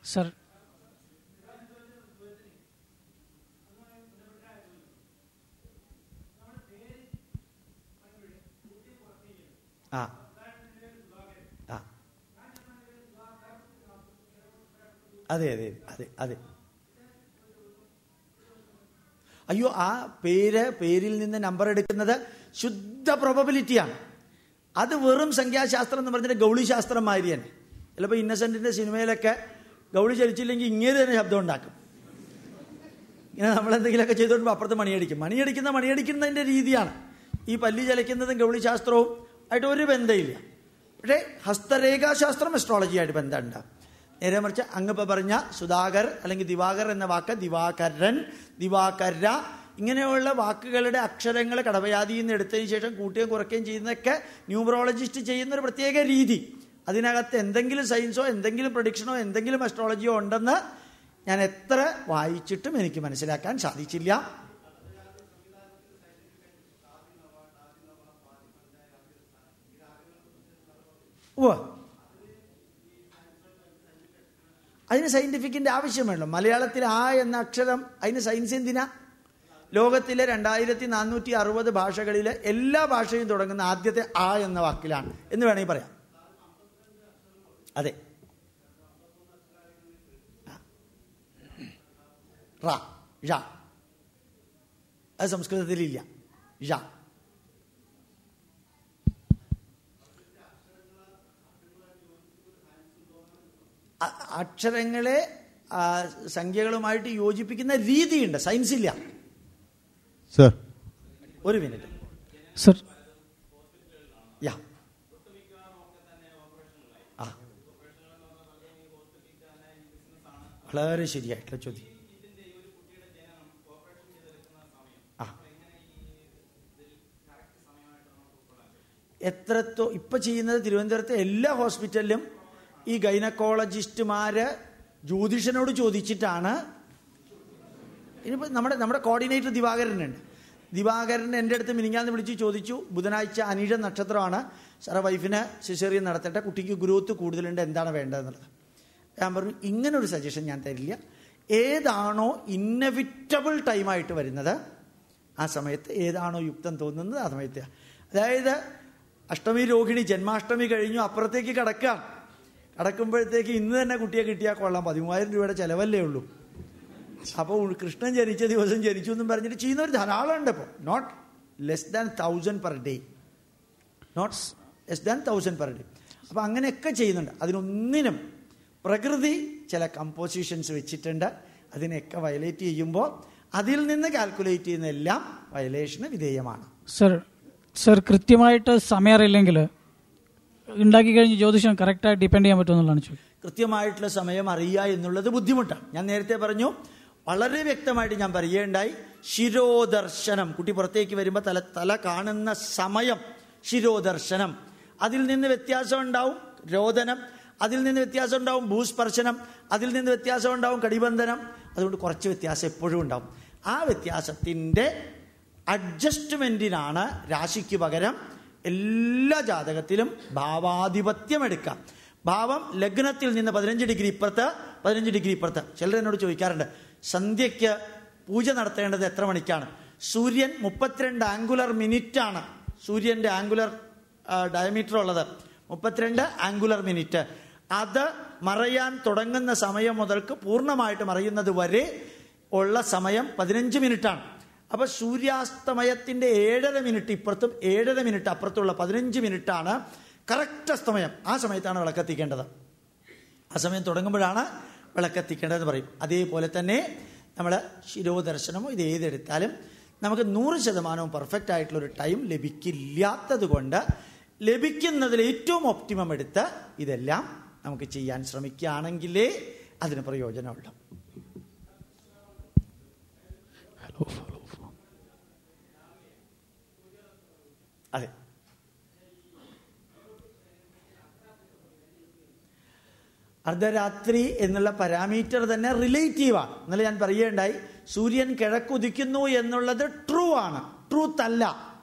സർ ആ. അതെ അതെ അതെ അതെ. അയ്യോ ആ പേര് പേരിൽ നിന്ന് നമ്പർ എടുക്കുന്നത് ശുദ്ധ പ്രോബബിലിറ്റിയാണ് അത് വെറും സംഖ്യാശാസ്ത്രം എന്ന് പറഞ്ഞിട്ട് ഗൗളിശാസ്ത്രം മാതിരി തന്നെ ചിലപ്പോൾ ഇന്നസെന്റിന്റെ സിനിമയിലൊക്കെ ഗൗളി ചലിച്ചില്ലെങ്കിൽ ഇങ്ങനെ തന്നെ ശബ്ദം ഉണ്ടാക്കും. ഇങ്ങനെ നമ്മൾ എന്തെങ്കിലുമൊക്കെ ചെയ്തുകൊണ്ട് അപ്പുറത്ത് മണിയടിക്കും. മണിയടിക്കുന്ന മണിയടിക്കുന്നതിന്റെ രീതിയാണ്. ഈ പല്ലി ചലിക്കുന്നതും ഗൗളിശാസ്ത്രവും ആയിട്ട് ഒരു ബന്ധമില്ല പക്ഷേ ഹസ്തരേഖാശാസ്ത്രം അസ്ട്രോളജിയായിട്ട് ബന്ധമുണ്ട്. നേരെ മറിച്ച് അങ്ങ് പറഞ്ഞ സുധാകർ അല്ലെങ്കിൽ ദിവാകർ എന്ന വാക്ക് ദിവാകരൻ ദിവാകര ഇങ്ങനെയുള്ള വാക്കുകളുടെ അക്ഷരങ്ങൾ കടവയാതിയിൽ നിന്ന് എടുത്തതിന് ശേഷം കൂട്ടുകയും കുറയ്ക്കുകയും ചെയ്യുന്നതൊക്കെ ന്യൂമറോളജിസ്റ്റ് ചെയ്യുന്ന ഒരു പ്രത്യേക രീതി. അതിനകത്ത് എന്തെങ്കിലും സയൻസോ എന്തെങ്കിലും പ്രഡിക്ഷനോ എന്തെങ്കിലും അസ്ട്രോളജിയോ ഉണ്ടെന്ന് ഞാൻ എത്ര വായിച്ചിട്ടും എനിക്ക് മനസ്സിലാക്കാൻ സാധിച്ചില്ല. ഉവ്വ്. അതിന് സയന്റിഫിക്കിന്റെ ആവശ്യം വേണം മലയാളത്തിൽ ആ എന്ന അക്ഷരം അതിന് സയൻസ് എന്തിനാ? ലോകത്തിലെ രണ്ടായിരത്തി നാനൂറ്റി അറുപത് ഭാഷകളിലെ എല്ലാ ഭാഷയും തുടങ്ങുന്ന ആദ്യത്തെ ആ എന്ന വാക്കിലാണ്. എന്ന് വേണമെങ്കിൽ പറയാം. അതെ. അത് സംസ്കൃതത്തിലില്ല. ഴ. അക്ഷരങ്ങളെ സംഖ്യകളുമായിട്ട് യോജിപ്പിക്കുന്ന രീതിയുണ്ട്. സയൻസ് ഇല്ല. സർ ഒരു മിനിറ്റ്. Sir yeah. ആ. വളരെ ശരിയായിട്ടുള്ള ചോദ്യം. എത്രത്തോ ഇപ്പൊ ചെയ്യുന്നത് തിരുവനന്തപുരത്തെ എല്ലാ ഹോസ്പിറ്റലിലും ഈ ഗൈനക്കോളജിസ്റ്റുമാര് ജ്യോതിഷനോട് ചോദിച്ചിട്ടാണ് ഇനിയിപ്പോൾ നമ്മുടെ നമ്മുടെ കോർഡിനേറ്റർ ദിവാകരനുണ്ട്. ദിവാകരൻ എന്റെ അടുത്ത് മിനിങ്ങാന്ന് വിളിച്ച് ചോദിച്ചു ബുധനാഴ്ച അനീഴ നക്ഷത്രമാണ് സാറെ വൈഫിന് സിസേറിയൻ നടത്തട്ടെ കുട്ടിക്ക് ഗ്രോത്ത് കൂടുതലുണ്ട് എന്താണ് വേണ്ടതെന്നുള്ളത്. ഞാൻ പറഞ്ഞു ഇങ്ങനൊരു സജഷൻ ഞാൻ തരില്ല. ഏതാണോ ഇന്നവിറ്റബിൾ ടൈമായിട്ട് വരുന്നത് ആ സമയത്ത് ഏതാണോ യുക്തം തോന്നുന്നത് ആ സമയത്ത്. അതായത് അഷ്ടമി രോഹിണി ജന്മാഷ്ടമി കഴിഞ്ഞു അപ്പുറത്തേക്ക് കിടക്കാം കടക്കുമ്പോഴത്തേക്ക് ഇന്ന് തന്നെ കുട്ടിയെ കിട്ടിയാൽ കൊള്ളാം. പതിമൂവായിരം രൂപയുടെ ചിലവല്ലേ ഉള്ളൂ. അപ്പോൾ കൃഷ്ണൻ ജനിച്ച ദിവസം ജനിച്ചു എന്നും പറഞ്ഞിട്ട് ചെയ്യുന്നവർ ധാരാളം ഉണ്ട് ഇപ്പോൾ not less than thousand per day not less than thousand per day അപ്പം അങ്ങനെയൊക്കെ ചെയ്യുന്നുണ്ട്. അതിനൊന്നിനും പ്രകൃതി ചില കമ്പോസിഷൻസ് വെച്ചിട്ടുണ്ട്. അതിനെയൊക്കെ വയലേറ്റ് ചെയ്യുമ്പോൾ അതിൽ നിന്ന് കാൽക്കുലേറ്റ് ചെയ്യുന്ന എല്ലാം വയലേഷന് വിധേയമാണ്. സർ സർ കൃത്യമായിട്ട് സമയം അറിയില്ലെങ്കിൽ ഉണ്ടാക്കി കഴിഞ്ഞ് ജ്യോതിഷം കറക്റ്റായി ഡിപ്പെൻഡ് ചെയ്യാൻ പറ്റുമെന്നുള്ളതാണ് ചോദിക്കുന്നത് കൃത്യമായിട്ടുള്ള സമയം അറിയുക എന്നുള്ളത് ബുദ്ധിമുട്ടാണ്. ഞാൻ നേരത്തെ പറഞ്ഞു വളരെ വ്യക്തമായിട്ട് ഞാൻ പറയുകയുണ്ടായി ശിരോദർശനം. കുട്ടി പുറത്തേക്ക് വരുമ്പോൾ തല തല കാണുന്ന സമയം ശിരോദർശനം. അതിൽ നിന്ന് വ്യത്യാസം ഉണ്ടാവും രോദനം. അതിൽ നിന്ന് വ്യത്യാസം ഉണ്ടാവും ഭൂസ്പർശനം. അതിൽ നിന്ന് വ്യത്യാസം ഉണ്ടാവും കടിബന്ധനം. അതുകൊണ്ട് കുറച്ച് വ്യത്യാസം എപ്പോഴും ഉണ്ടാവും. ആ വ്യത്യാസത്തിന്റെ അഡ്ജസ്റ്റ്മെന്റിനാണ് രാശിക്ക് പകരം എല്ലാ ജാതകത്തിലും ഭാവാധിപത്യം എടുക്കാം. ഭാവം ലഗ്നത്തിൽ നിന്ന് പതിനഞ്ച് ഡിഗ്രി ഇപ്പുറത്ത് പതിനഞ്ച് ഡിഗ്രി ഇപ്പുറത്ത്. ചിലർ എന്നോട് ചോദിക്കാറുണ്ട് സന്ധ്യയ്ക്ക് പൂജ നടത്തേണ്ടത് എത്ര മണിക്കാണ്? സൂര്യൻ മുപ്പത്തിരണ്ട് ആംഗുലർ മിനിറ്റ് ആണ് സൂര്യന്റെ ആംഗുലർ ഡയമീറ്റർ ഉള്ളത് മുപ്പത്തിരണ്ട് ആംഗുലർ മിനിറ്റ്. അത് മറയാൻ തുടങ്ങുന്ന സമയം മുതൽക്ക് പൂർണമായിട്ട് മറയുന്നത് വരെ ഉള്ള സമയം പതിനഞ്ച് മിനിറ്റാണ്. അപ്പൊ സൂര്യാസ്തമയത്തിന്റെ ഏഴര മിനിറ്റ് ഇപ്പുറത്തും ഏഴര മിനിറ്റ് അപ്പുറത്തുള്ള പതിനഞ്ച് മിനിറ്റാണ് കറക്റ്റ് അസ്തമയം. ആ സമയത്താണ് വിളക്കെത്തിക്കേണ്ടത്. ആ സമയം തുടങ്ങുമ്പോഴാണ് വിളക്കെത്തിക്കേണ്ടതെന്ന് പറയും. അതേപോലെ തന്നെ നമ്മൾ ശിരോദർശനമോ ഇത് ഏതെടുത്താലും നമുക്ക് നൂറ് ശതമാനവും പെർഫെക്റ്റ് ആയിട്ടുള്ള ഒരു ടൈം ലഭിക്കില്ലാത്തത് കൊണ്ട് ലഭിക്കുന്നതിൽ ഏറ്റവും ഒപ്റ്റിമം എടുത്ത് ഇതെല്ലാം നമുക്ക് ചെയ്യാൻ ശ്രമിക്കുകയാണെങ്കിലേ അതിന് പ്രയോജനമുള്ളൂ. അതെ. അർദ്ധരാത്രി എന്നുള്ള പാരാമീറ്റർ തന്നെ റിലേറ്റീവാണ് ഇന്നലെ ഞാൻ പറയുകയുണ്ടായി സൂര്യൻ കിഴക്കുദിക്കുന്നു എന്നുള്ളത് ട്രൂ ആണ്. ട്രൂത്ത് അല്ല.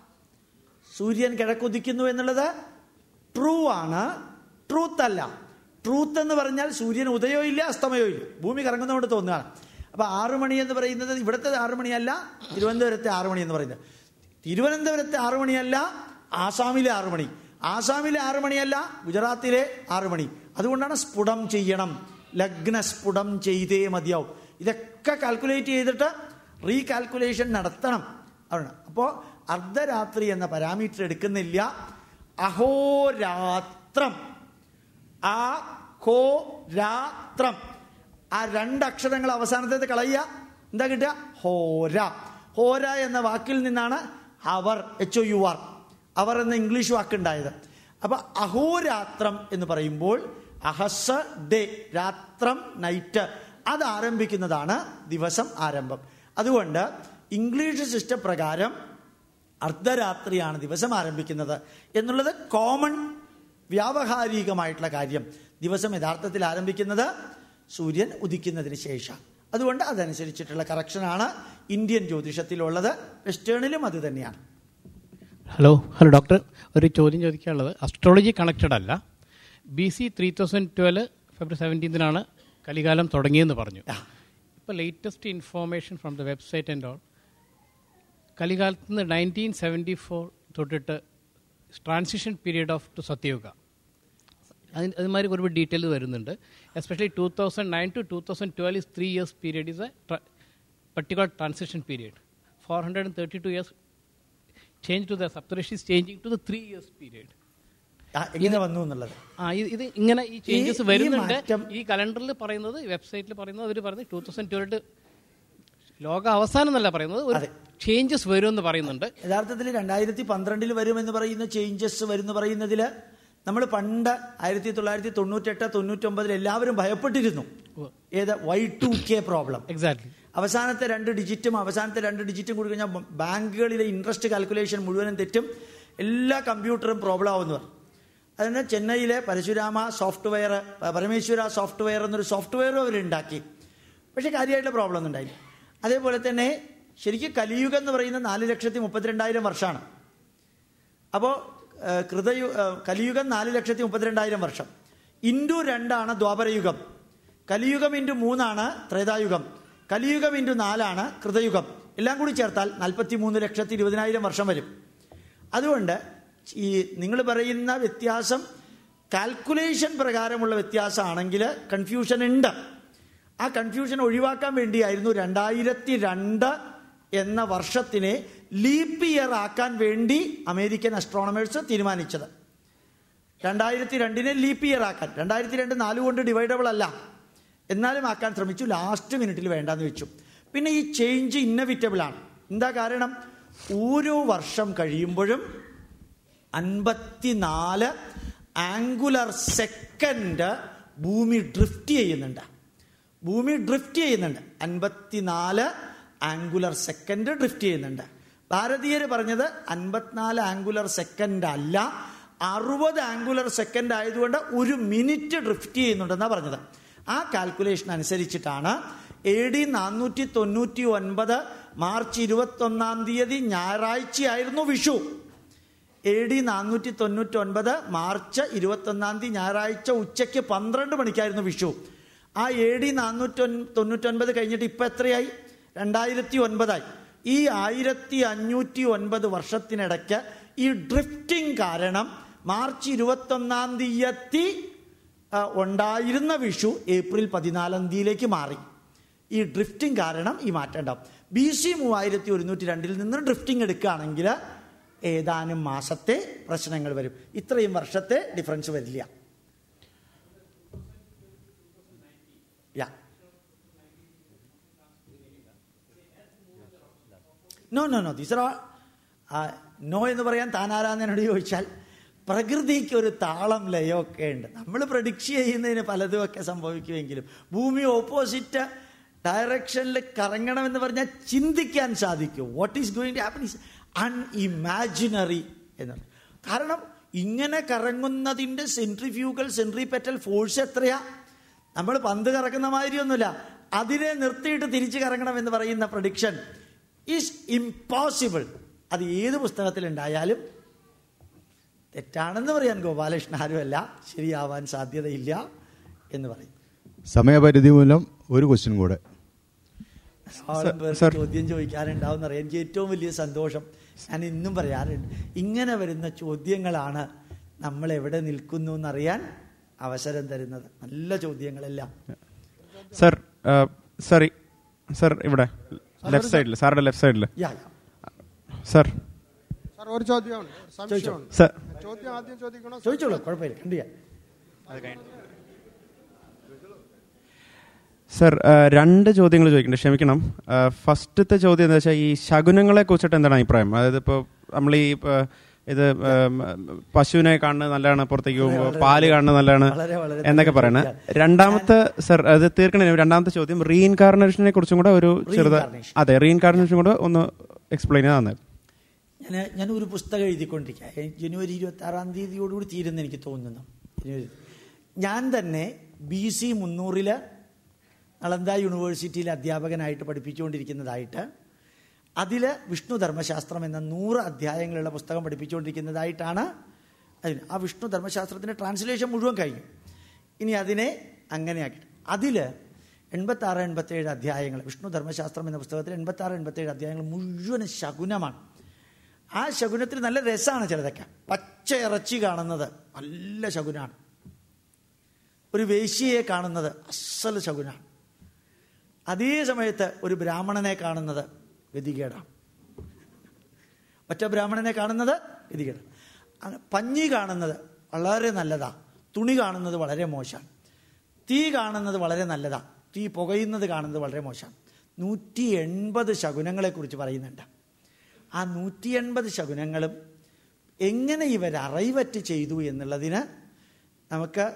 സൂര്യൻ കിഴക്കുദിക്കുന്നു എന്നുള്ളത് ട്രൂ ആണ്. ട്രൂത്ത് അല്ല. ട്രൂത്ത് എന്ന് പറഞ്ഞാൽ സൂര്യൻ ഉദയവും ഇല്ല അസ്തമയവും ഇല്ല. ഭൂമി കറങ്ങുന്നതുകൊണ്ട് തോന്നുകയാണ്. അപ്പൊ ആറു മണി എന്ന് പറയുന്നത് ഇവിടുത്തെ ആറു മണിയല്ല തിരുവനന്തപുരത്തെ ആറു മണി എന്ന് പറയുന്നത്. തിരുവനന്തപുരത്തെ ആറു മണിയല്ല ആസാമിലെ ആറു മണി. ആസാമിലെ ആറു മണിയല്ല ഗുജറാത്തിലെ ആറു മണി. അതുകൊണ്ടാണ് സ്ഫുടം ചെയ്യണം. ലഗ്ന സ്ഫുടം ചെയ്തേ മതിയാവും. ഇതൊക്കെ കാൽക്കുലേറ്റ് ചെയ്തിട്ട് റീകാൽക്കുലേഷൻ നടത്തണം. അതാണ്. അപ്പോൾ അർദ്ധരാത്രി എന്ന പാരാമീറ്റർ എടുക്കുന്നില്ല. അഹോരാത്രം. ആ ഹോ രാത്രം ആ രണ്ടക്ഷരങ്ങൾ അവസാനത്തേത് കളയുക. എന്താ കിട്ടുക? ഹോര. ഹോര എന്ന വാക്കിൽ നിന്നാണ് hour H O U R hour എന്ന ഇംഗ്ലീഷ് വാക്കുണ്ടായത്. അപ്പൊ അഹോരാത്രം എന്ന് പറയുമ്പോൾ അഹസ ഡേ രാത്രം നൈറ്റ് അത് ആരംഭിക്കുന്നതാണ് ദിവസം ആരംഭം. അതുകൊണ്ട് ഇംഗ്ലീഷ് സിസ്റ്റം പ്രകാരം അർദ്ധരാത്രിയാണ് ദിവസം ആരംഭിക്കുന്നത് എന്നുള്ളത് കോമൺ വ്യാവഹാരികമായിട്ടുള്ള കാര്യം. ദിവസം യഥാർത്ഥത്തിൽ ആരംഭിക്കുന്നത് സൂര്യൻ ഉദിക്കുന്നതിന് ശേഷം അതുകൊണ്ട് അതനുസരിച്ചിട്ടുള്ള കറക്ഷനാണ് ഇന്ത്യൻ ജ്യോതിഷത്തിലുള്ളത്. വെസ്റ്റേണിലും അത് തന്നെയാണ്. Hello hello doctor. ഒരു ചോദ്യം ചോദിക്കാനുള്ളത്. അസ്ട്രോളജി കണക്റ്റഡ് അല്ല. B C three thousand twelve February സെവന്റീൻത്തിനാണ് കലികാലം തുടങ്ങിയെന്ന് പറഞ്ഞു. ഇപ്പോൾ latest information from the website and all കലികാലത്ത് നിന്ന് നയന്റീൻ സെവന്റി ഫോർ തൊട്ടിട്ട് transition period of to Satyayuga. അതിന് അതുമാതിരി ഒരുപാട് ഡീറ്റെയിൽ വരുന്നുണ്ട്. Especially two thousand nine to two thousand twelve is three years period is a particular transition period four hundred and is changing to the three years period. എങ്ങനെ വന്നു എന്നുള്ളത് ആ ഇത് ഇങ്ങനെ ഈ ചേഞ്ചസ് വരുന്നുണ്ട് ഈ കലണ്ടറിൽ പറയുന്നത് വെബ്സൈറ്റിൽ പറയുന്നത് അവർ പറയുന്നത് ടൂ തൗസൻഡ് ട്വൽവ് ലോക അവസാനം എന്നല്ല പറയുന്നത് ഒരു. ചേഞ്ചസ് വരുമെന്ന് പറയുന്നുണ്ട് യഥാർത്ഥത്തിൽ രണ്ടായിരത്തി പന്ത്രണ്ടിൽ വരുമെന്ന് പറയുന്ന ചേഞ്ചസ് വരുമെന്ന് പറയുന്നതിൽ നമ്മൾ പണ്ട് ആയിരത്തി തൊള്ളായിരത്തി തൊണ്ണൂറ്റെട്ട് തൊണ്ണൂറ്റൊമ്പതിൽ എല്ലാവരും ഭയപ്പെട്ടിരുന്നു. ഏത്? Y two K problem exact അവസാനത്തെ രണ്ട് ഡിജിറ്റും അവസാനത്തെ രണ്ട് ഡിജിറ്റും കൂടി കഴിഞ്ഞാൽ ബാങ്കുകളിലെ ഇൻട്രസ്റ്റ് കാൽക്കുലേഷൻ മുഴുവനും തെറ്റും. എല്ലാ കമ്പ്യൂട്ടറും പ്രോബ്ലം ആവുമെന്ന് പറഞ്ഞു. അതിന് ചെന്നൈയിലെ പരശുരാമ സോഫ്റ്റ്വെയർ പരമേശ്വര സോഫ്റ്റ്വെയർ എന്നൊരു സോഫ്റ്റ്വെയറും അവരുണ്ടാക്കി പക്ഷെ കാര്യമായിട്ടുള്ള പ്രോബ്ലം ഒന്നും ഉണ്ടായില്ല. അതേപോലെ തന്നെ ശരിക്കും കലിയുഗം എന്ന് പറയുന്നത് നാല് ലക്ഷത്തി മുപ്പത്തിരണ്ടായിരം വർഷമാണ്. അപ്പോൾ കൃതയു കലിയുഗം നാല് ലക്ഷത്തി മുപ്പത്തിരണ്ടായിരം വർഷം. ഇന്റു രണ്ടാണ് ദ്വാപരയുഗം. കലിയുഗം ഇന്റു മൂന്നാണ് ത്രേതായുഗം. കലിയുഗം ഇന്റു നാലാണ് കൃതയുഗം. എല്ലാം കൂടി ചേർത്താൽ നാൽപ്പത്തി മൂന്ന് ലക്ഷത്തി ഇരുപതിനായിരം വർഷം വരും. അതുകൊണ്ട് ഈ നിങ്ങൾ പറയുന്ന വ്യത്യാസം കാൽക്കുലേഷൻ പ്രകാരമുള്ള വ്യത്യാസമാണെങ്കിൽ കൺഫ്യൂഷൻ ഉണ്ട്. ആ കൺഫ്യൂഷൻ ഒഴിവാക്കാൻ വേണ്ടിയായിരുന്നു രണ്ടായിരത്തി രണ്ട് എന്ന വർഷത്തിനെ ലീപ്പ് ഇയർ ആക്കാൻ വേണ്ടി അമേരിക്കൻ അസ്ട്രോണമേഴ്സ് തീരുമാനിച്ചത്. രണ്ടായിരത്തി രണ്ടിനെ ലീപ്പ് ഇയർ ആക്കാൻ. രണ്ടായിരത്തി രണ്ട് നാല് കൊണ്ട് ഡിവൈഡബിൾ അല്ല. എന്നാലും ആക്കാൻ ശ്രമിച്ചു. ലാസ്റ്റ് മിനിറ്റിൽ വേണ്ടാന്ന് വെച്ചു. പിന്നെ ഈ ചേഞ്ച് ഇന്നവിറ്റബിൾ ആണ്. എന്താ കാരണം? ഓരോ വർഷം കഴിയുമ്പോഴും അൻപത്തിനാല് ആംഗുലർ സെക്കൻഡ് ഭൂമി ഡ്രിഫ്റ്റ് ചെയ്യുന്നുണ്ട്. ഭൂമി ഡ്രിഫ്റ്റ് ചെയ്യുന്നുണ്ട്. അൻപത്തിനാല് ആംഗുലർ സെക്കൻഡ് ഡ്രിഫ്റ്റ് ചെയ്യുന്നുണ്ട്. ഭാരതീയർ പറഞ്ഞത് അൻപത്തിനാല് ആംഗുലർ സെക്കൻഡ് അല്ല അറുപത് ആംഗുലർ സെക്കൻഡ് ആയതുകൊണ്ട് ഒരു മിനിറ്റ് ഡ്രിഫ്റ്റ് ചെയ്യുന്നുണ്ടെന്നാണ് പറഞ്ഞത്. ആ കാൽക്കുലേഷൻ അനുസരിച്ചിട്ടാണ് എ ഡി നാനൂറ്റി തൊണ്ണൂറ്റി ഒൻപത് മാർച്ച് ഇരുപത്തി ഒന്നാം തീയതി ഞായറാഴ്ചയായിരുന്നു വിഷു. എ ഡി നാനൂറ്റി തൊണ്ണൂറ്റി ഒൻപത് മാർച്ച് ഇരുപത്തൊന്നാം തീയതി ഞായറാഴ്ച ഉച്ചയ്ക്ക് പന്ത്രണ്ട് മണിക്കായിരുന്നു വിഷു. ആ എ ഡി നാനൂറ്റി തൊണ്ണൂറ്റൊൻപത് കഴിഞ്ഞിട്ട് ഇപ്പം എത്രയായി? രണ്ടായിരത്തി ഒൻപതായി ഈ ആയിരത്തി അഞ്ഞൂറ്റി ഒൻപത് വർഷത്തിനിടയ്ക്ക് ഈ ഡ്രിഫ്റ്റിംഗ് കാരണം മാർച്ച് ഇരുപത്തൊന്നാം തീയതി ഉണ്ടായിരുന്ന വിഷു ഏപ്രിൽ പതിനാലാം തീയതിയിലേക്ക് മാറി. ഈ ഡ്രിഫ്റ്റിംഗ് കാരണം ഈ മാറ്റം ഉണ്ടാവും. ബി സി മൂവായിരത്തി ഒരുന്നൂറ്റി രണ്ടിൽ നിന്ന് ഡ്രിഫ്റ്റിംഗ് എടുക്കുകയാണെങ്കിൽ ഏതാനും മാസത്തെ പ്രശ്നങ്ങൾ വരും. ഇത്രയും വർഷത്തെ ഡിഫറൻസ് വരില്ല yeah no no no these no എന്ന് പറയാൻ താനാരാന്ന് എന്നോട് ചോദിച്ചാൽ പ്രകൃതിക്ക് ഒരു താളം ലയമൊക്കെ ഉണ്ട്. നമ്മൾ പ്രഡിക്റ്റ് ചെയ്യുന്നതിന് പലതും ഒക്കെ സംഭവിക്കുമെങ്കിലും ഭൂമി ഓപ്പോസിറ്റ് ഡയറക്ഷനിൽ കറങ്ങണമെന്ന് പറഞ്ഞാൽ ചിന്തിക്കാൻ സാധിക്കും. What is going to happen is unimaginary എന്ന് കാരണം ഇങ്ങനെ കറങ്ങുന്നതിന്റെ സെൻട്രിഫ്യൂഗൽ സെൻട്രിപെറ്റൽ ഫോഴ്സ് എത്രയാ? നമ്മൾ പന്ത് കറക്കുന്ന മാതിരിയൊന്നുമില്ല. അതിനെ നിർത്തിയിട്ട് തിരിച്ചു കറങ്ങണം എന്ന് പറയുന്ന പ്രഡിക്ഷൻ ഈസ് ഇമ്പോസിബിൾ അത് ഏത് പുസ്തകത്തിലുണ്ടായാലും തെറ്റാണെന്ന് പറയാൻ ഗോപാലകൃഷ്ണൻ ആരുമല്ല. ശരിയാവാൻ സാധ്യതയില്ല എന്ന് പറയും. സമയപരിധി മൂലം ഒരു ക്വസ്റ്റ്യൻ കൂടെ. ചോദ്യം ചോദിക്കാനുണ്ടാവും അറിയാം. എനിക്ക് ഏറ്റവും വലിയ സന്തോഷം ഞാൻ ഇന്നും പറയാറുണ്ട്. ഇങ്ങനെ വരുന്ന ചോദ്യങ്ങളാണ് നമ്മൾ എവിടെ നിൽക്കുന്നു എന്നറിയാൻ അവസരം തരുന്നത്. നല്ല ചോദ്യങ്ങളെല്ലാം. സർ സർ സർ ഇവിടെ. ലെഫ്റ്റ് സൈഡിൽ സാറുടെ ലെഫ്റ്റ് സൈഡിൽ യാ യാ. സർ സാർ ഒരു ചോദ്യമാണ്. ചോദ്യം ആദ്യം ചോദിക്കണോ ചോദിച്ചോളൂ കുഴപ്പമില്ല. കണ്ടിയാ സർ രണ്ട് ചോദ്യങ്ങൾ ചോദിക്കുന്നുണ്ട് ക്ഷമിക്കണം. ഫസ്റ്റത്തെ ചോദ്യം എന്താ വെച്ചാൽ ഈ ശകുനങ്ങളെ കുറിച്ചിട്ട് എന്താണ് അഭിപ്രായം? അതായത് ഇപ്പോൾ നമ്മൾ ഈ ഇത് പശുവിനെ കാണുന്നത് നല്ലതാണ് പുറത്തേക്ക് പോകുമ്പോൾ പാൽ കാണുന്നത് നല്ലതാണ് എന്നൊക്കെ പറയണേ. രണ്ടാമത്തെ സർ അത് തീർക്കണേ രണ്ടാമത്തെ ചോദ്യം റീഇൻകാർണേഷനെ കുറിച്ചും കൂടെ ഒരു ചെറുത് അതെ റീഇൻകാർണേഷൻ കൂടെ ഒന്ന് എക്സ്പ്ലെയിൻ ചെയ്താൽ തന്നെ. ഞാൻ ഞാൻ ഒരു പുസ്തകം എഴുതിക്കൊണ്ടിരിക്കുക ജനുവരി ഇരുപത്തി ആറാം തീയതിയോടുകൂടി തീരുന്ന എനിക്ക് തോന്നുന്നു. ജനുവരി. ഞാൻ തന്നെ ബി സി മുന്നൂറിൽ നളന്ദ യൂണിവേഴ്സിറ്റിയിൽ അധ്യാപകനായിട്ട് പഠിപ്പിച്ചുകൊണ്ടിരിക്കുന്നതായിട്ട് അതിൽ വിഷ്ണു ധർമ്മശാസ്ത്രം എന്ന നൂറ് അധ്യായങ്ങളുള്ള പുസ്തകം പഠിപ്പിച്ചുകൊണ്ടിരിക്കുന്നതായിട്ടാണ് അതിന് ആ വിഷ്ണു ധർമ്മശാസ്ത്രത്തിന്റെ ട്രാൻസ്ലേഷൻ മുഴുവൻ കഴിഞ്ഞു. ഇനി അതിനെ അങ്ങനെയാക്കി അതിൽ എൺപത്താറ് എൺപത്തേഴ് അധ്യായങ്ങൾ വിഷ്ണു ധർമ്മശാസ്ത്രം എന്ന പുസ്തകത്തിൽ എൺപത്താറ് എൺപത്തേഴ് അധ്യായങ്ങൾ മുഴുവൻ ശകുനമാണ്. ആ ശകുനത്തിൽ നല്ല രസമാണ് ചിലതൊക്കെ. പച്ച ഇറച്ചി കാണുന്നത് നല്ല ശകുനാണ്. ഒരു വേശ്യയെ കാണുന്നത് അസൽ ശകുനാണ്. അതേ സമയത്ത് ഒരു ബ്രാഹ്മണനെ കാണുന്നത് ഗതികേടാണ്. ഒറ്റ ബ്രാഹ്മണനെ കാണുന്നത് ഗതികേട് അങ്ങനെ പഞ്ഞി കാണുന്നത് വളരെ നല്ലതാ. തുണി കാണുന്നത് വളരെ മോശമാണ്. തീ കാണുന്നത് വളരെ നല്ലതാ. തീ പുകയുന്നത് കാണുന്നത് വളരെ മോശമാണ്. നൂറ്റി എൺപത് ശകുനങ്ങളെക്കുറിച്ച് പറയുന്നുണ്ട്. ആ നൂറ്റി എൺപത് ശകുനങ്ങളും എങ്ങനെ ഇവർ അറൈവറ്റ് ചെയ്തു എന്നുള്ളതിന് നമുക്ക്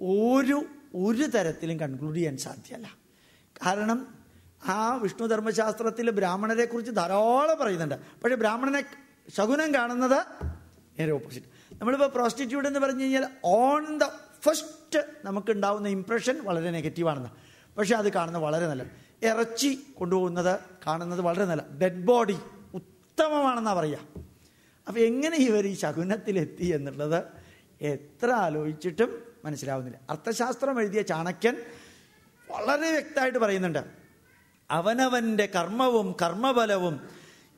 ഒരു ഒരു തരത്തിലും കൺക്ലൂഡ് ചെയ്യാൻ സാധ്യമല്ല. കാരണം ആ വിഷ്ണു ധർമ്മശാസ്ത്രത്തിൽ ബ്രാഹ്മണരെ കുറിച്ച് ധാരാളം പറയുന്നുണ്ട്. പക്ഷേ ബ്രാഹ്മണനെ ശകുനം കാണുന്നത് നേരെ ഓപ്പോസിറ്റ് നമ്മളിപ്പോൾ പ്രോസ്റ്റിറ്റ്യൂട്ട് എന്ന് പറഞ്ഞു കഴിഞ്ഞാൽ ഓൺ ദ ഫസ്റ്റ് നമുക്ക് ഉണ്ടാവുന്ന ഇംപ്രഷൻ വളരെ നെഗറ്റീവാണെന്ന് പക്ഷെ അത് കാണുന്നത് വളരെ നല്ല ഇറച്ചി കൊണ്ടുപോകുന്നത് കാണുന്നത് വളരെ നല്ല ഡെഡ് ബോഡി ഉത്തമമാണെന്നാണ് പറയുക. അപ്പോൾ എങ്ങനെ ഇവർ ഈ ശകുനത്തിലെത്തി എന്നുള്ളത് എത്ര ആലോചിച്ചിട്ടും മനസ്സിലാവുന്നില്ല. അർത്ഥശാസ്ത്രം എഴുതിയ ചാണക്യൻ വളരെ വ്യക്തമായിട്ട് പറയുന്നുണ്ട്. അവനവന്റെ കർമ്മവും കർമ്മബലവും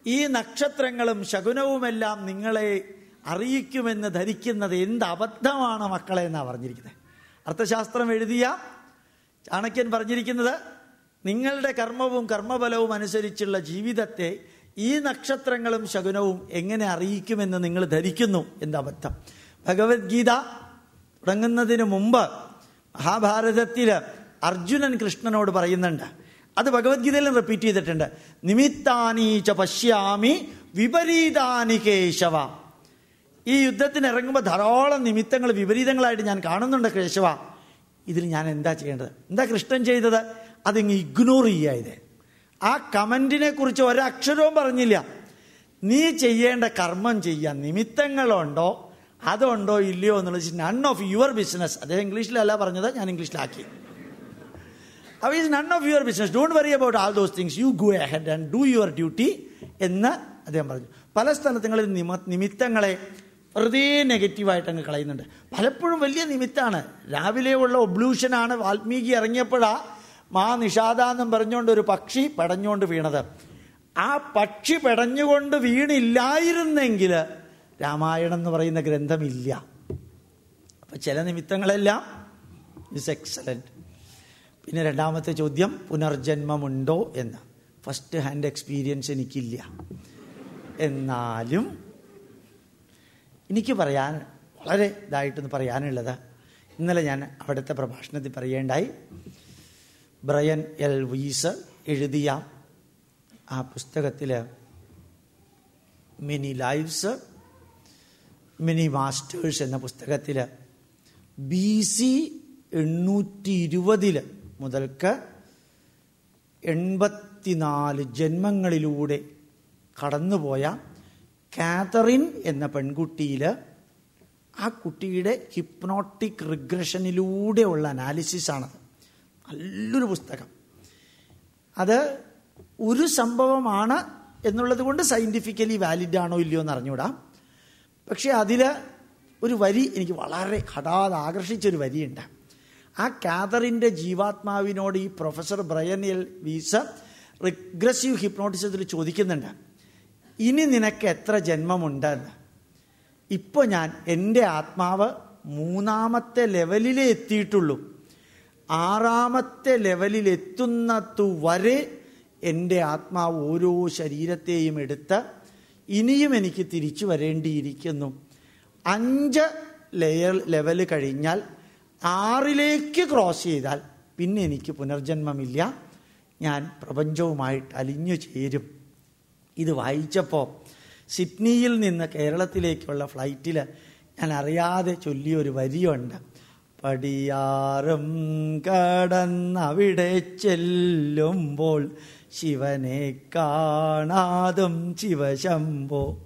ഈ നക്ഷത്രങ്ങളും ശകുനവുമെല്ലാം നിങ്ങളെ അറിയിക്കുമെന്ന് ധരിക്കുന്നത് എന്ത് അബദ്ധമാണ് മക്കളെ എന്നാണ് പറഞ്ഞിരിക്കുന്നത്? അർത്ഥശാസ്ത്രം എഴുതിയ ചാണക്യൻ പറഞ്ഞിരിക്കുന്നത് നിങ്ങളുടെ കർമ്മവും കർമ്മബലവും അനുസരിച്ചുള്ള ജീവിതത്തെ ഈ നക്ഷത്രങ്ങളും ശകുനവും എങ്ങനെ അറിയിക്കുമെന്ന് നിങ്ങൾ ധരിക്കുന്നു എന്ത് അബദ്ധം. ഭഗവത്ഗീത തുടങ്ങുന്നതിന് മുമ്പ് മഹാഭാരതത്തിൽ അർജുനൻ കൃഷ്ണനോട് പറയുന്നുണ്ട് അത് ഭഗവത്ഗീതയിലും റിപ്പീറ്റ് ചെയ്തിട്ടുണ്ട്. നിമിത്താനി ച പശ്യാമി വിപരീതാനി കേശവ. ഈ യുദ്ധത്തിന് ഇറങ്ങുമ്പോൾ ധാരാളം നിമിത്തങ്ങൾ വിപരീതങ്ങളായിട്ട് ഞാൻ കാണുന്നുണ്ട് കേശവ. ഇതിൽ ഞാൻ എന്താ ചെയ്യേണ്ടത്? എന്താ കൃഷ്ണൻ ചെയ്തത്? അതിങ്ങ് ഇഗ്നോർ ചെയ്യാതെ ആ കമന്റിനെ കുറിച്ച് ഒരക്ഷരവും പറഞ്ഞില്ല. നീ ചെയ്യേണ്ട കർമ്മം ചെയ്യാൻ നിമിത്തങ്ങളുണ്ടോ? അതുണ്ടോ ഇല്ലയോ എന്നുള്ളത് നൺ ഓഫ് യുവർ ബിസിനസ് അദ്ദേഹം ഇംഗ്ലീഷിലല്ല പറഞ്ഞത് ഞാൻ ഇംഗ്ലീഷിലാക്കി. അപ്പോൾ is none of your business don't worry about all those things you go ahead and do your duty എന്ന് അദ്ദേഹം പറഞ്ഞു. പല സ്ഥലത്തുങ്ങളിൽ നിമ നിമിത്തങ്ങളെ വെറുതെ നെഗറ്റീവായിട്ട് അങ്ങ് കളയുന്നുണ്ട്. പലപ്പോഴും വലിയ നിമിത്താണ് രാവിലെയുള്ള ഒബ്ലൂഷനാണ് വാൽമീകി ഇറങ്ങിയപ്പോഴാ മാ നിഷാദന്നും പറഞ്ഞുകൊണ്ട് ഒരു പക്ഷി പടഞ്ഞുകൊണ്ട് വീണത്. ആ പക്ഷി പടഞ്ഞുകൊണ്ട് വീണില്ലായിരുന്നെങ്കിൽ രാമായണം എന്ന് പറയുന്ന ഗ്രന്ഥമില്ല. അപ്പൊ ചില നിമിത്തങ്ങളെല്ലാം ഇസ് എക്സലന്റ് പിന്നെ രണ്ടാമത്തെ ചോദ്യം പുനർജന്മമുണ്ടോ എന്ന്. ഫസ്റ്റ് ഹാൻഡ് എക്സ്പീരിയൻസ് എനിക്കില്ല. എന്നാലും എനിക്ക് പറയാൻ വളരെ ഇതായിട്ടൊന്ന് പറയാനുള്ളത്. ഇന്നലെ ഞാൻ അവിടുത്തെ പ്രഭാഷണത്തിൽ പറയേണ്ടായി ബ്രയൻ എൽ വീസ് എഴുതിയ ആ പുസ്തകത്തിൽ മിനി ലൈവ്സ് മിനി മാസ്റ്റേഴ്സ് എന്ന പുസ്തകത്തിൽ ബി സി എണ്ണൂറ്റി ഇരുപതിൽ മുതൽക്ക് എൺപത്തിനാല് ജന്മങ്ങളിലൂടെ കടന്നുപോയ കാതറിൻ എന്ന പെൺകുട്ടിയിൽ ആ കുട്ടിയുടെ ഹിപ്നോട്ടിക് റിഗ്രഷനിലൂടെയുള്ള അനാലിസിസ് ആണത് നല്ലൊരു പുസ്തകം. അത് ഒരു സംഭവമാണ് എന്നുള്ളത് കൊണ്ട് സയന്റിഫിക്കലി വാലിഡ് ആണോ ഇല്ലയോ എന്ന് അറിഞ്ഞൂടാ പക്ഷേ അതിൽ ഒരു വരി എനിക്ക് വളരെ ഹഠാത് ആകർഷിച്ചൊരു വരിയുണ്ട്. ആ കാതറിന്റെ ജീവാത്മാവിനോട് ഈ professor Brian L Weiss regressive ഹിപ്നോട്ടിസത്തിൽ ചോദിക്കുന്നുണ്ട് ഇനി നിനക്ക് എത്ര ജന്മമുണ്ടെന്ന് ഇപ്പോൾ ഞാൻ എന്റെ ആത്മാവ് മൂന്നാമത്തെ ലെവലിലേ എത്തിയിട്ടുള്ളൂ. ആറാമത്തെ ലെവലിൽ എത്തുന്നതുവരെ എന്റെ ആത്മാവ് ഓരോ ശരീരത്തെയും എടുത്ത് ഇനിയും എനിക്ക് തിരിച്ചു വരേണ്ടിയിരിക്കുന്നു. അഞ്ച് ലെയർ ലെവൽ കഴിഞ്ഞാൽ ആറിലേക്ക് ക്രോസ് ചെയ്താൽ പിന്നെ എനിക്ക് പുനർജന്മമില്ല. ഞാൻ പ്രപഞ്ചവുമായിട്ട് അലിഞ്ഞു ചേരും. ഇത് വായിച്ചപ്പോൾ സിഡ്നിയിൽ നിന്ന് കേരളത്തിലേക്കുള്ള ഫ്ലൈറ്റിൽ ഞാൻ അറിയാതെ ചൊല്ലിയൊരു വരിയുണ്ട്. പടിയാറും കടന്നവിടെ ചെല്ലുമ്പോൾ ശിവനെ കാണാതും ശിവശംഭോ.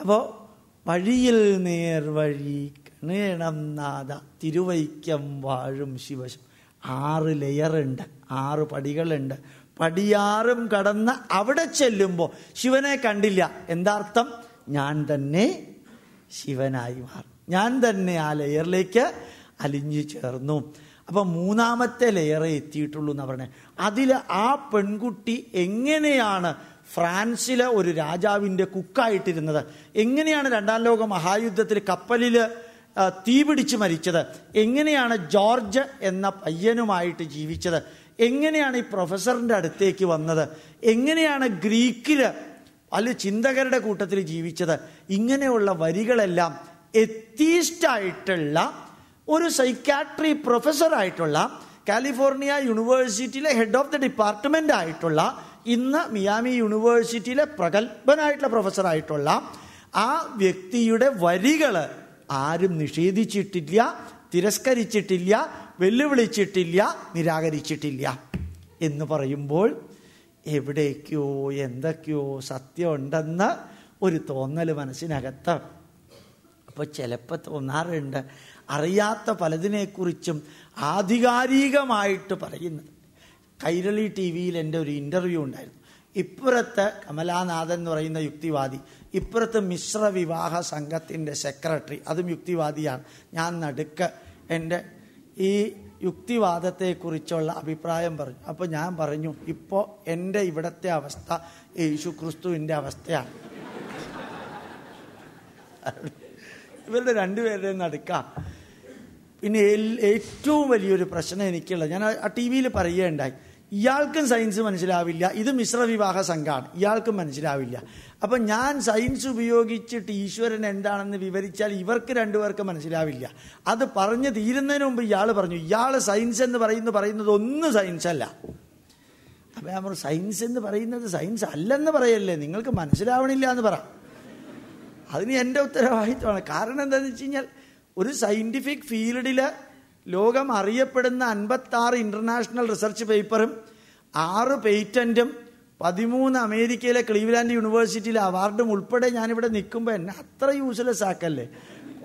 അപ്പോൾ വഴിയിൽ നേർവഴി കണേണം നാഥ തിരുവൈക്കം വാഴും ശിവശം. ആറ് ലെയറുണ്ട് ആറ് പടികളുണ്ട്. പടിയാറും കടന്ന് അവിടെ ചെല്ലുമ്പോൾ ശിവനെ കണ്ടില്ല. എന്താർത്ഥം ഞാൻ തന്നെ ശിവനായി മാറും. ഞാൻ തന്നെ ആ ലെയറിലേക്ക് അലിഞ്ഞു ചേർന്നു. അപ്പൊ മൂന്നാമത്തെ ലെയറെ എത്തിയിട്ടുള്ളൂ എന്ന് പറഞ്ഞത് അതിൽ ആ പെൺകുട്ടി എങ്ങനെയാണ് ഫ്രാൻസിലെ ഒരു രാജാവിന്റെ കുക്കായിട്ടിരുന്നത്? എങ്ങനെയാണ് രണ്ടാം ലോക മഹായുദ്ധത്തിൽ കപ്പലിൽ തീപിടിച്ച് മരിച്ചത്. എങ്ങനെയാണ് ജോർജ് എന്ന പയ്യനുമായിട്ട് ജീവിച്ചത്? എങ്ങനെയാണ് ഈ പ്രൊഫസറിന്റെ അടുത്തേക്ക് വന്നത്? എങ്ങനെയാണ് ഗ്രീക്കിൽ പല ചിന്തകരുടെ കൂട്ടത്തിൽ ജീവിച്ചത്? ഇങ്ങനെയുള്ള വരികളെല്ലാം എത്തീസ്റ്റായിട്ടുള്ള ഒരു സൈക്കാട്രി പ്രൊഫസറായിട്ടുള്ള കാലിഫോർണിയ യൂണിവേഴ്സിറ്റിയിലെ ഹെഡ് ഓഫ് ദി ഡിപ്പാർട്ട്മെന്റ് ആയിട്ടുള്ള ഇന്ന് മിയാമി യൂണിവേഴ്സിറ്റിയിലെ പ്രഗത്ഭനായിട്ടുള്ള പ്രൊഫസറായിട്ടുള്ള ആ വ്യക്തിയുടെ വരികൾ ആരും നിഷേധിച്ചിട്ടില്ല തിരസ്കരിച്ചിട്ടില്ല വെല്ലുവിളിച്ചിട്ടില്ല നിരാകരിച്ചിട്ടില്ല എന്ന് പറയുമ്പോൾ എവിടേക്കോ എന്തൊക്കെയോ സത്യമുണ്ടെന്ന് ഒരു തോന്നൽ മനസ്സിനകത്ത്. അപ്പോൾ ചിലപ്പോൾ തോന്നാറുണ്ട്. അറിയാത്ത പലതിനെക്കുറിച്ചും ആധികാരികമായിട്ട് പറയുന്നത്. കൈരളി ടി വിയിൽ എന്റെ ഒരു ഇന്റർവ്യൂ ഉണ്ടായിരുന്നു. ഇപ്പുറത്ത് കമലാനാഥൻ എന്ന് പറയുന്ന യുക്തിവാദി ഇപ്പുറത്ത് മിശ്ര വിവാഹ സംഘത്തിന്റെ സെക്രട്ടറി അതും യുക്തിവാദിയാണ്. ഞാൻ നടുക്ക് എന്റെ ഈ യുക്തിവാദത്തെക്കുറിച്ചുള്ള അഭിപ്രായം പറഞ്ഞു. അപ്പോൾ ഞാൻ പറഞ്ഞു ഇപ്പോൾ എന്റെ ഇവിടത്തെ അവസ്ഥ യേശു ക്രിസ്തുവിന്റെ അവസ്ഥയാണ്. ഇവരുടെ രണ്ടുപേരുടെയും നടുക്കാം. പിന്നെ ഏറ്റവും വലിയൊരു പ്രശ്നം എനിക്കുള്ളത് ഞാൻ ആ ടി വിയിൽ പറയുകയുണ്ടായി. ഇയാൾക്കും സയൻസ് മനസ്സിലാവില്ല ഇത് മിശ്ര വിവാഹ സംഘമാണ്. ഇയാൾക്കും മനസ്സിലാവില്ല. അപ്പം ഞാൻ സയൻസ് ഉപയോഗിച്ചിട്ട് ഈശ്വരൻ എന്താണെന്ന് വിവരിച്ചാൽ ഇവർക്ക് രണ്ടുപേർക്ക് മനസ്സിലാവില്ല. അത് പറഞ്ഞു തീരുന്നതിന് മുമ്പ് ഇയാൾ പറഞ്ഞു ഇയാൾ സയൻസ് എന്ന് പറയുന്നു പറയുന്നത് ഒന്നും സയൻസ് അല്ല. അപ്പം ഞാൻ സയൻസ് എന്ന് പറയുന്നത് സയൻസ് അല്ലെന്ന് പറയല്ലേ നിങ്ങൾക്ക് മനസ്സിലാവണില്ല എന്ന് പറ. അതിന് എന്റെ ഉത്തരവാദിത്വമാണ്. കാരണം എന്താണെന്ന് വെച്ച് കഴിഞ്ഞാൽ ഒരു സയന്റിഫിക് ഫീൽഡിൽ ലോകം അറിയപ്പെടുന്ന അൻപത്താറ് ഇന്റർനാഷണൽ റിസർച്ച് പേപ്പറും ആറ് പേറ്റന്റും പതിമൂന്ന് അമേരിക്കയിലെ ക്ലീവ്ലാൻഡ് യൂണിവേഴ്സിറ്റിയിലെ അവാർഡും ഉൾപ്പെടെ ഞാനിവിടെ നിൽക്കുമ്പോൾ എന്നെ അത്ര യൂസ്ലെസ് ആക്കല്ലേ?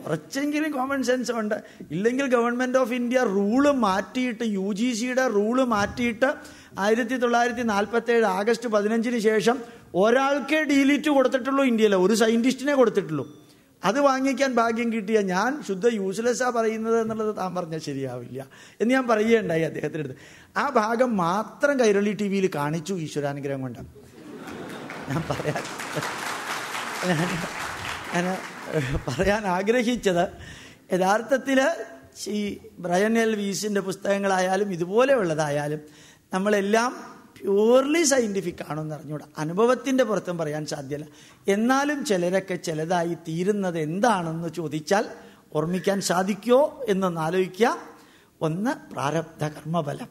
കുറച്ചെങ്കിലും കോമൺ സെൻസ് ഉണ്ട്. ഇല്ലെങ്കിൽ ഗവൺമെന്റ് ഓഫ് ഇന്ത്യ റൂൾ മാറ്റിയിട്ട് യു ജി സിയുടെ റൂൾ മാറ്റിയിട്ട് ആയിരത്തി തൊള്ളായിരത്തി നാൽപ്പത്തി ഏഴ് ആഗസ്റ്റ് പതിനഞ്ചിന് ശേഷം ഒരാൾക്കേ ഡീലിറ്റ് കൊടുത്തിട്ടുള്ളൂ ഇന്ത്യയിലെ. ഒരു സയന്റിസ്റ്റിനെ കൊടുത്തിട്ടുള്ളൂ. അത് വാങ്ങിക്കാൻ ഭാഗ്യം കിട്ടിയ ഞാൻ ശുദ്ധ യൂസ്ലെസ്സാ പറയുന്നത് എന്നുള്ളത് താൻ പറഞ്ഞാൽ ശരിയാവില്ല എന്ന് ഞാൻ പറയുകയുണ്ടായി അദ്ദേഹത്തിന്റെ അടുത്ത്. ആ ഭാഗം മാത്രം കൈരളി ടി വിയിൽ കാണിച്ചു ഈശ്വരാനുഗ്രഹം കൊണ്ട്. ഞാൻ പറയാൻ ഞാൻ പറയാൻ ആഗ്രഹിച്ചത് യഥാർത്ഥത്തിൽ ഈ ബ്രയൻ എൽ വീസിന്റെ പുസ്തകങ്ങളായാലും ഇതുപോലെയുള്ളതായാലും നമ്മളെല്ലാം പ്യൂർലി സയന്റിഫിക് ആണെന്ന് അറിഞ്ഞൂടാ. അനുഭവത്തിന്റെ പുറത്തും പറയാൻ സാധ്യല്ല. എന്നാലും ചിലരൊക്കെ ചിലതായി തീരുന്നത് എന്താണെന്ന് ചോദിച്ചാൽ ഓർമ്മിക്കാൻ സാധിക്കുമോ എന്നൊന്ന് ആലോചിക്കുക. ഒന്ന് പ്രാരബ്ധ കർമ്മബലം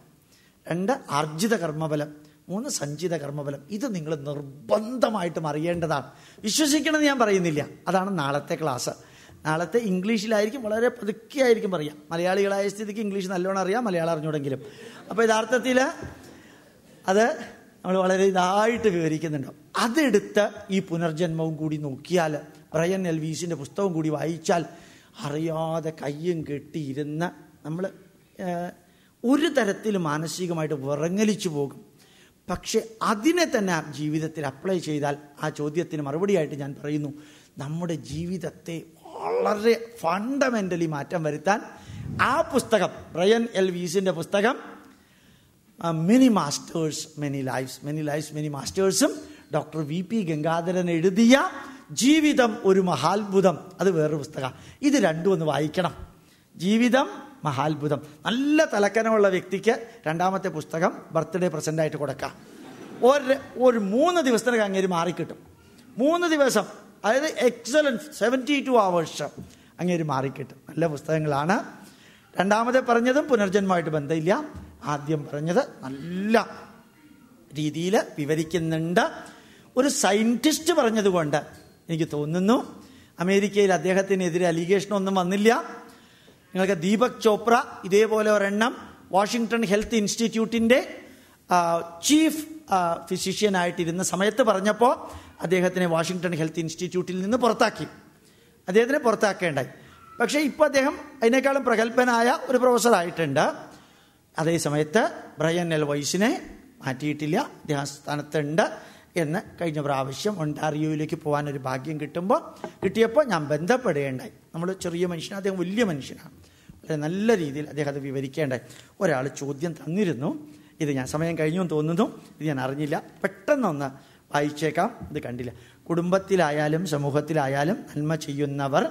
രണ്ട് ആർജിത കർമ്മബലം മൂന്ന് സഞ്ചിത കർമ്മബലം ഇത് നിങ്ങൾ നിർബന്ധമായിട്ടും അറിയേണ്ടതാണ് വിശ്വസിക്കണമെന്ന് ഞാൻ പറയുന്നില്ല. അതാണ് നാളത്തെ ക്ലാസ്. നാളത്തെ ഇംഗ്ലീഷിലായിരിക്കും വളരെ പതുക്കെയായിരിക്കും പറയാം. മലയാളികളായ സ്ഥിതിക്ക് ഇംഗ്ലീഷ് നല്ലോണം അറിയാം മലയാളം അറിഞ്ഞൂടെങ്കിലും. അപ്പോൾ യഥാർത്ഥത്തിൽ അത് നമ്മൾ വളരെ ഇതായിട്ട് വിവരിക്കുന്നുണ്ട്. അതെടുത്ത് ഈ പുനർജന്മവും കൂടി നോക്കിയാൽ ബ്രയൻ എൽവീസിന്റെ പുസ്തകം കൂടി വായിച്ചാൽ അറിയാതെ കയ്യും കെട്ടിയിരുന്ന നമ്മൾ ഒരു തരത്തിൽ മാനസികമായിട്ട് വിറങ്ങലിച്ചു പോകും. പക്ഷെ അതിനെ തന്നെ ജീവിതത്തിൽ അപ്ലൈ ചെയ്താൽ ആ ചോദ്യത്തിന് മറുപടിയായിട്ട് ഞാൻ പറയുന്നു നമ്മുടെ ജീവിതത്തെ വളരെ ഫണ്ടമെന്റലി മാറ്റം വരുത്താൻ ആ പുസ്തകം ബ്രയൻ എൽ വീസിന്റെ പുസ്തകം many masters many lives many lives many മാസ്റ്റേഴ്സും doctor V P Gangadharan എഴുതിയ ജീവിതം ഒരു മഹാത്ഭുതം. അത് വേറൊരു പുസ്തകം. ഇത് രണ്ടും ഒന്ന് വായിക്കണം. ജീവിതം മഹാത്ഭുതം. നല്ല തലക്കനമുള്ള വ്യക്തിക്ക് രണ്ടാമത്തെ പുസ്തകം ബർത്ത്ഡേ പ്രസന്റ് ആയിട്ട് കൊടുക്കാം. ഒരു ഒരു മൂന്ന് ദിവസത്തിനൊക്കെ അങ്ങേര് മാറിക്കിട്ടും. മൂന്ന് ദിവസം അതായത് എക്സലൻസ് സെവന്റി ടു അവേഴ്സ് അങ്ങേര് മാറിക്കിട്ടും. നല്ല പുസ്തകങ്ങളാണ്. രണ്ടാമത് പറഞ്ഞതും പുനർജന്മമായിട്ട് ബന്ധമില്ല. ആദ്യം പറഞ്ഞത് നല്ല രീതിയിൽ വിവരിക്കുന്നുണ്ട്. ഒരു സയന്റിസ്റ്റ് പറഞ്ഞതുകൊണ്ട് എനിക്ക് തോന്നുന്നു അമേരിക്കയിൽ അദ്ദേഹത്തിനെതിരെ അലിഗേഷൻ ഒന്നും വന്നില്ല. നിങ്ങൾക്ക് ദീപക് ചോപ്ര ഇതേപോലെ ഒരെണ്ണം വാഷിങ്ടൺ ഹെൽത്ത് ഇൻസ്റ്റിറ്റ്യൂട്ടിന്റെ ചീഫ് ഫിസിഷ്യനായിട്ടിരുന്ന സമയത്ത് പറഞ്ഞപ്പോൾ അദ്ദേഹത്തിനെ വാഷിങ്ടൺ ഹെൽത്ത് ഇൻസ്റ്റിറ്റ്യൂട്ടിൽ നിന്ന് പുറത്താക്കി. അദ്ദേഹത്തിനെ പുറത്താക്കേണ്ടായി. പക്ഷേ ഇപ്പോൾ അദ്ദേഹം അതിനേക്കാളും പ്രഗത്ഭനായ ഒരു പ്രൊഫസറായിട്ടുണ്ട്. അതേ സമയത്ത് ബ്രയൻ എൽ വൈസിനെ മാറ്റിയിട്ടില്ല. അദ്ദേഹം സ്ഥാനത്തുണ്ട് എന്ന് കഴിഞ്ഞ പ്രാവശ്യം ഒണ്ടാറിയോയിലേക്ക് പോകാൻ ഒരു ഭാഗ്യം കിട്ടുമ്പോൾ കിട്ടിയപ്പോൾ ഞാൻ ബന്ധപ്പെടുകയുണ്ടായി. നമ്മൾ ചെറിയ മനുഷ്യനാണ് അദ്ദേഹം വലിയ മനുഷ്യനാണ്. വളരെ നല്ല രീതിയിൽ അദ്ദേഹം അത് വിവരിക്കേണ്ടായി ഒരാൾ ചോദ്യം തന്നിരുന്നു. ഇത് ഞാൻ സമയം കഴിഞ്ഞു എന്ന് തോന്നുന്നു ഇത് ഞാൻ അറിഞ്ഞില്ല. പെട്ടെന്നൊന്ന് വായിച്ചേക്കാം. ഇത് കണ്ടില്ല. കുടുംബത്തിലായാലും സമൂഹത്തിലായാലും നന്മ ചെയ്യുന്നവർ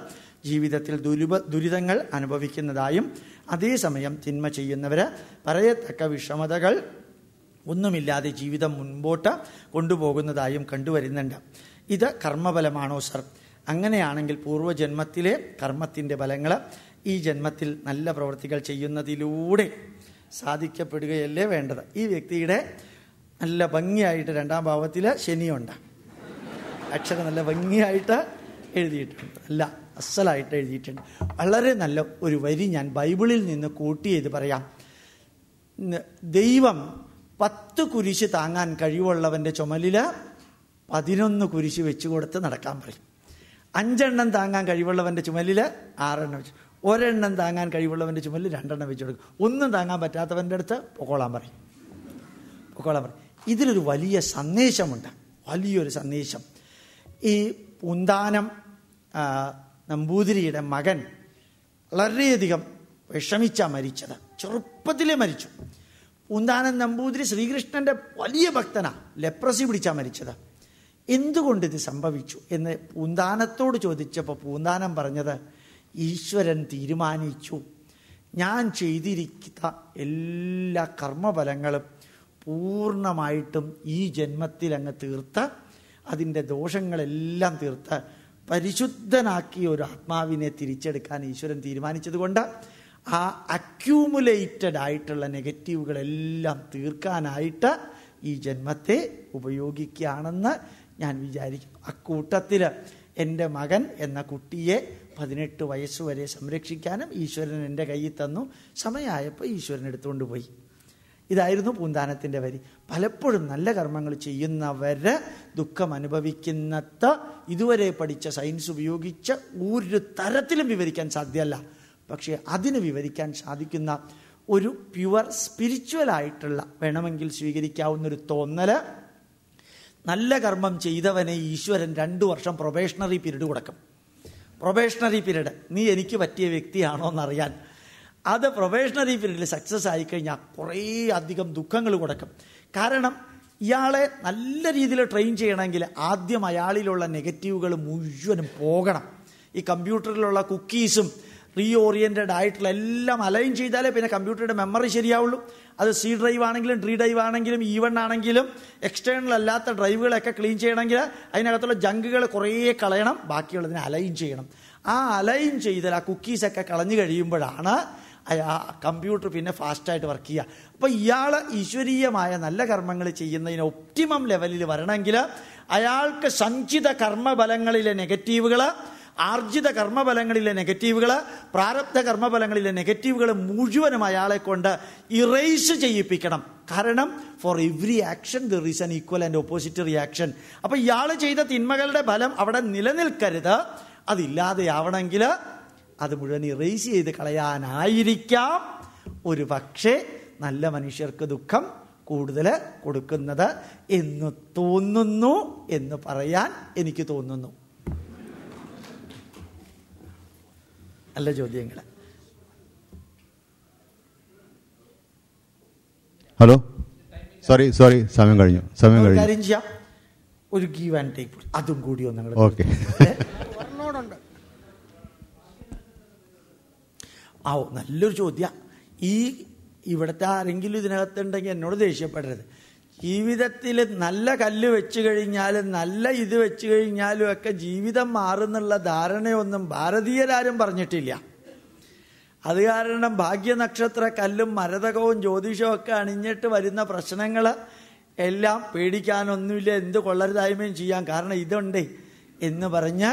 ജീവിതത്തിൽ ദുരിത ദുരിതങ്ങൾ അനുഭവിക്കുന്നതായും അതേസമയം തിന്മ ചെയ്യുന്നവർ പറയത്തക്ക വിഷമതകൾ ഒന്നുമില്ലാതെ ജീവിതം മുൻപോട്ട് കൊണ്ടുപോകുന്നതായും കണ്ടുവരുന്നുണ്ട്. ഇത് കർമ്മഫലമാണോ സർ? അങ്ങനെയാണെങ്കിൽ പൂർവജന്മത്തിലെ കർമ്മത്തിന്റെ ഫലങ്ങൾ ഈ ജന്മത്തിൽ നല്ല പ്രവൃത്തികൾ ചെയ്യുന്നതിലൂടെ സാധിക്കപ്പെടുകയല്ലേ വേണ്ടത്? ഈ വ്യക്തിയുടെ നല്ല ഭംഗിയായിട്ട് രണ്ടാം ഭാവത്തിൽ ശനിയുണ്ട്. അക്ഷരം നല്ല ഭംഗിയായിട്ട് എഴുതിയിട്ടുണ്ട്. നല്ല അസലായിട്ട് എഴുതിയിട്ടുണ്ട്. വളരെ നല്ല ഒരു വരി ഞാൻ ബൈബിളിൽ നിന്ന് കൂട്ടി ചെയ്ത് പറയാം. ദൈവം പത്ത് കുരിശ് താങ്ങാൻ കഴിവുള്ളവന്റെ ചുമലിൽ പതിനൊന്ന് കുരിശ് വെച്ചു കൊടുത്ത് നടക്കാൻ പറയും. അഞ്ചെണ്ണം താങ്ങാൻ കഴിവുള്ളവന്റെ ചുമലിൽ ആറെണ്ണം വെച്ചു ഒരെണ്ണം താങ്ങാൻ കഴിവുള്ളവന്റെ ചുമലിൽ രണ്ടെണ്ണം വെച്ചു കൊടുക്കും. ഒന്നും താങ്ങാൻ പറ്റാത്തവന്റെ അടുത്ത് പൊക്കോളാൻ പറയും. പൊക്കോളാൻ പറയും. ഇതിലൊരു വലിയ സന്ദേശമുണ്ട്. വലിയൊരു സന്ദേശം. ഈ പൂന്താനം നമ്പൂതിരിയുടെ മകൻ വളരെയധികം വിഷമിച്ച മരിച്ചത്. ചെറുപ്പത്തിലേ മരിച്ചു. പൂന്താനം നമ്പൂതിരി ശ്രീകൃഷ്ണന്റെ വലിയ ഭക്തനാ. ലെപ്രസി പിടിച്ചാ മരിച്ചത്. എന്തുകൊണ്ട് ഇത് സംഭവിച്ചു എന്ന് പൂന്താനത്തോട് ചോദിച്ചപ്പോൾ പൂന്താനം പറഞ്ഞത് ഈശ്വരൻ തീരുമാനിച്ചു. ഞാൻ ചെയ്തിരിക്കുന്ന എല്ലാ കർമ്മഫലങ്ങളും പൂർണമായിട്ടും ഈ ജന്മത്തിൽ അങ്ങ് തീർത്ത് അതിന്റെ ദോഷങ്ങളെല്ലാം തീർത്ത് പരിശുദ്ധനാക്കിയ ഒരു ആത്മാവിനെ തിരിച്ചെടുക്കാൻ ഈശ്വരൻ തീരുമാനിച്ചതുകൊണ്ട് ആ അക്യൂമുലേറ്റഡ് ആയിട്ടുള്ള നെഗറ്റീവുകളെല്ലാം തീർക്കാനായിട്ട് ഈ ജന്മത്തെ ഉപയോഗിക്കുകയാണെന്ന് ഞാൻ വിചാരിക്കുന്നു അക്കൂട്ടത്തിൽ എന്റെ മകൻ എന്ന കുട്ടിയെ പതിനെട്ട് വയസ്സുവരെ സംരക്ഷിക്കാനും ഈശ്വരൻ എന്റെ കയ്യിൽ തന്നു. സമയമായപ്പോൾ ഈശ്വരൻ എടുത്തുകൊണ്ട് പോയി. ഇതായിരുന്നു പൂന്താനത്തിന്റെ വരി. പലപ്പോഴും നല്ല കർമ്മങ്ങൾ ചെയ്യുന്നവര് ദുഃഖം അനുഭവിക്കുന്നത് ഇതുവരെ പഠിച്ച സയൻസ് ഉപയോഗിച്ച് ഒരു തരത്തിലും വിവരിക്കാൻ സാധ്യമല്ല പക്ഷേ അതിന് വിവരിക്കാൻ സാധിക്കുന്ന ഒരു പ്യുവർ സ്പിരിച്വൽ ആയിട്ടുള്ള വേണമെങ്കിൽ സ്വീകരിക്കാവുന്ന ഒരു തോന്നൽ നല്ല കർമ്മം ചെയ്തവനെ ഈശ്വരൻ രണ്ടു വർഷം പ്രൊബേഷണറി പീരീഡ് കൊടുക്കും. പ്രൊബേഷണറി പീരീഡ് നീ എനിക്ക് പറ്റിയ വ്യക്തിയാണോ എന്നറിയാൻ അത് പ്രൊബേഷണറി ഫീൽഡിൽ സക്സസ് ആയിക്കഴിഞ്ഞാൽ കുറേ അധികം ദുഃഖങ്ങൾ കൊടുക്കും കാരണം ഇയാളെ നല്ല രീതിയിൽ ട്രെയിൻ ചെയ്യണമെങ്കിൽ ആദ്യം അയാളിലുള്ള നെഗറ്റീവുകൾ മുഴുവനും പോകണം. ഈ കമ്പ്യൂട്ടറിലുള്ള കുക്കീസും റീ ഓറിയന്റഡ് ആയിട്ടുള്ള എല്ലാം അലൈൻ ചെയ്താലേ പിന്നെ കമ്പ്യൂട്ടറുടെ മെമ്മറി ശരിയാവുള്ളൂ. അത് സി ഡ്രൈവ് ആണെങ്കിലും ഡ്രീ ഡ്രൈവ് ആണെങ്കിലും ഈവൺ വൺ ആണെങ്കിലും എക്സ്റ്റേണൽ അല്ലാത്ത ഡ്രൈവുകളൊക്കെ ക്ലീൻ ചെയ്യണമെങ്കിൽ അതിനകത്തുള്ള ജങ്കുകൾ കുറേ കളയണം ബാക്കിയുള്ളതിനെ അലൈൻ ചെയ്യണം. ആ അലൈൻ ചെയ്താൽ ആ കുക്കീസൊക്കെ കളഞ്ഞു കഴിയുമ്പോഴാണ് കമ്പ്യൂട്ടർ പിന്നെ ഫാസ്റ്റായിട്ട് വർക്ക് ചെയ്യുക അപ്പോൾ ഇയാൾ ഈശ്വരീയമായ നല്ല കർമ്മങ്ങൾ ചെയ്യുന്നതിന് ഒപ്റ്റിമം ലെവലിൽ വരണമെങ്കിൽ അയാൾക്ക് സഞ്ചിത കർമ്മബലങ്ങളിലെ നെഗറ്റീവുകൾ ആർജിത കർമ്മബലങ്ങളിലെ നെഗറ്റീവുകൾ പ്രാരബ്ധ കർമ്മബലങ്ങളിലെ നെഗറ്റീവുകൾ മുഴുവനും അയാളെ കൊണ്ട് ഇറേസ് ചെയ്യിപ്പിക്കണം. കാരണം for every action there is an equal and opposite reaction അപ്പൊ ഇയാൾ ചെയ്ത തിന്മകളുടെ ഫലം അവിടെ നിലനിൽക്കരുത്. അതില്ലാതെയാവണമെങ്കിൽ അത് മുഴുവൻ ഇറേസ് ചെയ്ത് കളയാനായിരിക്കാം. ഒരു പക്ഷേ നല്ല മനുഷ്യർക്ക് ദുഃഖം കൂടുതൽ കൊടുക്കുന്നത് എന്ന് തോന്നുന്നു എന്ന് പറയാൻ എനിക്ക് തോന്നുന്നു. അല്ല ചോദ്യങ്ങൾ ഹലോ സോറി സോറി സമയം കഴിഞ്ഞു സമയം കഴിഞ്ഞു. കാര്യം ചെയ്യാം. ഒരു ഗീവ് ആൻഡ് ടേക്ക് അതും കൂടി ഒന്ന് ഓക്കെ ആ നല്ലൊരു ചോദ്യ. ഈ ഇവിടുത്തെ ആരെങ്കിലും ഇതിനകത്തുണ്ടെങ്കിൽ എന്നോട് ദേഷ്യപ്പെടരുത്. ജീവിതത്തിൽ നല്ല കല്ല് വെച്ച് കഴിഞ്ഞാലും നല്ല ഇത് വെച്ച് കഴിഞ്ഞാലും ഒക്കെ ജീവിതം മാറുന്നുള്ള ധാരണയൊന്നും ഭാരതീയരാരും പറഞ്ഞിട്ടില്ല. അത് കാരണം ഭാഗ്യനക്ഷത്ര കല്ലും മരതകവും ജ്യോതിഷവും ഒക്കെ അണിഞ്ഞിട്ട് വരുന്ന പ്രശ്നങ്ങൾ എല്ലാം പേടിക്കാനൊന്നുമില്ല. എന്ത് കൊള്ളരുതായ്മയും ചെയ്യാം. കാരണം ഇതുണ്ടേ എന്ന് പറഞ്ഞ്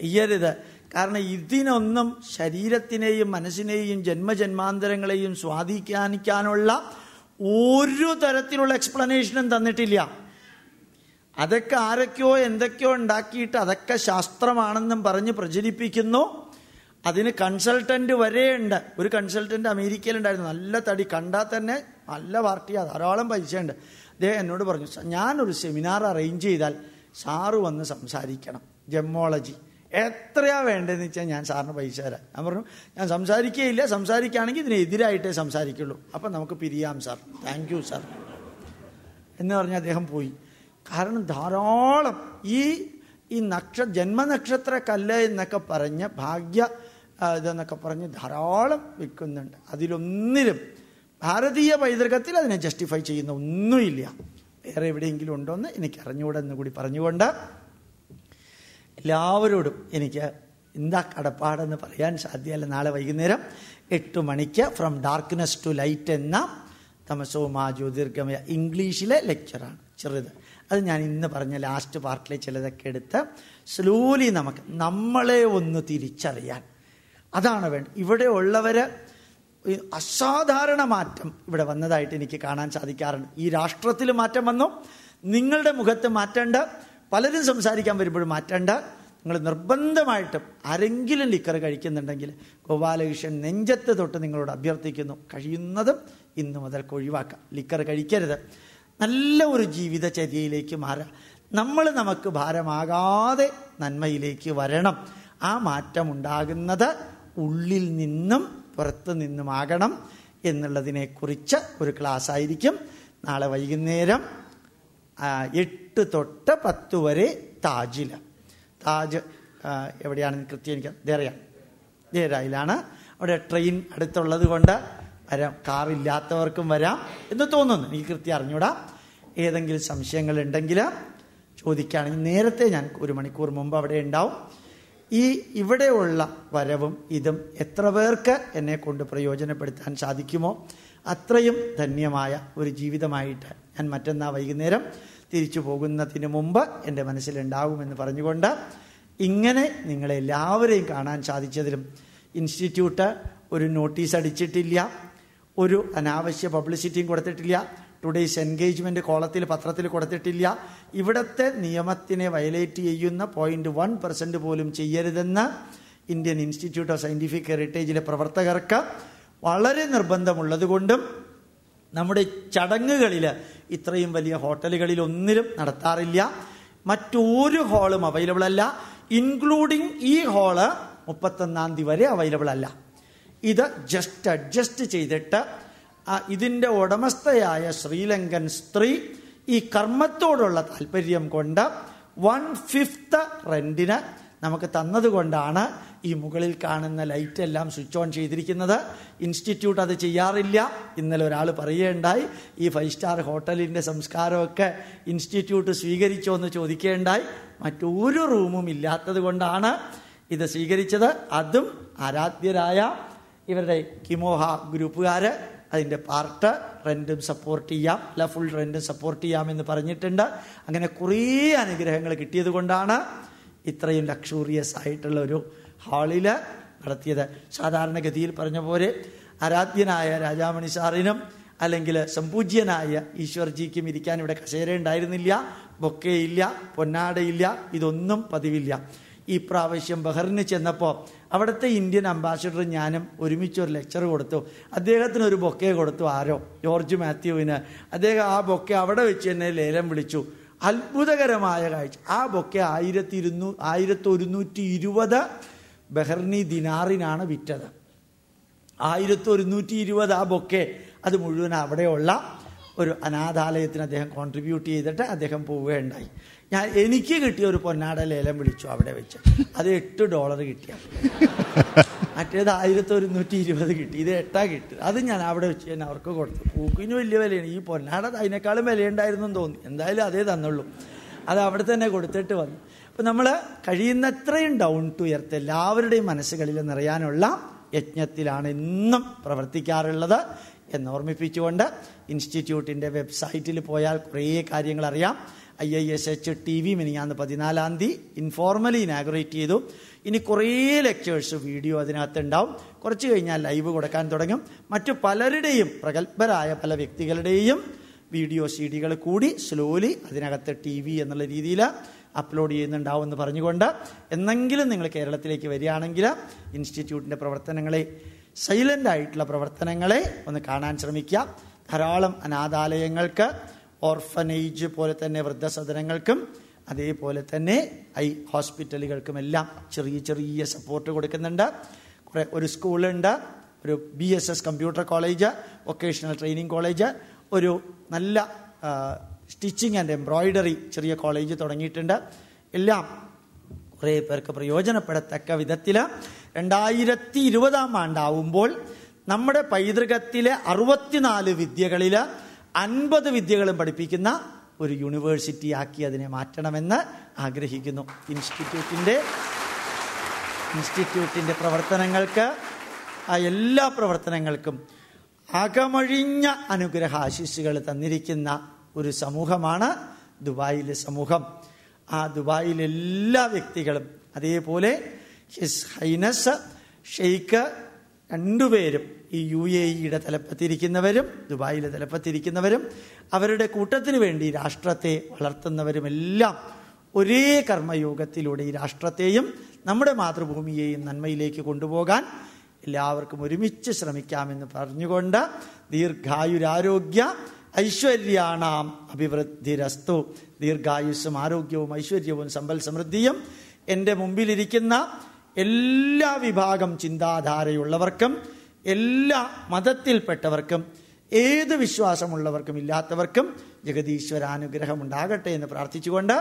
ചെയ്യരുത്. കാരണം ഇതിനൊന്നും ശരീരത്തിനെയും മനസ്സിനെയും ജന്മജന്മാന്തരങ്ങളെയും സ്വാധീനിക്കാനുള്ള ഒരു തരത്തിലുള്ള എക്സ്പ്ലനേഷനും തന്നിട്ടില്ല. അതൊക്കെ ആരൊക്കെയോ എന്തൊക്കെയോ ഉണ്ടാക്കിയിട്ട് അതൊക്കെ ശാസ്ത്രമാണെന്നും പറഞ്ഞ് പ്രചരിപ്പിക്കുന്നു. അതിന് കൺസൾട്ടന്റ് വരെയുണ്ട് ഒരു കൺസൾട്ടന്റ് അമേരിക്കയിലുണ്ടായിരുന്നു. നല്ല തടി. കണ്ടാൽ തന്നെ നല്ല പാർട്ടിയാണ് ധാരാളം പൈസയുണ്ട്. അദ്ദേഹം എന്നോട് പറഞ്ഞു "സ- ഞാനൊരു സെമിനാർ അറേഞ്ച് ചെയ്താൽ സാറ് വന്ന് സംസാരിക്കണം. ജമ്മോളജി. എത്രയാ വേണ്ടതെന്ന് വെച്ചാൽ ഞാൻ സാറിന് പൈസ തരാം. ഞാൻ പറഞ്ഞു ഞാൻ സംസാരിക്കുകയില്ല സംസാരിക്കുകയാണെങ്കിൽ ഇതിനെതിരായിട്ടേ സംസാരിക്കുള്ളൂ. അപ്പം നമുക്ക് പിരിയാം സാർ. താങ്ക് യു സാർ എന്ന് പറഞ്ഞ് അദ്ദേഹം പോയി. കാരണം ധാരാളം ഈ ഈ നക്ഷ ജന്മനക്ഷത്ര കല്ല് എന്നൊക്കെ പറഞ്ഞ് ഭാഗ്യ ഇതെന്നൊക്കെ പറഞ്ഞ് ധാരാളം വിൽക്കുന്നുണ്ട്. അതിലൊന്നിലും ഭാരതീയ പൈതൃകത്തിൽ അതിനെ ജസ്റ്റിഫൈ ചെയ്യുന്ന ഒന്നുമില്ല. വേറെ എവിടെയെങ്കിലും ഉണ്ടോ എന്ന് എനിക്ക് അറിഞ്ഞുകൂടെന്ന് കൂടി പറഞ്ഞുകൊണ്ട് എല്ലാവരോടും എനിക്ക് എന്താ കടപ്പാടെന്ന് പറയാൻ സാധ്യമല്ല നാളെ വൈകുന്നേരം എട്ട് മണിക്ക് ഫ്രം ഡാർക്ക്നെസ് ടു ലൈറ്റ് എന്ന തമസോമാ ജ്യോതിർഗമയ ഇംഗ്ലീഷിലെ ലെക്ചറാണ് ചെറുത്. അത് ഞാൻ ഇന്ന് പറഞ്ഞ ലാസ്റ്റ് പാർട്ടിലെ ചിലതൊക്കെ എടുത്ത് സ്ലോലി നമുക്ക് നമ്മളെ ഒന്ന് തിരിച്ചറിയാൻ. അതാണ് വേണ്ടത് ഇവിടെ ഉള്ളവര് അസാധാരണ മാറ്റം ഇവിടെ വന്നതായിട്ട് എനിക്ക് കാണാൻ സാധിക്കാറുണ്ട്. ഈ രാഷ്ട്രത്തിൽ മാറ്റം വന്നു. നിങ്ങളുടെ മുഖത്ത് മാറ്റമുണ്ട്. പലരും സംസാരിക്കാൻ വരുമ്പോഴും മാറ്റണ്ട. നിങ്ങൾ നിർബന്ധമായിട്ടും ആരെങ്കിലും ലിക്കർ കഴിക്കുന്നുണ്ടെങ്കിൽ ഗോപാലകൃഷ്ണൻ നെഞ്ചത്ത് തൊട്ട് നിങ്ങളോട് അഭ്യർത്ഥിക്കുന്നു. കഴിയുന്നതും ഇന്ന് മുതൽ ഒഴിവാക്കാം. ലിക്കർ കഴിക്കരുത്. നല്ല ഒരു ജീവിതചര്യയിലേക്ക് മാറാം നമ്മൾ നമുക്ക് ഭാരമാകാതെ നന്മയിലേക്ക് വരണം. ആ മാറ്റം ഉണ്ടാകുന്നത് ഉള്ളിൽ നിന്നും പുറത്തു നിന്നുമാകണം എന്നുള്ളതിനെക്കുറിച്ച് ഒരു ക്ലാസ് ആയിരിക്കും നാളെ വൈകുന്നേരം ആ, എട്ട് തൊട്ട് പത്ത് വരെ താജില. താജ് എവിടെയാണ് എവിടെയാണെന്ന് കൃത്യം എനിക്ക് ദേറയാണ് ദേരായിലാണ് അവിടെ ട്രെയിൻ അടുത്തുള്ളത് കൊണ്ട് വരാം. കാറില്ലാത്തവർക്കും വരാം എന്ന് തോന്നുന്നു. എനിക്ക് കൃത്യം അറിഞ്ഞൂടാ. ഏതെങ്കിലും സംശയങ്ങൾ ഉണ്ടെങ്കിൽ ചോദിക്കുകയാണെങ്കിൽ നേരത്തെ ഞാൻ ഒരു മണിക്കൂർ മുമ്പ് അവിടെ ഉണ്ടാവും. ഈ ഇവിടെയുള്ള വരവും ഇതും എത്ര പേർക്ക് എന്നെ കൊണ്ട് പ്രയോജനപ്പെടുത്താൻ സാധിക്കുമോ? അത്രയും ധന്യമായ ഒരു ജീവിതമായിട്ട് ഞാൻ മറ്റന്നാ വൈകുന്നേരം തിരിച്ചു പോകുന്നതിന് മുമ്പ് എന്റെ മനസ്സിലുണ്ടാകുമെന്ന് പറഞ്ഞുകൊണ്ട് ഇങ്ങനെ നിങ്ങളെല്ലാവരെയും കാണാൻ സാധിച്ചതിലും ഇൻസ്റ്റിറ്റ്യൂട്ട് ഒരു നോട്ടീസ് അടിച്ചിട്ടില്ല ഒരു അനാവശ്യ പബ്ലിസിറ്റിയും കൊടുത്തിട്ടില്ല ടുഡേയ്സ് എൻഗേജ്മെന്റ് കോളത്തിൽ പത്രത്തിൽ കൊടുത്തിട്ടില്ല. ഇവിടത്തെ നിയമത്തിനെ വയലേറ്റ് ചെയ്യുന്ന പോയിന്റ് വൺ പെർസെന്റ് പോലും ചെയ്യരുതെന്ന് ഇന്ത്യൻ ഇൻസ്റ്റിറ്റ്യൂട്ട് ഓഫ് സയന്റിഫിക് ഹെറിറ്റേജിലെ പ്രവർത്തകർക്ക് വളരെ നിർബന്ധമുള്ളതുകൊണ്ടും നമ്മുടെ ചടങ്ങുകളിൽ ഇത്രയും വലിയ ഹോട്ടലുകളിൽ ഒന്നിലും നടത്താറില്ല. മറ്റൊരു ഹാളും അവൈലബിൾ അല്ല. ഇൻക്ലൂഡിങ് ഈ ഹാൾ മുപ്പത്തൊന്നാം തീയതി വരെ അവൈലബിൾ അല്ല. ഇത് ജസ്റ്റ് അഡ്ജസ്റ്റ് ചെയ്തിട്ട് ഇതിന്റെ ഉടമസ്ഥയായ ശ്രീലങ്കൻ സ്ത്രീ ഈ കർമ്മത്തോടുള്ള താല്പര്യം കൊണ്ട് വൺ ഫിഫ്ത്ത് റെന്റിന് നമുക്ക് തന്നതുകൊണ്ടാണ് ഈ മുകളിൽ കാണുന്ന ലൈറ്റ് എല്ലാം സ്വിച്ച് ഓൺ ചെയ്തിരിക്കുന്നത്. ഇൻസ്റ്റിറ്റ്യൂട്ട് അത് ചെയ്യാറില്ല. ഇന്നലെ ഒരാൾ പറയുകയുണ്ടായി ഈ ഫൈവ് സ്റ്റാർ ഹോട്ടലിന്റെ സംസ്കാരമൊക്കെ ഇൻസ്റ്റിറ്റ്യൂട്ട് സ്വീകരിച്ചോ എന്ന് ചോദിക്കുകയുണ്ടായി. മറ്റൊരു റൂമും ഇല്ലാത്തത് കൊണ്ടാണ് ഇത് സ്വീകരിച്ചത്. അതും ആരാധ്യരായ ഇവരുടെ കിമോഹ ഗ്രൂപ്പുകാർ അതിന്റെ പാർട്ട് റെന്റും സപ്പോർട്ട് ചെയ്യാം. അല്ല ഫുൾ റെന്റും സപ്പോർട്ട് ചെയ്യാം എന്ന് പറഞ്ഞിട്ടുണ്ട്. അങ്ങനെ കുറേ അനുഗ്രഹങ്ങൾ കിട്ടിയത് കൊണ്ടാണ് ഇത്രയും ലക്ഷൂറിയസ് ആയിട്ടുള്ള ഒരു ഹാളിൽ നടത്തിയത്. സാധാരണഗതിയിൽ പറഞ്ഞ പോലെ ആരാധ്യനായ രാജാമണി സാറിനും അല്ലെങ്കിൽ സമ്പൂജ്യനായ ഈശ്വർജിക്കും ഇരിക്കാൻ ഇവിടെ കസേര ഉണ്ടായിരുന്നില്ല ബൊക്കയില്ല പൊന്നാടയില്ല ഇതൊന്നും പതിവില്ല. ഈ പ്രാവശ്യം ബഹറിന് ചെന്നപ്പോൾ അവിടുത്തെ ഇന്ത്യൻ അംബാസിഡർ ഞാനും ഒരുമിച്ച് ഒരു ലെക്ചർ കൊടുത്തു. അദ്ദേഹത്തിന് ഒരു ബൊക്കെ കൊടുത്തു ആരോ ജോർജ് മാത്യുവിന്. അദ്ദേഹം ആ ബൊക്കെ അവിടെ വെച്ച് തന്നെ ലേലം വിളിച്ചു. അത്ഭുതകരമായ കാഴ്ച. ആ ബൊക്കെ ആയിരത്തി ഇരുന്നൂ ആയിരത്തി ഒരുന്നൂറ്റി ഇരുപത് ബഹർണി ദിനാറിനാണ് വിറ്റത്. ആയിരത്തി ഒരുന്നൂറ്റി ഇരുപത് ആ ബൊക്കെ അത് മുഴുവൻ അവിടെയുള്ള ഒരു അനാഥാലയത്തിന് അദ്ദേഹം കോൺട്രിബ്യൂട്ട് ചെയ്തിട്ട് അദ്ദേഹം പോവുകയുണ്ടായി. ഞാൻ എനിക്ക് കിട്ടിയ ഒരു പൊന്നാട ലേലം വിളിച്ചു അവിടെ വെച്ച്. അത് എട്ട് ഡോളർ കിട്ടിയ. മറ്റേത് ആയിരത്തി ഒരുന്നൂറ്റി ഇരുപത് കിട്ടി. ഇത് എട്ടാ കിട്ടി. അത് ഞാൻ അവിടെ വെച്ച് ഞാൻ അവർക്ക് കൊടുത്തു. പൂക്കിന് വലിയ വിലയാണ്. ഈ പൊന്നാട അതിനേക്കാളും വിലയുണ്ടായിരുന്നു എന്ന് തോന്നി. എന്തായാലും അതേ തന്നുള്ളൂ. അത് അവിടെ തന്നെ കൊടുത്തിട്ട് വന്നു. അപ്പം നമ്മൾ കഴിയുന്നത്രയും ഡൗൺ ടു എർത്ത് എല്ലാവരുടെയും മനസ്സുകളിൽ നിറയാനുള്ള യജ്ഞത്തിലാണ് ഇന്നും പ്രവർത്തിക്കാറുള്ളത് എന്ന് ഓർമ്മിപ്പിച്ചുകൊണ്ട് ഇൻസ്റ്റിറ്റ്യൂട്ടിന്റെ വെബ്സൈറ്റിൽ പോയാൽ കുറേ കാര്യങ്ങൾ അറിയാം. I I S H T V മിനിങ്ങാന്ന് പതിനാലാം തീയതി ഇൻഫോർമലി ഇനാഗുറേറ്റ് ചെയ്തു. ഇനി കുറേ ലെക്ചേഴ്സ് വീഡിയോ അതിനകത്ത് ഉണ്ടാവും കുറച്ച് കഴിഞ്ഞാൽ ലൈവ് കൊടുക്കാൻ തുടങ്ങും. മറ്റു പലരുടെയും പ്രഗത്ഭരായ പല വ്യക്തികളുടെയും വീഡിയോ സി ഡികൾ കൂടി സ്ലോലി അതിനകത്ത് ടി വി എന്നുള്ള രീതിയിൽ അപ്ലോഡ് ചെയ്യുന്നുണ്ടാവും എന്ന് പറഞ്ഞുകൊണ്ട് എന്നെങ്കിലും നിങ്ങൾ കേരളത്തിലേക്ക് വരികയാണെങ്കിൽ ഇൻസ്റ്റിറ്റ്യൂട്ടിന്റെ പ്രവർത്തനങ്ങളെ സൈലന്റ് ആയിട്ടുള്ള പ്രവർത്തനങ്ങളെ ഒന്ന് കാണാൻ ശ്രമിക്കുക. ധാരാളം അനാഥാലയങ്ങൾക്ക് ഓർഫനേജ് പോലെ തന്നെ വൃദ്ധസദനങ്ങൾക്കും അതേപോലെ തന്നെ ഐ ഹോസ്പിറ്റലുകൾക്കും എല്ലാം ചെറിയ ചെറിയ സപ്പോർട്ട് കൊടുക്കുന്നുണ്ട്. കുറേ ഒരു സ്കൂളുണ്ട് ഒരു B S S computer college vocational training college ഒരു നല്ല സ്റ്റിച്ചിങ് ആൻഡ് എംബ്രോയിഡറി ചെറിയ കോളേജ് തുടങ്ങിയിട്ടുണ്ട്. എല്ലാം കുറേ പേർക്ക് പ്രയോജനപ്പെടത്തക്ക വിധത്തിൽ രണ്ടായിരത്തി ഇരുപതാം ആണ്ടാവുമ്പോൾ നമ്മുടെ പൈതൃകത്തിലെ അറുപത്തിനാല് വിദ്യകളിൽ അൻപത് വിദ്യകളും പഠിപ്പിക്കുന്ന ഒരു യൂണിവേഴ്സിറ്റി ആക്കി അതിനെ മാറ്റണമെന്ന് ആഗ്രഹിക്കുന്നു. ഇൻസ്റ്റിറ്റ്യൂട്ടിന്റെ ഇൻസ്റ്റിറ്റ്യൂട്ടിന്റെ പ്രവർത്തനങ്ങൾക്ക് ആ എല്ലാ പ്രവർത്തനങ്ങൾക്കും അകമഴിഞ്ഞ അനുഗ്രഹ ആശിസ്സുകൾ തന്നിരിക്കുന്ന ഒരു സമൂഹമാണ് ദുബായിലെ സമൂഹം. ആ ദുബായിലെ എല്ലാ വ്യക്തികളും അതേപോലെ ഹിസ് ഹൈനസ് ഷെയ്ഖ് രണ്ടുപേരും ഈ യു എ ഇയുടെ തലപ്പത്തിരിക്കുന്നവരും ദുബായിലെ തലപ്പത്തിരിക്കുന്നവരും അവരുടെ കൂട്ടത്തിന് വേണ്ടി രാഷ്ട്രത്തെ വളർത്തുന്നവരുമെല്ലാം ഒരേ കർമ്മയോഗത്തിലൂടെ ഈ രാഷ്ട്രത്തെയും നമ്മുടെ മാതൃഭൂമിയെയും നന്മയിലേക്ക് കൊണ്ടുപോകാൻ എല്ലാവർക്കും ഒരുമിച്ച് ശ്രമിക്കാമെന്ന് പറഞ്ഞുകൊണ്ട് ദീർഘായുരാരോഗ്യ ഐശ്വര്യാണാം അഭിവൃദ്ധിരസ്തു. ദീർഘായുസ്സും ആരോഗ്യവും ഐശ്വര്യവും സമ്പൽ സമൃദ്ധിയും എന്റെ മുമ്പിലിരിക്കുന്ന എല്ലാ വിഭാഗം ചിന്താധാരയുള്ളവർക്കും എല്ലാ മതത്തിൽപ്പെട്ടവർക്കും ഏത് വിശ്വാസമുള്ളവർക്കും ഇല്ലാത്തവർക്കും ജഗതീശ്വരാനുഗ്രഹം ഉണ്ടാകട്ടെ എന്ന് പ്രാർത്ഥിച്ചുകൊണ്ട്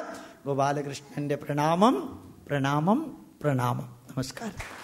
ഗോപാലകൃഷ്ണന്റെ പ്രണാമം പ്രണാമം പ്രണാമം. നമസ്കാരം.